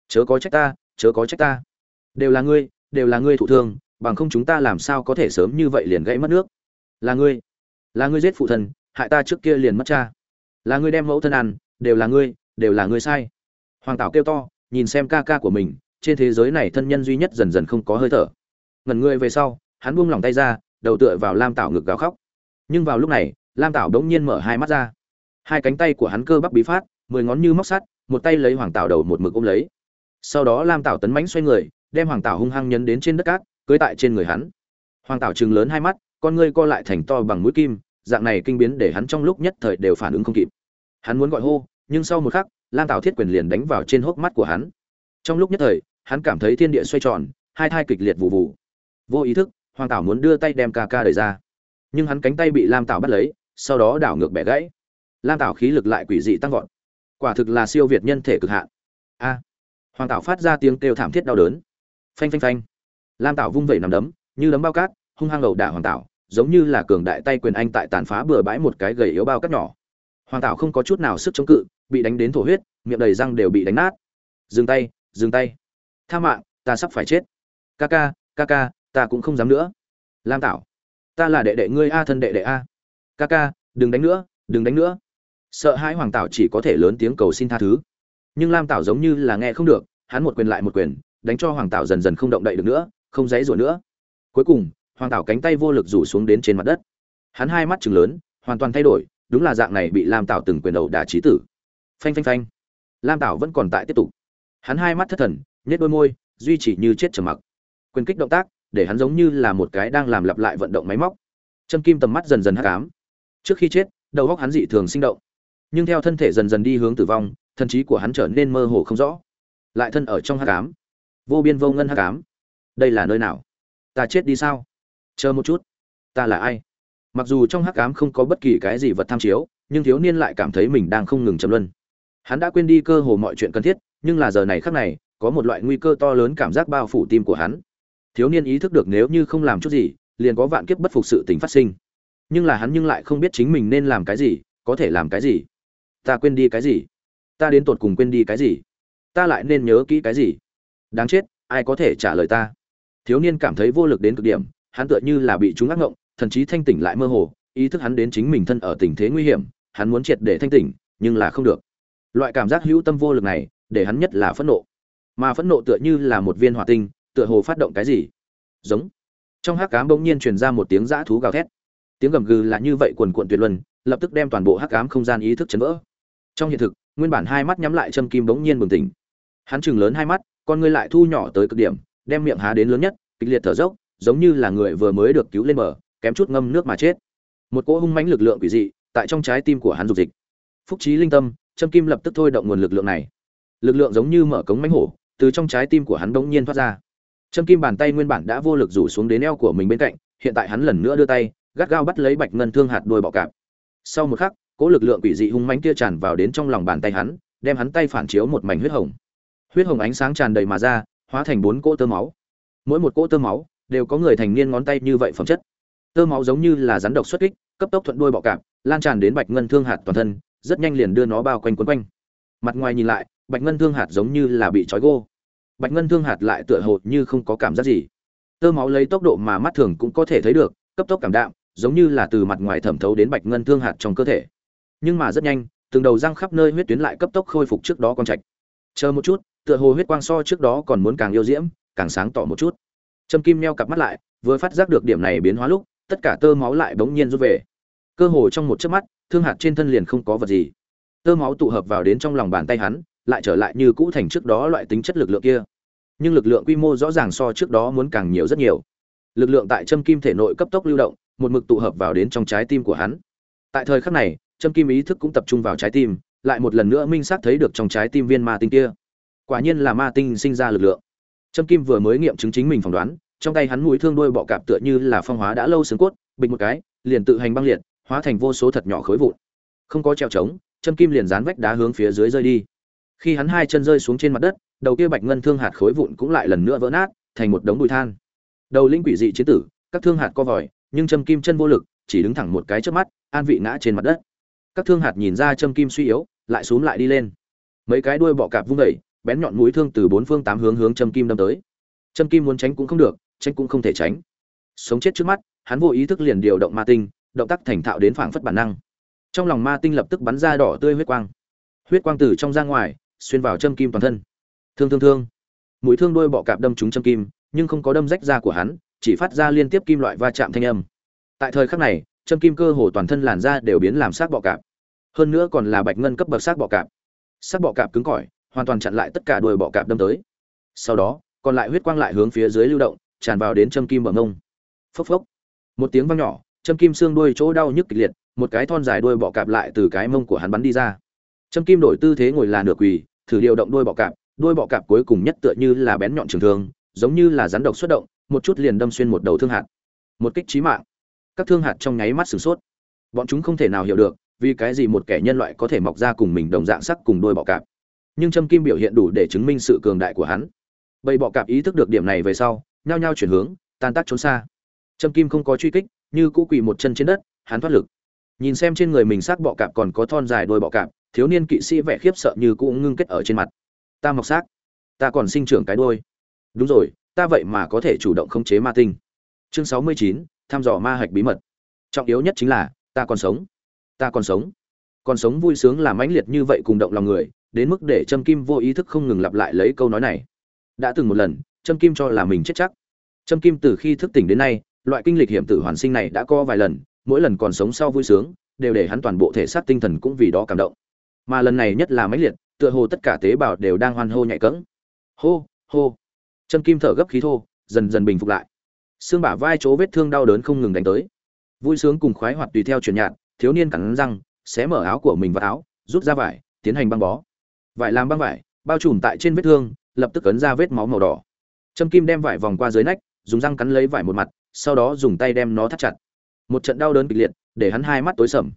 Speaker 1: Chớ có trách ta, chớ có trách ta. Đều là ngươi, đều là ngươi thụ thương bằng không chúng ta làm sao có thể sớm như vậy liền gãy mất nước? Là ngươi là ngươi giết phụ thân, hại ta trước kia liền mất cha. Là ngươi đem mẫu thân ăn, đều là ngươi, đều là ngươi sai. Hoàng tảo kêu to, nhìn xem ca ca của mình, trên thế giới này thân nhân duy nhất dần dần không có hơi thở. Ngẩn ngươi về sau, hắn buông lỏng tay ra, đầu tựa vào lam tảo ngực gào khóc. Nhưng vào lúc này, lam tảo đống nhiên mở hai mắt ra. Hai cánh tay của hắn cơ bắp bí phát, mười ngón như móc sắt, một tay lấy hoàng tảo đầu một mực ôm lấy. Sau đó lam tảo tấn mánh xoay người, đem hoàng tảo hung hăng nhấn đến trên đất cát cưới tại trên người hắn. Hoàng tảo trừng lớn hai mắt, con ngươi co lại thành to bằng mũi kim, dạng này kinh biến để hắn trong lúc nhất thời đều phản ứng không kịp. Hắn muốn gọi hô, nhưng sau một khắc, lam tảo thiết quyền liền đánh vào trên hốc mắt của hắn. Trong lúc nhất thời, hắn cảm thấy thiên địa xoay tròn, hai thai kịch liệt vụ vụ. Vô ý thức, hoàng tảo muốn đưa tay đem ca ca đời ra. Nhưng hắn cánh tay bị lam tảo bắt lấy, sau đó đảo ngược bẻ gãy. Lam tảo khí lực lại quỷ dị tăng vọt. Quả thực là siêu việt nhân thể cực hạn. A. Hoàng tảo phát ra tiếng kêu thảm thiết đau đớn. Phanh phanh phanh lam tảo vung vẩy nằm đấm, như đấm bao cát, hung hăng ẩu đả hoàng tảo, giống như là cường đại tay quyền anh tại tàn phá bừa bãi một cái gầy yếu bao cát nhỏ. Hoàng tảo không có chút nào sức chống cự, bị đánh đến thổ huyết, miệng đầy răng đều bị đánh nát. Dừng tay dừng tay. Tha mạng, ta sắp phải chết. Ca ca ca ca, ta cũng không dám nữa. Lam tảo, ta là đệ đệ ngươi a, thân đệ đệ a. Ca ca, đừng đánh nữa, đừng đánh nữa. Sợ hãi hoàng tảo chỉ có thể lớn tiếng cầu xin tha thứ. Nhưng lam tảo giống như là nghe không được, hắn một quyền lại một quyền, đánh cho hoàng tảo dần dần không động đậy được nữa không dãy rủa nữa. Cuối cùng, hoàng tảo cánh tay vô lực rủ xuống đến trên mặt đất. Hắn hai mắt chừng lớn, hoàn toàn thay đổi, đúng là dạng này bị lam tảo từng quyền đầu đả trí tử. Phanh phanh phanh. Lam tảo vẫn còn tại tiếp tục. Hắn hai mắt thất thần nhét đôi môi, duy trì như chết trầm mặc. Quyền kích động tác, để hắn giống như là một cái đang làm lặp lại vận động máy móc. Châm kim tầm mắt dần dần hắc ám. Trước khi chết, đầu óc hắn dị thường sinh động. Nhưng theo thân thể dần dần đi hướng tử vong thần trí của hắn trở nên mơ hồ không rõ. Lại thân ở trong hắc ám. Vô biên vô ngân hắc ám đây là nơi nào? Ta chết đi sao? Chờ một chút. Ta là ai? Mặc dù trong hắc ám không có bất kỳ cái gì vật tham chiếu, nhưng thiếu niên lại cảm thấy mình đang không ngừng chấm luân. Hắn đã quên đi cơ hồ mọi chuyện cần thiết, nhưng là giờ này khắc này, có một loại nguy cơ to lớn cảm giác bao phủ tim của hắn. Thiếu niên ý thức được nếu như không làm chút gì, liền có vạn kiếp bất phục sự tình phát sinh. Nhưng là hắn nhưng lại không biết chính mình nên làm cái gì, có thể làm cái gì? Ta quên đi cái gì? Ta đến tột cùng quên đi cái gì? Ta lại nên nhớ kỹ cái gì? Đáng chết, ai có thể trả lời ta? Thiếu niên cảm thấy vô lực đến cực điểm, hắn tựa như là bị chúng ác ngộng thần chí thanh tỉnh lại mơ hồ, ý thức hắn đến chính mình thân ở tình thế nguy hiểm, hắn muốn triệt để thanh tỉnh, nhưng là không được. Loại cảm giác hữu tâm vô lực này, để hắn nhất là phẫn nộ. Mà phẫn nộ tựa như là một viên hỏa tinh, tựa hồ phát động cái gì? Giống. Trong hắc cám bỗng nhiên truyền ra một tiếng dã thú gào thét. Tiếng gầm gừ là như vậy quần cuộn tuyệt luân, lập tức đem toàn bộ hắc ám không gian ý thức chấn vỡ. Trong hiện thực, nguyên bản hai mắt nhắm lại châm kim bỗng nhiên bừng tỉnh. Hắn chừng lớn hai mắt, con ngươi lại thu nhỏ tới cực điểm đem miệng há đến lớn nhất, kịch liệt thở dốc, giống như là người vừa mới được cứu lên bờ, kém chút ngâm nước mà chết. Một cỗ hung mãnh lực lượng quỷ dị tại trong trái tim của hắn dục dịch. Phúc trí linh tâm, châm kim lập tức thôi động nguồn lực lượng này. Lực lượng giống như mở cống mãnh hổ, từ trong trái tim của hắn bỗng nhiên thoát ra. Châm kim bàn tay nguyên bản đã vô lực rủ xuống đến eo của mình bên cạnh, hiện tại hắn lần nữa đưa tay, gắt gao bắt lấy bạch ngân thương hạt đôi bọ cạp. Sau một khắc, cỗ lực lượng quỷ dị hung mãnh kia tràn vào đến trong lòng bàn tay hắn, đem hắn tay phản chiếu một mảnh huyết hồng. Huyết hồng ánh sáng tràn đầy mà ra hóa thành bốn cỗ tơ máu. Mỗi một cỗ tơ máu đều có người thành niên ngón tay như vậy phẩm chất. Tơ máu giống như là rắn độc xuất kích, cấp tốc thuận đuôi bọ cạp, lan tràn đến bạch ngân thương hạt toàn thân, rất nhanh liền đưa nó bao quanh quấn quanh. Mặt ngoài nhìn lại, bạch ngân thương hạt giống như là bị trói gô. Bạch ngân thương hạt lại tựa hồ như không có cảm giác gì. Tơ máu lấy tốc độ mà mắt thường cũng có thể thấy được, cấp tốc cảm đạm, giống như là từ mặt ngoài thẩm thấu đến bạch ngân thương hạt trong cơ thể. Nhưng mà rất nhanh, từng đầu răng khắp nơi huyết tuyến lại cấp tốc khôi phục trước đó con trạch. Chờ một chút tựa hồ huyết quang so trước đó còn muốn càng yêu diễm, càng sáng tỏ một chút. Trâm kim neo cặp mắt lại, vừa phát giác được điểm này biến hóa lúc, tất cả tơ máu lại bỗng nhiên rút về. Cơ hồ trong một chớp mắt, thương hạt trên thân liền không có vật gì. Tơ máu tụ hợp vào đến trong lòng bàn tay hắn, lại trở lại như cũ thành trước đó loại tính chất lực lượng kia. Nhưng lực lượng quy mô rõ ràng so trước đó muốn càng nhiều rất nhiều. Lực lượng tại châm kim thể nội cấp tốc lưu động, một mực tụ hợp vào đến trong trái tim của hắn. Tại thời khắc này châm kim ý thức cũng tập trung vào trái tim, lại một lần nữa minh xác thấy được trong trái tim viên ma tinh kia quả nhiên là ma tinh sinh ra lực lượng. Trâm kim vừa mới nghiệm chứng chính mình phỏng đoán, trong tay hắn mũi thương đôi bọ cạp tựa như là phong hóa đã lâu xương cốt, bịch một cái, liền tự hành băng liệt, hóa thành vô số thật nhỏ khối vụn. Không có treo trống, Trâm kim liền dán vách đá hướng phía dưới rơi đi. Khi hắn hai chân rơi xuống trên mặt đất, đầu kia bạch ngân thương hạt khối vụn cũng lại lần nữa vỡ nát, thành một đống bụi than. Đầu linh quỷ dị chiến tử, các thương hạt co vòi, nhưng châm kim chân vô lực, chỉ đứng thẳng một cái trước mắt, an vị ngã trên mặt đất. Các thương hạt nhìn ra châm kim suy yếu, lại xuống lại đi lên. Mấy cái đuôi bọ cạp vung vẩy bén nhọn mũi thương từ bốn phương tám hướng hướng châm kim đâm tới. Châm kim muốn tránh cũng không được, tránh cũng không thể tránh. Sống chết trước mắt, hắn vô ý thức liền điều động ma tinh, động tác thành thạo đến phảng phất bản năng. Trong lòng ma tinh lập tức bắn ra đỏ tươi huyết quang. Huyết quang từ trong ra ngoài, xuyên vào châm kim toàn thân. Thương thương thương. Mũi thương đôi bọ cạp đâm trúng châm kim, nhưng không có đâm rách da của hắn, chỉ phát ra liên tiếp kim loại va chạm thanh âm. Tại thời khắc này châm kim cơ hồ toàn thân làn da đều biến làm xác bọ cạp. Hơn nữa còn là bạch ngân cấp bậc xác bọ cạp. Xác bọ cạp cứng cỏi hoàn toàn chặn lại tất cả đuôi bọ cạp đâm tới. Sau đó, còn lại huyết quang lại hướng phía dưới lưu động, tràn vào đến châm kim bờ ngông. Phốc phốc. Một tiếng vang nhỏ, châm kim xương đuôi chỗ đau nhức kịch liệt, một cái thon dài đuôi bọ cạp lại từ cái mông của hắn bắn đi ra. Châm kim đổi tư thế ngồi là nửa quỳ, thử điều động đuôi bọ cạp, đuôi bọ cạp cuối cùng nhất tựa như là bén nhọn trường thương, giống như là rắn độc xuất động, một chút liền đâm xuyên một đầu thương hạt. Một kích trí mạng. Các thương hạt trong nháy mắt sửng sốt. Bọn chúng không thể nào hiểu được vì cái gì một kẻ nhân loại có thể mọc ra cùng mình đồng dạng sắc cùng đuôi bọ cạp nhưng trâm kim biểu hiện đủ để chứng minh sự cường đại của hắn. Bầy bọ cạp ý thức được điểm này về sau, nhao nhao chuyển hướng, tan tác trốn xa. Trâm kim không có truy kích, như cũ quỳ một chân trên đất, hắn thoát lực. Nhìn xem trên người mình xác bọ cạp còn có thon dài đôi bọ cạp, thiếu niên kỵ sĩ vẻ khiếp sợ như cũ ngưng kết ở trên mặt. Ta mọc xác, ta còn sinh trưởng cái đôi đúng rồi, ta vậy mà có thể chủ động khống chế ma tinh. Chương sáu mươi chín, thăm dò ma hạch bí mật. Trọng yếu nhất chính là, ta còn sống. Ta còn sống. Còn sống vui sướng làm mãnh liệt như vậy cùng động lòng người đến mức để trâm kim vô ý thức không ngừng lặp lại lấy câu nói này. Đã từng một lần, trâm kim cho là mình chết chắc. Trâm kim từ khi thức tỉnh đến nay, loại kinh lịch hiểm tử hoàn sinh này đã có vài lần, mỗi lần còn sống sau vui sướng, đều để hắn toàn bộ thể xác tinh thần cũng vì đó cảm động. Mà lần này nhất là mãnh liệt, tựa hồ tất cả tế bào đều đang hoan hô nhạy cẫng. Hô hô. Trâm kim thở gấp khí thô, dần dần bình phục lại. Xương bả vai chỗ vết thương đau đớn không ngừng đánh tới. Vui sướng cùng khoái hoạt tùy theo chuyển nhạt thiếu niên cắn răng, xé mở áo của mình vào áo, rút ra vải, tiến hành băng bó vải làm băng vải, bao trùm tại trên vết thương, lập tức ấn ra vết máu màu đỏ. Trâm kim đem vải vòng qua dưới nách, dùng răng cắn lấy vải một mặt, sau đó dùng tay đem nó thắt chặt. Một trận đau đớn kịch liệt, để hắn hai mắt tối sầm.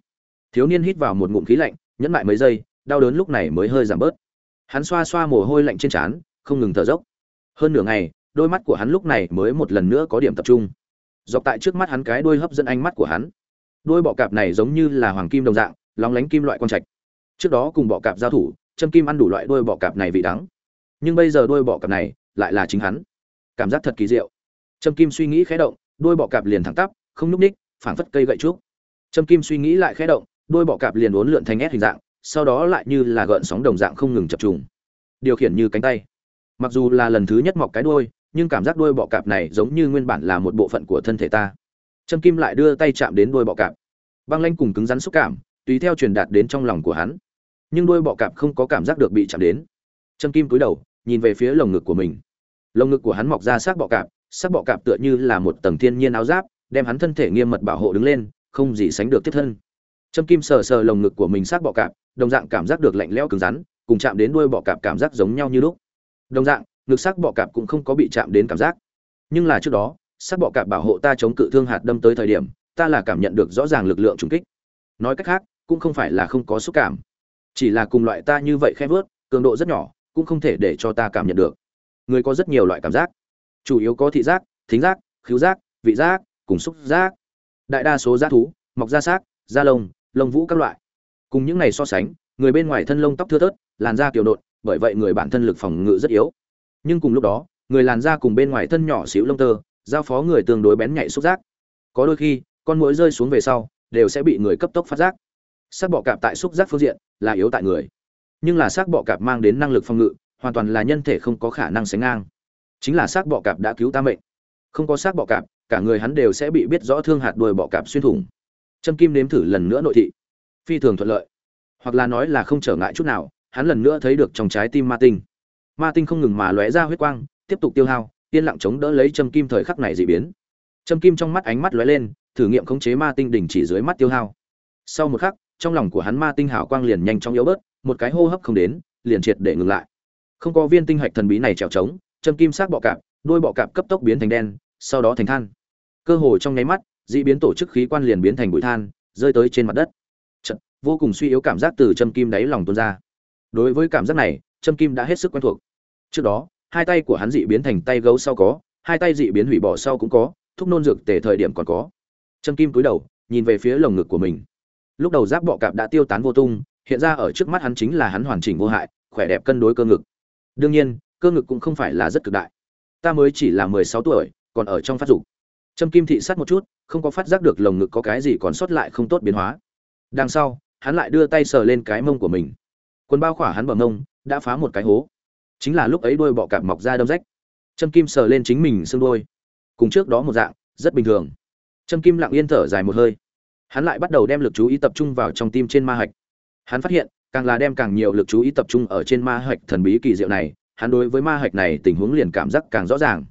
Speaker 1: Thiếu niên hít vào một ngụm khí lạnh, nhẫn lại mấy giây, đau đớn lúc này mới hơi giảm bớt. Hắn xoa xoa mồ hôi lạnh trên trán, không ngừng thở dốc. Hơn nửa ngày, đôi mắt của hắn lúc này mới một lần nữa có điểm tập trung. Dọc tại trước mắt hắn cái đuôi hấp dẫn ánh mắt của hắn. Đôi bọ cạp này giống như là hoàng kim đồng dạng, lóng lánh kim loại quang trạch. Trước đó cùng bọ cạp giao thủ châm kim ăn đủ loại đôi bọ cạp này vị đắng. Nhưng bây giờ đôi bọ cạp này lại là chính hắn. Cảm giác thật kỳ diệu. Châm kim suy nghĩ khẽ động, đôi bọ cạp liền thẳng tắp, không núp ních, phảng phất cây gậy trúc. Châm kim suy nghĩ lại khẽ động, đôi bọ cạp liền uốn lượn thành ép hình dạng, sau đó lại như là gợn sóng đồng dạng không ngừng chập trùng. Điều khiển như cánh tay. Mặc dù là lần thứ nhất mọc cái đuôi, nhưng cảm giác đuôi bọ cạp này giống như nguyên bản là một bộ phận của thân thể ta. Trâm kim lại đưa tay chạm đến đuôi bọ cạp. Băng lanh cùng cứng rắn xúc cảm, tùy theo truyền đạt đến trong lòng của hắn nhưng đuôi bọ cạp không có cảm giác được bị chạm đến. Trâm kim cúi đầu, nhìn về phía lồng ngực của mình. Lồng ngực của hắn mọc ra xác bọ cạp, xác bọ cạp tựa như là một tầng thiên nhiên áo giáp, đem hắn thân thể nghiêm mật bảo hộ đứng lên, không gì sánh được tiếp thân. Trâm kim sờ sờ lồng ngực của mình xác bọ cạp, đồng dạng cảm giác được lạnh lẽo cứng rắn, cùng chạm đến đuôi bọ cạp cảm giác giống nhau như lúc. Đồng dạng, ngực xác bọ cạp cũng không có bị chạm đến cảm giác. Nhưng là trước đó, xác bọ cạp bảo hộ ta chống cự thương hạt đâm tới thời điểm, ta là cảm nhận được rõ ràng lực lượng trùng kích. Nói cách khác, cũng không phải là không có xúc cảm chỉ là cùng loại ta như vậy khẽ vớt, cường độ rất nhỏ, cũng không thể để cho ta cảm nhận được. Người có rất nhiều loại cảm giác. Chủ yếu có thị giác, thính giác, khứu giác, vị giác, cùng xúc giác. Đại đa số giác thú, mọc da xác, da lông lông vũ các loại. Cùng những này so sánh, người bên ngoài thân lông tóc thưa thớt, làn da kiểu nộn bởi vậy người bản thân lực phòng ngự rất yếu. Nhưng cùng lúc đó, người làn da cùng bên ngoài thân nhỏ xíu lông tơ, giao phó người tương đối bén nhạy xúc giác. Có đôi khi, con mũi rơi xuống về sau, đều sẽ bị người cấp tốc phát giác sắc bọ cạp tại xúc giác phương diện là yếu tại người, nhưng là xác bọ cạp mang đến năng lực phòng ngự, hoàn toàn là nhân thể không có khả năng sánh ngang. Chính là xác bọ cạp đã cứu ta mệnh. Không có xác bọ cạp, cả người hắn đều sẽ bị biết rõ thương hạt đuôi bọ cạp xuyên thủng. Châm kim nếm thử lần nữa nội thị. Phi thường thuận lợi. Hoặc là nói là không trở ngại chút nào, hắn lần nữa thấy được trong trái tim ma tinh. Ma tinh không ngừng mà lóe ra huyết quang, tiếp tục tiêu hao, yên lặng chống đỡ lấy châm kim thời khắc này dị biến. Châm kim trong mắt ánh mắt lóe lên, thử nghiệm khống chế ma tinh đỉnh chỉ dưới mắt tiêu hao. Sau một khắc trong lòng của hắn ma tinh hào quang liền nhanh chóng yếu bớt một cái hô hấp không đến liền triệt để ngừng lại. Không có viên tinh hạch thần bí này trèo trống châm kim sắc bọ cạp đôi bọ cạp cấp tốc biến thành đen sau đó thành than. Cơ hồ trong nháy mắt dị biến tổ chức khí quan liền biến thành bụi than rơi tới trên mặt đất. Chợt, vô cùng suy yếu cảm giác từ châm kim đáy lòng tuôn ra. Đối với cảm giác này châm kim đã hết sức quen thuộc. Trước đó hai tay của hắn dị biến thành tay gấu sau có hai tay dị biến hủy bỏ sau cũng có thúc nôn dược tể thời điểm còn có. Châm kim cúi đầu nhìn về phía lồng ngực của mình lúc đầu giáp bọ cạp đã tiêu tán vô tung, hiện ra ở trước mắt hắn chính là hắn hoàn chỉnh vô hại, khỏe đẹp cân đối cơ ngực. Đương nhiên, cơ ngực cũng không phải là rất cực đại. Ta mới chỉ là mười sáu tuổi, còn ở trong phát dục. Trâm kim thị sát một chút, không có phát giác được lồng ngực có cái gì còn sót lại không tốt biến hóa. Đằng sau, hắn lại đưa tay sờ lên cái mông của mình. Quần bao khỏa hắn bờ mông, đã phá một cái hố. Chính là lúc ấy đôi bọ cạp mọc ra đâm rách. Trâm kim sờ lên chính mình xương đôi cùng trước đó một dạng, rất bình thường. Trâm kim lặng yên thở dài một hơi hắn lại bắt đầu đem lực chú ý tập trung vào trong tim trên ma hạch. Hắn phát hiện, càng là đem càng nhiều lực chú ý tập trung ở trên ma hạch thần bí kỳ diệu này, hắn đối với ma hạch này tình huống liền cảm giác càng rõ ràng.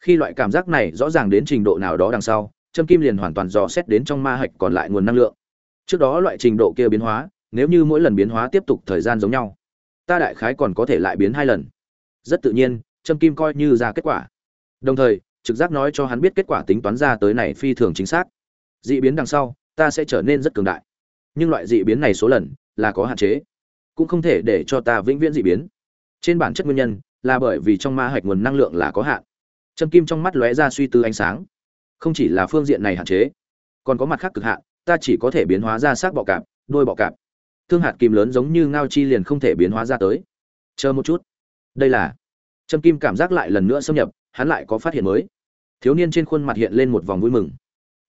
Speaker 1: Khi loại cảm giác này rõ ràng đến trình độ nào đó đằng sau, trâm kim liền hoàn toàn dò xét đến trong ma hạch còn lại nguồn năng lượng. Trước đó loại trình độ kia biến hóa, nếu như mỗi lần biến hóa tiếp tục thời gian giống nhau, ta đại khái còn có thể lại biến hai lần. Rất tự nhiên, trâm kim coi như ra kết quả. Đồng thời, trực giác nói cho hắn biết kết quả tính toán ra tới này phi thường chính xác. Dị biến đằng sau ta sẽ trở nên rất cường đại. Nhưng loại dị biến này số lần là có hạn chế, cũng không thể để cho ta vĩnh viễn dị biến. Trên bản chất nguyên nhân là bởi vì trong ma hạch nguồn năng lượng là có hạn. Trâm kim trong mắt lóe ra suy tư ánh sáng. Không chỉ là phương diện này hạn chế, còn có mặt khác cực hạn, ta chỉ có thể biến hóa ra xác bọ cạp, đôi bọ cạp. Thương hạt kim lớn giống như ngao chi liền không thể biến hóa ra tới. Chờ một chút. Đây là trâm kim cảm giác lại lần nữa xâm nhập, hắn lại có phát hiện mới. Thiếu niên trên khuôn mặt hiện lên một vòng vui mừng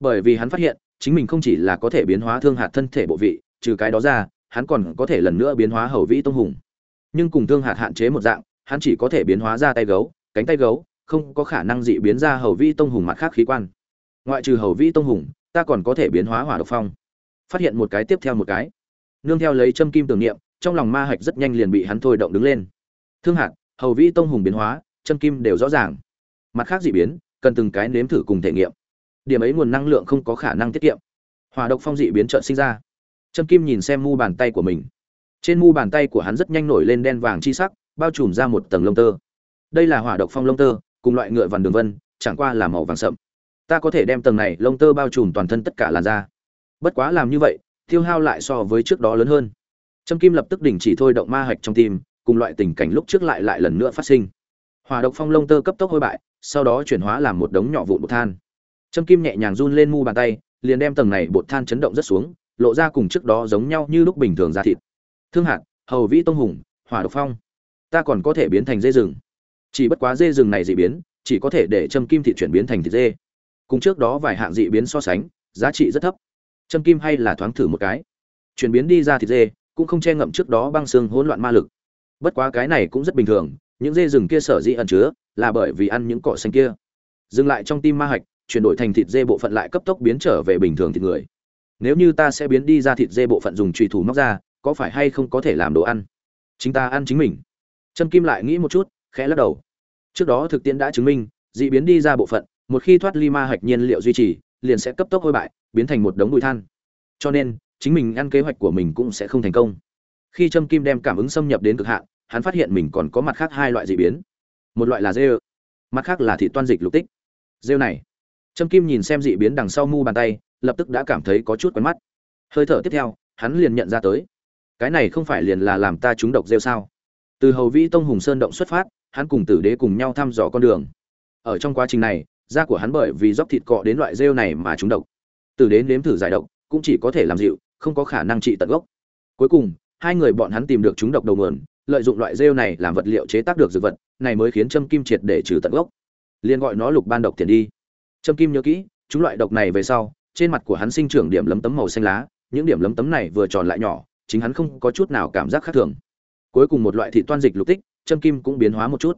Speaker 1: bởi vì hắn phát hiện, chính mình không chỉ là có thể biến hóa thương hạt thân thể bộ vị, trừ cái đó ra, hắn còn có thể lần nữa biến hóa hầu vĩ tông hùng. Nhưng cùng thương hạt hạn chế một dạng, hắn chỉ có thể biến hóa ra tay gấu, cánh tay gấu, không có khả năng dị biến ra hầu vĩ tông hùng mặt khác khí quan. Ngoại trừ hầu vĩ tông hùng, ta còn có thể biến hóa hỏa độc phong. Phát hiện một cái tiếp theo một cái. Nương theo lấy châm kim tưởng niệm, trong lòng ma hạch rất nhanh liền bị hắn thôi động đứng lên. Thương hạt, hầu vĩ tông hùng biến hóa, châm kim đều rõ ràng. Mặt khác dị biến, cần từng cái nếm thử cùng thể nghiệm điểm ấy nguồn năng lượng không có khả năng tiết kiệm. Hỏa độc phong dị biến trợn sinh ra. Trâm kim nhìn xem mu bàn tay của mình. Trên mu bàn tay của hắn rất nhanh nổi lên đen vàng chi sắc, bao trùm ra một tầng lông tơ. Đây là hỏa độc phong lông tơ, cùng loại ngựa vằn đường vân, chẳng qua là màu vàng sậm. Ta có thể đem tầng này lông tơ bao trùm toàn thân tất cả làn da. Bất quá làm như vậy, tiêu hao lại so với trước đó lớn hơn. Trâm kim lập tức đình chỉ thôi động ma hạch trong tim, cùng loại tình cảnh lúc trước lại lại lần nữa phát sinh. Hỏa độc phong lông tơ cấp tốc hôi bại, sau đó chuyển hóa làm một đống nhỏ vụn bột than trâm kim nhẹ nhàng run lên mu bàn tay, liền đem tầng này bột than chấn động rất xuống, lộ ra cùng trước đó giống nhau như lúc bình thường ra thịt. Thương hạt, hầu vĩ tông hùng, hỏa độc phong. Ta còn có thể biến thành dê rừng. Chỉ bất quá dê rừng này dị biến, chỉ có thể để châm kim thị chuyển biến thành thịt dê. Cùng trước đó vài hạng dị biến so sánh, giá trị rất thấp. Châm kim hay là thoáng thử một cái. Chuyển biến đi ra thịt dê, cũng không che ngậm trước đó băng xương hỗn loạn ma lực. Bất quá cái này cũng rất bình thường, những dê rừng kia sở dĩ ẩn chứa, là bởi vì ăn những cỏ xanh kia. Dừng lại trong tim ma hạch chuyển đổi thành thịt dê bộ phận lại cấp tốc biến trở về bình thường thịt người. Nếu như ta sẽ biến đi ra thịt dê bộ phận dùng trùy thủ móc ra, có phải hay không có thể làm đồ ăn? Chính ta ăn chính mình. Trâm kim lại nghĩ một chút, khẽ lắc đầu. Trước đó thực tiễn đã chứng minh, dị biến đi ra bộ phận, một khi thoát ly ma hạch nhiên liệu duy trì, liền sẽ cấp tốc hôi bại, biến thành một đống bụi than. Cho nên, chính mình ăn kế hoạch của mình cũng sẽ không thành công. Khi trâm kim đem cảm ứng xâm nhập đến cực hạn, hắn phát hiện mình còn có mặt khác hai loại dị biến. Một loại là dê mặt khác là thị toan dịch lục tích. Rêu này trâm kim nhìn xem dị biến đằng sau mu bàn tay, lập tức đã cảm thấy có chút quen mắt. Hơi thở tiếp theo, hắn liền nhận ra tới. Cái này không phải liền là làm ta trúng độc rêu sao? Từ hầu vĩ tông hùng sơn động xuất phát, hắn cùng tử đế cùng nhau thăm dò con đường. Ở trong quá trình này, da của hắn bởi vì dóc thịt cọ đến loại rêu này mà trúng độc. Tử đế nếm thử giải độc, cũng chỉ có thể làm dịu, không có khả năng trị tận gốc. Cuối cùng, hai người bọn hắn tìm được trúng độc đầu nguồn, lợi dụng loại rêu này làm vật liệu chế tác được dược vật, này mới khiến châm kim triệt để trừ tận gốc. Liền gọi nó lục ban độc tiền đi. Trâm kim nhớ kỹ, chúng loại độc này về sau, trên mặt của hắn sinh trưởng điểm lấm tấm màu xanh lá, những điểm lấm tấm này vừa tròn lại nhỏ, chính hắn không có chút nào cảm giác khác thường. Cuối cùng một loại thịt toan dịch lục tích, Trâm kim cũng biến hóa một chút.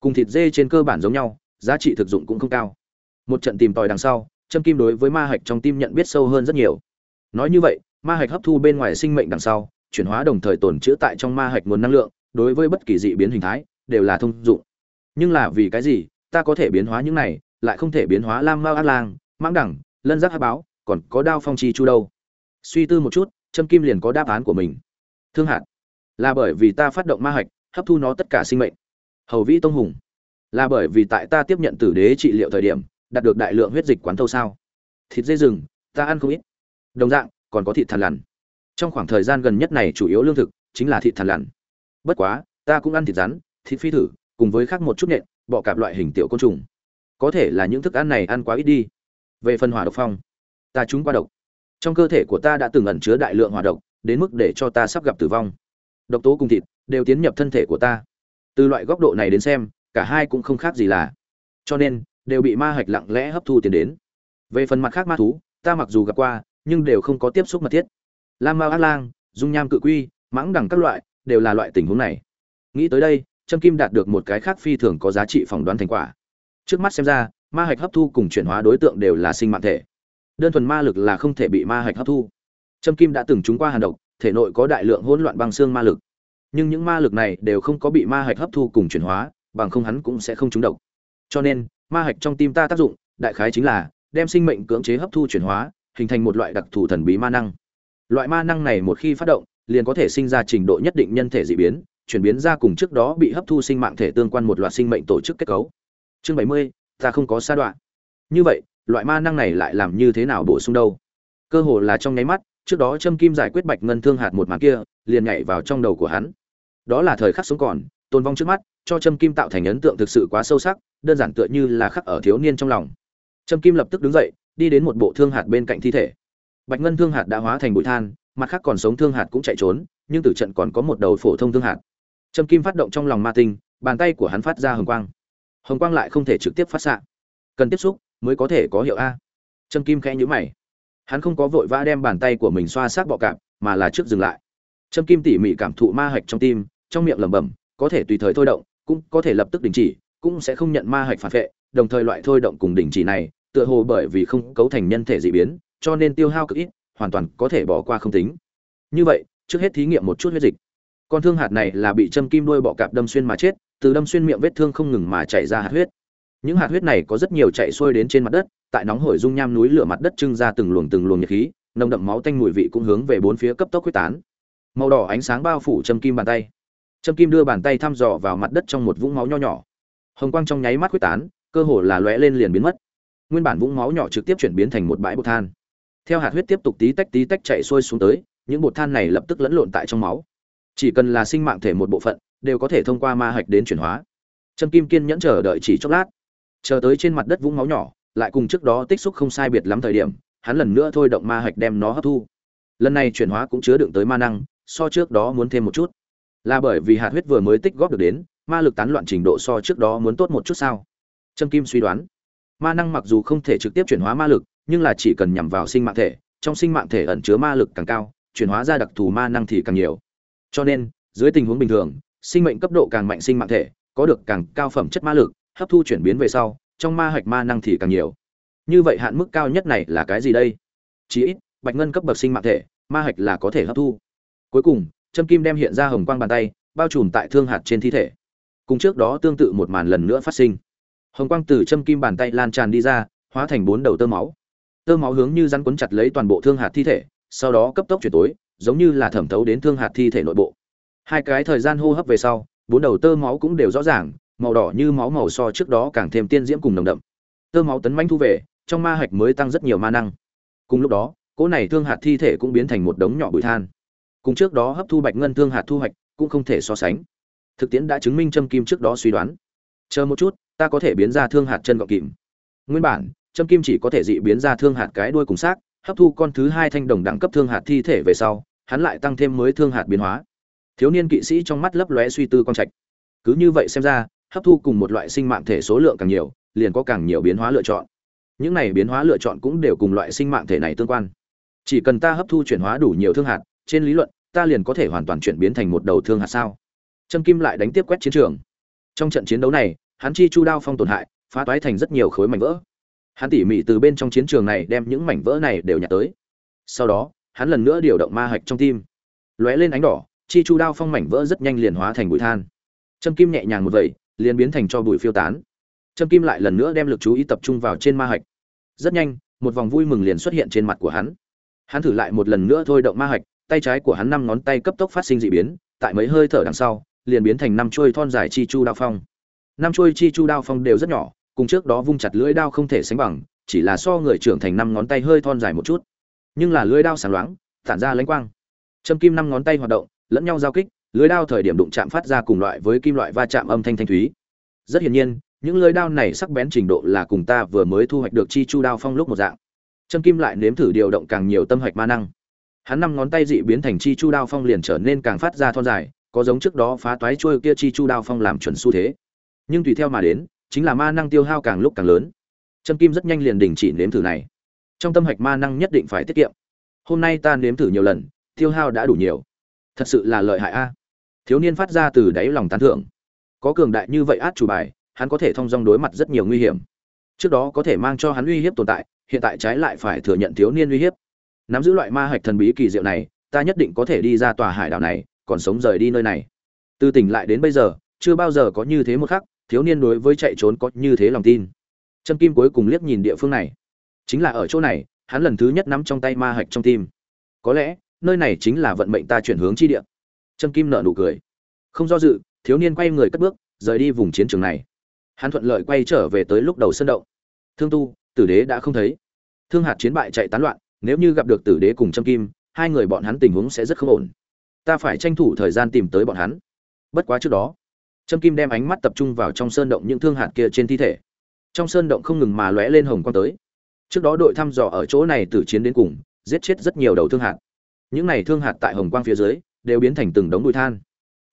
Speaker 1: Cùng thịt dê trên cơ bản giống nhau, giá trị thực dụng cũng không cao. Một trận tìm tòi đằng sau, Trâm kim đối với ma hạch trong tim nhận biết sâu hơn rất nhiều. Nói như vậy, ma hạch hấp thu bên ngoài sinh mệnh đằng sau, chuyển hóa đồng thời tồn trữ tại trong ma hạch nguồn năng lượng, đối với bất kỳ dị biến hình thái, đều là thông dụng. Nhưng là vì cái gì, ta có thể biến hóa những này lại không thể biến hóa lam mao ác lang, mãng đẳng, lân giác hát báo, còn có đao phong chi chu đâu? Suy tư một chút, trâm kim liền có đáp án của mình. Thương hạt, là bởi vì ta phát động ma hạch, hấp thu nó tất cả sinh mệnh. Hầu vĩ tông hùng, là bởi vì tại ta tiếp nhận tử đế trị liệu thời điểm, đạt được đại lượng huyết dịch quán thâu sao? Thịt dây rừng, ta ăn không ít. Đồng dạng, còn có thịt thằn lằn. Trong khoảng thời gian gần nhất này chủ yếu lương thực chính là thịt thằn lằn. Bất quá, ta cũng ăn thịt rắn, thịt phi thử, cùng với khác một chút nhện bọ cạp loại hình tiểu côn trùng có thể là những thức ăn này ăn quá ít đi. Về phần hỏa độc phong, ta trúng qua độc. Trong cơ thể của ta đã từng ẩn chứa đại lượng hỏa độc, đến mức để cho ta sắp gặp tử vong. Độc tố cùng thịt đều tiến nhập thân thể của ta. Từ loại góc độ này đến xem, cả hai cũng không khác gì là. Cho nên, đều bị ma hạch lặng lẽ hấp thu tiền đến. Về phần mặt khác ma thú, ta mặc dù gặp qua, nhưng đều không có tiếp xúc mật thiết. Lam mao ác lang, dung nham cự quy, mãng đẳng các loại, đều là loại tình huống này. Nghĩ tới đây, trâm kim đạt được một cái khác phi thường có giá trị phỏng đoán thành quả trước mắt xem ra, ma hạch hấp thu cùng chuyển hóa đối tượng đều là sinh mạng thể. Đơn thuần ma lực là không thể bị ma hạch hấp thu. Trâm kim đã từng trúng qua hàn độc, thể nội có đại lượng hỗn loạn băng xương ma lực. Nhưng những ma lực này đều không có bị ma hạch hấp thu cùng chuyển hóa, bằng không hắn cũng sẽ không trúng độc. Cho nên, ma hạch trong tim ta tác dụng, đại khái chính là đem sinh mệnh cưỡng chế hấp thu chuyển hóa, hình thành một loại đặc thù thần bí ma năng. Loại ma năng này một khi phát động, liền có thể sinh ra trình độ nhất định nhân thể dị biến, chuyển biến ra cùng trước đó bị hấp thu sinh mạng thể tương quan một loạt sinh mệnh tổ chức kết cấu chương bảy mươi, ta không có sa đoạn. Như vậy, loại ma năng này lại làm như thế nào bổ sung đâu? Cơ hồ là trong nháy mắt, trước đó châm kim giải quyết bạch ngân thương hạt một màn kia, liền nhảy vào trong đầu của hắn. Đó là thời khắc sống còn, tôn vong trước mắt, cho châm kim tạo thành ấn tượng thực sự quá sâu sắc, đơn giản tựa như là khắc ở thiếu niên trong lòng. Châm kim lập tức đứng dậy, đi đến một bộ thương hạt bên cạnh thi thể. Bạch ngân thương hạt đã hóa thành bụi than, mặt khác còn sống thương hạt cũng chạy trốn, nhưng từ trận còn có một đầu phổ thông thương hạt. Châm kim phát động trong lòng ma tinh, bàn tay của hắn phát ra hồng quang hồng quang lại không thể trực tiếp phát xạ. Cần tiếp xúc mới có thể có hiệu a. Trâm kim khẽ nhữ mày. Hắn không có vội vã đem bàn tay của mình xoa sát bọ cạp, mà là trước dừng lại. Trâm kim tỉ mỉ cảm thụ ma hạch trong tim, trong miệng lẩm bẩm, có thể tùy thời thôi động, cũng có thể lập tức đình chỉ, cũng sẽ không nhận ma hạch phản vệ, đồng thời loại thôi động cùng đình chỉ này, tựa hồ bởi vì không cấu thành nhân thể dị biến, cho nên tiêu hao cực ít, hoàn toàn có thể bỏ qua không tính. Như vậy, trước hết thí nghiệm một chút huyết dịch. Con thương hạt này là bị châm kim đuôi bọ cạp đâm xuyên mà chết từ đâm xuyên miệng vết thương không ngừng mà chảy ra hạt huyết. Những hạt huyết này có rất nhiều chạy xuôi đến trên mặt đất, tại nóng hổi dung nham núi lửa mặt đất trưng ra từng luồng từng luồng nhiệt khí, nồng đậm máu tanh mùi vị cũng hướng về bốn phía cấp tốc quyết tán. Màu đỏ ánh sáng bao phủ châm kim bàn tay. Châm kim đưa bàn tay thăm dò vào mặt đất trong một vũng máu nho nhỏ. Hồng quang trong nháy mắt quyết tán, cơ hồ là lóe lên liền biến mất. Nguyên bản vũng máu nhỏ trực tiếp chuyển biến thành một bãi bột than. Theo hạt huyết tiếp tục tí tách tí tách chạy xuôi xuống tới, những bột than này lập tức lẫn lộn tại trong máu. Chỉ cần là sinh mạng thể một bộ phận đều có thể thông qua ma hạch đến chuyển hóa. Trâm kim kiên nhẫn chờ đợi chỉ chốc lát. Chờ tới trên mặt đất vũng máu nhỏ, lại cùng trước đó tích xúc không sai biệt lắm thời điểm, hắn lần nữa thôi động ma hạch đem nó hấp thu. Lần này chuyển hóa cũng chứa đựng tới ma năng, so trước đó muốn thêm một chút. Là bởi vì hạt huyết vừa mới tích góp được đến, ma lực tán loạn trình độ so trước đó muốn tốt một chút sao? Trâm kim suy đoán. Ma năng mặc dù không thể trực tiếp chuyển hóa ma lực, nhưng là chỉ cần nhằm vào sinh mạng thể, trong sinh mạng thể ẩn chứa ma lực càng cao, chuyển hóa ra đặc thù ma năng thì càng nhiều. Cho nên, dưới tình huống bình thường sinh mệnh cấp độ càng mạnh sinh mạng thể, có được càng cao phẩm chất ma lực, hấp thu chuyển biến về sau, trong ma hạch ma năng thì càng nhiều. Như vậy hạn mức cao nhất này là cái gì đây? Chí ít, bạch ngân cấp bậc sinh mạng thể, ma hạch là có thể hấp thu. Cuối cùng, châm kim đem hiện ra hồng quang bàn tay, bao trùm tại thương hạt trên thi thể. Cùng trước đó tương tự một màn lần nữa phát sinh. Hồng quang từ châm kim bàn tay lan tràn đi ra, hóa thành bốn đầu tơ máu. Tơ máu hướng như rắn quấn chặt lấy toàn bộ thương hạt thi thể, sau đó cấp tốc chuyển tối, giống như là thẩm thấu đến thương hạt thi thể nội bộ hai cái thời gian hô hấp về sau, bốn đầu tơ máu cũng đều rõ ràng, màu đỏ như máu màu so trước đó càng thêm tiên diễm cùng nồng đậm. Tơ máu tấn manh thu về, trong ma hạch mới tăng rất nhiều ma năng. Cùng lúc đó, cỗ này thương hạt thi thể cũng biến thành một đống nhỏ bụi than. Cùng trước đó hấp thu bạch ngân thương hạt thu hoạch cũng không thể so sánh. Thực tiễn đã chứng minh châm kim trước đó suy đoán. Chờ một chút, ta có thể biến ra thương hạt chân gọng kìm. Nguyên bản, châm kim chỉ có thể dị biến ra thương hạt cái đuôi cùng xác, hấp thu con thứ hai thanh đồng đẳng cấp thương hạt thi thể về sau, hắn lại tăng thêm mới thương hạt biến hóa thiếu niên kỵ sĩ trong mắt lấp lóe suy tư con trạch. Cứ như vậy xem ra, hấp thu cùng một loại sinh mạng thể số lượng càng nhiều, liền có càng nhiều biến hóa lựa chọn. Những này biến hóa lựa chọn cũng đều cùng loại sinh mạng thể này tương quan. Chỉ cần ta hấp thu chuyển hóa đủ nhiều thương hạt, trên lý luận, ta liền có thể hoàn toàn chuyển biến thành một đầu thương hạt sao? Trâm kim lại đánh tiếp quét chiến trường. Trong trận chiến đấu này, hắn chi chu đao phong tổn hại, phá toái thành rất nhiều khối mảnh vỡ. Hắn tỉ mỉ từ bên trong chiến trường này đem những mảnh vỡ này đều nhặt tới. Sau đó, hắn lần nữa điều động ma hạch trong tim. Lóe lên ánh đỏ chi chu đao phong mảnh vỡ rất nhanh liền hóa thành bụi than. Trâm kim nhẹ nhàng một vẩy, liền biến thành cho bụi phiêu tán. Trâm kim lại lần nữa đem lực chú ý tập trung vào trên ma hạch. Rất nhanh, một vòng vui mừng liền xuất hiện trên mặt của hắn. Hắn thử lại một lần nữa thôi động ma hạch, tay trái của hắn năm ngón tay cấp tốc phát sinh dị biến, tại mấy hơi thở đằng sau, liền biến thành năm chuôi thon dài chi chu đao phong. Năm chuôi chi chu đao phong đều rất nhỏ, cùng trước đó vung chặt lưỡi đao không thể sánh bằng, chỉ là so người trưởng thành năm ngón tay hơi thon dài một chút. Nhưng là lưỡi đao sáng loáng, tản ra lãnh quang. Châm kim năm ngón tay hoạt động lẫn nhau giao kích lưỡi đao thời điểm đụng chạm phát ra cùng loại với kim loại va chạm âm thanh thanh thúy. Rất hiển nhiên, những lưỡi đao này sắc bén trình độ là cùng ta vừa mới thu hoạch được chi chu đao phong lúc một dạng. Trâm kim lại nếm thử điều động càng nhiều tâm hạch ma năng. Hắn năm ngón tay dị biến thành chi chu đao phong liền trở nên càng phát ra thon dài, có giống trước đó phá toái trôi kia chi chu đao phong làm chuẩn xu thế. Nhưng tùy theo mà đến, chính là ma năng tiêu hao càng lúc càng lớn. Trâm kim rất nhanh liền đình chỉ nếm thử này. Trong tâm hạch ma năng nhất định phải tiết kiệm. Hôm nay ta nếm thử nhiều lần, tiêu hao đã đủ nhiều thật sự là lợi hại a. Thiếu niên phát ra từ đáy lòng tán thưởng. Có cường đại như vậy át chủ bài, hắn có thể thông dong đối mặt rất nhiều nguy hiểm. Trước đó có thể mang cho hắn uy hiếp tồn tại, hiện tại trái lại phải thừa nhận thiếu niên uy hiếp. Nắm giữ loại ma hạch thần bí kỳ diệu này, ta nhất định có thể đi ra tòa hải đảo này, còn sống rời đi nơi này. Từ tỉnh lại đến bây giờ, chưa bao giờ có như thế một khắc, thiếu niên đối với chạy trốn có như thế lòng tin. Trâm kim cuối cùng liếc nhìn địa phương này. Chính là ở chỗ này, hắn lần thứ nhất nắm trong tay ma hạch trong tim. Có lẽ nơi này chính là vận mệnh ta chuyển hướng chi địa. Trâm kim nợ nụ cười. Không do dự, thiếu niên quay người cất bước, rời đi vùng chiến trường này. Hắn thuận lợi quay trở về tới lúc đầu sân động. Thương tu, tử đế đã không thấy. Thương hạt chiến bại chạy tán loạn, nếu như gặp được tử đế cùng trâm kim, hai người bọn hắn tình huống sẽ rất không ổn. Ta phải tranh thủ thời gian tìm tới bọn hắn. Bất quá trước đó, trâm kim đem ánh mắt tập trung vào trong sơn động những thương hạt kia trên thi thể. Trong sơn động không ngừng mà lóe lên hồng quang tới. Trước đó đội thăm dò ở chỗ này từ chiến đến cùng, giết chết rất nhiều đầu thương hạt những này thương hạt tại hồng quang phía dưới đều biến thành từng đống bụi than.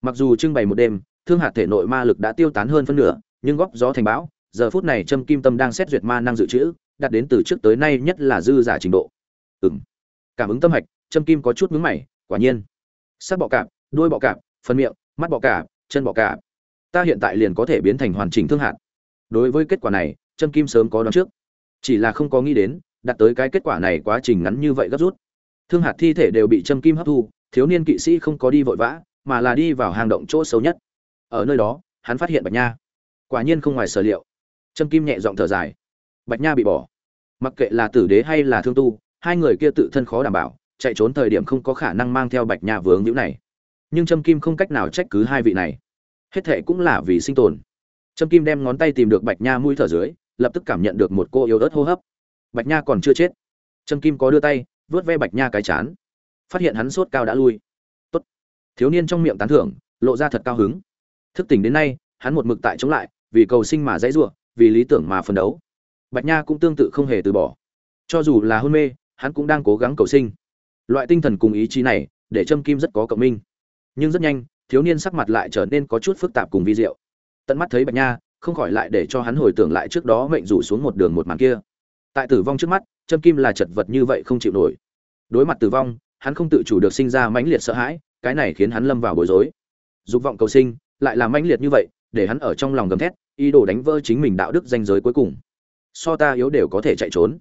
Speaker 1: Mặc dù trưng bày một đêm, thương hạt thể nội ma lực đã tiêu tán hơn phân nửa, nhưng góp gió thành bão, giờ phút này châm kim tâm đang xét duyệt ma năng dự trữ đạt đến từ trước tới nay nhất là dư giả trình độ. Ừng cảm ứng tâm hạch châm kim có chút mướn mày, quả nhiên. Sắc bọ cạp, đuôi bọ cạp, phần miệng, mắt bọ cạp, chân bọ cạp. Ta hiện tại liền có thể biến thành hoàn chỉnh thương hạt. Đối với kết quả này châm kim sớm có đoán trước. Chỉ là không có nghĩ đến, đạt tới cái kết quả này quá trình ngắn như vậy gấp rút thương hạt thi thể đều bị châm kim hấp thu, thiếu niên kỵ sĩ không có đi vội vã, mà là đi vào hang động chỗ xấu nhất. Ở nơi đó, hắn phát hiện bạch nha. Quả nhiên không ngoài sở liệu. Châm kim nhẹ giọng thở dài. Bạch nha bị bỏ. Mặc kệ là tử đế hay là thương tu, hai người kia tự thân khó đảm bảo, chạy trốn thời điểm không có khả năng mang theo bạch nha vướng nhữ này. Nhưng trâm kim không cách nào trách cứ hai vị này. Hết thệ cũng là vì sinh tồn. Trâm kim đem ngón tay tìm được bạch nha mũi thở dưới, lập tức cảm nhận được một cô yếu ớt hô hấp. Bạch nha còn chưa chết. Trâm kim có đưa tay vớt ve bạch nha cái chán. Phát hiện hắn sốt cao đã lui. Tốt. thiếu niên trong miệng tán thưởng, lộ ra thật cao hứng. Thức tỉnh đến nay, hắn một mực tại chống lại, vì cầu sinh mà dãy ruộng vì lý tưởng mà phấn đấu. Bạch nha cũng tương tự không hề từ bỏ. Cho dù là hôn mê, hắn cũng đang cố gắng cầu sinh. Loại tinh thần cùng ý chí này, để trâm kim rất có cộng minh. Nhưng rất nhanh, thiếu niên sắc mặt lại trở nên có chút phức tạp cùng vi diệu. Tận mắt thấy bạch nha, không khỏi lại để cho hắn hồi tưởng lại trước đó mệnh rủ xuống một đường một màn kia. Tại tử vong trước mắt Châm kim là chật vật như vậy không chịu nổi. Đối mặt tử vong, hắn không tự chủ được sinh ra mãnh liệt sợ hãi, cái này khiến hắn lâm vào bối rối. Dục vọng cầu sinh lại là mãnh liệt như vậy, để hắn ở trong lòng gầm thét, ý đồ đánh vỡ chính mình đạo đức danh giới cuối cùng. So ta yếu đều có thể chạy trốn.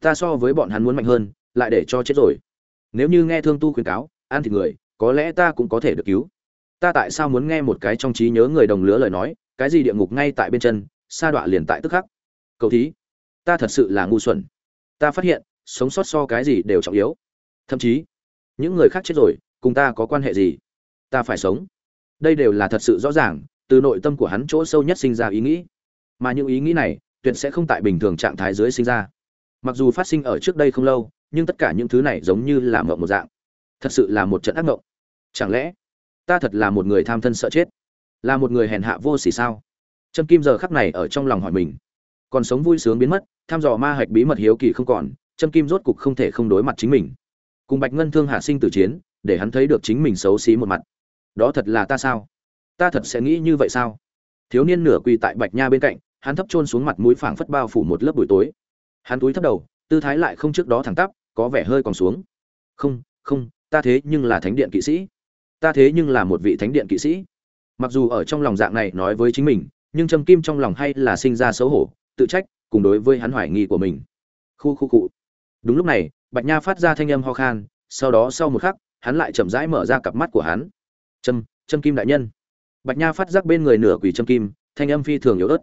Speaker 1: Ta so với bọn hắn muốn mạnh hơn, lại để cho chết rồi. Nếu như nghe thương tu khuyên cáo ăn thịt người, có lẽ ta cũng có thể được cứu. Ta tại sao muốn nghe một cái trong trí nhớ người đồng lứa lời nói, cái gì địa ngục ngay tại bên chân, sa đọa liền tại tức khắc. Cầu thí, ta thật sự là ngu xuẩn ta phát hiện, sống sót so cái gì đều trọng yếu. Thậm chí, những người khác chết rồi, cùng ta có quan hệ gì? Ta phải sống. Đây đều là thật sự rõ ràng, từ nội tâm của hắn chỗ sâu nhất sinh ra ý nghĩ. Mà những ý nghĩ này, tuyệt sẽ không tại bình thường trạng thái dưới sinh ra. Mặc dù phát sinh ở trước đây không lâu, nhưng tất cả những thứ này giống như là mộng một dạng. Thật sự là một trận ác mộng. Chẳng lẽ, ta thật là một người tham thân sợ chết? Là một người hèn hạ vô xỉ sao? Trâm kim giờ khắc này ở trong lòng hỏi mình. Còn sống vui sướng biến mất tham dò ma hạch bí mật hiếu kỳ không còn, trâm kim rốt cục không thể không đối mặt chính mình. Cùng bạch ngân thương hạ sinh tử chiến, để hắn thấy được chính mình xấu xí một mặt. Đó thật là ta sao? Ta thật sẽ nghĩ như vậy sao? Thiếu niên nửa quỳ tại bạch nha bên cạnh, hắn thấp chôn xuống mặt mũi phảng phất bao phủ một lớp buổi tối. Hắn túi thấp đầu, tư thái lại không trước đó thẳng tắp, có vẻ hơi còn xuống. Không không, ta thế nhưng là thánh điện kỵ sĩ. Ta thế nhưng là một vị thánh điện kỵ sĩ. Mặc dù ở trong lòng dạng này nói với chính mình, nhưng trầm kim trong lòng hay là sinh ra xấu hổ, tự trách cùng đối với hắn hoài nghi của mình. Khu khu cụ đúng lúc này, bạch nha phát ra thanh âm ho khan, sau đó sau một khắc, hắn lại chậm rãi mở ra cặp mắt của hắn. Trâm trâm kim đại nhân. Bạch nha phát giác bên người nửa quỷ trâm kim, thanh âm phi thường yếu ớt.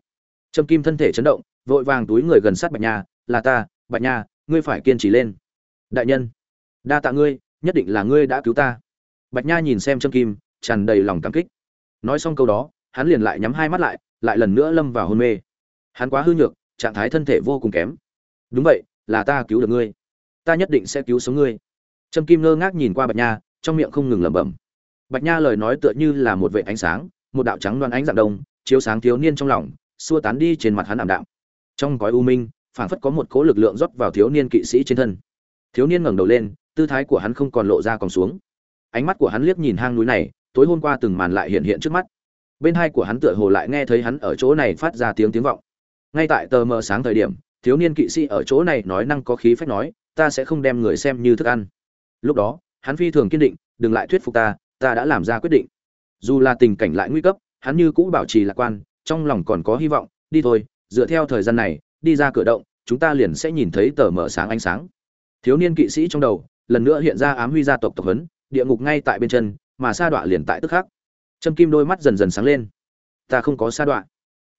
Speaker 1: Trâm kim thân thể chấn động, vội vàng túi người gần sát bạch nha, là ta, bạch nha, ngươi phải kiên trì lên. Đại nhân, đa tạ ngươi, nhất định là ngươi đã cứu ta. Bạch nha nhìn xem trâm kim, tràn đầy lòng cảm kích. Nói xong câu đó, hắn liền lại nhắm hai mắt lại lại lần nữa lâm vào hôn mê. Hắn quá hư nhược trạng thái thân thể vô cùng kém. Đúng vậy, là ta cứu được ngươi. Ta nhất định sẽ cứu sống ngươi. Trâm kim ngơ ngác nhìn qua bạch nha, trong miệng không ngừng lẩm bẩm. Bạch nha lời nói tựa như là một vệ ánh sáng, một đạo trắng đoan ánh dạng đông, chiếu sáng thiếu niên trong lòng, xua tán đi trên mặt hắn ảm đạm. Trong gói u minh, phảng phất có một cỗ lực lượng rót vào thiếu niên kỵ sĩ trên thân. Thiếu niên ngẩng đầu lên, tư thái của hắn không còn lộ ra còn xuống. Ánh mắt của hắn liếc nhìn hang núi này, tối hôm qua từng màn lại hiện hiện trước mắt. Bên hai của hắn tựa hồ lại nghe thấy hắn ở chỗ này phát ra tiếng tiếng vọng ngay tại tờ mờ sáng thời điểm, thiếu niên kỵ sĩ ở chỗ này nói năng có khí phách nói, ta sẽ không đem người xem như thức ăn. Lúc đó, hắn phi thường kiên định, đừng lại thuyết phục ta ta đã làm ra quyết định. Dù là tình cảnh lại nguy cấp, hắn như cũ bảo trì lạc quan, trong lòng còn có hy vọng, đi thôi, dựa theo thời gian này, đi ra cửa động, chúng ta liền sẽ nhìn thấy tờ mở sáng ánh sáng. Thiếu niên kỵ sĩ trong đầu, lần nữa hiện ra ám huy gia tộc tộc huấn, địa ngục ngay tại bên chân, mà sa đọa liền tại tức khắc. Trâm kim đôi mắt dần dần sáng lên. Ta không có sa đọa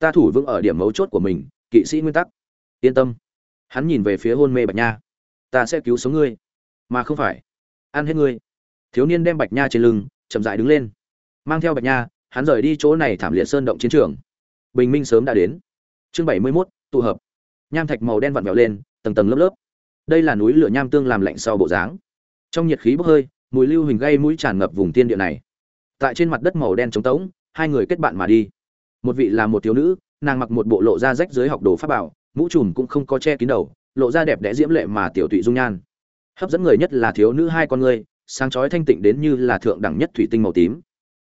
Speaker 1: ta thủ vững ở điểm mấu chốt của mình, kỵ sĩ nguyên tắc. Yên tâm. Hắn nhìn về phía hôn mê bạch nha. Ta sẽ cứu sống ngươi, mà không phải ăn hết ngươi. Thiếu niên đem bạch nha trên lưng, chậm dại đứng lên. Mang theo bạch nha, hắn rời đi chỗ này thảm liệt sơn động chiến trường. Bình minh sớm đã đến. Chương bảy mươi mốt, tụ hợp. Nham thạch màu đen vặn vẹo lên, tầng tầng lớp lớp. Đây là núi lửa nham tương làm lạnh sau bộ dáng. Trong nhiệt khí bốc hơi, mùi lưu hình gây mũi tràn ngập vùng tiên địa này. Tại trên mặt đất màu đen trống tống, hai người kết bạn mà đi một vị là một thiếu nữ, nàng mặc một bộ lộ da rách dưới học đồ pháp bảo, mũ trùm cũng không có che kín đầu, lộ ra đẹp đẽ diễm lệ mà tiểu tụy dung nhan. Hấp dẫn người nhất là thiếu nữ hai con người sáng chói thanh tịnh đến như là thượng đẳng nhất thủy tinh màu tím.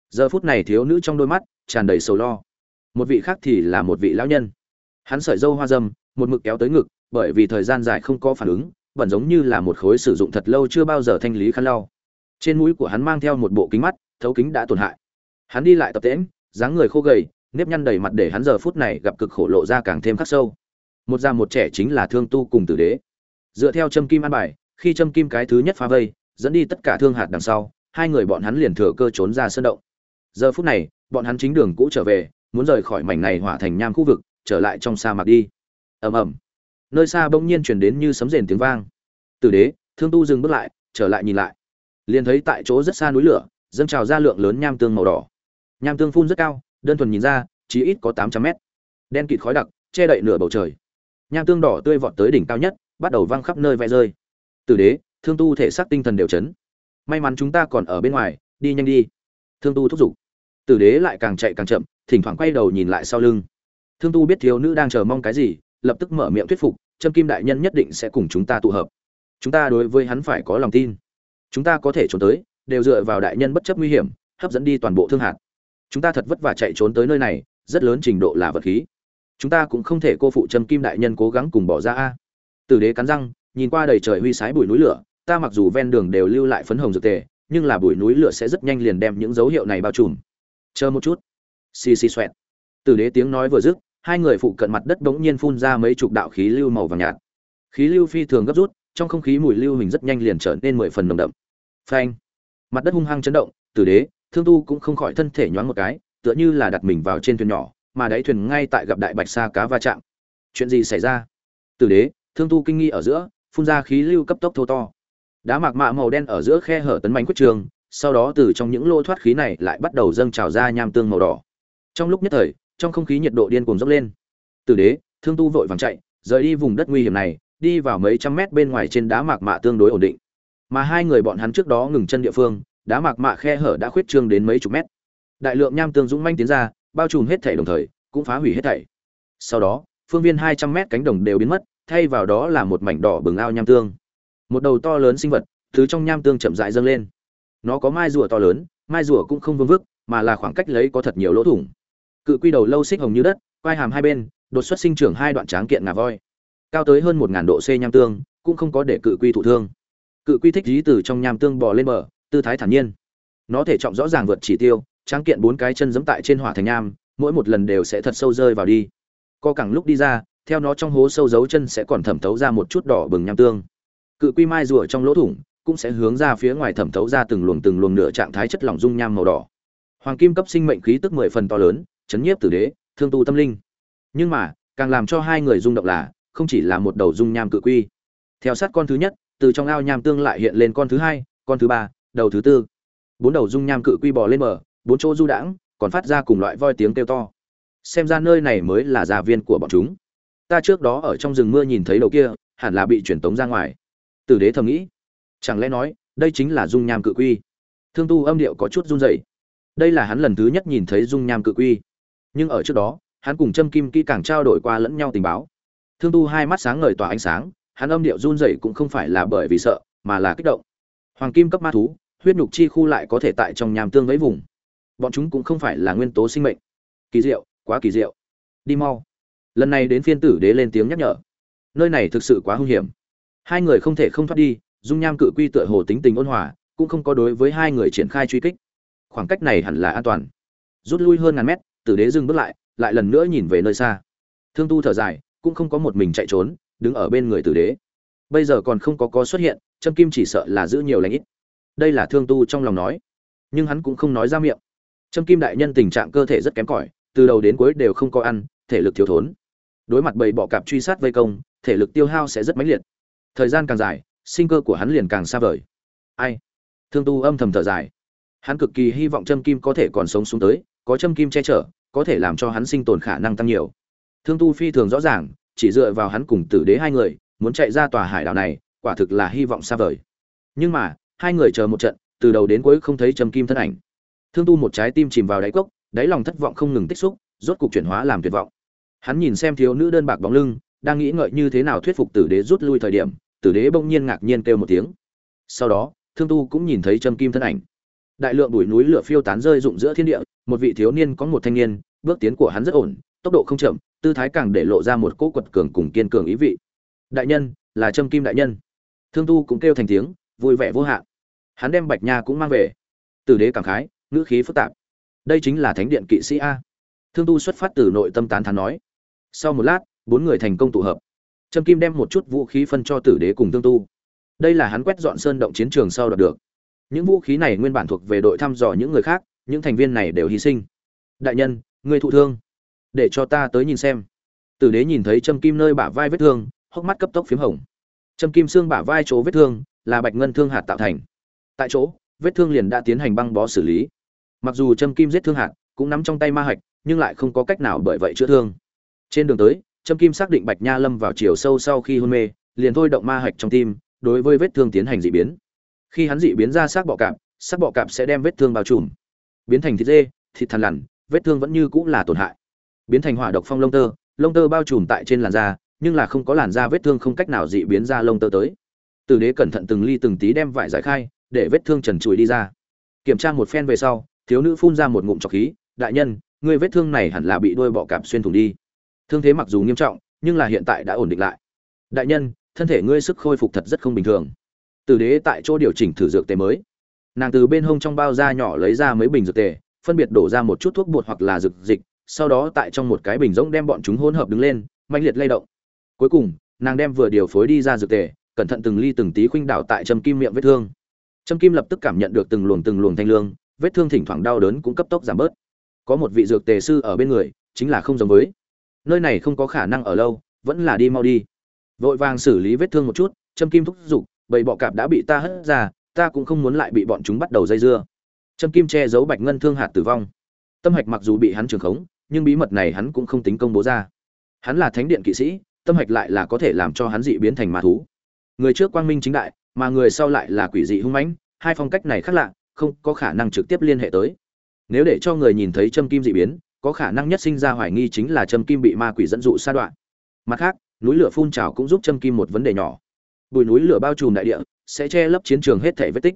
Speaker 1: Giờ phút này thiếu nữ trong đôi mắt tràn đầy sầu lo. Một vị khác thì là một vị lão nhân. Hắn sợi dâu hoa dâm, một mực kéo tới ngực, bởi vì thời gian dài không có phản ứng, vẫn giống như là một khối sử dụng thật lâu chưa bao giờ thanh lý khăn lau. Trên mũi của hắn mang theo một bộ kính mắt, thấu kính đã tổn hại. Hắn đi lại tập tễm dáng người khô gầy nếp nhăn đầy mặt để hắn giờ phút này gặp cực khổ lộ ra càng thêm khắc sâu. Một già một trẻ chính là thương tu cùng tử đế. Dựa theo châm kim an bài, khi châm kim cái thứ nhất phá vây, dẫn đi tất cả thương hạt đằng sau, hai người bọn hắn liền thừa cơ trốn ra sân động. Giờ phút này, bọn hắn chính đường cũ trở về, muốn rời khỏi mảnh này hỏa thành nham khu vực, trở lại trong sa mạc đi. Ầm ầm. Nơi xa bỗng nhiên chuyển đến như sấm rền tiếng vang. Tử đế, thương tu dừng bước lại, trở lại nhìn lại. Liền thấy tại chỗ rất xa núi lửa, dâng trào ra lượng lớn nham tương màu đỏ. Nham tương phun rất cao đơn thuần nhìn ra chỉ ít có tám trăm mét. Đen kịt khói đặc, che đậy nửa bầu trời. Nham tương đỏ tươi vọt tới đỉnh cao nhất, bắt đầu văng khắp nơi vẽ rơi. Từ đế, thương tu thể xác tinh thần đều chấn. May mắn chúng ta còn ở bên ngoài, đi nhanh đi. Thương tu thúc giục. Tử đế lại càng chạy càng chậm, thỉnh thoảng quay đầu nhìn lại sau lưng. Thương tu biết thiếu nữ đang chờ mong cái gì, lập tức mở miệng thuyết phục trâm kim đại nhân nhất định sẽ cùng chúng ta tụ hợp. Chúng ta đối với hắn phải có lòng tin. Chúng ta có thể trốn tới, đều dựa vào đại nhân bất chấp nguy hiểm, hấp dẫn đi toàn bộ thương hạt chúng ta thật vất vả chạy trốn tới nơi này, rất lớn trình độ là vật khí. Chúng ta cũng không thể cô phụ trâm kim đại nhân cố gắng cùng bỏ ra a. Tử đế cắn răng, nhìn qua đầy trời huy sái bụi núi lửa, ta mặc dù ven đường đều lưu lại phấn hồng dược tề, nhưng là bụi núi lửa sẽ rất nhanh liền đem những dấu hiệu này bao trùm. Chờ một chút. Xì xì xoẹt. Tử đế tiếng nói vừa dứt, hai người phụ cận mặt đất bỗng nhiên phun ra mấy chục đạo khí lưu màu vàng nhạt. Khí lưu phi thường gấp rút, trong không khí mùi lưu hình rất nhanh liền trở nên mười phần nồng đậm. Phanh. Mặt đất hung hăng chấn động, tử đế thương tu cũng không khỏi thân thể nhoáng một cái, tựa như là đặt mình vào trên thuyền nhỏ, mà đáy thuyền ngay tại gặp đại bạch sa cá va chạm. Chuyện gì xảy ra? Từ đế, thương tu kinh nghi ở giữa, phun ra khí lưu cấp tốc thô to. Đá mạc mạ màu đen ở giữa khe hở tấn bánh quyết trường, sau đó từ trong những lô thoát khí này lại bắt đầu dâng trào ra nham tương màu đỏ. Trong lúc nhất thời, trong không khí nhiệt độ điên cuồng dốc lên. Từ đế, thương tu vội vàng chạy, rời đi vùng đất nguy hiểm này, đi vào mấy trăm mét bên ngoài trên đá mạc mạ tương đối ổn định. Mà hai người bọn hắn trước đó ngừng chân địa phương đá mạc mạ khe hở đã khuyết trương đến mấy chục mét. Đại lượng nham tương dũng manh tiến ra, bao trùm hết thảy đồng thời, cũng phá hủy hết thảy. Sau đó, phương viên hai trăm mét cánh đồng đều biến mất, thay vào đó là một mảnh đỏ bừng ao nham tương. Một đầu to lớn sinh vật thứ trong nham tương chậm rãi dâng lên. Nó có mai rùa to lớn, mai rùa cũng không vương vức, mà là khoảng cách lấy có thật nhiều lỗ thủng. Cự quy đầu lâu xích hồng như đất, quai hàm hai bên, đột xuất sinh trưởng hai đoạn tráng kiện ngà voi. Cao tới hơn một ngàn độ c nham tương, cũng không có để cự quy thụ thương. Cự quy thích dí từ trong nham tương bò lên bờ tư thái thản nhiên. Nó thể trọng rõ ràng vượt chỉ tiêu, tráng kiện bốn cái chân giẫm tại trên hỏa thành nham mỗi một lần đều sẽ thật sâu rơi vào đi. Co cẳng lúc đi ra, theo nó trong hố sâu dấu chân sẽ còn thẩm thấu ra một chút đỏ bừng nham tương. Cự quy mai rùa trong lỗ thủng, cũng sẽ hướng ra phía ngoài thẩm thấu ra từng luồng từng luồng nửa trạng thái chất lỏng dung nham màu đỏ. Hoàng kim cấp sinh mệnh khí tức mười phần to lớn, chấn nhiếp tử đế, thương tu tâm linh. Nhưng mà, càng làm cho hai người rung động là, không chỉ là một đầu dung nham cự quy. Theo sát con thứ nhất, từ trong ao nham tương lại hiện lên con thứ hai, con thứ ba đầu thứ tư. Bốn đầu dung nham cự quy bò lên bờ, bốn chỗ du đãng, còn phát ra cùng loại voi tiếng kêu to. Xem ra nơi này mới là gia viên của bọn chúng. Ta trước đó ở trong rừng mưa nhìn thấy đầu kia, hẳn là bị truyền tống ra ngoài. Tử đế thầm nghĩ. Chẳng lẽ nói, đây chính là dung nham cự quy? Thương tu âm điệu có chút run rẩy. Đây là hắn lần thứ nhất nhìn thấy dung nham cự quy. Nhưng ở trước đó, hắn cùng châm kim kỹ càng trao đổi qua lẫn nhau tình báo. Thương tu hai mắt sáng ngời tỏa ánh sáng, hắn âm điệu run rẩy cũng không phải là bởi vì sợ, mà là kích động. Hoàng kim cấp ma thú huyết nhục chi khu lại có thể tại trong nham tương với vùng. Bọn chúng cũng không phải là nguyên tố sinh mệnh. Kỳ diệu, quá kỳ diệu. Đi mau. Lần này đến phiên tử đế lên tiếng nhắc nhở. Nơi này thực sự quá hung hiểm. Hai người không thể không thoát đi, dung nham cự quy tựa hồ tính tình ôn hòa, cũng không có đối với hai người triển khai truy kích. Khoảng cách này hẳn là an toàn. Rút lui hơn ngàn mét, tử đế dừng bước lại lại lần nữa nhìn về nơi xa. Thương tu thở dài, cũng không có một mình chạy trốn, đứng ở bên người tử đế. Bây giờ còn không có có xuất hiện châm kim chỉ sợ là giữ nhiều lãnh ít đây là thương tu trong lòng nói. Nhưng hắn cũng không nói ra miệng. Trâm kim đại nhân tình trạng cơ thể rất kém cỏi, từ đầu đến cuối đều không có ăn, thể lực thiếu thốn. Đối mặt bầy bọ cạp truy sát vây công, thể lực tiêu hao sẽ rất mãnh liệt. Thời gian càng dài, sinh cơ của hắn liền càng xa vời. Ai? Thương tu âm thầm thở dài. Hắn cực kỳ hy vọng trâm kim có thể còn sống xuống tới, có trâm kim che chở, có thể làm cho hắn sinh tồn khả năng tăng nhiều. Thương tu phi thường rõ ràng, chỉ dựa vào hắn cùng tử đế hai người, muốn chạy ra tòa hải đảo này, quả thực là hy vọng xa vời. Nhưng mà hai người chờ một trận, từ đầu đến cuối không thấy trâm kim thân ảnh. Thương tu một trái tim chìm vào đáy cốc, đáy lòng thất vọng không ngừng tích xúc, rốt cục chuyển hóa làm tuyệt vọng. Hắn nhìn xem thiếu nữ đơn bạc bóng lưng, đang nghĩ ngợi như thế nào thuyết phục tử đế rút lui thời điểm, tử đế bỗng nhiên ngạc nhiên kêu một tiếng. Sau đó, thương tu cũng nhìn thấy trâm kim thân ảnh. Đại lượng bụi núi lửa phiêu tán rơi rụng giữa thiên địa, một vị thiếu niên có một thanh niên, bước tiến của hắn rất ổn, tốc độ không chậm, tư thái càng để lộ ra một cỗ quật cường cùng kiên cường ý vị. Đại nhân, là trâm kim đại nhân. Thương tu cũng kêu thành tiếng, vui vẻ vô hạn hắn đem bạch nha cũng mang về. Tử đế cảm khái, ngữ khí phức tạp. Đây chính là thánh điện kỵ sĩ a. Thương tu xuất phát từ nội tâm tán thán nói. Sau một lát, bốn người thành công tụ hợp. Trâm kim đem một chút vũ khí phân cho tử đế cùng thương tu. Đây là hắn quét dọn sơn động chiến trường sau đạt được. Những vũ khí này nguyên bản thuộc về đội thăm dò những người khác, những thành viên này đều hy sinh. Đại nhân, người thụ thương. Để cho ta tới nhìn xem. Tử đế nhìn thấy trâm kim nơi bả vai vết thương, hốc mắt cấp tốc p h í m hồng. Trâm kim xương bả vai chỗ vết thương là bạch ngân thương hạt tạo thành tại chỗ, vết thương liền đã tiến hành băng bó xử lý. Mặc dù trâm kim giết thương hạt cũng nắm trong tay ma hạch, nhưng lại không có cách nào bởi vậy chữa thương. Trên đường tới, trâm kim xác định bạch nha lâm vào chiều sâu sau khi hôn mê, liền thôi động ma hạch trong tim, đối với vết thương tiến hành dị biến. Khi hắn dị biến ra xác bọ cạp, xác bọ cạp sẽ đem vết thương bao trùm. Biến thành thịt dê, thịt thằn lằn, vết thương vẫn như cũng là tổn hại. Biến thành hỏa độc phong lông tơ lông tơ bao trùm tại trên làn da, nhưng là không có làn da vết thương không cách nào dị biến ra lông tơ tới. Tử đế cẩn thận từng ly từng tí đem vải giải khai để vết thương trần trụi đi ra. Kiểm tra một phen về sau, thiếu nữ phun ra một ngụm trọc khí, đại nhân, ngươi vết thương này hẳn là bị đuôi bọ cạp xuyên thủng đi. Thương thế mặc dù nghiêm trọng, nhưng là hiện tại đã ổn định lại. Đại nhân, thân thể ngươi sức khôi phục thật rất không bình thường. Tử đế tại chỗ điều chỉnh thử dược tề mới. Nàng từ bên hông trong bao da nhỏ lấy ra mấy bình dược tề, phân biệt đổ ra một chút thuốc bột hoặc là dược dịch, sau đó tại trong một cái bình rỗng đem bọn chúng hỗn hợp đứng lên mạnh liệt lay động. Cuối cùng, nàng đem vừa điều phối đi ra dược tề, cẩn thận từng ly từng tí khuynh đảo tại châm kim miệng vết thương. Trâm kim lập tức cảm nhận được từng luồng từng luồng thanh lương, vết thương thỉnh thoảng đau đớn cũng cấp tốc giảm bớt. Có một vị dược tề sư ở bên người, chính là không giống với. Nơi này không có khả năng ở lâu, vẫn là đi mau đi. Vội vàng xử lý vết thương một chút, Trâm kim thúc giục, bầy bọ cạp đã bị ta hất ra, ta cũng không muốn lại bị bọn chúng bắt đầu dây dưa. Trâm kim che giấu bạch ngân thương hạt tử vong. Tâm hạch mặc dù bị hắn trường khống, nhưng bí mật này hắn cũng không tính công bố ra. Hắn là thánh điện kỵ sĩ, tâm hạch lại là có thể làm cho hắn dị biến thành ma thú. Người trước quang minh chính đại mà người sau lại là quỷ dị hung mãnh, hai phong cách này khác lạ, không có khả năng trực tiếp liên hệ tới. Nếu để cho người nhìn thấy châm kim dị biến, có khả năng nhất sinh ra hoài nghi chính là châm kim bị ma quỷ dẫn dụ sa đoạn. Mặt khác, núi lửa phun trào cũng giúp châm kim một vấn đề nhỏ. Bùi núi lửa bao trùm đại địa, sẽ che lấp chiến trường hết thể vết tích.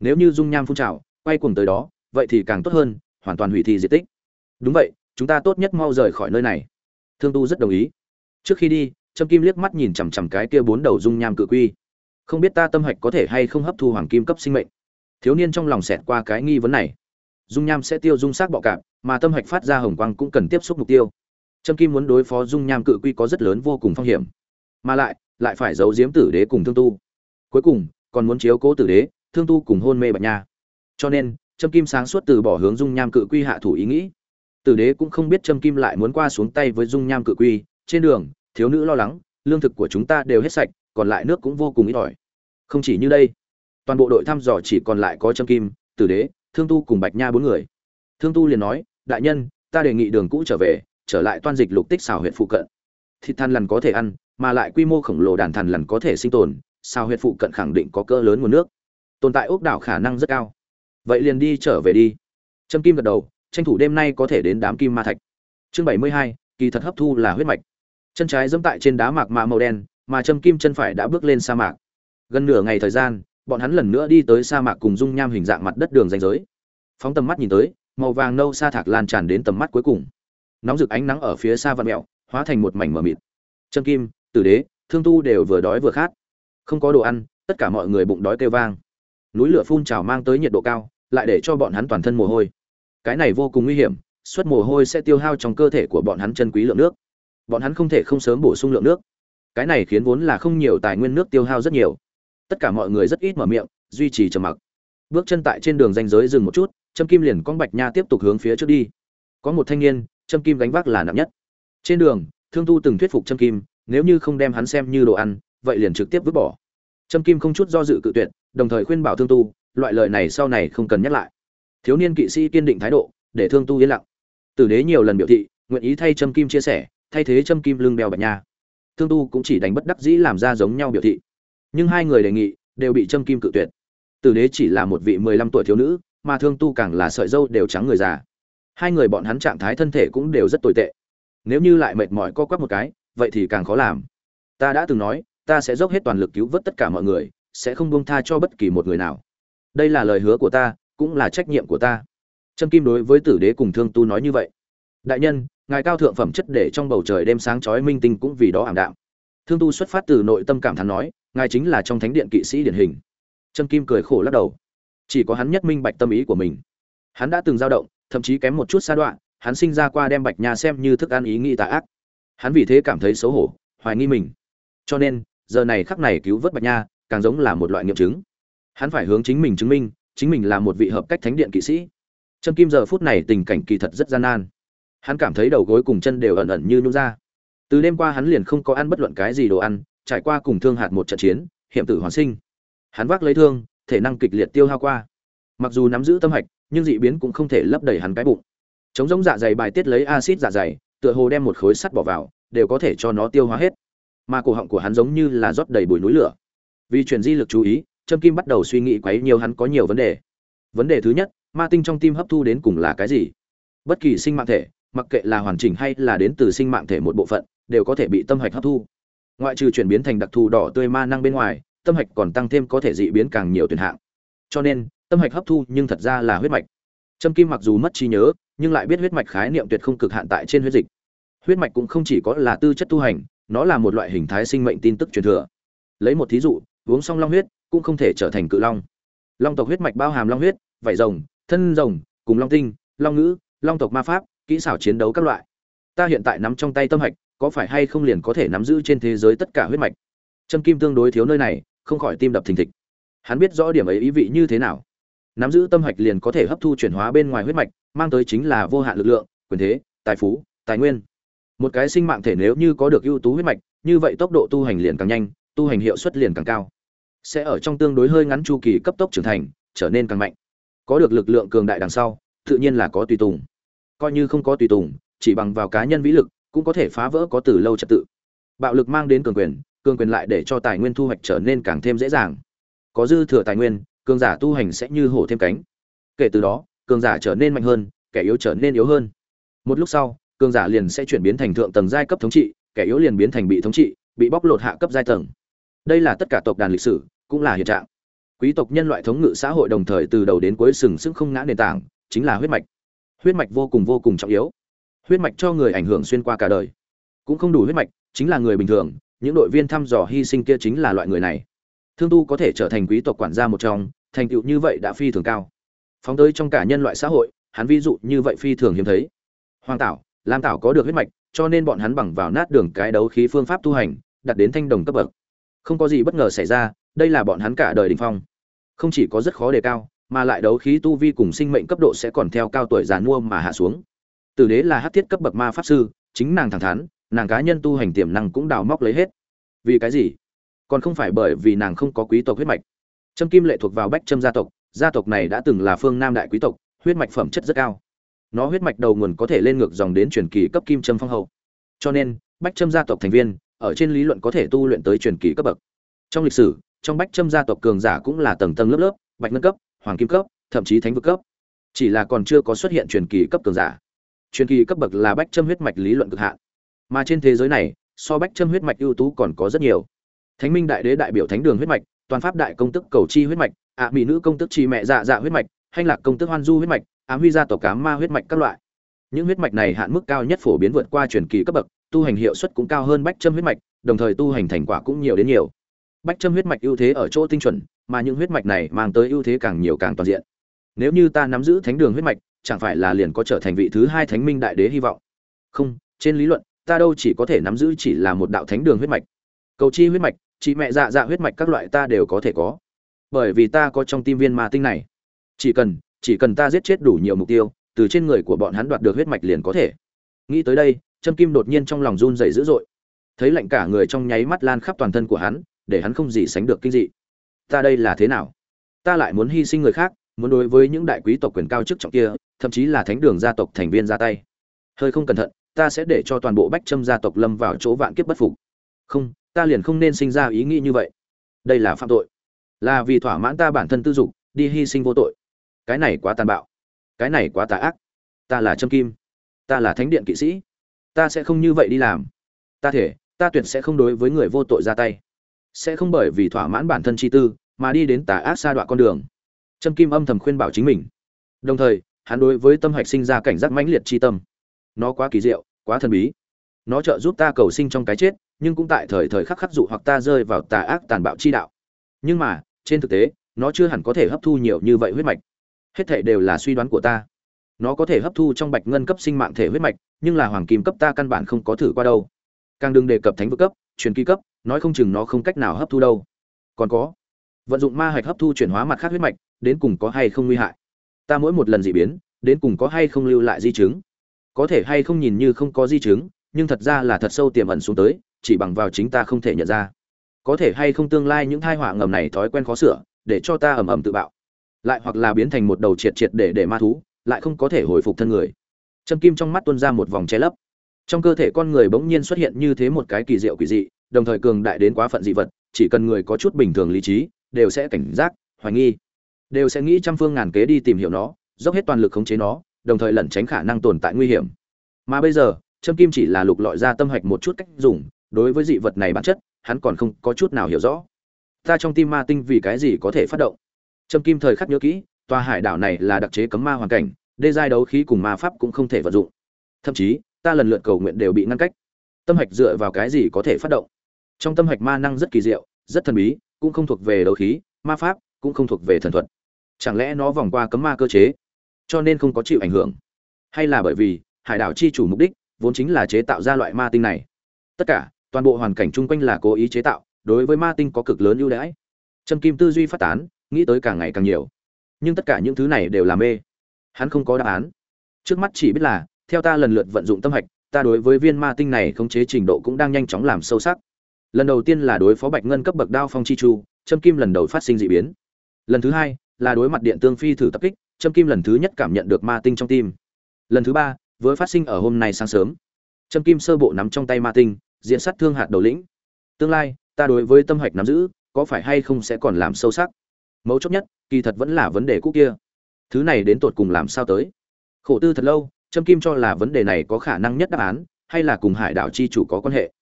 Speaker 1: Nếu như dung nham phun trào, quay cuồng tới đó, vậy thì càng tốt hơn, hoàn toàn hủy thi di tích. Đúng vậy, chúng ta tốt nhất mau rời khỏi nơi này. Thương tu rất đồng ý. Trước khi đi trâm kim liếc mắt nhìn chằm chằm cái kia bốn đầu dung nham cự quy không biết ta tâm hạch có thể hay không hấp thu hoàng kim cấp sinh mệnh. Thiếu niên trong lòng xẹt qua cái nghi vấn này. Dung nham sẽ tiêu dung xác bọ cạp, mà tâm hạch phát ra hồng quang cũng cần tiếp xúc mục tiêu. Trâm kim muốn đối phó dung nham cự quy có rất lớn vô cùng phong hiểm. Mà lại lại phải giấu giếm tử đế cùng thương tu. Cuối cùng, còn muốn chiếu cố tử đế, thương tu cùng hôn mê bạch nha. Cho nên, trâm kim sáng suốt từ bỏ hướng dung nham cự quy hạ thủ ý nghĩ. Tử đế cũng không biết trâm kim lại muốn qua xuống tay với dung nham cự quy. Trên đường, thiếu nữ lo lắng, lương thực của chúng ta đều hết sạch còn lại nước cũng vô cùng ít ỏi. Không chỉ như đây, toàn bộ đội thăm dò chỉ còn lại có trâm kim, tử đế, thương tu cùng bạch nha bốn người. Thương tu liền nói, đại nhân, ta đề nghị đường cũ trở về, trở lại toan dịch lục tích xào huyện phụ cận. Thịt than lần có thể ăn, mà lại quy mô khổng lồ đàn thằn lần có thể sinh tồn, xào huyệt phụ cận khẳng định có cỡ lớn nguồn nước. Tồn tại ốc đảo khả năng rất cao. Vậy liền đi trở về đi. Trâm kim gật đầu, tranh thủ đêm nay có thể đến đám kim ma thạch. Chương bảy mươi hai, kỳ thật hấp thu là huyết mạch. Chân trái dẫm tại trên đá mạc mạ màu đen mà trâm kim chân phải đã bước lên sa mạc. Gần nửa ngày thời gian, bọn hắn lần nữa đi tới sa mạc cùng dung nham hình dạng mặt đất đường ranh giới. Phóng tầm mắt nhìn tới, màu vàng nâu sa thạc lan tràn đến tầm mắt cuối cùng. Nóng rực ánh nắng ở phía xa vạn mẹo, hóa thành một mảnh mờ mịt. Trâm kim, tử đế, thương tu đều vừa đói vừa khát. Không có đồ ăn, tất cả mọi người bụng đói kêu vang. Núi lửa phun trào mang tới nhiệt độ cao, lại để cho bọn hắn toàn thân mồ hôi. Cái này vô cùng nguy hiểm, suất mồ hôi sẽ tiêu hao trong cơ thể của bọn hắn chân quý lượng nước. Bọn hắn không thể không sớm bổ sung lượng nước cái này khiến vốn là không nhiều tài nguyên nước tiêu hao rất nhiều. Tất cả mọi người rất ít mở miệng, duy trì trầm mặc. Bước chân tại trên đường danh giới dừng một chút, trâm kim liền con bạch nha tiếp tục hướng phía trước đi. Có một thanh niên, trâm kim gánh vác là nặng nhất. Trên đường, thương tu từng thuyết phục trâm kim, nếu như không đem hắn xem như đồ ăn, vậy liền trực tiếp vứt bỏ. Trâm kim không chút do dự cự tuyệt, đồng thời khuyên bảo thương tu, loại lời này sau này không cần nhắc lại. Thiếu niên kỵ sĩ kiên định thái độ, để thương tu yên lặng. Tử đế nhiều lần biểu thị, nguyện ý thay trâm kim chia sẻ, thay thế trâm kim lưng đeo bạch nha thương tu cũng chỉ đánh bất đắc dĩ làm ra giống nhau biểu thị. Nhưng hai người đề nghị đều bị trâm kim cự tuyệt. Tử đế chỉ là một vị mười lăm tuổi thiếu nữ, mà thương tu càng là sợi dâu đều trắng người già. Hai người bọn hắn trạng thái thân thể cũng đều rất tồi tệ. Nếu như lại mệt mỏi co quắp một cái, vậy thì càng khó làm. Ta đã từng nói, ta sẽ dốc hết toàn lực cứu vớt tất cả mọi người, sẽ không buông tha cho bất kỳ một người nào. Đây là lời hứa của ta, cũng là trách nhiệm của ta. Trâm kim đối với tử đế cùng thương tu nói như vậy. Đại nhân ngài cao thượng phẩm chất để trong bầu trời đêm sáng chói minh tinh cũng vì đó ảm đạm. Thương tu xuất phát từ nội tâm cảm thán nói, ngài chính là trong thánh điện kỵ sĩ điển hình. Trâm kim cười khổ lắc đầu. Chỉ có hắn nhất minh bạch tâm ý của mình. Hắn đã từng dao động, thậm chí kém một chút xa đoạn hắn sinh ra qua đem bạch nha xem như thức ăn ý nghĩ tà ác. Hắn vì thế cảm thấy xấu hổ, hoài nghi mình. Cho nên, giờ này khắc này cứu vớt bạch nha, càng giống là một loại nghiệm chứng. Hắn phải hướng chính mình chứng minh, chính mình là một vị hợp cách thánh điện kỵ sĩ. Trâm kim giờ phút này tình cảnh kỳ thật rất gian nan hắn cảm thấy đầu gối cùng chân đều ẩn ẩn như nhung ra. Từ đêm qua hắn liền không có ăn bất luận cái gì đồ ăn, trải qua cùng thương hạt một trận chiến, hiểm tử hoàn sinh. Hắn vác lấy thương, thể năng kịch liệt tiêu hao qua. Mặc dù nắm giữ tâm hạch, nhưng dị biến cũng không thể lấp đầy hắn cái bụng. Chống giống dạ dày bài tiết lấy axit dạ dày, tựa hồ đem một khối sắt bỏ vào, đều có thể cho nó tiêu hóa hết. Mà cổ họng của hắn giống như là rót đầy bụi núi lửa. Vì chuyển di lực chú ý, trâm kim bắt đầu suy nghĩ quấy nhiều hắn có nhiều vấn đề. Vấn đề thứ nhất, ma tinh trong tim hấp thu đến cùng là cái gì? Bất kỳ sinh mạng thể mặc kệ là hoàn chỉnh hay là đến từ sinh mạng thể một bộ phận, đều có thể bị tâm hạch hấp thu. Ngoại trừ chuyển biến thành đặc thù đỏ tươi ma năng bên ngoài, tâm hạch còn tăng thêm có thể dị biến càng nhiều tuyển hạng. Cho nên, tâm hạch hấp thu nhưng thật ra là huyết mạch. Trâm kim mặc dù mất trí nhớ, nhưng lại biết huyết mạch khái niệm tuyệt không cực hạn tại trên huyết dịch. Huyết mạch cũng không chỉ có là tư chất tu hành, nó là một loại hình thái sinh mệnh tin tức truyền thừa. Lấy một thí dụ, uống xong long huyết, cũng không thể trở thành cự long. Long tộc huyết mạch bao hàm long huyết, vảy rồng, thân rồng, cùng long tinh, long ngữ, long tộc ma pháp kỹ xảo chiến đấu các loại. Ta hiện tại nắm trong tay tâm hạch, có phải hay không liền có thể nắm giữ trên thế giới tất cả huyết mạch? Trâm kim tương đối thiếu nơi này, không khỏi tim đập thình thịch. Hắn biết rõ điểm ấy ý vị như thế nào. Nắm giữ tâm hạch liền có thể hấp thu chuyển hóa bên ngoài huyết mạch, mang tới chính là vô hạn lực lượng, quyền thế, tài phú, tài nguyên. Một cái sinh mạng thể nếu như có được ưu tú huyết mạch, như vậy tốc độ tu hành liền càng nhanh, tu hành hiệu suất liền càng cao. Sẽ ở trong tương đối hơi ngắn chu kỳ cấp tốc trưởng thành, trở nên càng mạnh. Có được lực lượng cường đại đằng sau, tự nhiên là có tùy tùng coi như không có tùy tùng, chỉ bằng vào cá nhân vĩ lực, cũng có thể phá vỡ có từ lâu trật tự. Bạo lực mang đến cường quyền cường quyền lại để cho tài nguyên thu hoạch trở nên càng thêm dễ dàng. Có dư thừa tài nguyên, cường giả tu hành sẽ như hổ thêm cánh. Kể từ đó, cường giả trở nên mạnh hơn, kẻ yếu trở nên yếu hơn. Một lúc sau, cường giả liền sẽ chuyển biến thành thượng tầng giai cấp thống trị, kẻ yếu liền biến thành bị thống trị, bị bóc lột hạ cấp giai tầng. Đây là tất cả tộc đàn lịch sử, cũng là hiện trạng. Quý tộc nhân loại thống ngự xã hội đồng thời từ đầu đến cuối sừng sững không ngã nền tảng, chính là huyết mạch huyết mạch vô cùng vô cùng trọng yếu. Huyết mạch cho người ảnh hưởng xuyên qua cả đời. Cũng không đủ huyết mạch, chính là người bình thường, những đội viên thăm dò hy sinh kia chính là loại người này. Thương tu có thể trở thành quý tộc quản gia một trong, thành tựu như vậy đã phi thường cao. Phóng tới trong cả nhân loại xã hội, hắn ví dụ như vậy phi thường hiếm thấy. Hoàng tảo, lam tảo có được huyết mạch, cho nên bọn hắn bằng vào nát đường cái đấu khí phương pháp tu hành đặt đến thanh đồng cấp bậc. Không có gì bất ngờ xảy ra, đây là bọn hắn cả đời đình phong. Không chỉ có rất khó đề cao mà lại đấu khí tu vi cùng sinh mệnh cấp độ sẽ còn theo cao tuổi già mua mà hạ xuống. Tử đế là hát thiết cấp bậc ma pháp sư, chính nàng thẳng thắn, nàng cá nhân tu hành tiềm năng cũng đào móc lấy hết. Vì cái gì? Còn không phải bởi vì nàng không có quý tộc huyết mạch. Trâm kim lệ thuộc vào bách trâm gia tộc gia tộc này đã từng là phương nam đại quý tộc, huyết mạch phẩm chất rất cao. Nó huyết mạch đầu nguồn có thể lên ngược dòng đến truyền kỳ cấp kim trâm phong hậu. Cho nên, bách trâm gia tộc thành viên, ở trên lý luận có thể tu luyện tới truyền kỳ cấp bậc. Trong lịch sử, trong bách trâm gia tộc cường giả cũng là tầng tầng lớp lớp, bạch ngân cấp hoàng kim cấp, thậm chí thánh vực cấp. Chỉ là còn chưa có xuất hiện truyền kỳ cấp cường giả. Truyền kỳ cấp bậc là bách châm huyết mạch lý luận cực hạn. Mà trên thế giới này, so bách châm huyết mạch ưu tú còn có rất nhiều. Thánh minh đại đế đại biểu thánh đường huyết mạch, toàn pháp đại công tức cầu chi huyết mạch, ạ mỹ nữ công tức chi mẹ dạ dạ huyết mạch hành lạc công tức hoan du huyết mạch, ám huy gia tộc cám ma huyết mạch các loại. Những huyết mạch này hạn mức cao nhất phổ biến vượt qua truyền kỳ cấp bậc, tu hành hiệu suất cũng cao hơn bách châm huyết mạch, đồng thời tu hành thành quả cũng nhiều đến nhiều. Bách châm huyết mạch ưu thế ở chỗ tinh chuẩn mà những huyết mạch này mang tới ưu thế càng nhiều càng toàn diện. Nếu như ta nắm giữ thánh đường huyết mạch, chẳng phải là liền có trở thành vị thứ hai thánh minh đại đế hy vọng? Không, trên lý luận, ta đâu chỉ có thể nắm giữ chỉ là một đạo thánh đường huyết mạch. Cầu chi huyết mạch chị mẹ dạ dạ huyết mạch các loại ta đều có thể có. Bởi vì ta có trong tim viên ma tinh này. Chỉ cần chỉ cần ta giết chết đủ nhiều mục tiêu, từ trên người của bọn hắn đoạt được huyết mạch liền có thể. Nghĩ tới đây chân kim đột nhiên trong lòng run dày dữ dội. Thấy lạnh cả người trong nháy mắt lan khắp toàn thân của hắn, để hắn không gì sánh được kinh dị ta đây là thế nào? Ta lại muốn hy sinh người khác, muốn đối với những đại quý tộc quyền cao chức trọng kia, thậm chí là thánh đường gia tộc thành viên ra tay. Hơi không cẩn thận, ta sẽ để cho toàn bộ bách trâm gia tộc lâm vào chỗ vạn kiếp bất phục. Không, ta liền không nên sinh ra ý nghĩ như vậy. Đây là phạm tội. Là vì thỏa mãn ta bản thân tư dục, đi hy sinh vô tội. Cái này quá tàn bạo. Cái này quá tà ác. Ta là trâm kim. Ta là thánh điện kỵ sĩ. Ta sẽ không như vậy đi làm. Ta thể, ta tuyệt sẽ không đối với người vô tội ra tay sẽ không bởi vì thỏa mãn bản thân chi tư, mà đi đến tà ác xa đoạn con đường. Trâm kim âm thầm khuyên bảo chính mình. Đồng thời, hắn đối với tâm hạch sinh ra cảnh giác mãnh liệt chi tâm. Nó quá kỳ diệu, quá thần bí. Nó trợ giúp ta cầu sinh trong cái chết, nhưng cũng tại thời thời khắc khắc dụ hoặc ta rơi vào tà ác tàn bạo chi đạo. Nhưng mà, trên thực tế, nó chưa hẳn có thể hấp thu nhiều như vậy huyết mạch. Hết thể đều là suy đoán của ta. Nó có thể hấp thu trong bạch ngân cấp sinh mạng thể huyết mạch, nhưng là hoàng kim cấp ta căn bản không có thử qua đâu càng đừng đề cập thánh vực cấp, truyền kỳ cấp, nói không chừng nó không cách nào hấp thu đâu. Còn có, vận dụng ma hạch hấp thu chuyển hóa mặt khác huyết mạch, đến cùng có hay không nguy hại? Ta mỗi một lần dị biến, đến cùng có hay không lưu lại di chứng? Có thể hay không nhìn như không có di chứng, nhưng thật ra là thật sâu tiềm ẩn xuống tới, chỉ bằng vào chính ta không thể nhận ra. Có thể hay không tương lai những thai họa ngầm này thói quen khó sửa, để cho ta ầm ầm tự bạo. Lại hoặc là biến thành một đầu triệt triệt để để ma thú, lại không có thể hồi phục thân người. Châm kim trong mắt tuôn ra một vòng che lấp trong cơ thể con người bỗng nhiên xuất hiện như thế một cái kỳ diệu quỷ dị, đồng thời cường đại đến quá phận dị vật, chỉ cần người có chút bình thường lý trí, đều sẽ cảnh giác, hoài nghi. Đều sẽ nghĩ trăm phương ngàn kế đi tìm hiểu nó, dốc hết toàn lực khống chế nó, đồng thời lẩn tránh khả năng tồn tại nguy hiểm. Mà bây giờ châm kim chỉ là lục lọi ra tâm hạch một chút cách dùng, đối với dị vật này bản chất, hắn còn không có chút nào hiểu rõ. Ta trong tim ma tinh vì cái gì có thể phát động? Châm kim thời khắc nhớ kỹ, tòa hải đảo này là đặc chế cấm ma hoàn cảnh, đê giai đấu khí cùng ma pháp cũng không thể vận dụng. Thậm chí ta lần lượt cầu nguyện đều bị ngăn cách. Tâm hạch dựa vào cái gì có thể phát động? Trong tâm hạch ma năng rất kỳ diệu, rất thần bí, cũng không thuộc về đấu khí, ma pháp, cũng không thuộc về thần thuật. Chẳng lẽ nó vòng qua cấm ma cơ chế, cho nên không có chịu ảnh hưởng? Hay là bởi vì hải đảo chi chủ mục đích vốn chính là chế tạo ra loại ma tinh này? Tất cả, toàn bộ hoàn cảnh chung quanh là cố ý chế tạo, đối với ma tinh có cực lớn ưu đãi. Trâm kim tư duy phát tán, nghĩ tới càng ngày càng nhiều. Nhưng tất cả những thứ này đều là mê. Hắn không có đáp án. Trước mắt chỉ biết là theo ta lần lượt vận dụng tâm hạch, ta đối với viên ma tinh này khống chế trình độ cũng đang nhanh chóng làm sâu sắc. Lần đầu tiên là đối phó bạch ngân cấp bậc đao phong chi chu trâm kim lần đầu phát sinh dị biến. Lần thứ hai là đối mặt điện tương phi thử tập kích trâm kim lần thứ nhất cảm nhận được ma tinh trong tim. Lần thứ ba với phát sinh ở hôm nay sáng sớm. Trâm kim sơ bộ nắm trong tay ma tinh, diện sát thương hạt đầu lĩnh. Tương lai, ta đối với tâm hạch nắm giữ, có phải hay không sẽ còn làm sâu sắc? Mấu chốt nhất, kỳ thật vẫn là vấn đề cũ kia. Thứ này đến tột cùng làm sao tới? Khổ tư thật lâu trâm kim cho là vấn đề này có khả năng nhất đáp án, hay là cùng hải đảo chi chủ có quan hệ?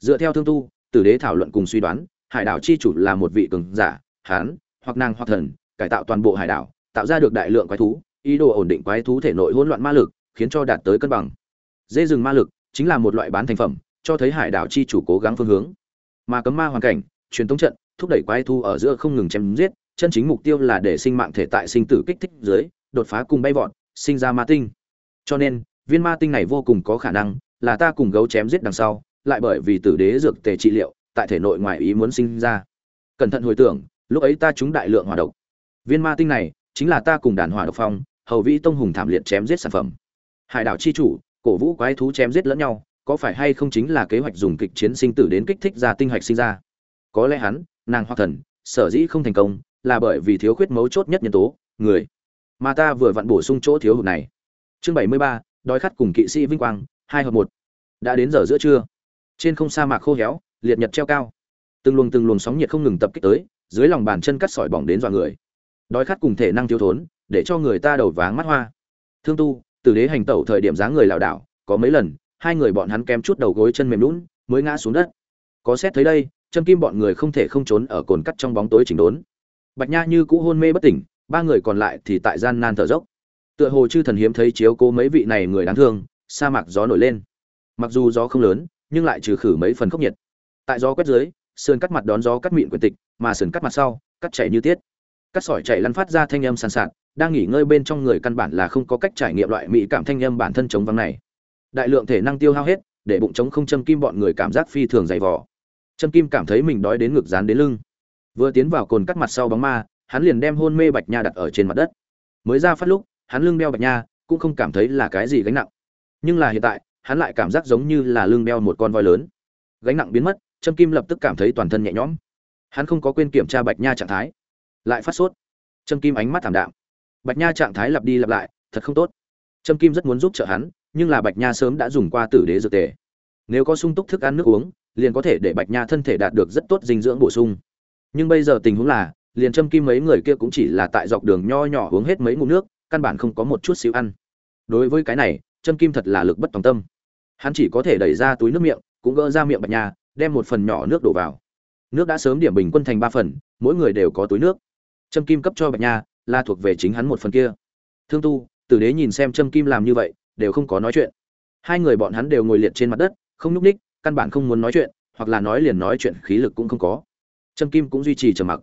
Speaker 1: Dựa theo thương tu, tử đế thảo luận cùng suy đoán, hải đảo chi chủ là một vị cường giả, hán, hoặc nàng hoặc thần, cải tạo toàn bộ hải đảo, tạo ra được đại lượng quái thú, ý đồ ổn định quái thú thể nội hỗn loạn ma lực, khiến cho đạt tới cân bằng. Dê rừng ma lực chính là một loại bán thành phẩm, cho thấy hải đảo chi chủ cố gắng phương hướng. Mà cấm ma hoàn cảnh, truyền thống trận, thúc đẩy quái thú ở giữa không ngừng chém giết, chân chính mục tiêu là để sinh mạng thể tại sinh tử kích thích dưới, đột phá cùng bay vọt, sinh ra ma tinh cho nên, viên ma tinh này vô cùng có khả năng là ta cùng gấu chém giết đằng sau, lại bởi vì tử đế dược tề trị liệu, tại thể nội ngoài ý muốn sinh ra. Cẩn thận hồi tưởng, lúc ấy ta trúng đại lượng hỏa độc. Viên ma tinh này chính là ta cùng đàn hỏa độc phong, hầu vĩ tông hùng thảm liệt chém giết sản phẩm. Hải đảo chi chủ, cổ vũ quái thú chém giết lẫn nhau, có phải hay không chính là kế hoạch dùng kịch chiến sinh tử đến kích thích ra tinh hạch sinh ra? Có lẽ hắn, nàng hoặc thần, sở dĩ không thành công, là bởi vì thiếu khuyết mấu chốt nhất nhân tố, người. Mà ta vừa vặn bổ sung chỗ thiếu hụt này chương bảy mươi ba, đói khát cùng kỵ sĩ vinh quang, hai hợp một. Đã đến giờ giữa trưa. Trên không sa mạc khô héo, liệt nhật treo cao. Từng luồng từng luồng sóng nhiệt không ngừng tập kích tới, dưới lòng bàn chân cắt sỏi bỏng đến dọa người. Đói khát cùng thể năng thiếu thốn, để cho người ta đầu váng mắt hoa. Thương tu, tử đế hành tẩu thời điểm dáng người lảo đảo, có mấy lần, hai người bọn hắn kém chút đầu gối chân mềm lún mới ngã xuống đất. Có xét thấy đây, châm kim bọn người không thể không trốn ở cồn cắt trong bóng tối chỉnh đốn. Bạch nha như cũ hôn mê bất tỉnh, ba người còn lại thì tại gian nan thở dốc tựa hồ chư thần hiếm thấy chiếu cố mấy vị này người đáng thương, sa mạc gió nổi lên. Mặc dù gió không lớn, nhưng lại trừ khử mấy phần khốc nhiệt. Tại gió quét dưới, sườn cắt mặt đón gió cắt mịn quyển tịch, mà sườn cắt mặt sau, cắt chảy như tiết. Cắt sỏi chảy lăn phát ra thanh âm sàn sạt, đang nghỉ ngơi bên trong người căn bản là không có cách trải nghiệm loại mỹ cảm thanh âm bản thân chống vắng này. Đại lượng thể năng tiêu hao hết, để bụng trống không châm kim bọn người cảm giác phi thường dày vò. Châm kim cảm thấy mình đói đến ngực dán đến lưng. Vừa tiến vào cồn cắt mặt sau bóng ma, hắn liền đem hôn mê bạch nha đặt ở trên mặt đất. Mới ra phát lúc hắn lưng đeo bạch nha, cũng không cảm thấy là cái gì gánh nặng. Nhưng là hiện tại, hắn lại cảm giác giống như là lưng đeo một con voi lớn. Gánh nặng biến mất, trâm kim lập tức cảm thấy toàn thân nhẹ nhõm. Hắn không có quên kiểm tra bạch nha trạng thái. Lại phát sốt. Trâm kim ánh mắt thảm đạm. Bạch nha trạng thái lặp đi lặp lại, thật không tốt. Trâm kim rất muốn giúp trợ hắn, nhưng là bạch nha sớm đã dùng qua tử đế dược tề. Nếu có sung túc thức ăn nước uống, liền có thể để bạch nha thân thể đạt được rất tốt dinh dưỡng bổ sung. Nhưng bây giờ tình huống là, liền châm kim mấy người kia cũng chỉ là tại dọc đường nho nhỏ uống hết mấy ngụm nước căn bản không có một chút xíu ăn. Đối với cái này chân kim thật là lực bất tòng tâm. Hắn chỉ có thể đẩy ra túi nước miệng, cũng gỡ ra miệng bạch nha, đem một phần nhỏ nước đổ vào. Nước đã sớm điểm bình quân thành ba phần, mỗi người đều có túi nước. Trâm kim cấp cho bạch nha, là thuộc về chính hắn một phần kia. Thương tu, tử đế nhìn xem trâm kim làm như vậy, đều không có nói chuyện. Hai người bọn hắn đều ngồi liệt trên mặt đất, không nhúc ních, căn bản không muốn nói chuyện, hoặc là nói liền nói chuyện, khí lực cũng không có. Trâm kim cũng duy trì trầm mặc.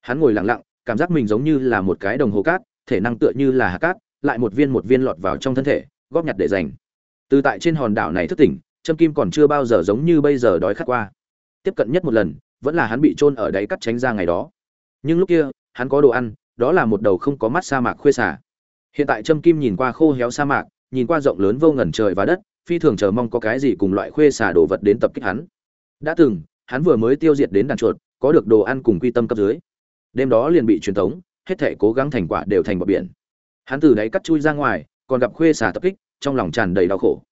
Speaker 1: Hắn ngồi lặng lặng, cảm giác mình giống như là một cái đồng hồ cát thể năng tựa như là hạt cát, lại một viên một viên lọt vào trong thân thể, góp nhặt để dành từ tại trên hòn đảo này thức tỉnh, trâm kim còn chưa bao giờ giống như bây giờ đói khát qua. Tiếp cận nhất một lần, vẫn là hắn bị trôn ở đáy cắt tránh ra ngày đó. Nhưng lúc kia, hắn có đồ ăn, đó là một đầu không có mắt sa mạc khuê xả hiện tại trâm kim nhìn qua khô héo sa mạc, nhìn qua rộng lớn vô ngần trời và đất, phi thường chờ mong có cái gì cùng loại khuê xả đồ vật đến tập kích hắn. Đã từng, hắn vừa mới tiêu diệt đến đàn chuột, có được đồ ăn cùng quy tâm cấp dưới. Đêm đó liền bị truyền tống hết thể cố gắng thành quả đều thành bọt biển. Hắn từ đáy cắt chui ra ngoài, còn gặp khuê xả tập kích, trong lòng tràn đầy đau khổ.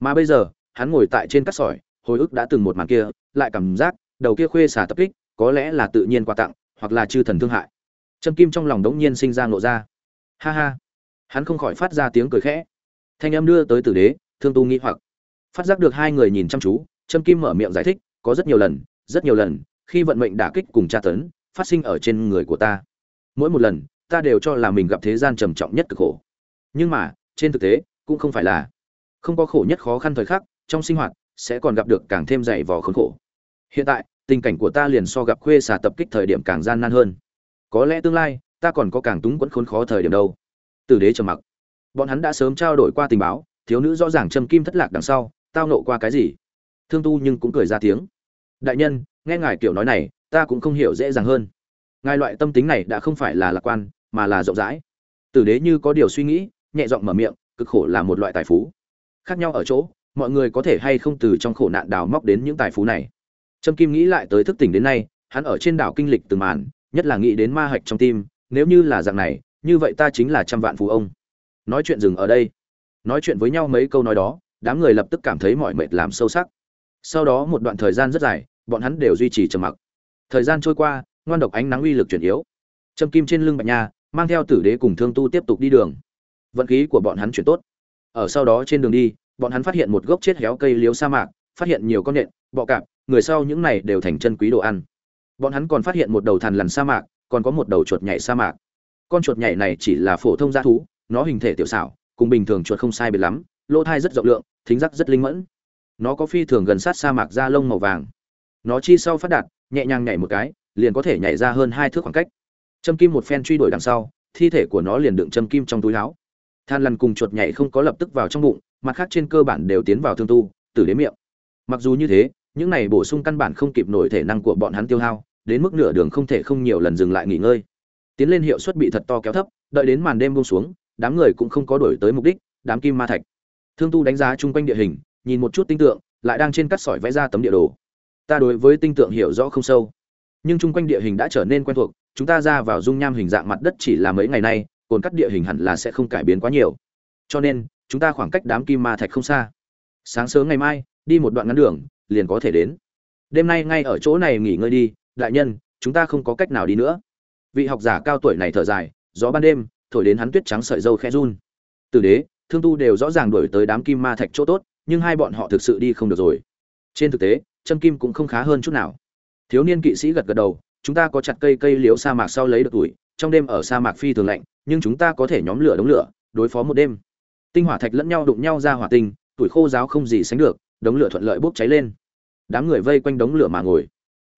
Speaker 1: Mà bây giờ, hắn ngồi tại trên cắt sỏi, hồi ức đã từng một màn kia, lại cảm giác đầu kia khuê xả tập kích có lẽ là tự nhiên quà tặng, hoặc là chư thần thương hại. Trâm kim trong lòng đống nhiên sinh ra ngộ ra. Ha ha. Hắn không khỏi phát ra tiếng cười khẽ. Thanh âm đưa tới tử đế, thương tu nghĩ hoặc. Phát giác được hai người nhìn chăm chú, trâm kim mở miệng giải thích, có rất nhiều lần, rất nhiều lần, khi vận mệnh đả kích cùng tra tấn, phát sinh ở trên người của ta mỗi một lần, ta đều cho là mình gặp thế gian trầm trọng nhất cực khổ. Nhưng mà, trên thực tế, cũng không phải là. Không có khổ nhất khó khăn thời khắc, trong sinh hoạt, sẽ còn gặp được càng thêm dày vò khốn khổ. Hiện tại, tình cảnh của ta liền so gặp khuê xà tập kích thời điểm càng gian nan hơn. Có lẽ tương lai, ta còn có càng túng quẫn khốn khó thời điểm đâu. Tử đế trầm mặc. Bọn hắn đã sớm trao đổi qua tình báo, thiếu nữ rõ ràng châm kim thất lạc đằng sau, tao nộ qua cái gì? Thương tu nhưng cũng cười ra tiếng. Đại nhân, nghe ngài kiểu nói này, ta cũng không hiểu dễ dàng hơn ngài loại tâm tính này đã không phải là lạc quan, mà là rộng rãi. Tử đế như có điều suy nghĩ, nhẹ giọng mở miệng, cực khổ là một loại tài phú. Khác nhau ở chỗ, mọi người có thể hay không từ trong khổ nạn đào móc đến những tài phú này. Trâm kim nghĩ lại tới thức tỉnh đến nay, hắn ở trên đảo kinh lịch từng màn, nhất là nghĩ đến ma hạch trong tim, nếu như là dạng này, như vậy ta chính là trăm vạn phú ông. Nói chuyện dừng ở đây. Nói chuyện với nhau mấy câu nói đó, đám người lập tức cảm thấy mọi mệt làm sâu sắc. Sau đó một đoạn thời gian rất dài, bọn hắn đều duy trì trầm mặc. Thời gian trôi qua ngoan độc ánh nắng uy lực chuyển yếu. Trâm kim trên lưng bạch nha, mang theo tử đế cùng thương tu tiếp tục đi đường. Vận khí của bọn hắn chuyển tốt. Ở sau đó trên đường đi, bọn hắn phát hiện một gốc chết héo cây liếu sa mạc, phát hiện nhiều con nện, bọ cạp, người sau những này đều thành chân quý đồ ăn. Bọn hắn còn phát hiện một đầu thằn lằn sa mạc, còn có một đầu chuột nhảy sa mạc. Con chuột nhảy này chỉ là phổ thông g thú, nó hình thể tiểu xảo, cùng bình thường chuột không sai biệt lắm, lỗ thai rất rộng lượng, thính giác rất linh mẫn. Nó có phi thường gần sát sa mạc da lông màu vàng. Nó chi sau phát đạt, nhẹ nhàng nhảy một cái liền có thể nhảy ra hơn hai thước khoảng cách. Châm kim một phen truy đuổi đằng sau, thi thể của nó liền đựng châm kim trong túi áo. Than lằn cùng chuột nhảy không có lập tức vào trong bụng, mặt khác trên cơ bản đều tiến vào thương tu, tử đến miệng. Mặc dù như thế, những này bổ sung căn bản không kịp nổi thể năng của bọn hắn tiêu hao, đến mức nửa đường không thể không nhiều lần dừng lại nghỉ ngơi. Tiến lên hiệu suất bị thật to kéo thấp, đợi đến màn đêm buông xuống, đám người cũng không có đổi tới mục đích, đám kim ma thạch. Thương tu đánh giá chung quanh địa hình, nhìn một chút tinh tượng, lại đang trên cắt sỏi vẽ ra tấm địa đồ. Ta đối với tinh tượng hiểu rõ không sâu nhưng chung quanh địa hình đã trở nên quen thuộc, chúng ta ra vào dung nham hình dạng mặt đất chỉ là mấy ngày nay, cồn cắt địa hình hẳn là sẽ không cải biến quá nhiều. Cho nên, chúng ta khoảng cách đám kim ma thạch không xa. Sáng sớm ngày mai, đi một đoạn ngắn đường, liền có thể đến. Đêm nay ngay ở chỗ này nghỉ ngơi đi, đại nhân, chúng ta không có cách nào đi nữa. Vị học giả cao tuổi này thở dài, gió ban đêm, thổi đến hắn tuyết trắng sợi dâu khẽ run. Từ đế, thương tu đều rõ ràng đổi tới đám kim ma thạch chỗ tốt, nhưng hai bọn họ thực sự đi không được rồi. Trên thực tế châm kim cũng không khá hơn chút nào thiếu niên kỵ sĩ gật gật đầu, chúng ta có chặt cây cây liếu sa mạc sau lấy được tuổi, trong đêm ở sa mạc phi thường lạnh, nhưng chúng ta có thể nhóm lửa đống lửa, đối phó một đêm. Tinh hỏa thạch lẫn nhau đụng nhau ra hỏa tinh, tuổi khô giáo không gì sánh được, đống lửa thuận lợi bốc cháy lên. Đám người vây quanh đống lửa mà ngồi.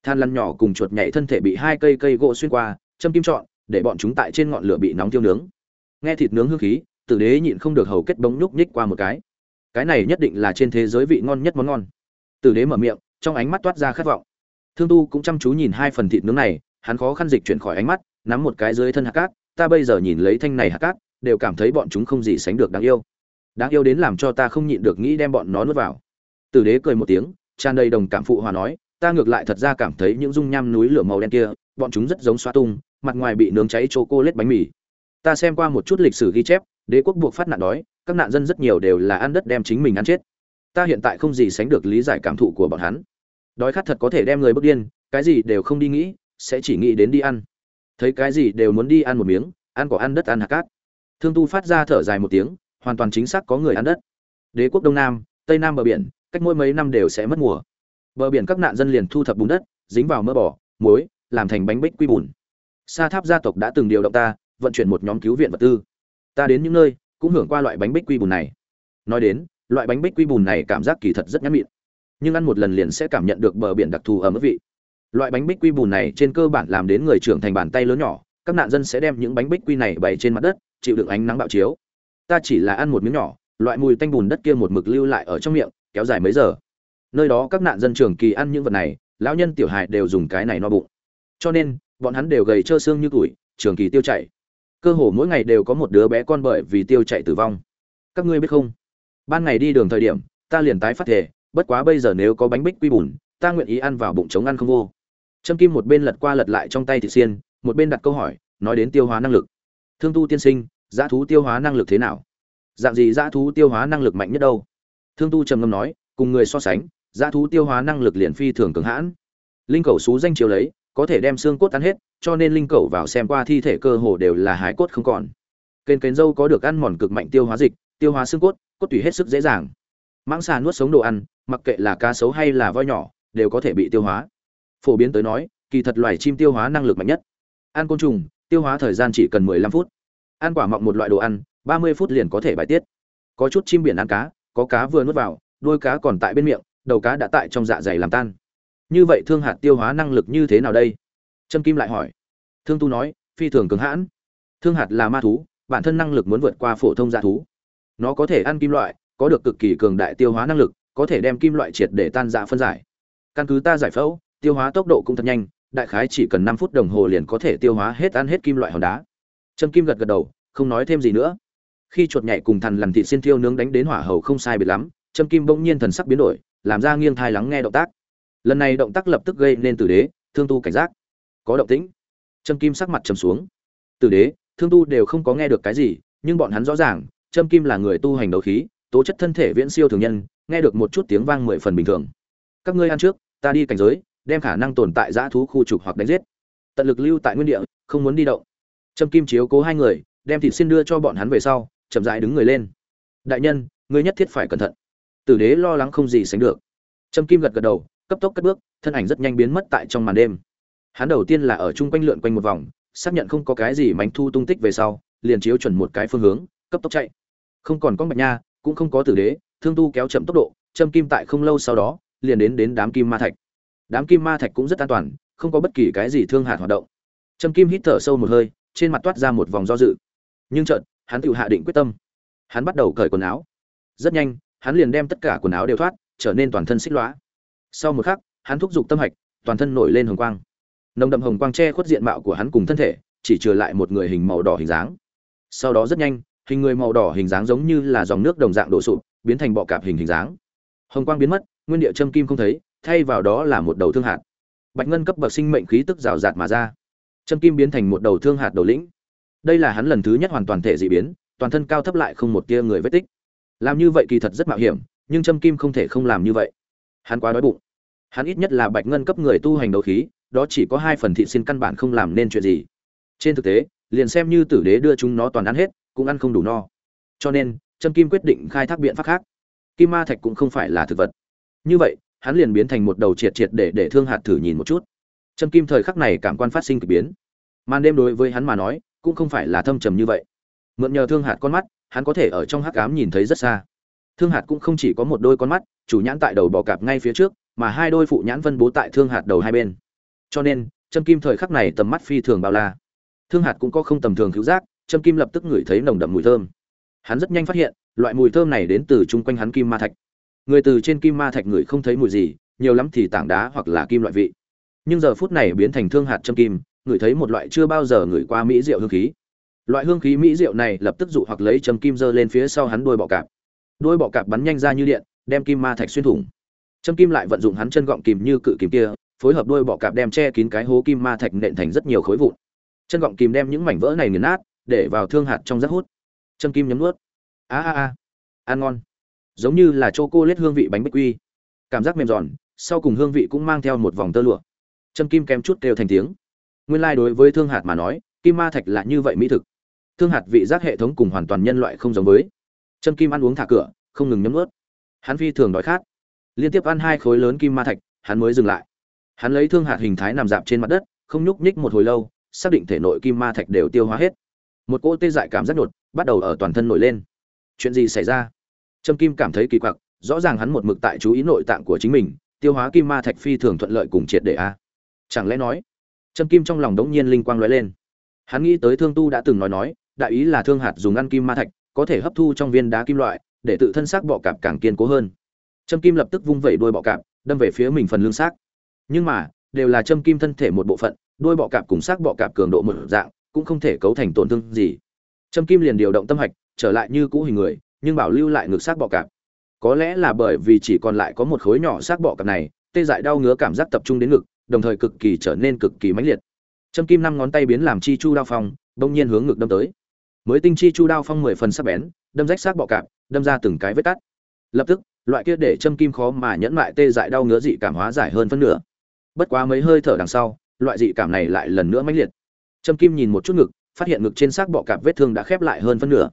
Speaker 1: Than lăn nhỏ cùng chuột nhảy thân thể bị hai cây cây gỗ xuyên qua, châm kim trọn để bọn chúng tại trên ngọn lửa bị nóng tiêu nướng. Nghe thịt nướng hương khí, tử đế nhịn không được hầu kết bóng nhúc nhích qua một cái. Cái này nhất định là trên thế giới vị ngon nhất món ngon. Tử đế mở miệng, trong ánh mắt toát ra khát vọng thương tu cũng chăm chú nhìn hai phần thịt nướng này, hắn khó khăn dịch chuyển khỏi ánh mắt, nắm một cái dưới thân hạt cát, ta bây giờ nhìn lấy thanh này hạt cát, đều cảm thấy bọn chúng không gì sánh được đáng yêu. Đáng yêu đến làm cho ta không nhịn được nghĩ đem bọn nó nuốt vào. Tử đế cười một tiếng, tràn đầy đồng cảm phụ hòa nói, ta ngược lại thật ra cảm thấy những dung nham núi lửa màu đen kia, bọn chúng rất giống xoa tung, mặt ngoài bị nướng cháy chô cô lết bánh mì. Ta xem qua một chút lịch sử ghi chép, đế quốc buộc phát nạn đói, các nạn dân rất nhiều đều là ăn đất đem chính mình ăn chết. Ta hiện tại không gì sánh được lý giải cảm thụ của bọn hắn đói khát thật có thể đem người bước điên, cái gì đều không đi nghĩ, sẽ chỉ nghĩ đến đi ăn. Thấy cái gì đều muốn đi ăn một miếng, ăn cỏ ăn đất ăn hạt cát. Thương tu phát ra thở dài một tiếng, hoàn toàn chính xác có người ăn đất. Đế quốc đông nam, tây nam bờ biển, cách mỗi mấy năm đều sẽ mất mùa. Bờ biển các nạn dân liền thu thập bùn đất, dính vào mỡ bỏ muối, làm thành bánh bích quy bùn. Sa tháp gia tộc đã từng điều động ta, vận chuyển một nhóm cứu viện vật tư. Ta đến những nơi, cũng hưởng qua loại bánh bích quy bùn này. Nói đến, loại bánh bích quy bùn này cảm giác kỳ thật rất nhắm mịn nhưng ăn một lần liền sẽ cảm nhận được bờ biển đặc thù ở mức vị. Loại bánh bích quy bùn này trên cơ bản làm đến người trưởng thành bàn tay lớn nhỏ, các nạn dân sẽ đem những bánh bích quy này bày trên mặt đất, chịu đựng ánh nắng bạo chiếu. Ta chỉ là ăn một miếng nhỏ, loại mùi tanh bùn đất kia một mực lưu lại ở trong miệng, kéo dài mấy giờ. Nơi đó các nạn dân trường kỳ ăn những vật này, lão nhân tiểu hài đều dùng cái này no bụng. Cho nên, bọn hắn đều gầy trơ xương như tuổi trường kỳ tiêu chảy. Cơ hồ mỗi ngày đều có một đứa bé con bởi vì tiêu chảy tử vong. Các ngươi biết không? Ban ngày đi đường thời điểm, ta liền tái phát thể bất quá bây giờ nếu có bánh bích quy bùn, ta nguyện ý ăn vào bụng chống ăn không vô. Trâm kim một bên lật qua lật lại trong tay thị xiên, một bên đặt câu hỏi, nói đến tiêu hóa năng lực. Thương tu tiên sinh, dã thú tiêu hóa năng lực thế nào? Dạng gì dã thú tiêu hóa năng lực mạnh nhất đâu? Thương tu trầm ngâm nói, cùng người so sánh, dã thú tiêu hóa năng lực liền phi thường cường hãn. Linh cầu xú danh chiếu lấy, có thể đem xương cốt tan hết, cho nên linh cầu vào xem qua thi thể cơ hồ đều là hái cốt không còn. Kênh kênh dâu có được ăn mòn cực mạnh tiêu hóa dịch, tiêu hóa xương cốt cốt tủy hết sức dễ dàng. Mãng xà nuốt sống đồ ăn mặc kệ là cá sấu hay là voi nhỏ, đều có thể bị tiêu hóa. Phổ biến tới nói, kỳ thật loài chim tiêu hóa năng lực mạnh nhất. Ăn côn trùng, tiêu hóa thời gian chỉ cần 15 phút. Ăn quả mọng một loại đồ ăn 30 phút liền có thể bài tiết. Có chút chim biển ăn cá, có cá vừa nuốt vào, đuôi cá còn tại bên miệng, đầu cá đã tại trong dạ dày làm tan. Như vậy thương hạt tiêu hóa năng lực như thế nào đây? Trâm kim lại hỏi. Thương tu nói, phi thường cứng hãn. Thương hạt là ma thú, bản thân năng lực muốn vượt qua phổ thông dạ thú. Nó có thể ăn kim loại, có được cực kỳ cường đại tiêu hóa năng lực có thể đem kim loại triệt để tan dạ phân giải. Căn cứ ta giải phẫu, tiêu hóa tốc độ cũng thật nhanh, đại khái chỉ cần năm phút đồng hồ liền có thể tiêu hóa hết ăn hết kim loại hòn đá. Trâm kim gật gật đầu, không nói thêm gì nữa. Khi chuột nhảy cùng thằn lằn thịt xiên tiêu nướng đánh đến hỏa hầu không sai biệt lắm, trâm kim bỗng nhiên thần sắc biến đổi, làm ra nghiêng thai lắng nghe động tác. Lần này động tác lập tức gây nên tử đế, thương tu cảnh giác. Có động tĩnh. Trâm kim sắc mặt trầm xuống. Tử đế, thương tu đều không có nghe được cái gì, nhưng bọn hắn rõ ràng, trâm kim là người tu hành đấu khí, tố chất thân thể viễn siêu thường nhân nghe được một chút tiếng vang mười phần bình thường. Các ngươi ăn trước, ta đi cảnh giới, đem khả năng tồn tại dã thú khu trục hoặc đánh giết. Tận lực lưu tại nguyên địa, không muốn đi động. Trâm kim chiếu cố hai người, đem thịt xin đưa cho bọn hắn về sau, chậm rãi đứng người lên. Đại nhân, ngươi nhất thiết phải cẩn thận. Tử đế lo lắng không gì sánh được. Trâm kim gật gật đầu, cấp tốc cất bước, thân ảnh rất nhanh biến mất tại trong màn đêm. Hắn đầu tiên là ở chung quanh lượn quanh một vòng, xác nhận không có cái gì mánh thu tung tích về sau, liền chiếu chuẩn một cái phương hướng, cấp tốc chạy. Không còn con mạch nha, cũng không có tử đế thương tu kéo chậm tốc độ, châm kim tại không lâu sau đó, liền đến đến đám kim ma thạch. Đám kim ma thạch cũng rất an toàn, không có bất kỳ cái gì thương hạt hoạt động. Châm kim hít thở sâu một hơi, trên mặt toát ra một vòng do dự. Nhưng chợt, hắn tự hạ định quyết tâm. Hắn bắt đầu cởi quần áo. Rất nhanh, hắn liền đem tất cả quần áo đều thoát, trở nên toàn thân xích lóa. sau một khắc, hắn thúc giục tâm hạch, toàn thân nổi lên hồng quang. Nồng đậm hồng quang che khuất diện mạo của hắn cùng thân thể, chỉ trừ lại một người hình màu đỏ hình dáng. Sau đó rất nhanh, hình người màu đỏ hình dáng giống như là dòng nước đồng dạng đổ sụp biến thành bọ cạp hình hình dáng. Hồng quang biến mất, nguyên địa châm kim không thấy, thay vào đó là một đầu thương hạt. Bạch ngân cấp bậc sinh mệnh khí tức rào rạt mà ra. Châm kim biến thành một đầu thương hạt đầu lĩnh. Đây là hắn lần thứ nhất hoàn toàn thể dị biến, toàn thân cao thấp lại không một tia người vết tích. Làm như vậy kỳ thật rất mạo hiểm, nhưng châm kim không thể không làm như vậy. Hắn quá đói bụng. Hắn ít nhất là bạch ngân cấp người tu hành đấu khí, đó chỉ có hai phần thị xin căn bản không làm nên chuyện gì. Trên thực tế, liền xem như tử đế đưa chúng nó toàn ăn hết, cũng ăn không đủ no. Cho nên trâm kim quyết định khai thác biện pháp khác. Kim ma thạch cũng không phải là thực vật. Như vậy, hắn liền biến thành một đầu triệt triệt để để thương hạt thử nhìn một chút. Trâm kim thời khắc này cảm quan phát sinh k ỳ biến. Màn đêm đối với hắn mà nói, cũng không phải là thâm trầm như vậy. Mượn nhờ thương hạt con mắt, hắn có thể ở trong hắc ám nhìn thấy rất xa. Thương hạt cũng không chỉ có một đôi con mắt, chủ nhãn tại đầu bò cạp ngay phía trước, mà hai đôi phụ nhãn phân bố tại thương hạt đầu hai bên. Cho nên, trâm kim thời khắc này tầm mắt phi thường bao la. Thương hạt cũng có không tầm thường cứu giác, trâm kim lập tức ngửi thấy nồng đậm mùi thơm hắn rất nhanh phát hiện, loại mùi thơm này đến từ chung quanh hắn kim ma thạch. Người từ trên kim ma thạch người không thấy mùi gì, nhiều lắm thì tảng đá hoặc là kim loại vị. Nhưng giờ phút này biến thành thương hạt trâm kim ngửi thấy một loại chưa bao giờ ngửi qua mỹ rượu hương khí. Loại hương khí mỹ rượu này lập tức dụ hoặc lấy trâm kim giơ lên phía sau hắn đuôi bọ cạp. Đuôi bọ cạp bắn nhanh ra như điện, đem kim ma thạch xuyên thủng. Trâm kim lại vận dụng hắn chân gọng kìm như cự kìm kia, phối hợp đuôi bọ cạp đem che kín cái hố kim ma thạch nện thành rất nhiều khối vụn. Chân gọng kìm đem những mảnh vỡ này nghiền nát, để vào thương hạt trong rác hút trâm kim nhấm nuốt. A a a. Ăn ngon. Giống như là c h o cô lết hương vị bánh bích quy. Cảm giác mềm giòn, sau cùng hương vị cũng mang theo một vòng tơ lụa. Trâm kim kém chút kêu thành tiếng. Nguyên lai、like、đối với thương hạt mà nói, kim ma thạch là như vậy mỹ thực. Thương hạt vị giác hệ thống cùng hoàn toàn nhân loại không giống với. Trâm kim ăn uống thả cửa, không ngừng nhấm ướt hắn phi thường đói khát. Liên tiếp ăn hai khối lớn kim ma thạch, hắn mới dừng lại. Hắn lấy thương hạt hình thái nằm dạp trên mặt đất, không nhúc nhích một hồi lâu, xác định thể nội kim ma thạch đều tiêu hóa hết. Một cỗ tê dại cảm giác đột bắt đầu ở toàn thân nổi lên. Chuyện gì xảy ra? Trâm kim cảm thấy kỳ quặc, rõ ràng hắn một mực tại chú ý nội tạng của chính mình, tiêu hóa kim ma thạch phi thường thuận lợi cùng triệt để a. Chẳng lẽ nói, trâm kim trong lòng đống nhiên linh quang lóe lên. Hắn nghĩ tới thương tu đã từng nói nói, đại ý là thương hạt dùng ăn kim ma thạch, có thể hấp thu trong viên đá kim loại, để tự thân xác bọ cạp càng kiên cố hơn. Trâm kim lập tức vung vẩy đuôi bọ cạp, đâm về phía mình phần lưng xác. Nhưng mà, đều là châm kim thân thể một bộ phận, đuôi bọ cạp cùng xác bọ cạp cường độ một dạng, cũng không thể cấu thành tổn thương gì. Trâm kim liền điều động tâm hạch, trở lại như cũ hình người, nhưng bảo lưu lại ngực xác bọ cạp. Có lẽ là bởi vì chỉ còn lại có một khối nhỏ xác bọ cạp này, tê dại đau ngứa cảm giác tập trung đến ngực, đồng thời cực kỳ trở nên cực kỳ mãnh liệt. Trâm kim năm ngón tay biến làm chi chu đao phong, bỗng nhiên hướng ngực đâm tới. Mới tinh chi chu đao phong mười phần sắc bén, đâm rách xác bọ cạp, đâm ra từng cái vết cắt. Lập tức, loại kia để Trâm kim khó mà nhẫn lại tê dại đau ngứa dị cảm hóa giải hơn phân nửa. Bất quá mấy hơi thở đằng sau, loại dị cảm này lại lần nữa mãnh liệt. Trâm kim nhìn một chút ngực phát hiện ngực trên xác bọ cạp vết thương đã khép lại hơn phân nửa.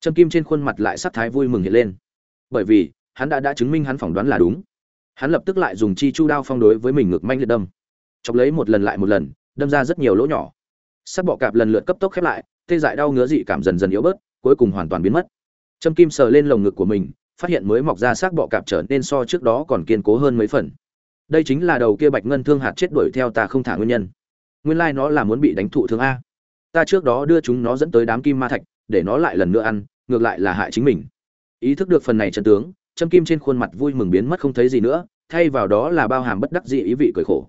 Speaker 1: Trâm kim trên khuôn mặt lại sắc thái vui mừng hiện lên. Bởi vì, hắn đã đã chứng minh hắn phỏng đoán là đúng. Hắn lập tức lại dùng chi chu đao phong đối với mình ngực manh liệt đâm. Chọc lấy một lần lại một lần, đâm ra rất nhiều lỗ nhỏ. Sắc bọ cạp lần lượt cấp tốc khép lại, tê dại đau ngứa dị cảm dần dần yếu bớt, cuối cùng hoàn toàn biến mất. Trâm kim sờ lên lồng ngực của mình, phát hiện mới mọc ra xác bọ cạp trở nên so trước đó còn kiên cố hơn mấy phần. Đây chính là đầu kia bạch ngân thương hạt chết đuổi theo ta không thả nguyên nhân. Nguyên lai nó là muốn bị đánh thụ thương a ta trước đó đưa chúng nó dẫn tới đám kim ma thạch, để nó lại lần nữa ăn, ngược lại là hại chính mình. Ý thức được phần này chân tướng châm kim trên khuôn mặt vui mừng biến mất không thấy gì nữa, thay vào đó là bao hàm bất đắc dĩ ý vị cười khổ.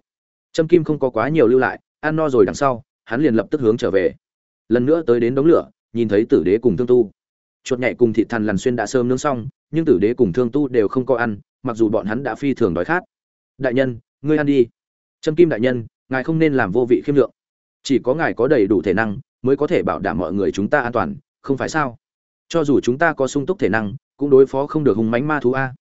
Speaker 1: Châm kim không có quá nhiều lưu lại, ăn no rồi đằng sau, hắn liền lập tức hướng trở về. Lần nữa tới đến đống lửa, nhìn thấy tử đế cùng thương tu. Chuột nhảy cùng thị thần lằn xuyên đã sớm nướng xong, nhưng tử đế cùng thương tu đều không có ăn, mặc dù bọn hắn đã phi thường đói khát. Đại nhân, ngươi ăn đi. Trâm kim đại nhân, ngài không nên làm vô vị khiêm lượng chỉ có ngài có đầy đủ thể năng mới có thể bảo đảm mọi người chúng ta an toàn, không phải sao? Cho dù chúng ta có sung túc thể năng, cũng đối phó không được hùng mánh ma thú a.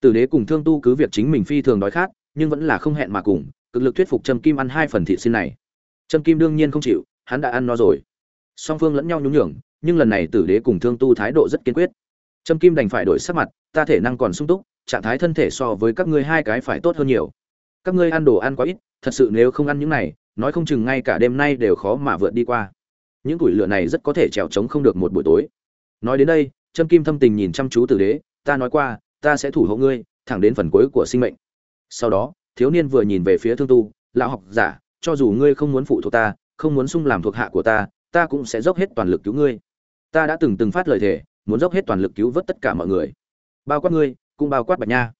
Speaker 1: Tử đế cùng thương tu cứ việc chính mình phi thường đói khát, nhưng vẫn là không hẹn mà cùng, cực lực thuyết phục trâm kim ăn hai phần thịt xin này. Trâm kim đương nhiên không chịu, hắn đã ăn no rồi. Song phương lẫn nhau nhún nhường, nhưng lần này tử đế cùng thương tu thái độ rất kiên quyết. Trâm kim đành phải đổi sắc mặt, ta thể năng còn sung túc, trạng thái thân thể so với các ngươi hai cái phải tốt hơn nhiều. Các ngươi ăn đồ ăn quá ít, thật sự nếu không ăn những này nói không chừng ngay cả đêm nay đều khó mà vượt đi qua. Những củi lửa này rất có thể trèo trống không được một buổi tối. Nói đến đây, trâm kim thâm tình nhìn chăm chú tử đế, ta nói qua, ta sẽ thủ hộ ngươi, thẳng đến phần cuối của sinh mệnh. Sau đó, thiếu niên vừa nhìn về phía thương tu, lão học giả, cho dù ngươi không muốn phụ thuộc ta, không muốn sung làm thuộc hạ của ta ta cũng sẽ dốc hết toàn lực cứu ngươi. Ta đã từng từng phát lời thề, muốn dốc hết toàn lực cứu vớt tất cả mọi người. Bao quát ngươi, cũng bao quát bạch nha.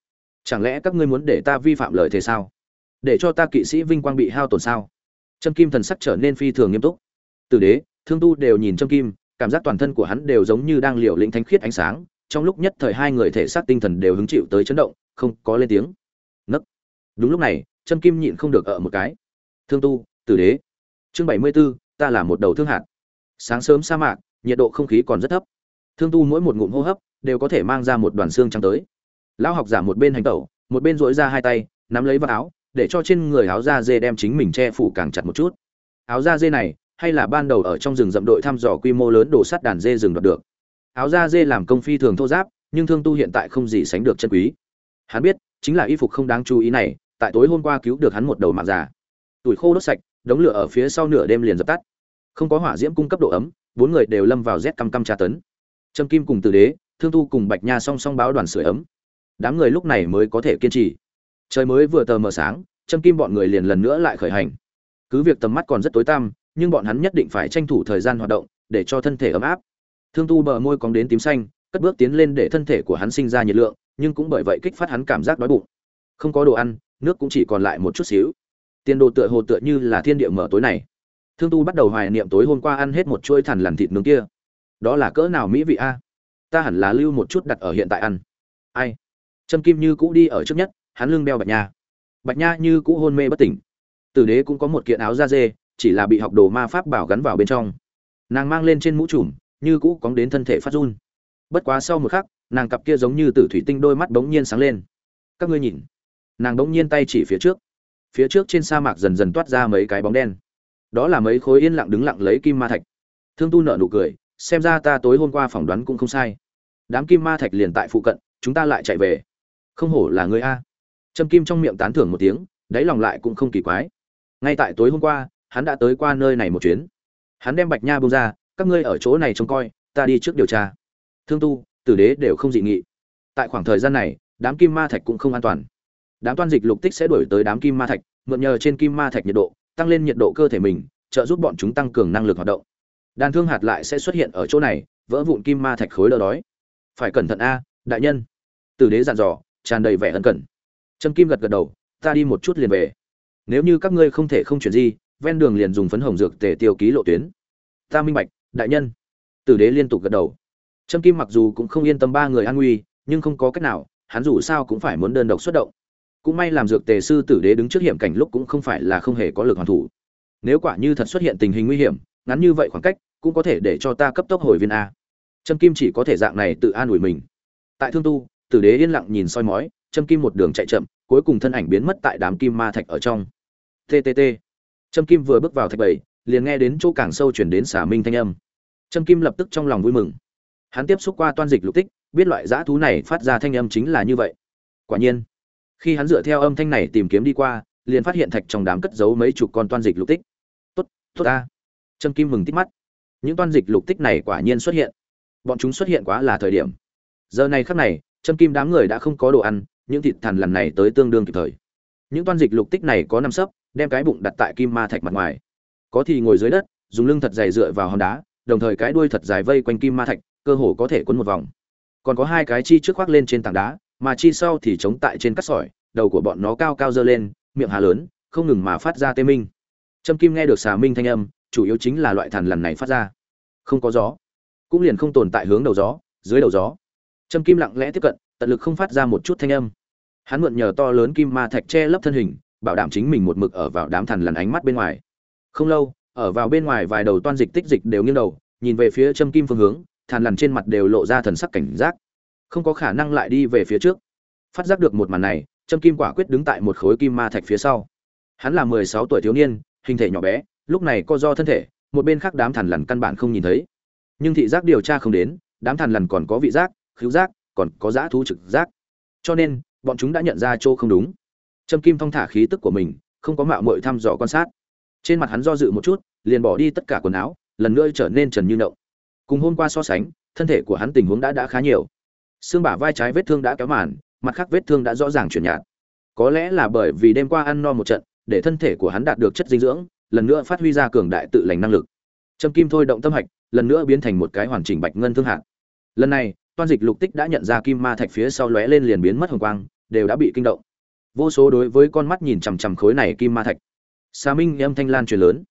Speaker 1: Chẳng lẽ các ngươi muốn để ta vi phạm lời thề sao? Để cho ta kỵ sĩ vinh quang bị hao tổn sao? Trâm kim thần sắc trở nên phi thường nghiêm túc. Từ đế, thương tu đều nhìn trâm kim, cảm giác toàn thân của hắn đều giống như đang liều lĩnh thánh khiết ánh sáng, trong lúc nhất thời hai người thể xác tinh thần đều hứng chịu tới chấn động, không có lên tiếng. Nấc. Đúng lúc này, trâm kim nhịn không được ở một cái. Thương tu, tử đế. Chương bảy mươi b ố ta là một đầu thương hạt. Sáng sớm sa mạc, nhiệt độ không khí còn rất thấp. Thương tu mỗi một ngụm hô hấp đều có thể mang ra một đoàn xương trắng tới. Lão học giả một bên hành tẩu, một bên duỗi ra hai tay, nắm lấy vào áo để cho trên người áo da dê đem chính mình che phủ càng chặt một chút. Áo da dê này, hay là ban đầu ở trong rừng rậm đội thăm dò quy mô lớn đổ sắt đàn dê rừng đoạt được. Áo da dê làm công phi thường thô giáp, nhưng thương tu hiện tại không gì sánh được chân quý. Hắn biết, chính là y phục không đáng chú ý này, tại tối hôm qua cứu được hắn một đầu mạng già. Tuổi khô đốt sạch, đống lửa ở phía sau nửa đêm liền dập tắt. Không có hỏa diễm cung cấp độ ấm, bốn người đều lâm vào rét căm căm tra tấn. Trâm kim cùng từ đế, thương tu cùng bạch nha song song báo đoàn sửa ấm. Đám người lúc này mới có thể kiên trì trời mới vừa tờ mờ sáng, trâm kim bọn người liền lần nữa lại khởi hành. Cứ việc tầm mắt còn rất tối tăm, nhưng bọn hắn nhất định phải tranh thủ thời gian hoạt động, để cho thân thể ấm áp. Thương tu bờ môi cóng đến tím xanh, cất bước tiến lên để thân thể của hắn sinh ra nhiệt lượng, nhưng cũng bởi vậy kích phát hắn cảm giác đói bụng. Không có đồ ăn, nước cũng chỉ còn lại một chút xíu. Tiền đồ tựa hồ tựa như là thiên địa mở tối này. Thương tu bắt đầu hoài niệm tối hôm qua ăn hết một chuỗi thằn lằn thịt nướng kia. Đó là cỡ nào mỹ vị a? Ta hẳn là lưu một chút đặt ở hiện tại ăn. Ai? Trâm kim như cũ đi ở trước nhất hắn lưng đeo bạch nha. Bạch nha như cũ hôn mê bất tỉnh. Tử đế cũng có một kiện áo da dê, chỉ là bị học đồ ma pháp bảo gắn vào bên trong. Nàng mang lên trên mũ trùm, như cũ cóng đến thân thể phát run. Bất quá sau một khắc, nàng cặp kia giống như tử thủy tinh đôi mắt bỗng nhiên sáng lên. Các ngươi nhìn. Nàng bỗng nhiên tay chỉ phía trước. Phía trước trên sa mạc dần dần toát ra mấy cái bóng đen. Đó là mấy khối yên lặng đứng lặng lấy kim ma thạch. Thương tu nợ nụ cười, xem ra ta tối hôm qua phỏng đoán cũng không sai. Đám kim ma thạch liền tại phụ cận, chúng ta lại chạy về. Không hổ là người a trâm kim trong miệng tán thưởng một tiếng, đáy lòng lại cũng không kỳ quái. Ngay tại tối hôm qua, hắn đã tới qua nơi này một chuyến. Hắn đem bạch nha buông ra, các ngươi ở chỗ này trông coi, ta đi trước điều tra. Thương tu, tử đế đều không dị nghị. Tại khoảng thời gian này, đám kim ma thạch cũng không an toàn. Đám toan dịch lục tích sẽ đuổi tới đám kim ma thạch, mượn nhờ trên kim ma thạch nhiệt độ, tăng lên nhiệt độ cơ thể mình, trợ giúp bọn chúng tăng cường năng lực hoạt động. Đàn thương hạt lại sẽ xuất hiện ở chỗ này, vỡ vụn kim ma thạch khối đỡ đói. Phải cẩn thận a, đại nhân. Tử đế dặn dò, tràn đầy vẻ ân cần trâm kim gật gật đầu, ta đi một chút liền về. Nếu như các ngươi không thể không chuyển gì ven đường liền dùng phấn hồng dược tề tiêu ký lộ tuyến. Ta minh bạch, đại nhân. Tử đế liên tục gật đầu. Trâm kim mặc dù cũng không yên tâm ba người an nguy, nhưng không có cách nào, hắn dù sao cũng phải muốn đơn độc xuất động. Cũng may làm dược tề sư tử đế đứng trước hiểm cảnh lúc cũng không phải là không hề có lực hoàn thủ. Nếu quả như thật xuất hiện tình hình nguy hiểm, ngắn như vậy khoảng cách, cũng có thể để cho ta cấp tốc hồi viên a. Trâm kim chỉ có thể dạng này tự an ủi mình. Tại thương tu, tử đế yên lặng nhìn soi mói trâm kim một đường chạy chậm, cuối cùng thân ảnh biến mất tại đám kim ma thạch ở trong. Ttt trâm kim vừa bước vào thạch bảy, liền nghe đến chỗ càng sâu chuyển đến xả minh thanh âm. Trâm kim lập tức trong lòng vui mừng. Hắn tiếp xúc qua toan dịch lục tích, biết loại dã thú này phát ra thanh âm chính là như vậy. Quả nhiên, khi hắn dựa theo âm thanh này tìm kiếm đi qua, liền phát hiện thạch trong đám cất giấu mấy chục con toan dịch lục tích. Tốt tốt ta. Trâm kim mừng tít mắt. Những toan dịch lục tích này quả nhiên xuất hiện. Bọn chúng xuất hiện quá là thời điểm. Giờ này khắc này, trâm kim đám người đã không có đồ ăn những thịt thằn lần này tới tương đương kịp thời. Những toan dịch lục tích này có năm sấp, đem cái bụng đặt tại kim ma thạch mặt ngoài. Có thì ngồi dưới đất, dùng lưng thật dày dựa vào hòn đá, đồng thời cái đuôi thật dài vây quanh kim ma thạch, cơ hồ có thể quấn một vòng. Còn có hai cái chi trước khoác lên trên tảng đá, mà chi sau thì chống tại trên cắt sỏi, đầu của bọn nó cao cao dơ lên, miệng hà lớn, không ngừng mà phát ra tê minh. Trâm kim nghe được xà minh thanh âm, chủ yếu chính là loại thằn lần này phát ra. Không có gió, cũng liền không tồn tại hướng đầu gió, dưới đầu gió. Trâm kim lặng lẽ tiếp cận, tận lực không phát ra một chút thanh âm hắn mượn nhờ to lớn kim ma thạch che lấp thân hình, bảo đảm chính mình một mực ở vào đám thằn lằn ánh mắt bên ngoài. Không lâu, ở vào bên ngoài vài đầu toan dịch tích dịch đều nghiêng đầu, nhìn về phía châm kim phương hướng thằn lằn trên mặt đều lộ ra thần sắc cảnh giác. Không có khả năng lại đi về phía trước. Phát giác được một màn này, châm kim quả quyết đứng tại một khối kim ma thạch phía sau. Hắn là mười sáu tuổi thiếu niên, hình thể nhỏ bé, lúc này co do thân thể, một bên khác đám thằn lằn căn bản không nhìn thấy. Nhưng thị giác điều tra không đến, đám thằn lằn còn có vị giác, khứu giác, còn có dã thú trực giác. Cho nên bọn chúng đã nhận ra chỗ không đúng. Trâm kim thong thả khí tức của mình, không có mạo mội thăm dò quan sát. Trên mặt hắn do dự một chút, liền bỏ đi tất cả quần áo, lần nữa trở nên trần như nậu. Cùng hôm qua so sánh, thân thể của hắn tình huống đã đã khá nhiều. Xương bả vai trái vết thương đã kéo màn, mặt khác vết thương đã rõ ràng chuyển nhạt. Có lẽ là bởi vì đêm qua ăn no một trận, để thân thể của hắn đạt được chất dinh dưỡng, lần nữa phát huy ra cường đại tự lành năng lực. Trâm kim thôi động tâm hạch, lần nữa biến thành một cái hoàn chỉnh bạch ngân thương hạt. Lần này, toan dịch lục tích đã nhận ra kim ma thạch phía sau lóe lên liền biến mất hồng quang đều đã bị kinh động. Vô số đối với con mắt nhìn chằm chằm khối này kim ma thạch. Xà minh âm thanh lan truyền lớn.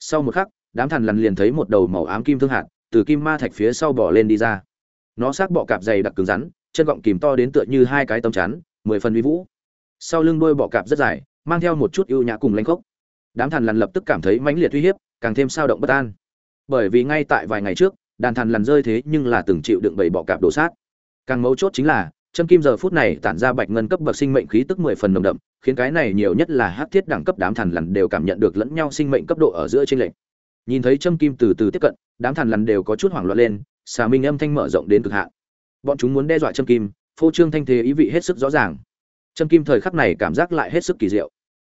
Speaker 1: Sau một khắc, đám thằn lằn liền thấy một đầu màu ám kim thương hạt từ kim ma thạch phía sau bỏ lên đi ra. Nó xác bọ cạp dày đặc cứng rắn, chân gọng kìm to đến tựa như hai cái tấm chắn, mười phần uy vũ. Sau lưng đuôi bọ cạp rất dài, mang theo một chút ưu nhã cùng lanh khốc. Đám thằn lằn lập tức cảm thấy mãnh liệt uy hiếp, càng thêm sao động bất an. Bởi vì ngay tại vài ngày trước, đàn thằn lằn rơi thế nhưng là từng chịu đựng bầy bọ cạp đổ sát. Càng mấu chốt chính là châm kim giờ phút này tản ra bạch ngân cấp bậc sinh mệnh khí tức mười phần nồng đậm, khiến cái này nhiều nhất là hắc thiết đẳng cấp đám thần lằn đều cảm nhận được lẫn nhau sinh mệnh cấp độ ở giữa trên lệnh nhìn thấy châm kim từ từ tiếp cận, đám thần lằn đều có chút hoảng loạn lên, xà minh âm thanh mở rộng đến cực hạn. Bọn chúng muốn đe dọa châm kim, phô trương thanh thế ý vị hết sức rõ ràng. Châm kim thời khắc này cảm giác lại hết sức kỳ diệu.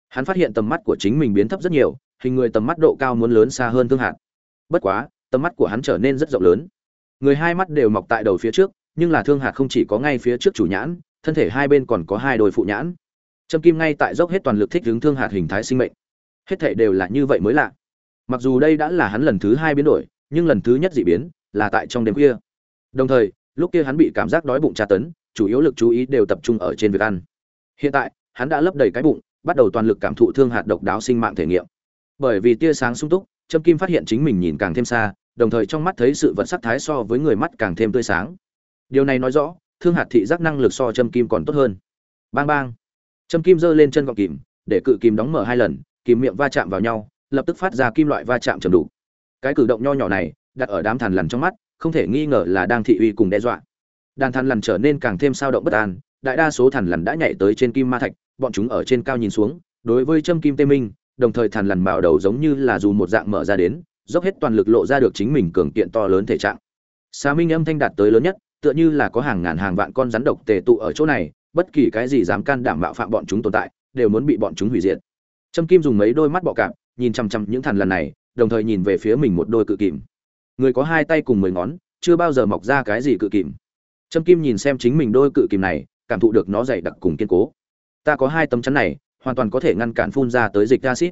Speaker 1: Hắn phát hiện tầm mắt của chính mình biến thấp rất nhiều, hình người tầm mắt độ cao muốn lớn xa hơn thương hạn. bất quá, tầm mắt của hắn trở nên rất rộng lớn. Người hai mắt đều mọc tại đầu phía trước nhưng là thương hạt không chỉ có ngay phía trước chủ nhãn, thân thể hai bên còn có hai đôi phụ nhãn. Trâm kim ngay tại dốc hết toàn lực thích hướng thương hạt hình thái sinh mệnh. Hết thể đều là như vậy mới lạ. Mặc dù đây đã là hắn lần thứ hai biến đổi, nhưng lần thứ nhất dị biến là tại trong đêm khuya. Đồng thời, lúc kia hắn bị cảm giác đói bụng tra tấn, chủ yếu lực chú ý đều tập trung ở trên việc ăn. Hiện tại, hắn đã lấp đầy cái bụng, bắt đầu toàn lực cảm thụ thương hạt độc đáo sinh mạng thể nghiệm. Bởi vì tia sáng sung túc, trâm kim phát hiện chính mình nhìn càng thêm xa, đồng thời trong mắt thấy sự vật sắc thái so với người mắt càng thêm tươi sáng điều này nói rõ, thương hạt thị giác năng lực so châm kim còn tốt hơn. Bang bang. Châm kim giơ lên chân gọng kìm, để cự kìm đóng mở hai lần, kìm miệng va chạm vào nhau, lập tức phát ra kim loại va chạm chầm đủ. Cái cử động nho nhỏ này, đặt ở đám thằn lằn trong mắt, không thể nghi ngờ là đang thị uy cùng đe dọa. Đàn thằn lằn trở nên càng thêm sao động bất an, đại đa số thằn lằn đã nhảy tới trên kim ma thạch, bọn chúng ở trên cao nhìn xuống, đối với châm kim tê minh, đồng thời thằn lằn bảo đầu giống như là dù một dạng mở ra đến, dốc hết toàn lực lộ ra được chính mình cường kiện to lớn thể trạng. Xà minh âm thanh đạt tới lớn nhất tựa như là có hàng ngàn hàng vạn con rắn độc tề tụ ở chỗ này, bất kỳ cái gì dám can đảm mạo phạm bọn chúng tồn tại, đều muốn bị bọn chúng hủy diệt. Trâm kim dùng mấy đôi mắt bọ cạp, nhìn chằm chằm những thằn lằn này, đồng thời nhìn về phía mình một đôi cự kìm. Người có hai tay cùng mười ngón, chưa bao giờ mọc ra cái gì cự kìm. Trâm kim nhìn xem chính mình đôi cự kìm này, cảm thụ được nó dày đặc cùng kiên cố. Ta có hai tấm chắn này, hoàn toàn có thể ngăn cản phun ra tới dịch acid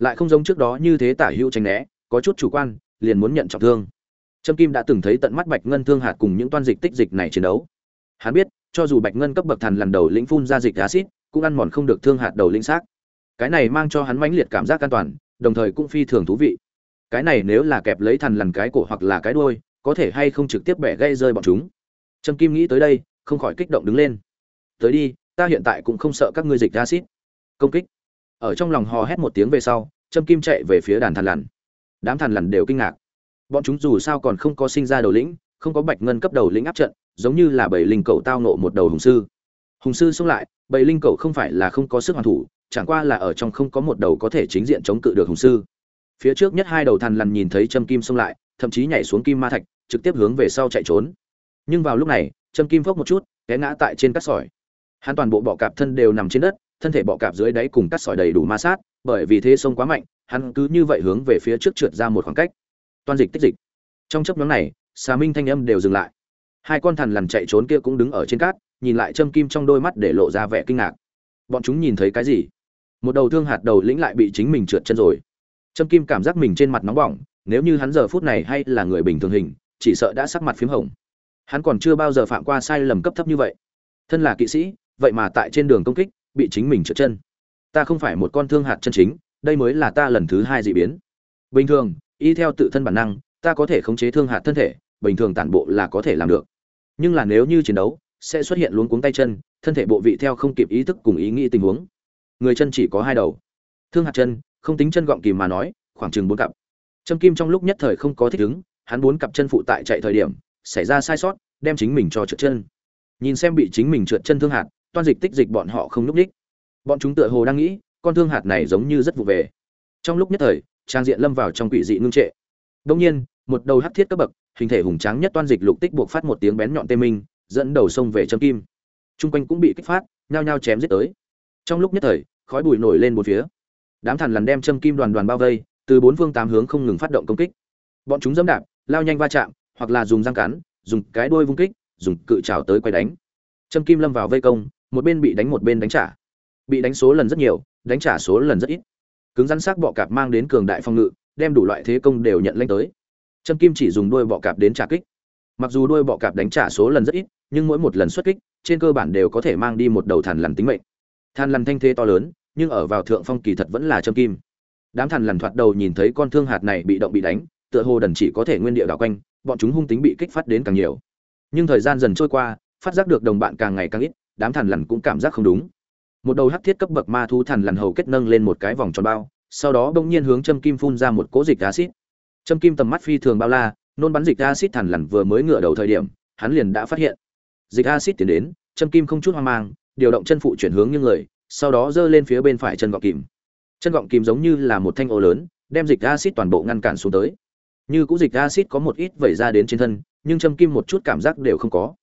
Speaker 1: lại không giống trước đó như thế tả hữu tránh né, có chút chủ quan, liền muốn nhận trọng thương trâm kim đã từng thấy tận mắt bạch ngân thương hạt cùng những toan dịch tích dịch này chiến đấu. Hắn biết cho dù bạch ngân cấp bậc thần lần đầu lĩnh phun ra dịch axit, cũng ăn mòn không được thương hạt đầu lĩnh xác. Cái này mang cho hắn mãnh liệt cảm giác an toàn đồng thời cũng phi thường thú vị. Cái này nếu là kẹp lấy thần lần cái cổ hoặc là cái đuôi có thể hay không trực tiếp bẻ gây rơi bọn chúng. Trâm kim nghĩ tới đây không khỏi kích động đứng lên. Tới đi ta hiện tại cũng không sợ các ngươi dịch axit. công kích. Ở trong lòng hò hét một tiếng về sau trâm kim chạy về phía đàn thần lằn đám thần lằn đều kinh ngạc bọn chúng dù sao còn không có sinh ra đầu lĩnh, không có bạch ngân cấp đầu lĩnh áp trận, giống như là bảy linh cầu tao nộ một đầu hùng sư. Hùng sư xông lại, bảy linh cầu không phải là không có sức hoàn thủ, chẳng qua là ở trong không có một đầu có thể chính diện chống cự được hùng sư. Phía trước nhất hai đầu thần lằn nhìn thấy châm kim xông lại, thậm chí nhảy xuống kim ma thạch, trực tiếp hướng về sau chạy trốn. Nhưng vào lúc này châm kim phốc một chút, té ngã tại trên cát sỏi. Hắn toàn bộ bọ cạp thân đều nằm trên đất, thân thể bọ cạp dưới đáy cùng cát sỏi đầy đủ ma sát, bởi vì thế sông quá mạnh, hắn cứ như vậy hướng về phía trước trượt ra một khoảng cách toàn dịch tích dịch. Trong chấp nhóm này, xà minh thanh âm đều dừng lại. Hai con thằn lằn chạy trốn kia cũng đứng ở trên cát, nhìn lại châm kim trong đôi mắt để lộ ra vẻ kinh ngạc. Bọn chúng nhìn thấy cái gì? Một đầu thương hạt đầu lĩnh lại bị chính mình trượt chân rồi. Châm kim cảm giác mình trên mặt nóng bỏng, nếu như hắn giờ phút này hay là người bình thường hình, chỉ sợ đã sắc mặt p h í m hồng. Hắn còn chưa bao giờ phạm qua sai lầm cấp thấp như vậy. Thân là kỵ sĩ, vậy mà tại trên đường công kích, bị chính mình trượt chân. Ta không phải một con thương hạt chân chính, đây mới là ta lần thứ hai d ị biến. Bình thường y theo tự thân bản năng ta có thể khống chế thương hạt thân thể bình thường tản bộ là có thể làm được nhưng là nếu như chiến đấu sẽ xuất hiện luống cuống tay chân thân thể bộ vị theo không kịp ý thức cùng ý nghĩ tình huống người chân chỉ có hai đầu thương hạt chân không tính chân gọng kìm mà nói khoảng chừng bốn cặp Trâm Kim trong lúc nhất thời không có thích ứng, hắn bốn cặp chân phụ tại chạy thời điểm, xảy ra sai sót, đem chính mình cho trượt chân. Nhìn xem bị chính mình trượt chân thương hạt, toan dịch tích dịch bọn họ không lúc đích. Bọn chúng tựa hồ đang nghĩ, con thương hạt này giống như rất vụ về. Trong lúc nhất thời, trang diện lâm vào trong quỷ dị ngưng trệ. đông nhiên, một đầu hắc thiết cấp bậc, hình thể hùng tráng nhất toan dịch lục tích buộc phát một tiếng bén nhọn tê minh, dẫn đầu sông về châm Kim. Trung quanh cũng bị kích phát, nhao nhao chém giết tới. Trong lúc nhất thời, khói bụi nổi lên bốn phía. Đám thần lần đem châm Kim đoàn đoàn bao vây, từ bốn phương tám hướng không ngừng phát động công kích bọn chúng dẫm đạp lao nhanh va chạm hoặc là dùng răng cắn dùng cái đuôi vung kích dùng cự trào tới quay đánh châm kim lâm vào vây công một bên bị đánh một bên đánh trả bị đánh số lần rất nhiều đánh trả số lần rất ít cứng rắn sắc bọ cạp mang đến cường đại phong ngự, đem đủ loại thế công đều nhận lên tới. Trâm kim chỉ dùng đuôi bọ cạp đến trả kích. Mặc dù đuôi bọ cạp đánh trả số lần rất ít, nhưng mỗi một lần xuất kích, trên cơ bản đều có thể mang đi một đầu thằn lằn tính mệnh. Than lằn thanh thế to lớn, nhưng ở vào thượng phong kỳ thật vẫn là trâm kim. Đám thằn lằn thoạt đầu nhìn thấy con thương hạt này bị động bị đánh, tựa hồ đần chỉ có thể nguyên địa đảo quanh, bọn chúng hung tính bị kích phát đến càng nhiều. Nhưng thời gian dần trôi qua, phát giác được đồng bạn càng ngày càng ít, đám thằn lằn cũng cảm giác không đúng một đầu hắc thiết cấp bậc ma thú thần lằn hầu kết nâng lên một cái vòng tròn bao, sau đó bỗng nhiên hướng châm kim phun ra một cỗ dịch acid châm kim tầm mắt phi thường bao la, nôn bắn dịch acid thần lằn vừa mới ngửa đầu thời điểm, hắn liền đã phát hiện. Dịch acid tiến đến, châm kim không chút hoang mang, điều động chân phụ chuyển hướng như người, sau đó giơ lên phía bên phải chân gọng kìm. Chân gọng kìm giống như là một thanh ô lớn, đem dịch acid toàn bộ ngăn cản xuống tới. Như cũ dịch acid có một ít vẩy ra đến trên thân, nhưng châm kim một chút cảm giác đều không có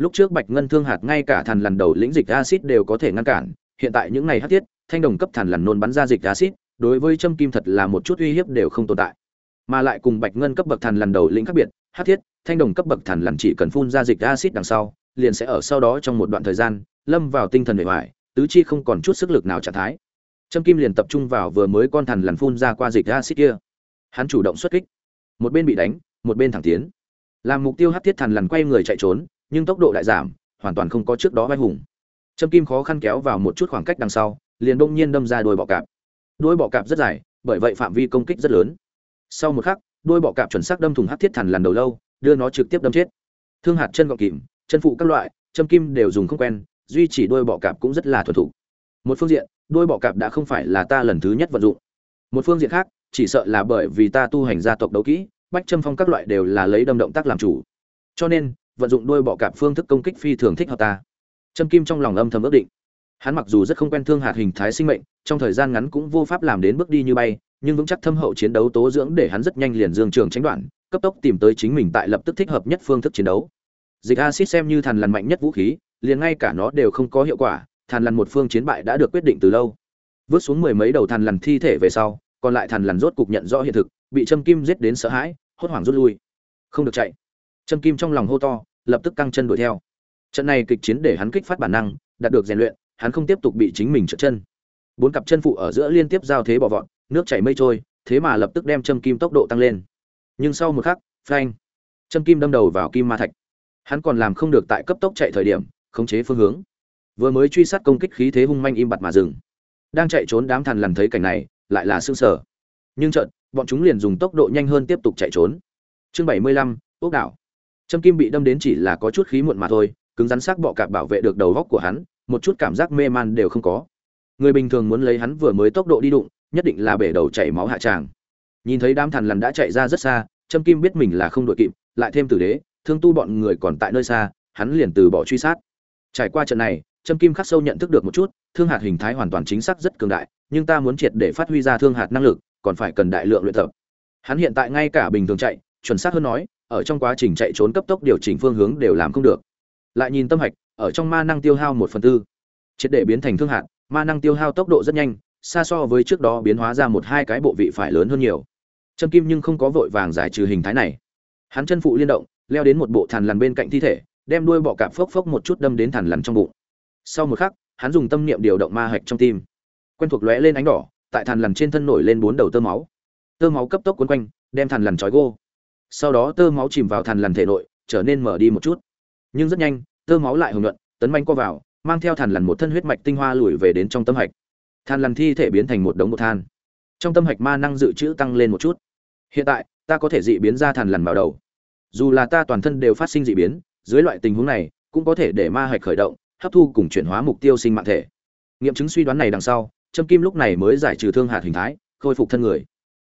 Speaker 1: lúc trước bạch ngân thương hạt ngay cả thằn lần đầu lĩnh dịch acid đều có thể ngăn cản hiện tại những này hát thiết thanh đồng cấp thằn lần nôn bắn ra dịch acid đối với châm kim thật là một chút uy hiếp đều không tồn tại mà lại cùng bạch ngân cấp bậc thằn lần đầu lĩnh khác biệt hát thiết thanh đồng cấp bậc thằn lần chỉ cần phun ra dịch acid đằng sau liền sẽ ở sau đó trong một đoạn thời gian lâm vào tinh thần bề ngoài tứ chi không còn chút sức lực nào trạng thái Trâm Kim liền tập trung vào vừa mới con thằn lằn phun ra qua dịch acid kia. Hắn chủ động xuất kích, một bên bị đánh, một bên thẳng tiến. Làm mục tiêu hắc thiết thằn lằn quay người chạy trốn, nhưng tốc độ lại giảm, hoàn toàn không có trước đó vai hùng. Trâm Kim khó khăn kéo vào một chút khoảng cách đằng sau, liền đông nhiên đâm ra đuôi bọ cạp. Đuôi bọ cạp rất dài, bởi vậy phạm vi công kích rất lớn. Sau một khắc, đuôi bọ cạp chuẩn xác đâm thủng hắc thiết thằn lằn đầu lâu, đưa nó trực tiếp đâm chết. Thương hạt chân gọng kìm, chân phụ các loại, Trâm Kim đều dùng không quen, duy chỉ đuôi bọ cạp cũng rất là thuần thủ. Một phương diện, đôi bọ cạp đã không phải là ta lần thứ nhất vận dụng một phương diện khác chỉ sợ là bởi vì ta tu hành gia tộc đấu kỹ bách châm phong các loại đều là lấy đâm động tác làm chủ cho nên vận dụng đôi bọ cạp phương thức công kích phi thường thích hợp ta. Trâm kim trong lòng âm thầm ước định. Hắn mặc dù rất không quen thương hạt hình thái sinh mệnh, trong thời gian ngắn cũng vô pháp làm đến bước đi như bay, nhưng vững chắc thâm hậu chiến đấu tố dưỡng để hắn rất nhanh liền dương trường tránh đoạn, cấp tốc tìm tới chính mình tại lập tức thích hợp nhất phương thức chiến đấu. Dịch acid xem như thàn lằn mạnh nhất vũ khí, liền ngay cả nó đều không có hiệu quả thàn lằn một phương chiến bại đã được quyết định từ lâu. Vứt xuống mười mấy đầu thàn lằn thi thể về sau, còn lại thàn lằn rốt cục nhận rõ hiện thực, bị châm kim giết đến sợ hãi, hốt hoảng rút lui. Không được chạy. Trâm kim trong lòng hô to lập tức căng chân đuổi theo. Trận này kịch chiến để hắn kích phát bản năng, đạt được rèn luyện, hắn không tiếp tục bị chính mình trượt chân. Bốn cặp chân phụ ở giữa liên tiếp giao thế bỏ vọt, nước chảy mây trôi, thế mà lập tức đem châm kim tốc độ tăng lên. Nhưng sau một khắc, phanh, châm kim đâm đầu vào kim ma thạch. Hắn còn làm không được tại cấp tốc chạy thời điểm, khống chế phương hướng. Vừa mới truy sát công kích khí thế hung manh im bặt mà dừng. Đang chạy trốn đám thằn lằn thấy cảnh này, lại là xương sở nhưng trận bọn chúng liền dùng tốc độ nhanh hơn tiếp tục chạy trốn. Chương bảy mươi lăm ốc đảo châm kim bị đâm đến chỉ là có chút khí muộn mà thôi, cứng rắn sắc bọ cạp bảo vệ được đầu góc của hắn, một chút cảm giác mê man đều không có. Người bình thường muốn lấy hắn vừa mới tốc độ đi đụng, nhất định là bể đầu chảy máu hạ tràng. Nhìn thấy đám thằn lằn đã chạy ra rất xa, trâm kim biết mình là không đội kịp, lại thêm tử đế, thương tu bọn người còn tại nơi xa, hắn liền từ bỏ truy sát. Trải qua trận này, trâm kim khắc sâu nhận thức được một chút, thương hạt hình thái hoàn toàn chính xác rất cường đại, nhưng ta muốn triệt để phát huy ra thương hạt năng lực, còn phải cần đại lượng luyện tập. Hắn hiện tại ngay cả bình thường chạy, chuẩn xác hơn nói ở trong quá trình chạy trốn cấp tốc điều chỉnh phương hướng đều làm không được. Lại nhìn tâm hạch ở trong ma năng tiêu hao một phần tư triệt để biến thành thương hạn, ma năng tiêu hao tốc độ rất nhanh xa so với trước đó biến hóa ra một hai cái bộ vị phải lớn hơn nhiều. Trâm kim nhưng không có vội vàng giải trừ hình thái này. Hắn chân phụ liên động leo đến một bộ thằn lằn bên cạnh thi thể đem đuôi bọ cạp phốc phốc một chút đâm đến thằn lằn trong bụng. Sau một khắc hắn dùng tâm niệm điều động ma hạch trong tim. Quen thuộc lóe lên ánh đỏ tại thằn lằn trên thân nổi lên bốn đầu tơ máu. Tơ máu cấp tốc quấn quanh đem thằn lằn trói gô sau đó tơ máu chìm vào thằn lằn thể nội, trở nên mở đi một chút. Nhưng rất nhanh, tơ máu lại hồng nhuận, tấn manh co vào, mang theo thằn lằn một thân huyết mạch tinh hoa lùi về đến trong tâm hạch. Than lằn thi thể biến thành một đống bột than. Trong tâm hạch ma năng dự trữ tăng lên một chút. Hiện tại, ta có thể dị biến ra thằn lằn vào đầu. Dù là ta toàn thân đều phát sinh dị biến, dưới loại tình huống này, cũng có thể để ma hạch khởi động, hấp thu cùng chuyển hóa mục tiêu sinh mạng thể. Nghiệm chứng suy đoán này đằng sau, trâm kim lúc này mới giải trừ thương hạt hình thái, khôi phục thân người.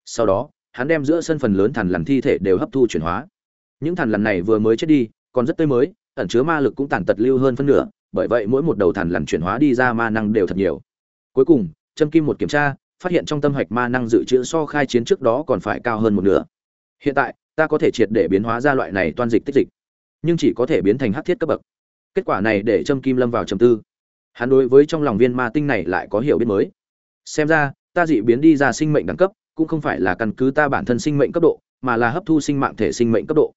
Speaker 1: Sau đó hắn đem giữa sân phần lớn thằn lằn thi thể đều hấp thu chuyển hóa. Những thằn lằn này vừa mới chết đi, còn rất tươi mới, ẩn chứa ma lực cũng tàn tật lưu hơn phân nửa, bởi vậy mỗi một đầu thằn lằn chuyển hóa đi ra ma năng đều thật nhiều. Cuối cùng, châm kim một kiểm tra, phát hiện trong tâm hạch ma năng dự trữ so khai chiến trước đó còn phải cao hơn một nửa. Hiện tại, ta có thể triệt để biến hóa ra loại này toan dịch tích dịch, nhưng chỉ có thể biến thành hắc thiết cấp bậc. Kết quả này để châm kim lâm vào trầm tư. Hắn đối với trong lòng viên ma tinh này lại có hiểu biết mới. Xem ra, ta dị biến đi ra sinh mệnh đẳng cấp cũng không phải là căn cứ ta bản thân sinh mệnh cấp độ, mà là hấp thu sinh mạng thể sinh mệnh cấp độ.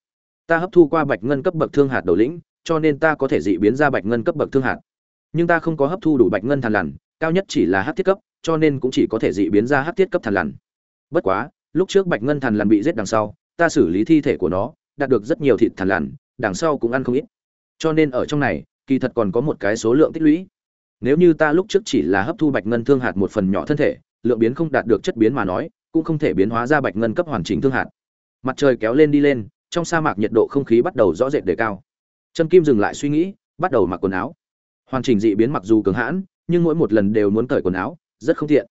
Speaker 1: Ta hấp thu qua bạch ngân cấp bậc thương hạt đầu lĩnh, cho nên ta có thể dị biến ra bạch ngân cấp bậc thương hạt. Nhưng ta không có hấp thu đủ bạch ngân thần lằn, cao nhất chỉ là hắc thiết cấp, cho nên cũng chỉ có thể dị biến ra hắc thiết cấp thần lằn. Bất quá, lúc trước bạch ngân thần lằn bị giết đằng sau, ta xử lý thi thể của nó, đạt được rất nhiều thịt thần lằn, đằng sau cũng ăn không ít. Cho nên ở trong này, kỳ thật còn có một cái số lượng tích lũy. Nếu như ta lúc trước chỉ là hấp thu bạch ngân thương hạt một phần nhỏ thân thể, lượng biến không đạt được chất biến mà nói cũng không thể biến hóa ra bạch ngân cấp hoàn chỉnh thương hạt. Mặt trời kéo lên đi lên, trong sa mạc nhiệt độ không khí bắt đầu rõ rệt đề cao. Trâm kim dừng lại suy nghĩ, bắt đầu mặc quần áo. Hoàn chỉnh dị biến mặc dù cường hãn, nhưng mỗi một lần đều muốn cởi quần áo, rất không tiện.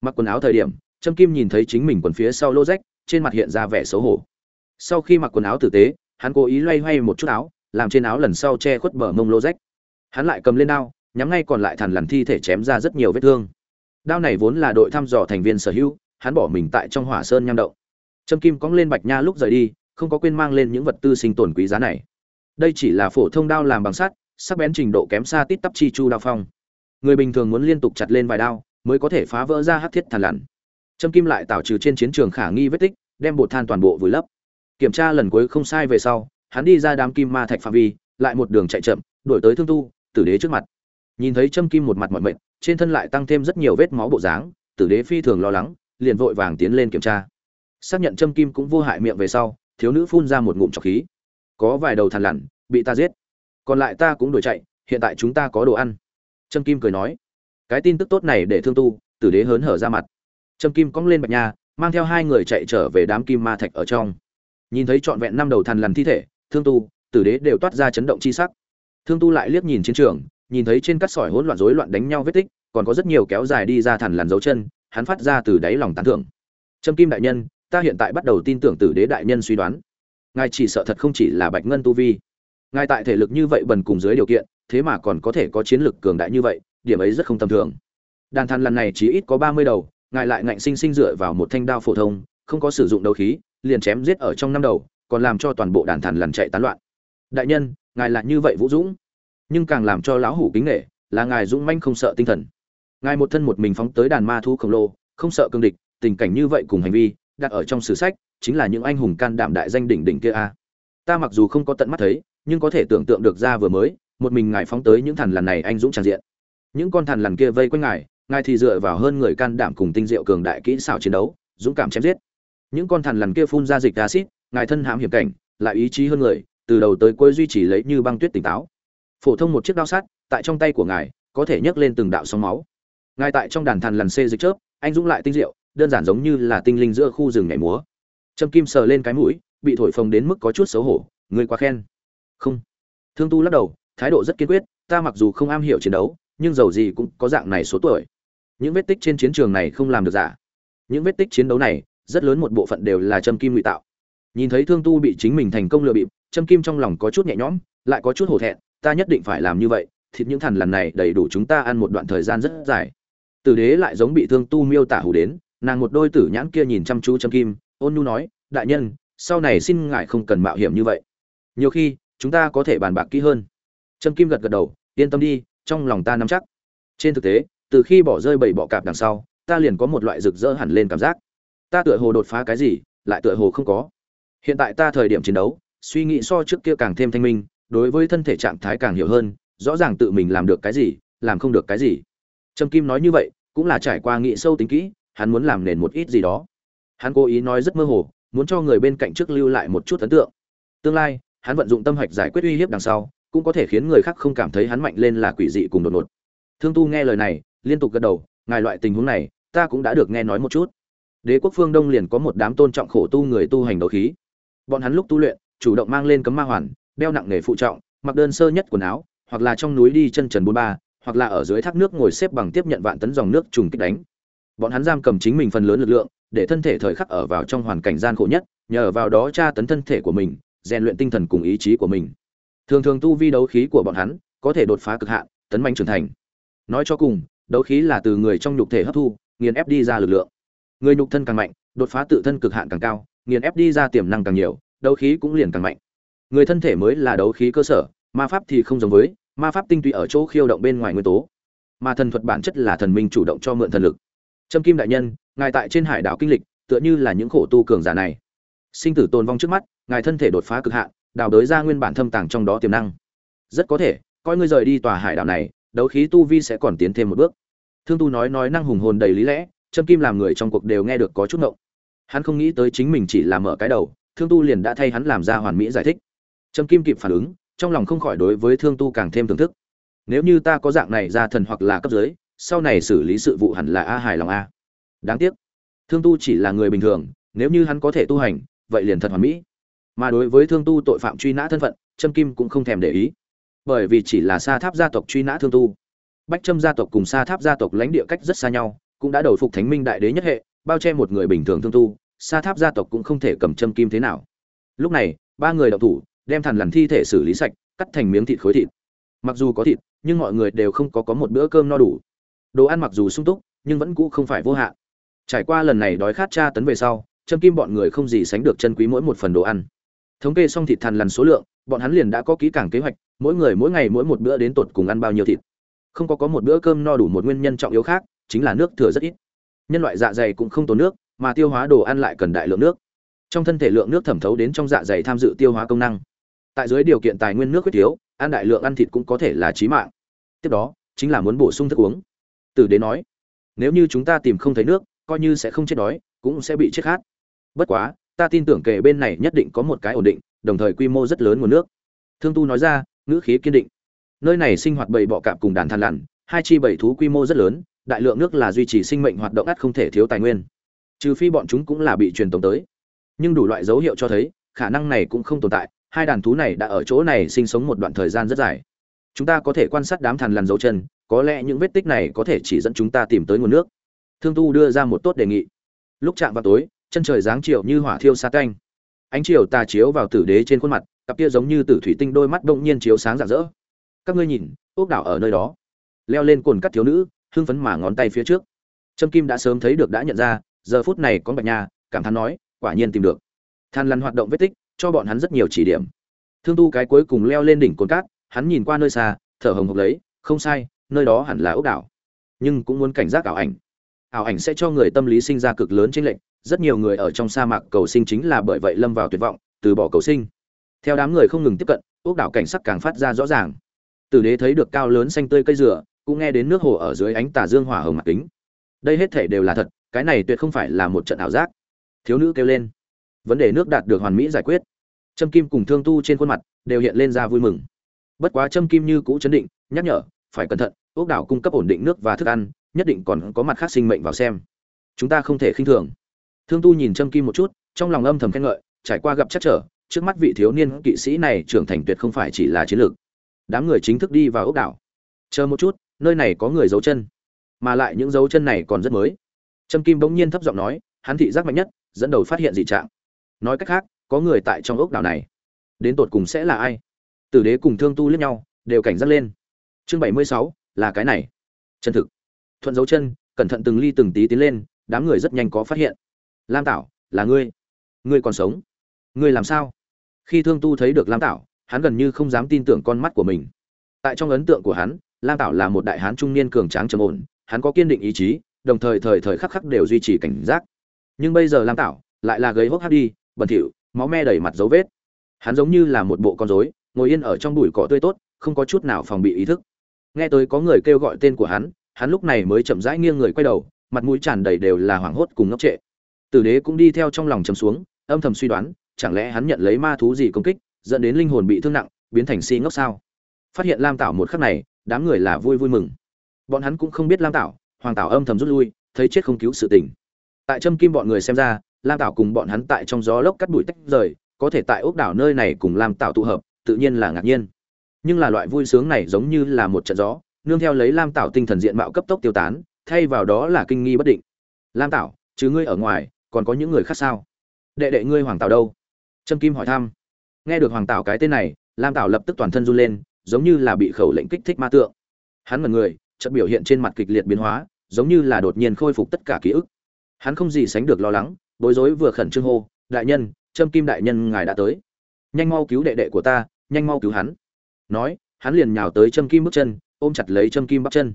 Speaker 1: Mặc quần áo thời điểm, trâm kim nhìn thấy chính mình quần phía sau lô rách, trên mặt hiện ra vẻ xấu hổ. Sau khi mặc quần áo tử tế, hắn cố ý loay hoay một chút áo, làm trên áo lần sau che khuất bờ mông lô rách. Hắn lại cầm lên đao, nhắm ngay còn lại thằn lằn thi thể chém ra rất nhiều vết thương. Đao này vốn là đội thăm dò thành viên sở hữu hắn bỏ mình tại trong hỏa sơn nham động. Trâm kim cóng lên bạch nha lúc rời đi, không có quên mang lên những vật tư sinh tồn quý giá này. Đây chỉ là phổ thông đao làm bằng sắt, sắc bén trình độ kém xa tít tắp chi chu đao phong. Người bình thường muốn liên tục chặt lên vài đao, mới có thể phá vỡ ra hắc thiết thàn lằn. Trâm kim lại tạo trừ trên chiến trường khả nghi vết tích, đem bột than toàn bộ vùi lấp. Kiểm tra lần cuối không sai về sau, hắn đi ra đám kim ma thạch phạm vi, lại một đường chạy chậm, đuổi tới thương tu, tử đế trước mặt. Nhìn thấy trâm kim một mặt mọi mệnh trên thân lại tăng thêm rất nhiều vết máu bộ dáng, tử đế phi thường lo lắng liền vội vàng tiến lên kiểm tra. Xác nhận trâm kim cũng vô hại miệng về sau, thiếu nữ phun ra một ngụm trọc khí. Có vài đầu thằn lằn, bị ta giết. Còn lại ta cũng đuổi chạy, hiện tại chúng ta có đồ ăn. Trâm kim cười nói. Cái tin tức tốt này để thương tu, tử đế hớn hở ra mặt. Trâm kim cong lên bạch nha, mang theo hai người chạy trở về đám kim ma thạch ở trong. Nhìn thấy trọn vẹn năm đầu thằn lằn thi thể, thương tu, tử đế đều toát ra chấn động chi sắc. Thương tu lại liếc nhìn chiến trường, nhìn thấy trên các sỏi hỗn loạn rối loạn đánh nhau vết tích, còn có rất nhiều kéo dài đi ra thằn lằn dấu chân hắn phát ra từ đáy lòng tán thưởng. Trâm kim đại nhân, ta hiện tại bắt đầu tin tưởng tử đế đại nhân suy đoán. Ngài chỉ sợ thật không chỉ là bạch ngân tu vi. Ngài tại thể lực như vậy bần cùng dưới điều kiện, thế mà còn có thể có chiến lực cường đại như vậy, điểm ấy rất không tầm thường. Đàn than lần này chỉ ít có ba mươi đầu, ngài lại ngạnh sinh sinh dựa vào một thanh đao phổ thông, không có sử dụng đấu khí, liền chém giết ở trong năm đầu, còn làm cho toàn bộ đàn thàn lần chạy tán loạn. Đại nhân, ngài lại như vậy vũ dũng. Nhưng càng làm cho lão hủ kính nghệ là ngài dũng manh không sợ tinh thần ngài một thân một mình phóng tới đàn ma thu khổng lồ, không sợ cương địch, tình cảnh như vậy cùng hành vi, đặt ở trong sử sách, chính là những anh hùng can đảm đại danh đỉnh đỉnh kia a. À. Ta mặc dù không có tận mắt thấy, nhưng có thể tưởng tượng được ra vừa mới, một mình ngài phóng tới những thằn lằn này anh dũng tràn diện. Những con thằn lằn kia vây quanh ngài ngài thì dựa vào hơn người can đảm cùng tinh diệu cường đại kỹ xảo chiến đấu, dũng cảm chém giết. Những con thằn lằn kia phun ra dịch acid ngài thân hãm hiểm cảnh, lại ý chí hơn người, từ đầu tới cuối duy trì lấy như băng tuyết tỉnh táo. Phổ thông một chiếc đao sắt, tại trong tay của ngài, có thể nhấc lên từng đạo sóng máu ngài tại trong đàn thằn lằn xê dịch chớp, anh dũng lại tinh diệu, đơn giản giống như là tinh linh giữa khu rừng nhảy múa. Trâm kim sờ lên cái mũi, bị thổi phồng đến mức có chút xấu hổ người quá khen. Không. Thương tu lắc đầu, thái độ rất kiên quyết, ta mặc dù không am hiểu chiến đấu, nhưng dầu gì cũng có dạng này số tuổi. Những vết tích trên chiến trường này không làm được giả những vết tích chiến đấu này, rất lớn một bộ phận đều là châm kim ngụy tạo. Nhìn thấy thương tu bị chính mình thành công lừa bịp châm kim trong lòng có chút nhẹ nhõm, lại có chút hổ thẹn, ta nhất định phải làm như vậy, thịt những thằn lằn này đầy đủ chúng ta ăn một đoạn thời gian rất dài tử đế lại giống bị thương tu miêu tả hủ đến, nàng một đôi tử nhãn kia nhìn chăm chú châm kim, ôn nhu nói, đại nhân, sau này xin ngài không cần mạo hiểm như vậy. Nhiều khi, chúng ta có thể bàn bạc kỹ hơn. Trâm kim gật gật đầu, yên tâm đi, trong lòng ta nắm chắc. Trên thực tế, từ khi bỏ rơi bảy bọ cạp đằng sau, ta liền có một loại rực rỡ hẳn lên cảm giác. Ta tựa hồ đột phá cái gì, lại tựa hồ không có. Hiện tại ta thời điểm chiến đấu, suy nghĩ so trước kia càng thêm thanh minh, đối với thân thể trạng thái càng hiểu hơn, rõ ràng tự mình làm được cái gì, làm không được cái gì trâm kim nói như vậy, cũng là trải qua nghị sâu tính kỹ, hắn muốn làm nền một ít gì đó. Hắn cố ý nói rất mơ hồ, muốn cho người bên cạnh trước lưu lại một chút ấn tượng. Tương lai, hắn vận dụng tâm hạch giải quyết uy hiếp đằng sau, cũng có thể khiến người khác không cảm thấy hắn mạnh lên là quỷ dị cùng đột ngột. Thương tu nghe lời này, liên tục gật đầu, ngài loại tình huống này, ta cũng đã được nghe nói một chút. Đế quốc phương đông liền có một đám tôn trọng khổ tu người tu hành đấu khí. Bọn hắn lúc tu luyện, chủ động mang lên cấm ma hoàn, đeo nặng nghề phụ trọng, mặc đơn sơ nhất quần áo, hoặc là trong núi đi chân trần bốn ba hoặc là ở dưới thác nước ngồi xếp bằng tiếp nhận vạn tấn dòng nước trùng kích đánh. Bọn hắn giam cầm chính mình phần lớn lực lượng, để thân thể thời khắc ở vào trong hoàn cảnh gian khổ nhất, nhờ vào đó tra tấn thân thể của mình, rèn luyện tinh thần cùng ý chí của mình. Thường thường tu vi đấu khí của bọn hắn có thể đột phá cực hạn, tấn mạnh trưởng thành. Nói cho cùng, đấu khí là từ người trong nhục thể hấp thu, nghiền ép đi ra lực lượng. Người nhục thân càng mạnh, đột phá tự thân cực hạn càng cao, nghiền ép đi ra tiềm năng càng nhiều, đấu khí cũng liền càng mạnh. Người thân thể mới là đấu khí cơ sở, ma pháp thì không giống với ma pháp tinh túy ở chỗ khiêu động bên ngoài nguyên tố. Mà thần thuật bản chất là thần minh chủ động cho mượn thần lực. Trâm kim đại nhân, ngài tại trên hải đảo kinh lịch, tựa như là những khổ tu cường giả này. Sinh tử tồn vong trước mắt, ngài thân thể đột phá cực hạn, đào đới ra nguyên bản thâm tàng trong đó tiềm năng. Rất có thể, coi ngươi rời đi tòa hải đảo này, đấu khí tu vi sẽ còn tiến thêm một bước. Thương tu nói nói năng hùng hồn đầy lý lẽ, trâm kim làm người trong cuộc đều nghe được có chút ngộng. Hắn không nghĩ tới chính mình chỉ là mở cái đầu, thương tu liền đã thay hắn làm ra hoàn mỹ giải thích. Trâm kim kịp phản ứng trong lòng không khỏi đối với thương tu càng thêm thưởng thức. Nếu như ta có dạng này ra thần hoặc là cấp dưới, sau này xử lý sự vụ hẳn là a hài lòng a. Đáng tiếc, thương tu chỉ là người bình thường, nếu như hắn có thể tu hành, vậy liền thật hoàn mỹ. Mà đối với thương tu tội phạm truy nã thân phận, trâm kim cũng không thèm để ý. Bởi vì chỉ là sa tháp gia tộc truy nã thương tu, bách trâm gia tộc cùng sa tháp gia tộc lãnh địa cách rất xa nhau, cũng đã đầu phục thánh minh đại đế nhất hệ, bao che một người bình thường thương tu, sa tháp gia tộc cũng không thể cầm châm kim thế nào. Lúc này, ba người đậu thủ đem thằn lằn thi thể xử lý sạch, cắt thành miếng thịt khối thịt. Mặc dù có thịt, nhưng mọi người đều không có có một bữa cơm no đủ. Đồ ăn mặc dù sung túc, nhưng vẫn cũ không phải vô hạn. Trải qua lần này đói khát tra tấn về sau châm kim bọn người không gì sánh được chân quý mỗi một phần đồ ăn. Thống kê xong thịt thằn lằn số lượng, bọn hắn liền đã có kỹ càng kế hoạch, mỗi người mỗi ngày mỗi một bữa đến tột cùng ăn bao nhiêu thịt. Không có có một bữa cơm no đủ một nguyên nhân trọng yếu khác, chính là nước thừa rất ít. Nhân loại dạ dày cũng không tốn nước, mà tiêu hóa đồ ăn lại cần đại lượng nước. Trong thân thể lượng nước thẩm thấu đến trong dạ dày tham dự tiêu hóa công năng tại dưới điều kiện tài nguyên nước quyết thiếu, ăn đại lượng ăn thịt cũng có thể là chí mạng. Tiếp đó, chính là muốn bổ sung thức uống. Tử đế nói, nếu như chúng ta tìm không thấy nước, coi như sẽ không chết đói, cũng sẽ bị chết khát. Bất quá, ta tin tưởng kề bên này nhất định có một cái ổn định, đồng thời quy mô rất lớn nguồn nước. Thương tu nói ra, ngữ khí kiên định. Nơi này sinh hoạt bầy bọ cạp cùng đàn than lằn, hai chi bầy thú quy mô rất lớn, đại lượng nước là duy trì sinh mệnh hoạt động ắt không thể thiếu tài nguyên. Trừ phi bọn chúng cũng là bị truyền tống tới. Nhưng đủ loại dấu hiệu cho thấy, khả năng này cũng không tồn tại hai đàn thú này đã ở chỗ này sinh sống một đoạn thời gian rất dài. Chúng ta có thể quan sát đám thằn lằn dấu chân, có lẽ những vết tích này có thể chỉ dẫn chúng ta tìm tới nguồn nước. Thương tu đưa ra một tốt đề nghị. Lúc chạm vào tối, chân trời dáng chiều như hỏa thiêu xa canh. Ánh chiều tà chiếu vào tử đế trên khuôn mặt, cặp kia giống như tử thủy tinh đôi mắt bỗng nhiên chiếu sáng rạng rỡ. Các ngươi nhìn, ốc đảo ở nơi đó. Leo lên cồn cắt thiếu nữ, hưng phấn mà ngón tay phía trước. Trâm kim đã sớm thấy được đã nhận ra, giờ phút này có bạch nha, cảm thán nói, quả nhiên tìm được. Than lăn hoạt động vết tích cho bọn hắn rất nhiều chỉ điểm. Thương tu cái cuối cùng leo lên đỉnh cồn cát, hắn nhìn qua nơi xa, thở hồng hộc lấy, không sai, nơi đó hẳn là ốc đảo. Nhưng cũng muốn cảnh giác ảo ảnh. Ảo ảnh sẽ cho người tâm lý sinh ra cực lớn trên lệnh rất nhiều người ở trong sa mạc cầu sinh chính là bởi vậy lâm vào tuyệt vọng, từ bỏ cầu sinh. Theo đám người không ngừng tiếp cận, ốc đảo cảnh sắc càng phát ra rõ ràng. Tử đế thấy được cao lớn xanh tươi cây dừa, cũng nghe đến nước hồ ở dưới ánh tà dương hỏa hồng mặt kính. Đây hết thể đều là thật, cái này tuyệt không phải là một trận ảo giác. Thiếu nữ kêu lên vấn đề nước đạt được hoàn mỹ giải quyết. Trâm kim cùng thương tu trên khuôn mặt đều hiện lên ra vui mừng. Bất quá trâm kim như cũ chấn định, nhắc nhở, phải cẩn thận, ốc đảo cung cấp ổn định nước và thức ăn, nhất định còn có mặt khác sinh mệnh vào xem. Chúng ta không thể khinh thường. Thương tu nhìn trâm kim một chút, trong lòng âm thầm khen ngợi, trải qua gặp chắc trở, trước mắt vị thiếu niên kỵ sĩ này trưởng thành tuyệt không phải chỉ là chiến lược. Đám người chính thức đi vào ốc đảo. Chờ một chút, nơi này có người giấu chân. Mà lại những dấu chân này còn rất mới. Trâm kim bỗng nhiên thấp giọng nói, hắn thị giác mạnh nhất, dẫn đầu phát hiện dị trạng nói cách khác, có người tại trong ốc đảo này. Đến tột cùng sẽ là ai? Tử đế cùng thương tu lẫn nhau, đều cảnh giác lên. Chương bảy mươi sáu, là cái này. Chân thực. Thuận dấu chân, cẩn thận từng ly từng tí tiến lên, đám người rất nhanh có phát hiện. Lam tảo, là ngươi. Ngươi còn sống. Ngươi làm sao? Khi thương tu thấy được lam tảo, hắn gần như không dám tin tưởng con mắt của mình. Tại trong ấn tượng của hắn, lam tảo là một đại hán trung niên cường tráng trầm ổn, hắn có kiên định ý chí, đồng thời thời thời khắc khắc đều duy trì cảnh giác. Nhưng bây giờ lam tảo lại là gầy hốc hát đi bẩn thỉu, máu me đầy mặt dấu vết. Hắn giống như là một bộ con rối, ngồi yên ở trong bụi cỏ tươi tốt, không có chút nào phòng bị ý thức. Nghe tới có người kêu gọi tên của hắn hắn lúc này mới chậm rãi nghiêng người quay đầu, mặt mũi tràn đầy đều là hoảng hốt cùng ngốc trệ. Tử đế cũng đi theo trong lòng chầm xuống, âm thầm suy đoán, chẳng lẽ hắn nhận lấy ma thú gì công kích, dẫn đến linh hồn bị thương nặng, biến thành si ngốc sao? Phát hiện lam tảo một khắc này, đám người là vui vui mừng. Bọn hắn cũng không biết lam tảo, hoàng tảo âm thầm rút lui, thấy chết không cứu sự tình. Tại trâm kim bọn người xem ra lam tảo cùng bọn hắn tại trong gió lốc cắt bụi tách rời, có thể tại ốc đảo nơi này cùng lam tảo tụ hợp, tự nhiên là ngạc nhiên. Nhưng là loại vui sướng này giống như là một trận gió, nương theo lấy lam tảo tinh thần diện mạo cấp tốc tiêu tán, thay vào đó là kinh nghi bất định. Lam tảo chứ ngươi ở ngoài, còn có những người khác sao? Đệ đệ ngươi hoàng tảo đâu? Trâm kim hỏi thăm. Nghe được hoàng tảo cái tên này, lam tảo lập tức toàn thân run lên, giống như là bị khẩu lệnh kích thích ma tượng. Hắn ngần người chất biểu hiện trên mặt kịch liệt biến hóa, giống như là đột nhiên khôi phục tất cả ký ức. Hắn không gì sánh được lo lắng bối rối vừa khẩn trương hô, đại nhân, trâm kim đại nhân ngài đã tới. Nhanh mau cứu đệ đệ của ta, nhanh mau cứu hắn. Nói, hắn liền nhào tới trâm kim bước chân, ôm chặt lấy trâm kim bắp chân.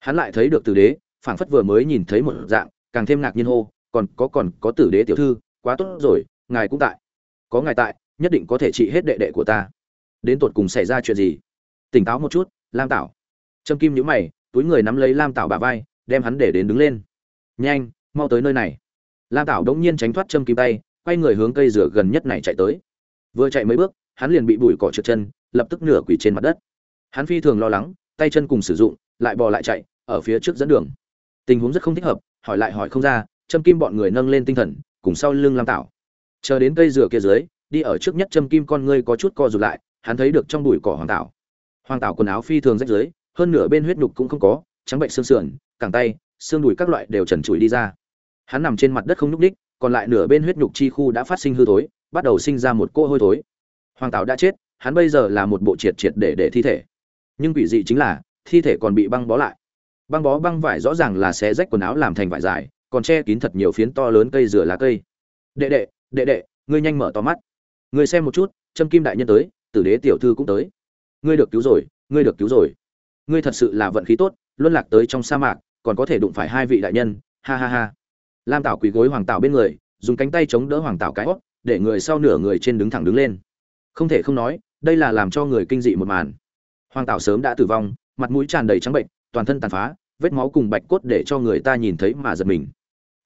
Speaker 1: Hắn lại thấy được tử đế, phảng phất vừa mới nhìn thấy một dạng, càng thêm ngạc nhiên hô, còn có còn có tử đế tiểu thư, quá tốt rồi, ngài cũng tại. Có ngài tại, nhất định có thể trị hết đệ đệ của ta. Đến tột cùng xảy ra chuyện gì? Tỉnh táo một chút, lam tảo. Trâm kim nhữ mày, túi người nắm lấy lam tảo bà vai, đem hắn để đến đứng lên. Nhanh, mau tới nơi này lam tảo đống nhiên tránh thoát trâm kim tay, quay người hướng cây rửa gần nhất này chạy tới. Vừa chạy mấy bước, hắn liền bị bụi cỏ trượt chân, lập tức nửa quỳ trên mặt đất. Hắn phi thường lo lắng, tay chân cùng sử dụng, lại bò lại chạy, ở phía trước dẫn đường. Tình huống rất không thích hợp, hỏi lại hỏi không ra, châm kim bọn người nâng lên tinh thần, cùng sau lưng lam tảo. Chờ đến cây rửa kia dưới, đi ở trước nhất châm kim con ngươi có chút co rụt lại, hắn thấy được trong bụi cỏ hoàng tảo. Hoàng tảo quần áo phi thường rách dưới hơn nửa bên huyết nhục cũng không có, trắng bệnh xương sườn, cẳng tay, xương đùi các loại đều trần trụi đi ra hắn nằm trên mặt đất không nhúc đích, còn lại nửa bên huyết nhục chi khu đã phát sinh hư thối bắt đầu sinh ra một cỗ hôi thối. Hoàng tảo đã chết hắn bây giờ là một bộ triệt triệt để để thi thể. Nhưng quỷ dị chính là thi thể còn bị băng bó lại. Băng bó băng vải rõ ràng là xé rách quần áo làm thành vải dài còn che kín thật nhiều phiến to lớn cây rửa lá cây. Đệ đệ đệ đệ ngươi nhanh mở to mắt. Ngươi xem một chút trâm kim đại nhân tới tử đế tiểu thư cũng tới. Ngươi được cứu rồi ngươi được cứu rồi. Ngươi thật sự là vận khí tốt luân lạc tới trong sa mạc còn có thể đụng phải hai vị đại nhân ha ha ha lam tảo quỳ gối hoàng tảo bên người, dùng cánh tay chống đỡ hoàng tảo cái hót, để người sau nửa người trên đứng thẳng đứng lên. Không thể không nói, đây là làm cho người kinh dị một màn. Hoàng tảo sớm đã tử vong, mặt mũi tràn đầy trắng bệnh, toàn thân tàn phá, vết máu cùng bạch cốt để cho người ta nhìn thấy mà giật mình.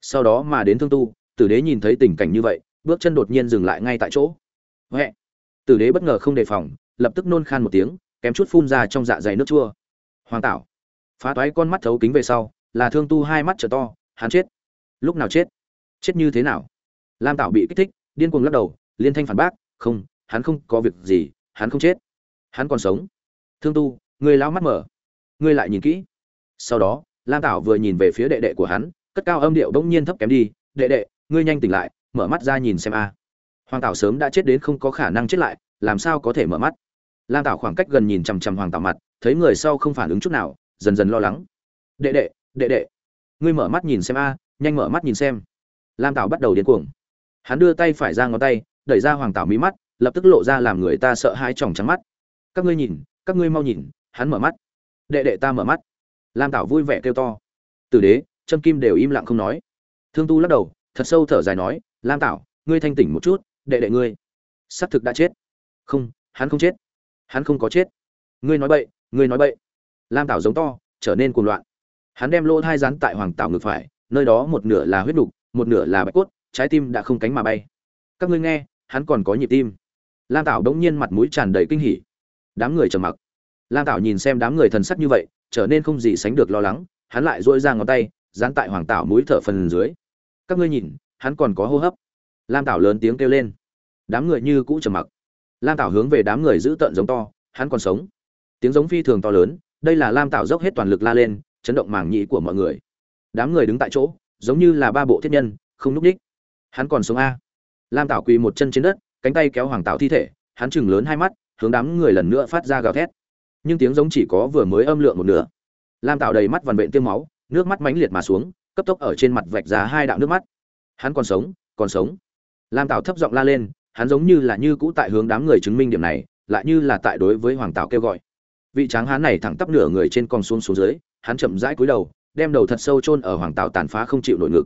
Speaker 1: Sau đó mà đến thương tu, tử đế nhìn thấy tình cảnh như vậy, bước chân đột nhiên dừng lại ngay tại chỗ. Huệ! Tử đế bất ngờ không đề phòng, lập tức nôn khan một tiếng, kém chút phun ra trong dạ dày nước chua. Hoàng tảo! Phá toái con mắt thấu kính về sau, là thương tu hai mắt trở to, hắn chết lúc nào chết? Chết như thế nào? Lam tảo bị kích thích, điên cuồng lắc đầu, liên thanh phản bác, không, hắn không có việc gì, hắn không chết. Hắn còn sống. Thương tu, người lao mắt mở. Ngươi lại nhìn kỹ. Sau đó, lam tảo vừa nhìn về phía đệ đệ của hắn, cất cao âm điệu bỗng nhiên thấp kém đi, đệ đệ, ngươi nhanh tỉnh lại, mở mắt ra nhìn xem a. Hoàng tảo sớm đã chết đến không có khả năng chết lại, làm sao có thể mở mắt? Lam tảo khoảng cách gần nhìn chằm chằm hoàng tảo mặt, thấy người sau không phản ứng chút nào, dần dần lo lắng. Đệ đệ đệ đệ, ngươi mở mắt nhìn xem a nhanh mở mắt nhìn xem. Lam tảo bắt đầu điên cuồng. Hắn đưa tay phải ra ngón tay, đẩy ra hoàng tảo mí mắt, lập tức lộ ra làm người ta sợ hãi tròng trắng mắt. Các ngươi nhìn, các ngươi mau nhìn, hắn mở mắt. Đệ đệ ta mở mắt. Lam tảo vui vẻ kêu to. Tử đế, trâm kim đều im lặng không nói. Thương tu lắc đầu, thật sâu thở dài nói, lam tảo, ngươi thanh tỉnh một chút, đệ đệ ngươi s ắ c thực đã chết. Không, hắn không chết. Hắn không có chết. Ngươi nói bậy, ngươi nói bậy. Lam tảo giống to, trở nên cuồng loạn. Hắn đem lỗ thai rắn tại hoàng tảo ngực phải nơi đó một nửa là huyết đục, một nửa là bạch cốt, trái tim đã không cánh mà bay. Các ngươi nghe, hắn còn có nhịp tim. Lam tảo đống nhiên mặt mũi tràn đầy kinh hỉ. Đám người trầm mặc. Lam tảo nhìn xem đám người thần sắc như vậy, trở nên không gì sánh được lo lắng, hắn lại dỗi ra ngón tay, dán tại hoàng tảo mũi thở phần dưới. Các ngươi nhìn, hắn còn có hô hấp. Lam tảo lớn tiếng kêu lên. Đám người như cũ trầm mặc. Lam tảo hướng về đám người giữ tợn giống to, hắn còn sống. Tiếng giống phi thường to lớn, đây là lam tảo dốc hết toàn lực la lên, chấn động màng nhĩ của mọi người đám người đứng tại chỗ, giống như là ba bộ thiết nhân, không núp ních hắn còn sống a? Lam tảo quỳ một chân trên đất, cánh tay kéo hoàng tảo thi thể, hắn chừng lớn hai mắt, hướng đám người lần nữa phát ra gào thét. Nhưng tiếng giống chỉ có vừa mới âm lượng một nửa. Lam tảo đầy mắt vằn vện tiêm máu, nước mắt mãnh liệt mà xuống, cấp tốc ở trên mặt vạch ra hai đạo nước mắt. Hắn còn sống còn sống. Lam tảo thấp giọng la lên, hắn giống như là như cũ tại hướng đám người chứng minh điểm này, lại như là tại đối với hoàng tảo kêu gọi. Vị tráng hán này thẳng tắp nửa người trên con xuống xuống dưới, hắn chậm rãi cúi đầu đem đầu thật sâu chôn ở hoàng tảo tàn phá không chịu nổi ngực.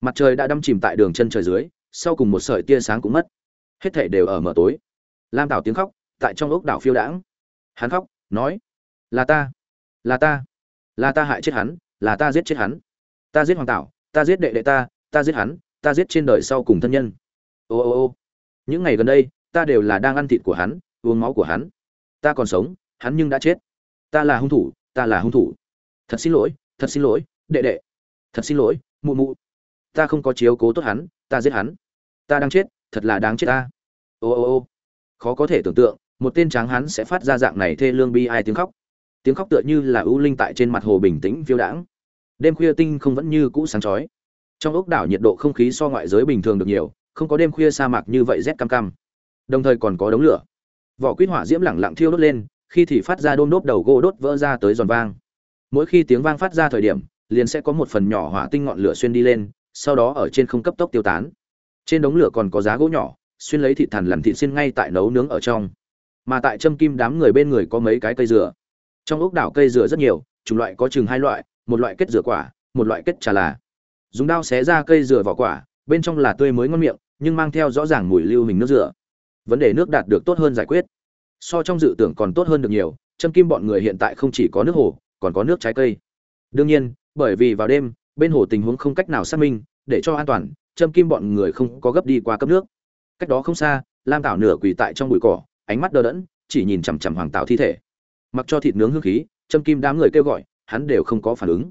Speaker 1: Mặt trời đã đâm chìm tại đường chân trời dưới, sau cùng một sợi tia sáng cũng mất. Hết thảy đều ở mờ tối. Lam tảo tiếng khóc, tại trong ốc đảo phiêu đãng. Hắn khóc, nói, là ta là ta là ta hại chết hắn, là ta giết chết hắn. Ta giết hoàng tảo, ta giết đệ đệ ta ta giết hắn, ta giết trên đời sau cùng thân nhân. Ô ô ô. Những ngày gần đây, ta đều là đang ăn thịt của hắn, uống máu của hắn. Ta còn sống, hắn nhưng đã chết. Ta là hung thủ, ta là hung thủ. Thật xin lỗi thật xin lỗi, đệ đệ. Thật xin lỗi, mụ mụ. Ta không có chiếu cố tốt hắn, ta giết hắn. Ta đang chết, thật là đáng chết ta. Ô ô ô. Khó có thể tưởng tượng, một tên tráng hắn sẽ phát ra dạng này thê lương bi ai tiếng khóc. Tiếng khóc tựa như là ưu linh tại trên mặt hồ bình tĩnh phiêu đãng. Đêm khuya tinh không vẫn như cũ sáng chói. Trong ốc đảo nhiệt độ không khí so ngoại giới bình thường được nhiều, không có đêm khuya sa mạc như vậy rét cam cam. Đồng thời còn có đống lửa. Vỏ quýt hỏa diễm lẳng lặng thiêu đốt lên, khi thì phát ra đôm đốt đầu gỗ đốt vỡ ra tới giòn vang mỗi khi tiếng vang phát ra thời điểm, liền sẽ có một phần nhỏ hỏa tinh ngọn lửa xuyên đi lên, sau đó ở trên không cấp tốc tiêu tán. Trên đống lửa còn có giá gỗ nhỏ, xuyên lấy thịt thằn làm thịt xiên ngay tại nấu nướng ở trong. Mà tại châm kim đám người bên người có mấy cái cây dừa. Trong ốc đảo cây dừa rất nhiều, chủng loại có chừng hai loại, một loại kết dừa quả, một loại kết trà là. Dùng dao xé ra cây dừa vỏ quả, bên trong là tươi mới ngon miệng, nhưng mang theo rõ ràng mùi lưu hình nước dừa. Vấn đề nước đạt được tốt hơn giải quyết. So trong dự tưởng còn tốt hơn được nhiều, châm kim bọn người hiện tại không chỉ có nước hồ còn có nước trái cây. Đương nhiên, bởi vì vào đêm, bên hồ tình huống không cách nào xác minh, để cho an toàn châm kim bọn người không có gấp đi qua cấp nước. Cách đó không xa, lam tảo nửa quỳ tại trong bụi cỏ, ánh mắt đờ đẫn, chỉ nhìn chằm chằm hoàng tảo thi thể. Mặc cho thịt nướng hương khí châm kim đám người kêu gọi, hắn đều không có phản ứng.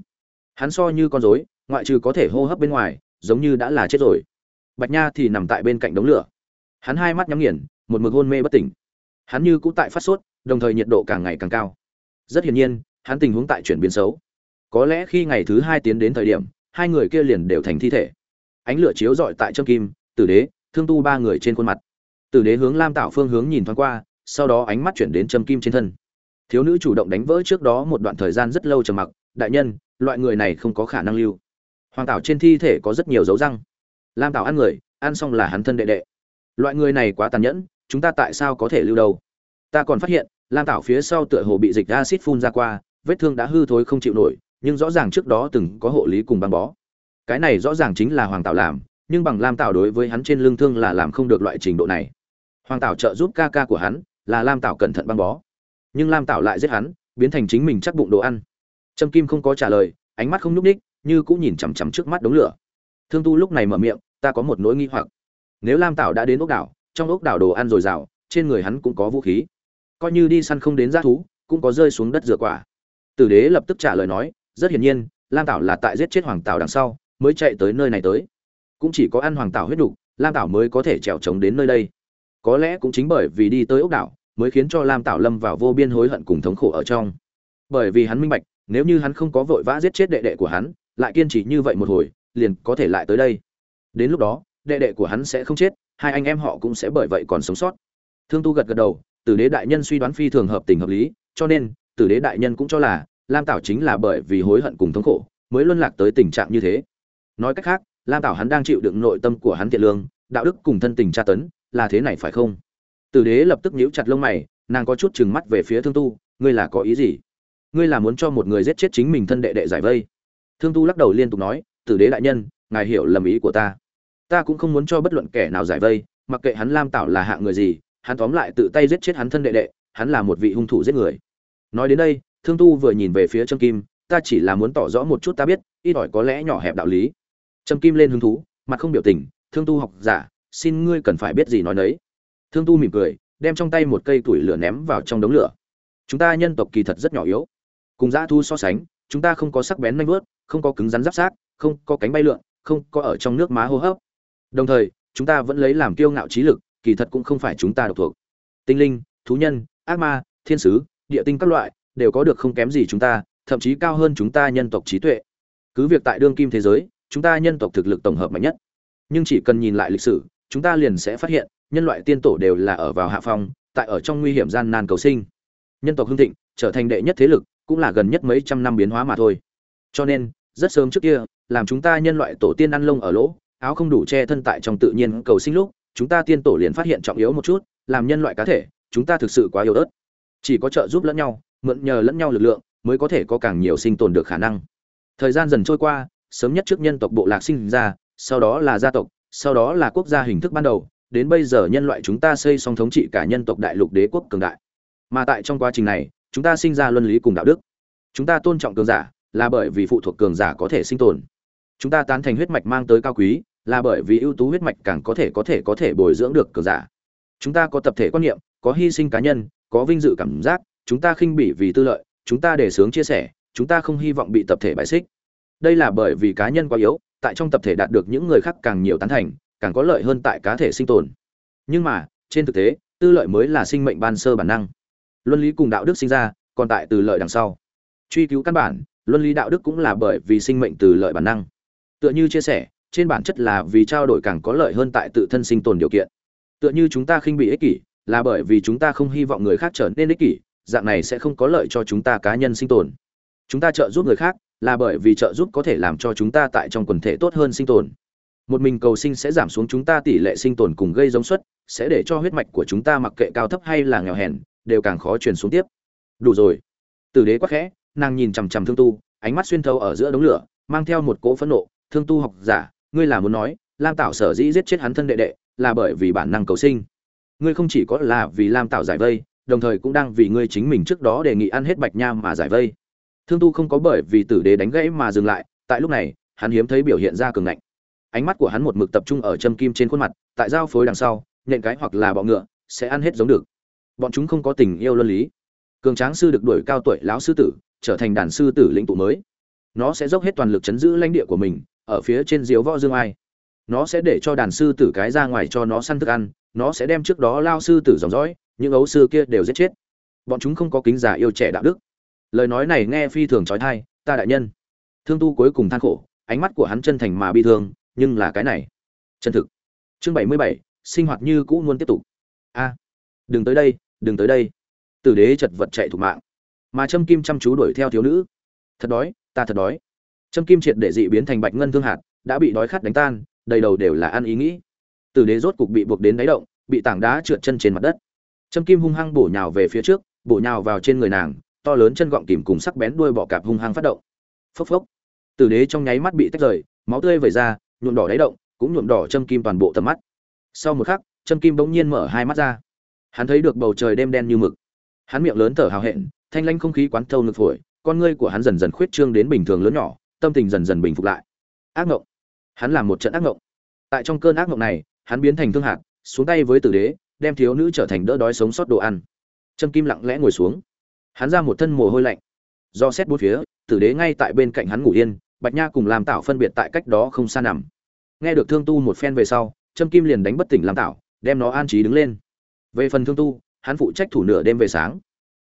Speaker 1: Hắn so như con rối, ngoại trừ có thể hô hấp bên ngoài, giống như đã là chết rồi. Bạch nha thì nằm tại bên cạnh đống lửa. Hắn hai mắt nhắm nghiền, một mực hôn mê bất tỉnh. Hắn như cũng tại phát sốt, đồng thời nhiệt độ càng ngày càng cao. Rất hiển nhiên hắn tình huống tại chuyển biến xấu. Có lẽ khi ngày thứ hai tiến đến thời điểm, hai người kia liền đều thành thi thể. Ánh lửa chiếu rọi tại trâm kim, tử đế, thương tu ba người trên khuôn mặt. Tử đế hướng lam tạo phương hướng nhìn thoáng qua, sau đó ánh mắt chuyển đến trâm kim trên thân. Thiếu nữ chủ động đánh vỡ trước đó một đoạn thời gian rất lâu trầm mặc, đại nhân, loại người này không có khả năng lưu. Hoàng tảo trên thi thể có rất nhiều dấu răng. Lam tảo ăn người, ăn xong là hắn thân đệ đệ. Loại người này quá tàn nhẫn, chúng ta tại sao có thể lưu đâu? Ta còn phát hiện, lam tảo phía sau tựa hồ bị dịch acid phun ra qua vết thương đã hư thối không chịu nổi, nhưng rõ ràng trước đó từng có hộ lý cùng băng bó. Cái này rõ ràng chính là hoàng Tạo làm, nhưng bằng lam Tạo đối với hắn trên lưng thương là làm không được loại trình độ này. Hoàng Tạo trợ giúp ca ca của hắn là lam Tạo cẩn thận băng bó. Nhưng lam Tạo lại giết hắn, biến thành chính mình chắc bụng đồ ăn. Trâm kim không có trả lời, ánh mắt không nhúc ních như cũng nhìn chằm chằm trước mắt đống lửa. Thương tu lúc này mở miệng, ta có một nỗi nghi hoặc. Nếu lam Tạo đã đến ốc đảo, trong ốc đảo đồ ăn dồi dào, trên người hắn cũng có vũ khí. Coi như đi săn không đến g thú, cũng có rơi xuống đất rửa quả tử đế lập tức trả lời nói, rất hiển nhiên, lam tảo là tại giết chết hoàng tảo đằng sau, mới chạy tới nơi này tới. Cũng chỉ có ăn hoàng tảo huyết đục lam tảo mới có thể trèo trống đến nơi đây. Có lẽ cũng chính bởi vì đi tới ốc đảo, mới khiến cho lam tảo lâm vào vô biên hối hận cùng thống khổ ở trong. Bởi vì hắn minh bạch, nếu như hắn không có vội vã giết chết đệ đệ của hắn, lại kiên trì như vậy một hồi, liền có thể lại tới đây. Đến lúc đó, đệ đệ của hắn sẽ không chết, hai anh em họ cũng sẽ bởi vậy còn sống sót. Thương tu gật gật đầu, tử đế đại nhân suy đoán phi thường hợp tình hợp lý, cho nên, tử đế đại nhân cũng cho là lam tảo chính là bởi vì hối hận cùng thống khổ, mới luân lạc tới tình trạng như thế. Nói cách khác, lam tảo hắn đang chịu đựng nội tâm của hắn thiện lương, đạo đức cùng thân tình tra tấn, là thế này phải không? Tử đế lập tức nhíu chặt lông mày, nàng có chút chừng mắt về phía thương tu, ngươi là có ý gì? Ngươi là muốn cho một người giết chết chính mình thân đệ đệ giải vây? Thương tu lắc đầu liên tục nói tử đế đại nhân, ngài hiểu lầm ý của ta. Ta cũng không muốn cho bất luận kẻ nào giải vây, mặc kệ hắn lam Tảo là hạng người gì, hắn tóm lại tự tay giết chết hắn thân đệ đệ, hắn là một vị hung thủ giết người. Nói đến đây thương tu vừa nhìn về phía trâm kim, ta chỉ là muốn tỏ rõ một chút ta biết, ít ỏi có lẽ nhỏ hẹp đạo lý. Trâm kim lên hứng thú, mặt không biểu tình, thương tu học giả, xin ngươi cần phải biết gì nói nấy. Thương tu mỉm cười, đem trong tay một cây tuổi lửa ném vào trong đống lửa. Chúng ta nhân tộc kỳ thật rất nhỏ yếu. Cùng dã thu so sánh, chúng ta không có sắc bén nanh vớt không có cứng rắn giáp sát, không có cánh bay lượn, không có ở trong nước má hô hấp. Đồng thời, chúng ta vẫn lấy làm kiêu ngạo trí lực, kỳ thật cũng không phải chúng ta độc thuộc. Tinh linh, thú nhân, ác ma, thiên sứ, địa tinh các loại đều có được không kém gì chúng ta, thậm chí cao hơn chúng ta nhân tộc trí tuệ. Cứ việc tại đương kim thế giới, chúng ta nhân tộc thực lực tổng hợp mạnh nhất. Nhưng chỉ cần nhìn lại lịch sử, chúng ta liền sẽ phát hiện, nhân loại tiên tổ đều là ở vào hạ phong, tại ở trong nguy hiểm gian nan cầu sinh. Nhân tộc hưng thịnh, trở thành đệ nhất thế lực, cũng là gần nhất mấy trăm năm biến hóa mà thôi. Cho nên, rất sớm trước kia, làm chúng ta nhân loại tổ tiên ăn lông ở lỗ, áo không đủ che thân tại trong tự nhiên cầu sinh lúc, chúng ta tiên tổ liền phát hiện trọng yếu một chút, làm nhân loại cá thể, chúng ta thực sự quá yếu ớt. Chỉ có trợ giúp lẫn nhau mượn nhờ lẫn nhau lực lượng mới có thể có càng nhiều sinh tồn được khả năng. Thời gian dần trôi qua, sớm nhất trước nhân tộc bộ lạc sinh ra, sau đó là gia tộc, sau đó là quốc gia hình thức ban đầu, đến bây giờ nhân loại chúng ta xây xong thống trị cả nhân tộc đại lục đế quốc cường đại. Mà tại trong quá trình này, chúng ta sinh ra luân lý cùng đạo đức. Chúng ta tôn trọng cường giả là bởi vì phụ thuộc cường giả có thể sinh tồn. Chúng ta tán thành huyết mạch mang tới cao quý là bởi vì ưu tú huyết mạch càng có thể có thể có thể bồi dưỡng được cường giả. Chúng ta có tập thể quan niệm, có hy sinh cá nhân, có vinh dự cảm giác chúng ta khinh bỉ vì tư lợi, chúng ta để sướng chia sẻ, chúng ta không hy vọng bị tập thể bài xích. Đây là bởi vì cá nhân quá yếu, tại trong tập thể đạt được những người khác càng nhiều tán thành, càng có lợi hơn tại cá thể sinh tồn. Nhưng mà, trên thực tế, tư lợi mới là sinh mệnh ban sơ bản năng. Luân lý cùng đạo đức sinh ra, còn tại từ lợi đằng sau. Truy cứu căn bản, luân lý đạo đức cũng là bởi vì sinh mệnh từ lợi bản năng. Tựa như chia sẻ, trên bản chất là vì trao đổi càng có lợi hơn tại tự thân sinh tồn điều kiện. Tựa như chúng ta khinh bị ích kỷ, là bởi vì chúng ta không hy vọng người khác trở nên ích kỷ dạng này sẽ không có lợi cho chúng ta cá nhân sinh tồn. Chúng ta trợ giúp người khác là bởi vì trợ giúp có thể làm cho chúng ta tại trong quần thể tốt hơn sinh tồn. Một mình cầu sinh sẽ giảm xuống chúng ta tỷ lệ sinh tồn cùng gây giống suất, sẽ để cho huyết mạch của chúng ta mặc kệ cao thấp hay là nghèo hèn, đều càng khó truyền xuống tiếp. Đủ rồi. Tử đế quắc khẽ, nàng nhìn chằm chằm thương tu, ánh mắt xuyên thấu ở giữa đống lửa, mang theo một cỗ phẫn nộ. Thương tu học giả, ngươi là muốn nói, lam tảo sở dĩ giết chết hắn thân đệ đệ, là bởi vì bản năng cầu sinh. Ngươi không chỉ có là vì lam tảo giải vây đồng thời cũng đang vì ngươi chính mình trước đó đề nghị ăn hết bạch nha mà giải vây. Thương tu không có bởi vì tử đế đánh gãy mà dừng lại, tại lúc này, hắn hiếm thấy biểu hiện ra cường ngạnh. Ánh mắt của hắn một mực tập trung ở châm kim trên khuôn mặt, tại giao phối đằng sau, nhện cái hoặc là bọ ngựa, sẽ ăn hết giống được. Bọn chúng không có tình yêu luân lý. Cường tráng sư được đuổi cao tuổi lão sư tử, trở thành đàn sư tử lĩnh tụ mới. Nó sẽ dốc hết toàn lực chấn giữ lãnh địa của mình, ở phía trên diếu võ dương ai. Nó sẽ để cho đàn sư tử cái ra ngoài cho nó săn thức ăn, nó sẽ đem trước đó lao sư tử dòng dõi những ấu sư kia đều giết chết. Bọn chúng không có kính giả yêu trẻ đạo đức. Lời nói này nghe phi thường trói thai, ta đại nhân. Thương tu cuối cùng than khổ, ánh mắt của hắn chân thành mà bi thương, nhưng là cái này. Chân thực. Chương bảy mươi bảy, sinh hoạt như cũ muốn tiếp tục. A, đừng tới đây, đừng tới đây. Tử đế chật vật chạy thục mạng. Mà trâm kim chăm chú đuổi theo thiếu nữ. Thật đói, ta thật đói. Trâm kim triệt để dị biến thành bạch ngân thương hạt, đã bị đói khát đánh tan, đầy đầu đều là ăn ý nghĩ. Tử đế rốt cục bị buộc đến đáy động, bị tảng đá trượt chân trên mặt đất. Châm kim hung hăng bổ nhào về phía trước, bổ nhào vào trên người nàng, to lớn chân gọng kìm cùng sắc bén đuôi bọ cạp hung hăng phát động. Phốc phốc. Tử đế trong nháy mắt bị tách rời, máu tươi vẩy ra, nhuộm đỏ đáy động, cũng nhuộm đỏ châm kim toàn bộ tầm mắt. Sau một khắc châm kim bỗng nhiên mở hai mắt ra. Hắn thấy được bầu trời đêm đen như mực. Hắn miệng lớn thở hào hẹn, thanh lãnh không khí quán thâu ngực phổi, con ngươi của hắn dần dần khuyết trương đến bình thường lớn nhỏ, tâm tình dần dần bình phục lại. Ác ngộng. Hắn làm một trận ác ngộng. Tại trong cơn ác ngộng này, hắn biến thành thương hạt, xuống tay với tử đế đem thiếu nữ trở thành đỡ đói sống sót đồ ăn. Trâm kim lặng lẽ ngồi xuống. Hắn ra một thân mồ hôi lạnh. Do xét bốn phía, tử đế ngay tại bên cạnh hắn ngủ yên, bạch nha cùng làm tạo phân biệt tại cách đó không xa nằm. Nghe được thương tu một phen về sau, trâm kim liền đánh bất tỉnh làm tạo đem nó an trí đứng lên. Về phần thương tu, hắn phụ trách thủ nửa đêm về sáng.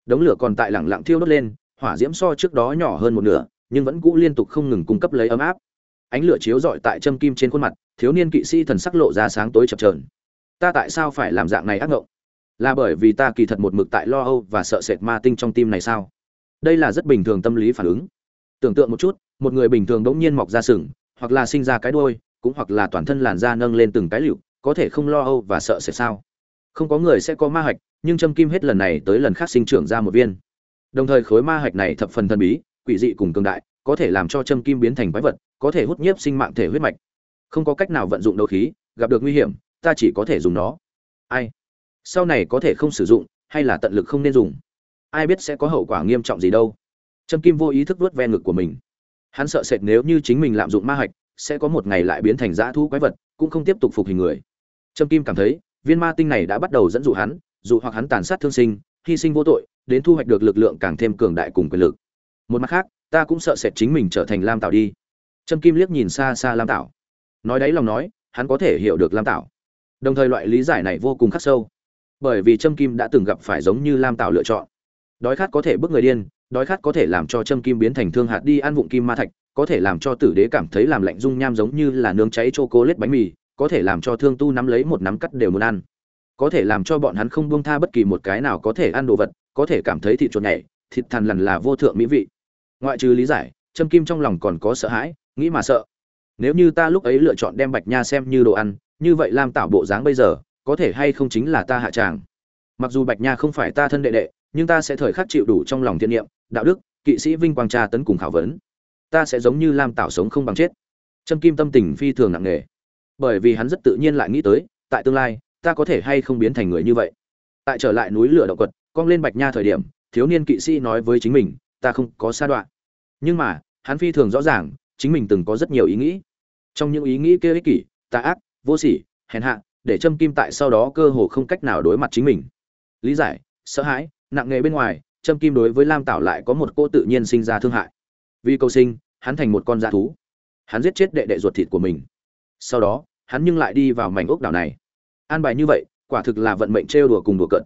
Speaker 1: Đống lửa còn tại lẳng lặng thiêu đốt lên, hỏa diễm so trước đó nhỏ hơn một nửa, nhưng vẫn cũ liên tục không ngừng cung cấp lấy ấm áp. Ánh lửa chiếu rọi tại châm kim trên khuôn mặt, thiếu niên kỵ sĩ thần sắc lộ ra sáng tối chập trờn ta tại sao phải làm dạng này ác ngộng? Là bởi vì ta kỳ thật một mực tại lo âu và sợ sệt ma tinh trong tim này sao? Đây là rất bình thường tâm lý phản ứng. Tưởng tượng một chút, một người bình thường đống nhiên mọc ra sừng, hoặc là sinh ra cái đuôi, cũng hoặc là toàn thân làn da nâng lên từng cái lựu, có thể không lo âu và sợ sệt sao? Không có người sẽ có ma hạch, nhưng châm kim hết lần này tới lần khác sinh trưởng ra một viên. Đồng thời khối ma hạch này thập phần thần bí, quỷ dị cùng cường đại, có thể làm cho châm kim biến thành quái vật, có thể hút nhiếp sinh mạng thể huyết mạch. Không có cách nào vận dụng đấu khí, gặp được nguy hiểm ta chỉ có thể dùng nó. Ai? Sau này có thể không sử dụng, hay là tận lực không nên dùng? Ai biết sẽ có hậu quả nghiêm trọng gì đâu. Trâm kim vô ý thức vuốt ve ngực của mình. Hắn sợ sệt nếu như chính mình lạm dụng ma hạch, sẽ có một ngày lại biến thành dã thu quái vật, cũng không tiếp tục phục hình người. Trâm kim cảm thấy, viên ma tinh này đã bắt đầu dẫn dụ hắn, dụ hoặc hắn tàn sát thương sinh, hy sinh vô tội, đến thu hoạch được lực lượng càng thêm cường đại cùng quyền lực. Một mặt khác, ta cũng sợ sệt chính mình trở thành lam tạo đi. Trâm kim liếc nhìn xa xa lam tạo nói đấy lòng nói, hắn có thể hiểu được lam tạo đồng thời loại lý giải này vô cùng khắc sâu. Bởi vì trâm kim đã từng gặp phải giống như lam tạo lựa chọn. Đói khát có thể bức người điên, đói khát có thể làm cho trâm kim biến thành thương hạt đi ăn vụng kim ma thạch, có thể làm cho tử đế cảm thấy làm lạnh dung nham giống như là nướng cháy chô cố lết bánh mì, có thể làm cho thương tu nắm lấy một nắm cắt đều muốn ăn. Có thể làm cho bọn hắn không buông tha bất kỳ một cái nào có thể ăn đồ vật, có thể cảm thấy thịt chuột nhảy, thịt thằn lằn là vô thượng mỹ vị. Ngoại trừ lý giải, trâm kim trong lòng còn có sợ hãi, nghĩ mà sợ. Nếu như ta lúc ấy lựa chọn đem bạch nha xem như đồ ăn như vậy lam tạo bộ dáng bây giờ, có thể hay không chính là ta hạ tràng? Mặc dù bạch nha không phải ta thân đệ đệ, nhưng ta sẽ thời khắc chịu đủ trong lòng thiện niệm, đạo đức, kỵ sĩ vinh quang tra tấn cùng khảo vấn. Ta sẽ giống như lam tạo sống không bằng chết. Trâm kim tâm tình phi thường nặng nề. Bởi vì hắn rất tự nhiên lại nghĩ tới, tại tương lai, ta có thể hay không biến thành người như vậy? Tại trở lại núi lửa động quật, cong lên bạch nha thời điểm, thiếu niên kỵ sĩ nói với chính mình, ta không có sa đoạn. Nhưng mà, hắn phi thường rõ ràng, chính mình từng có rất nhiều ý nghĩ. Trong những ý nghĩ kia ích kỷ, tà ác vô sỉ, hèn hạ, để châm kim tại sau đó cơ hồ không cách nào đối mặt chính mình. Lý giải, sợ hãi, nặng nghề bên ngoài châm kim đối với lam tảo lại có một cô tự nhiên sinh ra thương hại. Vì cầu sinh, hắn thành một con dã thú. Hắn giết chết đệ đệ ruột thịt của mình. Sau đó, hắn nhưng lại đi vào mảnh ốc đảo này. An bài như vậy, quả thực là vận mệnh trêu đùa cùng đùa cận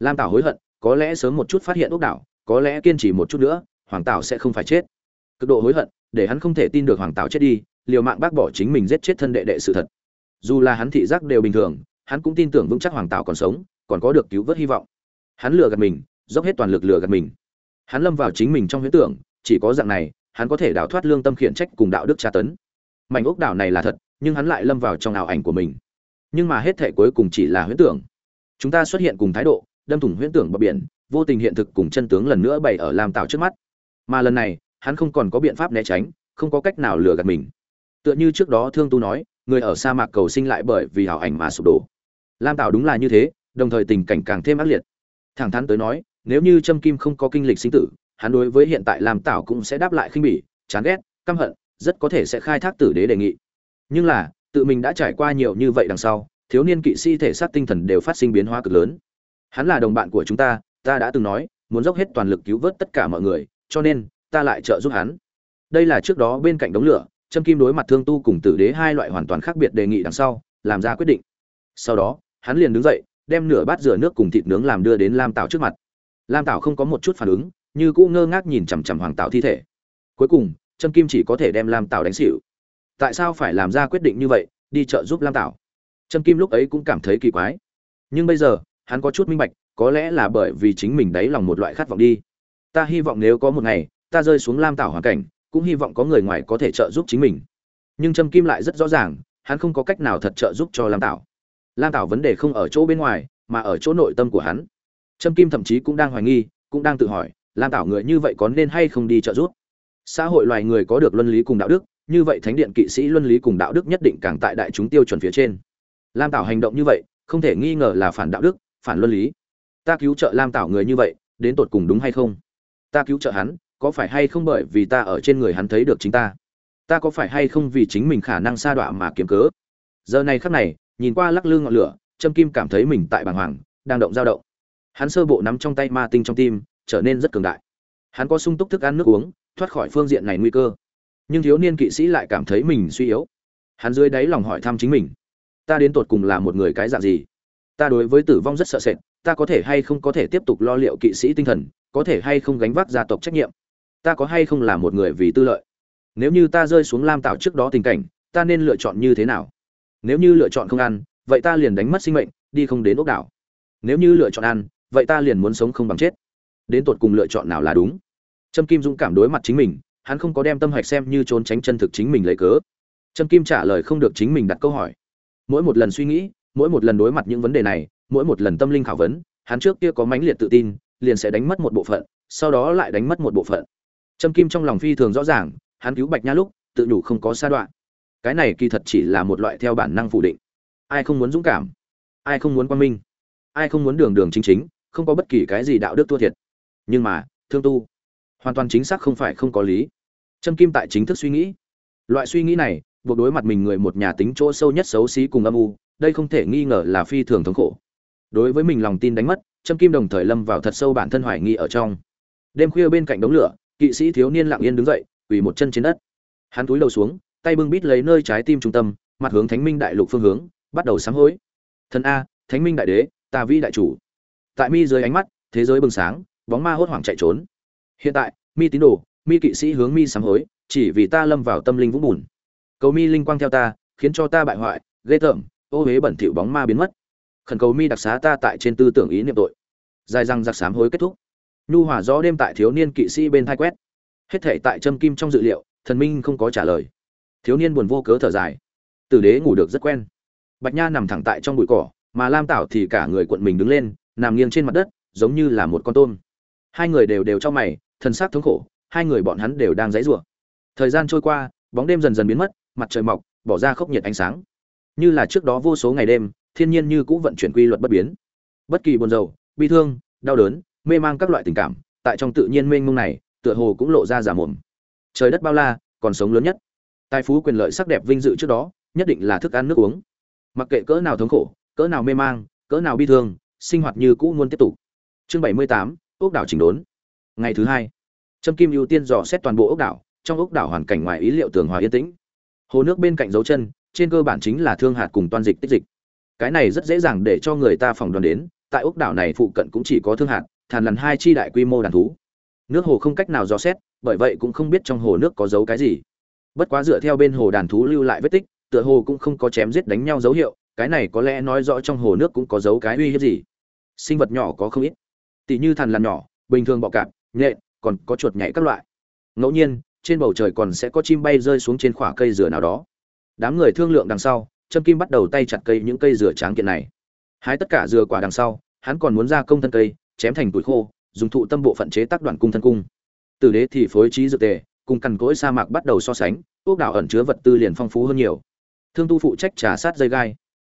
Speaker 1: lam tảo hối hận, có lẽ sớm một chút phát hiện ốc đảo, có lẽ kiên trì một chút nữa, hoàng tảo sẽ không phải chết. Cực độ hối hận, để hắn không thể tin được hoàng tảo chết đi, liều mạng bác bỏ chính mình giết chết thân đệ đệ sự thật dù là hắn thị giác đều bình thường, hắn cũng tin tưởng vững chắc hoàng Tạo còn sống, còn có được cứu vớt hy vọng. Hắn lừa gạt mình, dốc hết toàn lực lừa gạt mình. Hắn lâm vào chính mình trong huyễn tưởng, chỉ có dạng này, hắn có thể đào thoát lương tâm khiển trách cùng đạo đức tra tấn. Mảnh ốc đảo này là thật, nhưng hắn lại lâm vào trong ảo ảnh của mình. Nhưng mà hết thể cuối cùng chỉ là huyễn tưởng. Chúng ta xuất hiện cùng thái độ, đâm thủng huyễn tưởng bờ biển, vô tình hiện thực cùng chân tướng lần nữa bày ở làm tạo trước mắt. Mà lần này, hắn không còn có biện pháp né tránh, không có cách nào lừa gạt mình. Tựa như trước đó thương tu nói người ở sa mạc cầu sinh lại bởi vì hảo ảnh mà sụp đổ. Lam tạo đúng là như thế, đồng thời tình cảnh càng thêm ác liệt. Thẳng thắn tới nói, nếu như trâm kim không có kinh lịch sinh tử, hắn đối với hiện tại lam tạo cũng sẽ đáp lại khinh bỉ, chán ghét, căm hận, rất có thể sẽ khai thác tử đế đề nghị. Nhưng là, tự mình đã trải qua nhiều như vậy đằng sau, thiếu niên kỵ sĩ thể xác tinh thần đều phát sinh biến hóa cực lớn. Hắn là đồng bạn của chúng ta ta đã từng nói, muốn dốc hết toàn lực cứu vớt tất cả mọi người, cho nên, ta lại trợ giúp hắn. Đây là trước đó bên cạnh đống lửa châm Kim đối mặt Thương Tu cùng Tử Đế hai loại hoàn toàn khác biệt đề nghị đằng sau, làm ra quyết định. Sau đó, hắn liền đứng dậy, đem nửa bát rửa nước cùng thịt nướng làm đưa đến Lam Tạo trước mặt. Lam Tạo không có một chút phản ứng, như cũ ngơ ngác nhìn chằm chằm Hoàng Tạo thi thể. Cuối cùng, châm Kim chỉ có thể đem Lam Tạo đánh xỉu. Tại sao phải làm ra quyết định như vậy, đi chợ giúp Lam Tạo? châm Kim lúc ấy cũng cảm thấy kỳ quái. Nhưng bây giờ, hắn có chút minh bạch, có lẽ là bởi vì chính mình đáy lòng một loại khát vọng đi. Ta hy vọng nếu có một ngày, ta rơi xuống Lam Tạo hoàn cảnh, cũng hy vọng có người ngoài có thể trợ giúp chính mình. Nhưng trâm kim lại rất rõ ràng, hắn không có cách nào thật trợ giúp cho lam tảo. Lam tảo vấn đề không ở chỗ bên ngoài, mà ở chỗ nội tâm của hắn. Trâm kim thậm chí cũng đang hoài nghi, cũng đang tự hỏi, lam tảo người như vậy có nên hay không đi trợ giúp? Xã hội loài người có được luân lý cùng đạo đức, như vậy thánh điện kỵ sĩ luân lý cùng đạo đức nhất định càng tại đại chúng tiêu chuẩn phía trên. Lam tảo hành động như vậy, không thể nghi ngờ là phản đạo đức, phản luân lý. Ta cứu trợ lam tảo người như vậy, đến tột cùng đúng hay không? Ta cứu trợ hắn có phải hay không bởi vì ta ở trên người hắn thấy được chính ta? Ta có phải hay không vì chính mình khả năng sa đọa mà kiếm cớ? Giờ này khắc này, nhìn qua lắc lư ngọn lửa, trâm kim cảm thấy mình tại bàng hoàng, đang động dao động. Hắn sơ bộ nắm trong tay ma tinh trong tim, trở nên rất cường đại. Hắn có sung túc thức ăn nước uống, thoát khỏi phương diện này nguy cơ. Nhưng thiếu niên kỵ sĩ lại cảm thấy mình suy yếu. Hắn dưới đáy lòng hỏi thăm chính mình. Ta đến tột cùng là một người cái dạng gì? Ta đối với tử vong rất sợ sệt, ta có thể hay không có thể tiếp tục lo liệu kỵ sĩ tinh thần, có thể hay không gánh vác gia tộc trách nhiệm? Ta có hay không là một người vì tư lợi? Nếu như ta rơi xuống lam tạo trước đó tình cảnh, ta nên lựa chọn như thế nào? Nếu như lựa chọn không ăn, vậy ta liền đánh mất sinh mệnh, đi không đến ốc đảo. Nếu như lựa chọn ăn, vậy ta liền muốn sống không bằng chết. Đến tột cùng lựa chọn nào là đúng? Trâm kim dũng cảm đối mặt chính mình, hắn không có đem tâm hạch xem như trốn tránh chân thực chính mình lấy cớ. Trâm kim trả lời không được chính mình đặt câu hỏi. Mỗi một lần suy nghĩ, mỗi một lần đối mặt những vấn đề này, mỗi một lần tâm linh khảo vấn, hắn trước kia có mãnh liệt tự tin, liền sẽ đánh mất một bộ phận, sau đó lại đánh mất một bộ phận. Trâm Kim trong lòng phi thường rõ ràng, hắn cứu Bạch Nha lúc, tự đủ không có sa đoạn. Cái này kỳ thật chỉ là một loại theo bản năng phủ định. Ai không muốn dũng cảm, ai không muốn quan minh, ai không muốn đường đường chính chính không có bất kỳ cái gì đạo đức thua thiệt. Nhưng mà thương tu hoàn toàn chính xác không phải không có lý. Trâm kim tại chính thức suy nghĩ. Loại suy nghĩ này buộc đối mặt mình người một nhà tính chỗ sâu nhất xấu xí cùng âm u đây không thể nghi ngờ là phi thường thống khổ. Đối với mình lòng tin đánh mất trâm kim đồng thời lâm vào thật sâu bản thân hoài nghi ở trong. Đêm khuya bên cạnh đống lửa kỵ sĩ thiếu niên lặng yên đứng dậy, quỳ một chân trên đất. Hắn túi đầu xuống, tay bưng bít lấy nơi trái tim trung tâm, mặt hướng thánh minh đại lục phương hướng, bắt đầu sám hối. Thần a, thánh minh đại đế, ta vĩ đại chủ. Tại mi dưới ánh mắt, thế giới bừng sáng, bóng ma hốt hoảng chạy trốn. Hiện tại, mi tín đồ, mi kỵ sĩ hướng mi sám hối, chỉ vì ta lâm vào tâm linh vũng bùn. Cầu mi linh quang theo ta, khiến cho ta bại hoại, ghê tởm, ô huế bẩn thỉu bóng ma biến mất. Khẩn cầu mi đặc xá ta tại trên tư tưởng ý niệm tội. Dài răng giặc sám hối kết thúc nhu hòa gió đêm tại thiếu niên kỵ sĩ bên thai quét. Hết thể tại châm kim trong dự liệu, thần minh không có trả lời. Thiếu niên buồn vô cớ thở dài. Tử đế ngủ được rất quen. Bạch nha nằm thẳng tại trong bụi cỏ, mà lam tảo thì cả người cuộn mình đứng lên, nằm nghiêng trên mặt đất, giống như là một con tôm. Hai người đều đều trong mày thân xác thống khổ, hai người bọn hắn đều đang dãy rủa thời gian trôi qua, bóng đêm dần dần biến mất, mặt trời mọc, bỏ ra khốc nhiệt ánh sáng. Như là trước đó vô số ngày đêm, thiên nhiên như cũ vận chuyển quy luật bất biến. Bất kỳ buồn rầu, bi thương, đau đớn mê mang các loại tình cảm, tại trong tự nhiên mênh mông này, tựa hồ cũng lộ ra giả mồm. Trời đất bao la, còn sống lớn nhất. Tài phú quyền lợi sắc đẹp vinh dự trước đó, nhất định là thức ăn nước uống. Mặc kệ cỡ nào thống khổ, cỡ nào mê mang, cỡ nào bi thương, sinh hoạt như cũ luôn tiếp tục. Chương bảy mươi tám, ốc đảo chỉnh đốn. Ngày thứ hai, trâm kim ưu tiên dò xét toàn bộ ốc đảo, trong ốc đảo hoàn cảnh ngoài ý liệu tường hòa yên tĩnh. Hồ nước bên cạnh dấu chân, trên cơ bản chính là thương hạt cùng toan dịch tích dịch. Cái này rất dễ dàng để cho người ta phỏng đoán đến, tại ốc đảo này phụ cận cũng chỉ có thương hạt thàn lằn hai chi đại quy mô đàn thú. Nước hồ không cách nào dò xét, bởi vậy cũng không biết trong hồ nước có dấu cái gì. Bất quá dựa theo bên hồ đàn thú lưu lại vết tích, tựa hồ cũng không có chém giết đánh nhau dấu hiệu, cái này có lẽ nói rõ trong hồ nước cũng có dấu cái uy hiếp gì. Sinh vật nhỏ có không ít. Tỷ như thằn lằn nhỏ, bình thường bọ cạp, nhện, còn có chuột nhảy các loại. Ngẫu nhiên, trên bầu trời còn sẽ có chim bay rơi xuống trên khỏa cây dừa nào đó. Đám người thương lượng đằng sau, trâm kim bắt đầu tay chặt cây những cây dừa tráng kiện này. Hái tất cả dừa quả đằng sau, hắn còn muốn ra công thân cây chém thành tuổi khô, dùng thụ tâm bộ phận chế tác đoạn cung thân cung. Từ đế thì phối trí dược tề, cùng cằn cỗi sa mạc bắt đầu so sánh ốc đảo ẩn chứa vật tư liền phong phú hơn nhiều. Thương tu phụ trách trả sát dây gai.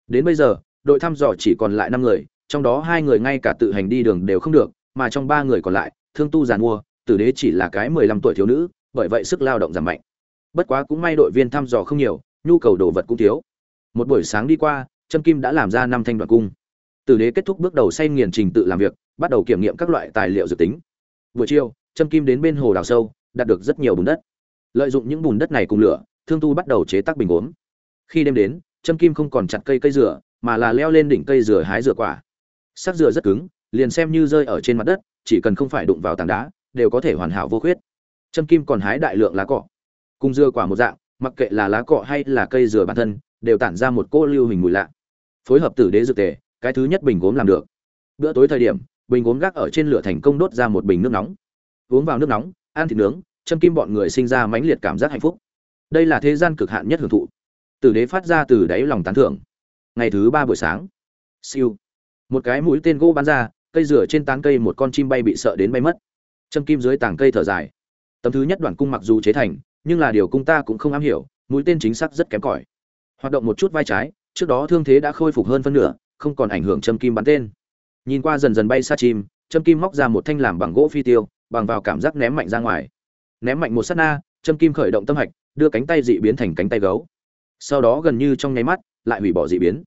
Speaker 1: Đến bây giờ, đội thăm dò chỉ còn lại năm người, trong đó hai người ngay cả tự hành đi đường đều không được, mà trong ba người còn lại, thương tu giàn mua tử đế chỉ là cái mười lăm tuổi thiếu nữ, bởi vậy sức lao động giảm mạnh. Bất quá cũng may đội viên thăm dò không nhiều, nhu cầu đồ vật cũng thiếu. Một buổi sáng đi qua, trâm kim đã làm ra năm thanh đoạn cung. Tử đế kết thúc bước đầu say nghiền trình tự làm việc bắt đầu kiểm nghiệm các loại tài liệu dự tính. Buổi chiều trâm kim đến bên hồ đào sâu, đạt được rất nhiều bùn đất. Lợi dụng những bùn đất này cùng lửa, thương tu bắt đầu chế tác bình gốm. Khi đêm đến trâm kim không còn chặt cây cây dừa, mà là leo lên đỉnh cây dừa hái dừa quả. Sắc dừa rất cứng, liền xem như rơi ở trên mặt đất, chỉ cần không phải đụng vào tảng đá, đều có thể hoàn hảo vô khuyết. Trâm kim còn hái đại lượng lá cọ. Cùng dưa quả một dạng, mặc kệ là lá cọ hay là cây dừa bản thân, đều tản ra một cô lưu hình mùi lạ. Phối hợp tử đế dược tề, cái thứ nhất bình gốm làm được. Bữa tối thời điểm bình gốm gác ở trên lửa thành công đốt ra một bình nước nóng. Uống vào nước nóng, ăn thịt nướng, châm kim bọn người sinh ra mãnh liệt cảm giác hạnh phúc. Đây là thế gian cực hạn nhất hưởng thụ. Tử đế phát ra từ đáy lòng tán thưởng. Ngày thứ ba buổi sáng. Siêu. Một cái mũi tên gỗ bắn ra, cây rửa trên tán cây một con chim bay bị sợ đến bay mất. Châm kim dưới tảng cây thở dài. Tấm thứ nhất đoàn cung mặc dù chế thành, nhưng là điều cung ta cũng không am hiểu, mũi tên chính xác rất kém cỏi. Hoạt động một chút vai trái, trước đó thương thế đã khôi phục hơn phân nửa, không còn ảnh hưởng châm kim bắn tên nhìn qua dần dần bay xa chim châm kim móc ra một thanh làm bằng gỗ phi tiêu, bằng vào cảm giác ném mạnh ra ngoài. Ném mạnh một sát na châm kim khởi động tâm hạch, đưa cánh tay dị biến thành cánh tay gấu. Sau đó gần như trong nháy mắt, lại hủy bỏ dị biến.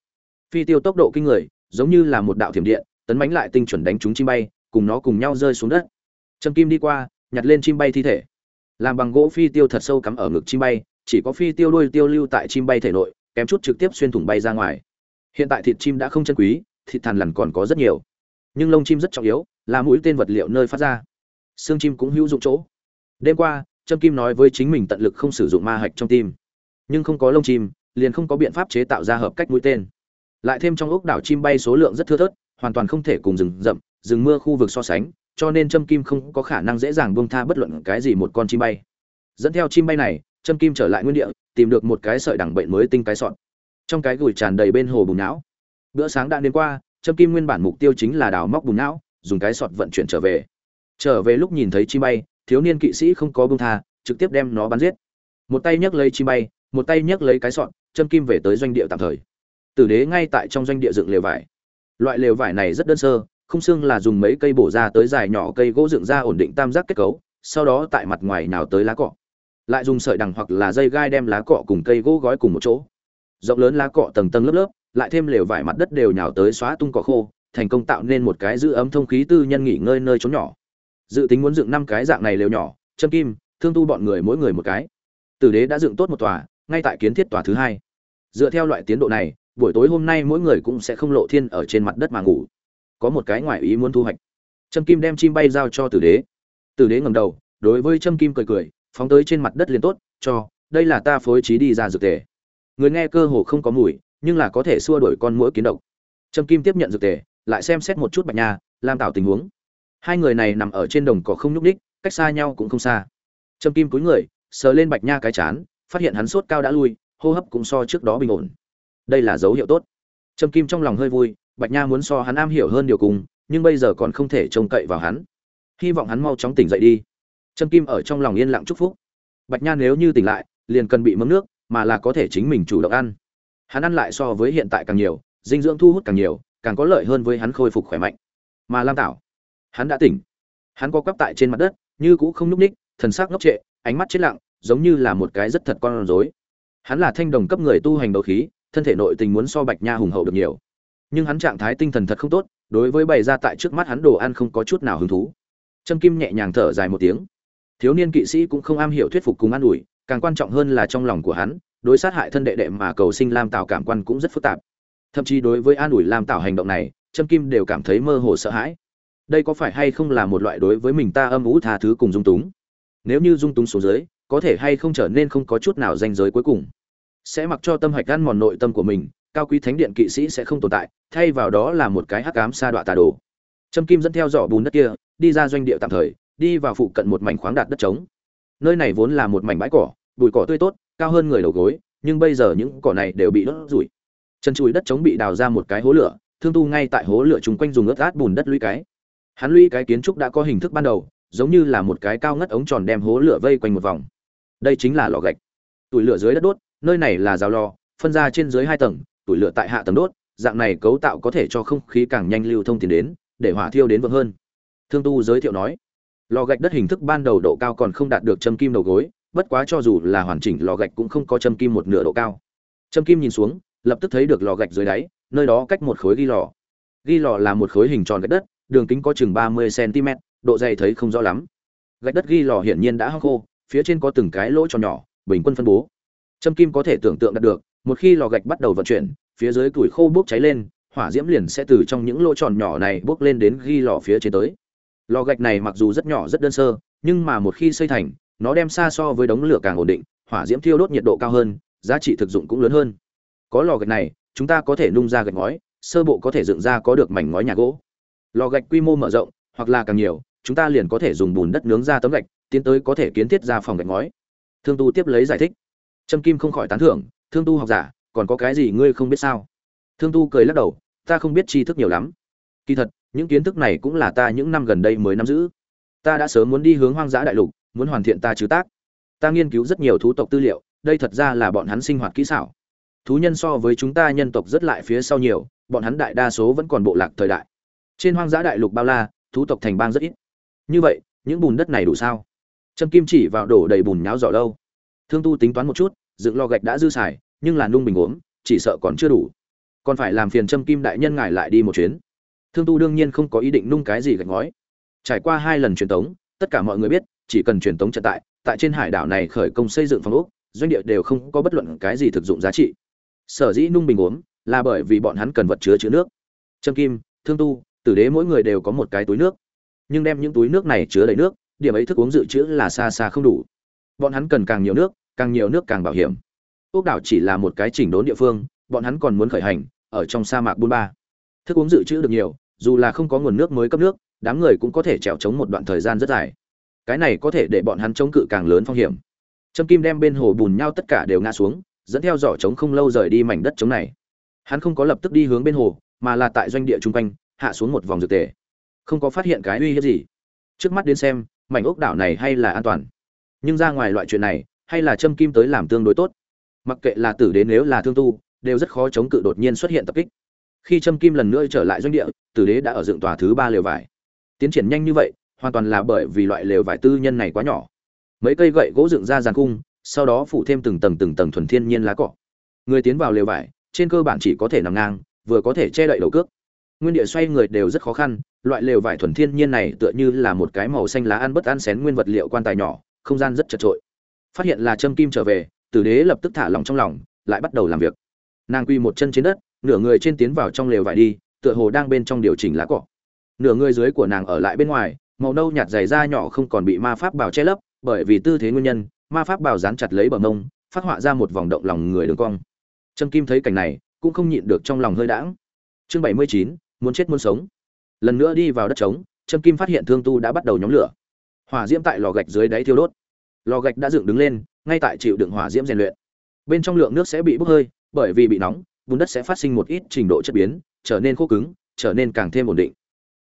Speaker 1: Phi tiêu tốc độ kinh người, giống như là một đạo thiểm điện, tấn bánh lại tinh chuẩn đánh trúng chim bay, cùng nó cùng nhau rơi xuống đất. Châm kim đi qua, nhặt lên chim bay thi thể. Làm bằng gỗ phi tiêu thật sâu cắm ở ngực chim bay, chỉ có phi tiêu đuôi tiêu lưu tại chim bay thể nội, kém chút trực tiếp xuyên thủng bay ra ngoài. Hiện tại thịt chim đã không chân quý, thịt thằn lằn còn có rất nhiều nhưng lông chim rất trọng yếu, là mũi tên vật liệu nơi phát ra. Xương chim cũng hữu dụng chỗ. Đêm qua, trâm kim nói với chính mình tận lực không sử dụng ma hạch trong tim. Nhưng không có lông chim, liền không có biện pháp chế tạo ra hợp cách mũi tên. Lại thêm trong ốc đảo chim bay số lượng rất thưa thớt, hoàn toàn không thể cùng rừng rậm, rừng mưa khu vực so sánh, cho nên trâm kim không có khả năng dễ dàng buông tha bất luận cái gì một con chim bay. Dẫn theo chim bay này, trâm kim trở lại nguyên địa, tìm được một cái sợi đẳng bệnh mới tinh cái sọn. Trong cái gửi tràn đầy bên hồ bùn não. Bữa sáng đã đến qua trâm kim nguyên bản mục tiêu chính là đào móc bùn não dùng cái sọt vận chuyển trở về. Trở về lúc nhìn thấy chim bay thiếu niên kỵ sĩ không có buông tha trực tiếp đem nó bắn giết. Một tay nhấc lấy chim bay một tay nhấc lấy cái sọt, châm kim về tới doanh địa tạm thời. Tử đế ngay tại trong doanh địa dựng lều vải. Loại lều vải này rất đơn sơ không xương là dùng mấy cây bổ ra tới dài nhỏ cây gỗ dựng ra ổn định tam giác kết cấu sau đó tại mặt ngoài nào tới lá cọ. Lại dùng sợi đằng hoặc là dây gai đem lá cọ cùng cây gỗ gói cùng một chỗ. Rộng lớn lá cọ tầng tầng lớp lớp lại thêm lều vải mặt đất đều nhào tới xóa tung cỏ khô, thành công tạo nên một cái giữ ấm thông khí tư nhân nghỉ ngơi nơi trốn nhỏ. Dự tính muốn dựng năm cái dạng này lều nhỏ châm kim, thương tu bọn người mỗi người một cái. Tử đế đã dựng tốt một tòa, ngay tại kiến thiết tòa thứ hai. Dựa theo loại tiến độ này, buổi tối hôm nay mỗi người cũng sẽ không lộ thiên ở trên mặt đất mà ngủ. Có một cái ngoại ý muốn thu hoạch. Trâm kim đem chim bay giao cho tử đế. Tử đế ngầm đầu, đối với trâm kim cười cười, phóng tới trên mặt đất liền tốt, cho, đây là ta phối trí đi ra dược tề. Người nghe cơ hồ không có mùi nhưng là có thể xua đuổi con mũi kiến độc. Trâm kim tiếp nhận dược tề, lại xem xét một chút bạch nha, lam tạo tình huống. Hai người này nằm ở trên đồng cỏ không nhúc ních cách xa nhau cũng không xa. Trâm kim cúi người, sờ lên bạch nha cái chán, phát hiện hắn sốt cao đã lui, hô hấp cũng so trước đó bình ổn. Đây là dấu hiệu tốt. Trâm kim trong lòng hơi vui, bạch nha muốn so hắn am hiểu hơn điều cùng, nhưng bây giờ còn không thể trông cậy vào hắn. Hy vọng hắn mau chóng tỉnh dậy đi. Trâm kim ở trong lòng yên lặng chúc phúc. Bạch nha nếu như tỉnh lại, liền cần bị mấm nước, mà là có thể chính mình chủ động ăn hắn ăn lại so với hiện tại càng nhiều, dinh dưỡng thu hút càng nhiều, càng có lợi hơn với hắn khôi phục khỏe mạnh. Mà lam tảo, hắn đã tỉnh. Hắn co quắp tại trên mặt đất, như cũ không nhúc ních thần sắc ngốc trệ, ánh mắt chết lặng, giống như là một cái rất thật con rối. Hắn là thanh đồng cấp người tu hành đầu khí, thân thể nội tình muốn so bạch nha hùng hậu được nhiều. Nhưng hắn trạng thái tinh thần thật không tốt, đối với bày ra tại trước mắt hắn đồ ăn không có chút nào hứng thú. Trâm kim nhẹ nhàng thở dài một tiếng. Thiếu niên kỵ sĩ cũng không am hiểu thuyết phục cùng an ủi, càng quan trọng hơn là trong lòng của hắn đối sát hại thân đệ đệ mà cầu sinh lam tảo cảm quan cũng rất phức tạp. Thậm chí đối với an ủi lam tảo hành động này, trâm kim đều cảm thấy mơ hồ sợ hãi. Đây có phải hay không là một loại đối với mình ta âm ủ tha thứ cùng dung túng? Nếu như dung túng xuống dưới, có thể hay không trở nên không có chút nào danh giới cuối cùng? Sẽ mặc cho tâm hạch ăn mòn nội tâm của mình, cao quý thánh điện kỵ sĩ sẽ không tồn tại, thay vào đó là một cái hắc ám sa đọa tà đồ. Trâm kim dẫn theo giỏ bùn đất kia, đi ra doanh địa tạm thời, đi vào phụ cận một mảnh khoáng đạt đất trống. Nơi này vốn là một mảnh bãi cỏ, bụi cỏ tươi tốt cao hơn người đầu gối, nhưng bây giờ những cỏ này đều bị đốt rủi chân chùi đất chống bị đào ra một cái hố lửa, thương tu ngay tại hố lửa chung quanh dùng ướt át bùn đất lũy cái. Hắn lũy cái kiến trúc đã có hình thức ban đầu, giống như là một cái cao ngất ống tròn đem hố lửa vây quanh một vòng. Đây chính là lò gạch. Tủi lửa dưới đất đốt, nơi này là rào lò, phân ra trên dưới hai tầng, tủi lửa tại hạ tầng đốt, dạng này cấu tạo có thể cho không khí càng nhanh lưu thông tiền đến, để hỏa thiêu đến vững hơn. Thương tu giới thiệu nói, lò gạch đất hình thức ban đầu độ cao còn không đạt được châm kim đầu gối bất quá cho dù là hoàn chỉnh lò gạch cũng không có châm kim một nửa độ cao. Châm kim nhìn xuống, lập tức thấy được lò gạch dưới đáy, nơi đó cách một khối ghi lò. Ghi lò là một khối hình tròn gạch đất, đường kính có chừng ba mươi cm độ dày thấy không rõ lắm. Gạch đất ghi lò hiển nhiên đã hao khô, phía trên có từng cái lỗ tròn nhỏ, bình quân phân bố. Châm kim có thể tưởng tượng đạt được, một khi lò gạch bắt đầu vận chuyển, phía dưới củi khô bốc cháy lên, hỏa diễm liền sẽ từ trong những lỗ tròn nhỏ này bốc lên đến ghi lò phía trên tới. Lò gạch này mặc dù rất nhỏ rất đơn sơ, nhưng mà một khi xây thành nó đem xa so với đống lửa càng ổn định, hỏa diễm thiêu đốt nhiệt độ cao hơn, giá trị thực dụng cũng lớn hơn. Có lò gạch này, chúng ta có thể nung ra gạch ngói, sơ bộ có thể dựng ra có được mảnh ngói nhà gỗ. Lò gạch quy mô mở rộng, hoặc là càng nhiều, chúng ta liền có thể dùng bùn đất nướng ra tấm gạch, tiến tới có thể kiến thiết ra phòng gạch ngói. Thương tu tiếp lấy giải thích. Trâm kim không khỏi tán thưởng, thương tu học giả, còn có cái gì ngươi không biết sao? Thương tu cười lắc đầu, ta không biết tri thức nhiều lắm. Kỳ thật, những kiến thức này cũng là ta những năm gần đây mới nắm giữ. Ta đã sớm muốn đi hướng hoang dã đại lục muốn hoàn thiện ta chứ tác. Ta nghiên cứu rất nhiều thú tộc tư liệu, đây thật ra là bọn hắn sinh hoạt kỹ xảo. Thú nhân so với chúng ta nhân tộc rất lại phía sau nhiều, bọn hắn đại đa số vẫn còn bộ lạc thời đại. Trên hoang dã đại lục bao la, thú tộc thành bang rất ít. Như vậy, những bùn đất này đủ sao? Trâm kim chỉ vào đổ đầy bùn nháo giỏ đâu thương tu tính toán một chút, dựng lò gạch đã dư xài, nhưng là nung bình uống chỉ sợ còn chưa đủ. Còn phải làm phiền trâm kim đại nhân ngài lại đi một chuyến. Thương tu đương nhiên không có ý định nung cái gì gạch ngói. Trải qua hai lần truyền tống, tất cả mọi người biết chỉ cần truyền tống trận tại tại trên hải đảo này khởi công xây dựng phòng ốc, doanh địa đều không có bất luận cái gì thực dụng giá trị. Sở dĩ nung bình uống là bởi vì bọn hắn cần vật chứa chứa nước. Trâm kim, thương tu, tử đế mỗi người đều có một cái túi nước. Nhưng đem những túi nước này chứa đầy nước, điểm ấy thức uống dự trữ là xa xa không đủ. Bọn hắn cần càng nhiều nước, càng nhiều nước càng bảo hiểm. Ốc đảo chỉ là một cái chỉnh đốn địa phương, bọn hắn còn muốn khởi hành, ở trong sa mạc buôn ba. Thức uống dự trữ được nhiều, dù là không có nguồn nước mới cấp nước, đám người cũng có thể trèo trống một đoạn thời gian rất dài cái này có thể để bọn hắn chống cự càng lớn phong hiểm. Trâm kim đem bên hồ bùn nhau tất cả đều ngã xuống, dẫn theo giỏ trống không lâu rời đi mảnh đất trống này. Hắn không có lập tức đi hướng bên hồ, mà là tại doanh địa chung quanh, hạ xuống một vòng dược tề. Không có phát hiện cái uy hiếp gì. Trước mắt đến xem, mảnh ốc đảo này hay là an toàn. Nhưng ra ngoài loại chuyện này, hay là châm kim tới làm tương đối tốt. Mặc kệ là tử đến nếu là thương tu, đều rất khó chống cự đột nhiên xuất hiện tập kích. Khi trâm kim lần nữa trở lại doanh địa, tử đế đã ở dựng tòa thứ ba lều vải. Tiến triển nhanh như vậy hoàn toàn là bởi vì loại lều vải tư nhân này quá nhỏ. Mấy cây gậy gỗ dựng ra giàn cung sau đó phủ thêm từng tầng từng tầng thuần thiên nhiên lá cọ người tiến vào lều vải, trên cơ bản chỉ có thể nằm ngang, vừa có thể che đậy đầu cước. Nguyên địa xoay người đều rất khó khăn, loại lều vải thuần thiên nhiên này tựa như là một cái màu xanh lá ăn bất ăn xén nguyên vật liệu quan tài nhỏ, không gian rất chật trội phát hiện là trâm kim trở về, tử đế lập tức thả lòng trong lòng, lại bắt đầu làm việc. Nàng quy một chân trên đất, nửa người trên tiến vào trong lều vải đi, tựa hồ đang bên trong điều chỉnh lá cọ nửa người dưới của nàng ở lại bên ngoài màu nâu nhạt dày da nhỏ không còn bị ma pháp bào che lấp, bởi vì tư thế nguyên nhân, ma pháp bào dán chặt lấy bờ mông, phát họa ra một vòng động lòng người đường cong. Trâm kim thấy cảnh này, cũng không nhịn được trong lòng hơi đãng. Chương bảy mươi chín, muốn chết muốn sống. Lần nữa đi vào đất trống, trâm kim phát hiện thương tu đã bắt đầu nhóm lửa. Hỏa diễm tại lò gạch dưới đáy thiêu đốt. Lò gạch đã dựng đứng lên, ngay tại chịu đựng hỏa diễm rèn luyện. Bên trong lượng nước sẽ bị bốc hơi, bởi vì bị nóng, bùn đất sẽ phát sinh một ít trình độ chất biến, trở nên khô cứng, trở nên càng thêm ổn định.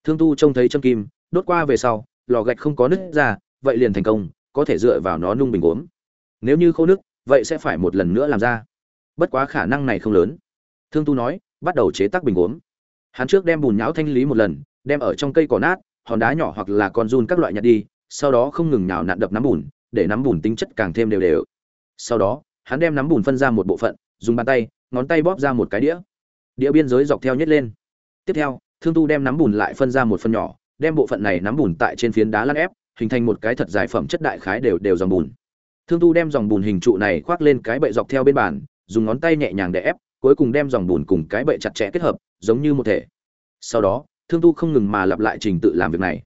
Speaker 1: Thương tu trông thấy trâm kim đốt qua về sau, lò gạch không có nứt ra, vậy liền thành công, có thể dựa vào nó nung bình gốm. Nếu như khô nước vậy sẽ phải một lần nữa làm ra. Bất quá khả năng này không lớn. Thương tu nói, bắt đầu chế tác bình gốm. Hắn trước đem bùn nhão thanh lý một lần, đem ở trong cây cỏ nát, hòn đá nhỏ hoặc là con run các loại nhặt đi, sau đó không ngừng nào nặn đập nắm bùn, để nắm bùn tính chất càng thêm đều đều. Sau đó, hắn đem nắm bùn phân ra một bộ phận, dùng bàn tay, ngón tay bóp ra một cái đĩa. Đĩa biên giới dọc theo nhét lên. Tiếp theo, thương tu đem nắm bùn lại phân ra một phần nhỏ đem bộ phận này nắm bùn tại trên phiến đá lăn ép, hình thành một cái thật dài phẩm chất đại khái đều đều dòng bùn. Thương tu đem dòng bùn hình trụ này khoác lên cái bệ dọc theo bên bàn, dùng ngón tay nhẹ nhàng để ép, cuối cùng đem dòng bùn cùng cái bệ chặt chẽ kết hợp, giống như một thể. Sau đó, thương tu không ngừng mà lặp lại trình tự làm việc này.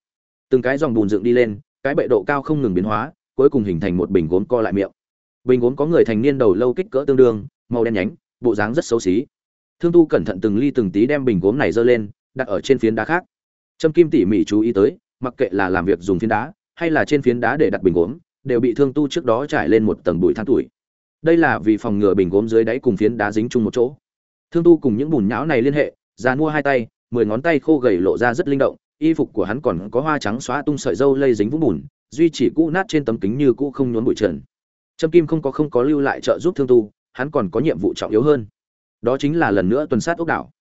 Speaker 1: Từng cái dòng bùn dựng đi lên, cái bệ độ cao không ngừng biến hóa, cuối cùng hình thành một bình gốm co lại miệng. Bình gốm có người thành niên đầu lâu kích cỡ tương đương, màu đen nhánh, bộ dáng rất xấu xí. Thương tu cẩn thận từng ly từng tí đem bình gốm này dơ lên, đặt ở trên phiến đá khác trâm kim tỉ mỉ chú ý tới, mặc kệ là làm việc dùng phiến đá, hay là trên phiến đá để đặt bình gốm, đều bị thương tu trước đó trải lên một tầng bụi than tuổi. Đây là vì phòng ngừa bình gốm dưới đáy cùng phiến đá dính chung một chỗ. Thương tu cùng những bùn nhão này liên hệ ra mua hai tay, mười ngón tay khô gầy lộ ra rất linh động, y phục của hắn còn có hoa trắng xóa tung sợi dâu lây dính vũng bùn, duy chỉ cũ nát trên tấm kính như cũ không nhốn bụi trần. Trâm kim không có không có lưu lại trợ giúp thương tu, hắn còn có nhiệm vụ trọng yếu hơn. Đó chính là lần nữa tuần sát ốc đảo.